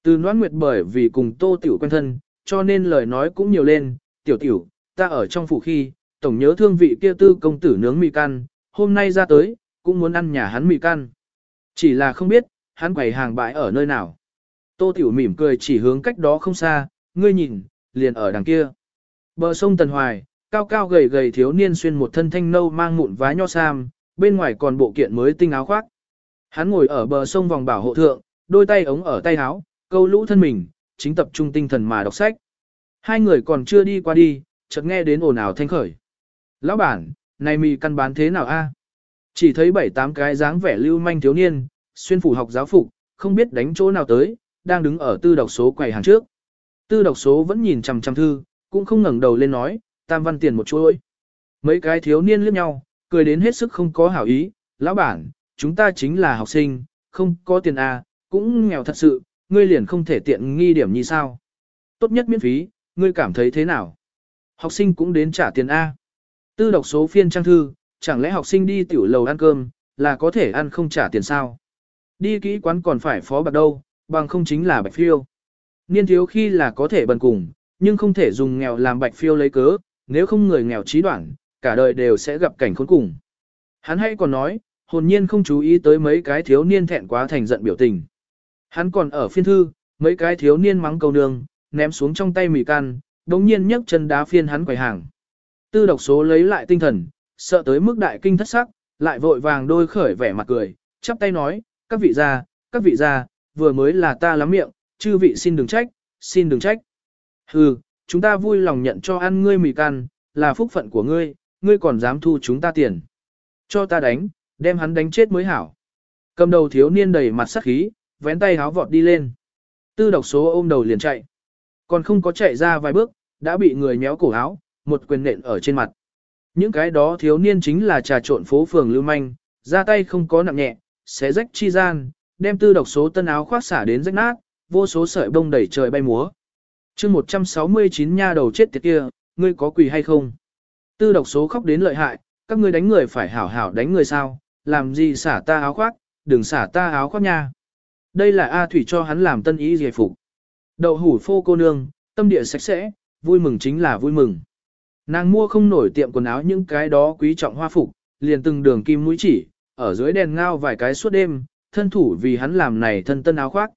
Từ noan nguyệt bởi vì cùng tô tiểu quen thân, cho nên lời nói cũng nhiều lên, tiểu tiểu, ta ở trong phủ khi, tổng nhớ thương vị kia tư công tử nướng mì căn, hôm nay ra tới, cũng muốn ăn nhà hắn mì căn. Chỉ là không biết, hắn quầy hàng bãi ở nơi nào. Tô tiểu mỉm cười chỉ hướng cách đó không xa, ngươi nhìn, liền ở đằng kia. Bờ sông Tần Hoài, cao cao gầy gầy thiếu niên xuyên một thân thanh nâu mang mụn vá nho sam, bên ngoài còn bộ kiện mới tinh áo khoác. Hắn ngồi ở bờ sông vòng bảo hộ thượng, đôi tay ống ở tay áo, câu lũ thân mình, chính tập trung tinh thần mà đọc sách. Hai người còn chưa đi qua đi, chợt nghe đến ồn ào thanh khởi. Lão bản, này mì căn bán thế nào a? Chỉ thấy bảy tám cái dáng vẻ lưu manh thiếu niên, xuyên phủ học giáo phục, không biết đánh chỗ nào tới, đang đứng ở tư đọc số quầy hàng trước. Tư đọc số vẫn nhìn chằm chằm thư, cũng không ngẩng đầu lên nói, tam văn tiền một chuỗi. Mấy cái thiếu niên liếc nhau, cười đến hết sức không có hảo ý, lão bản, chúng ta chính là học sinh, không có tiền A, cũng nghèo thật sự, ngươi liền không thể tiện nghi điểm như sao. Tốt nhất miễn phí, ngươi cảm thấy thế nào? Học sinh cũng đến trả tiền A. Tư đọc số phiên trang thư, chẳng lẽ học sinh đi tiểu lầu ăn cơm, là có thể ăn không trả tiền sao? Đi kỹ quán còn phải phó bạc đâu, bằng không chính là bạch phiêu. Niên thiếu khi là có thể bần cùng, nhưng không thể dùng nghèo làm bạch phiêu lấy cớ, nếu không người nghèo trí đoạn, cả đời đều sẽ gặp cảnh khốn cùng. Hắn hay còn nói, hồn nhiên không chú ý tới mấy cái thiếu niên thẹn quá thành giận biểu tình. Hắn còn ở phiên thư, mấy cái thiếu niên mắng cầu nương, ném xuống trong tay mì can, đống nhiên nhấc chân đá phiên hắn quầy hàng. Tư độc số lấy lại tinh thần, sợ tới mức đại kinh thất sắc, lại vội vàng đôi khởi vẻ mặt cười, chắp tay nói, các vị gia, các vị gia, vừa mới là ta lắm miệng, chư vị xin đừng trách, xin đừng trách. Hừ, chúng ta vui lòng nhận cho ăn ngươi mì can, là phúc phận của ngươi, ngươi còn dám thu chúng ta tiền. Cho ta đánh, đem hắn đánh chết mới hảo. Cầm đầu thiếu niên đầy mặt sắc khí, vén tay háo vọt đi lên. Tư độc số ôm đầu liền chạy. Còn không có chạy ra vài bước, đã bị người méo cổ áo, một quyền nện ở trên mặt. Những cái đó thiếu niên chính là trà trộn phố phường lưu manh, ra tay không có nặng nhẹ, xé rách chi gian, đem tư độc số tân áo khoác xả đến rách nát, vô số sợi bông đẩy trời bay múa. chương 169 nha đầu chết tiệt kia, ngươi có quỳ hay không? Tư độc số khóc đến lợi hại, các ngươi đánh người phải hảo hảo đánh người sao, làm gì xả ta áo khoác, đừng xả ta áo khoác nha. Đây là A Thủy cho hắn làm tân ý giải phục. Đậu hủ phô cô nương, tâm địa sạch sẽ, vui mừng chính là vui mừng. Nàng mua không nổi tiệm quần áo những cái đó quý trọng hoa phục, liền từng đường kim mũi chỉ, ở dưới đèn ngao vài cái suốt đêm, thân thủ vì hắn làm này thân tân áo khoác.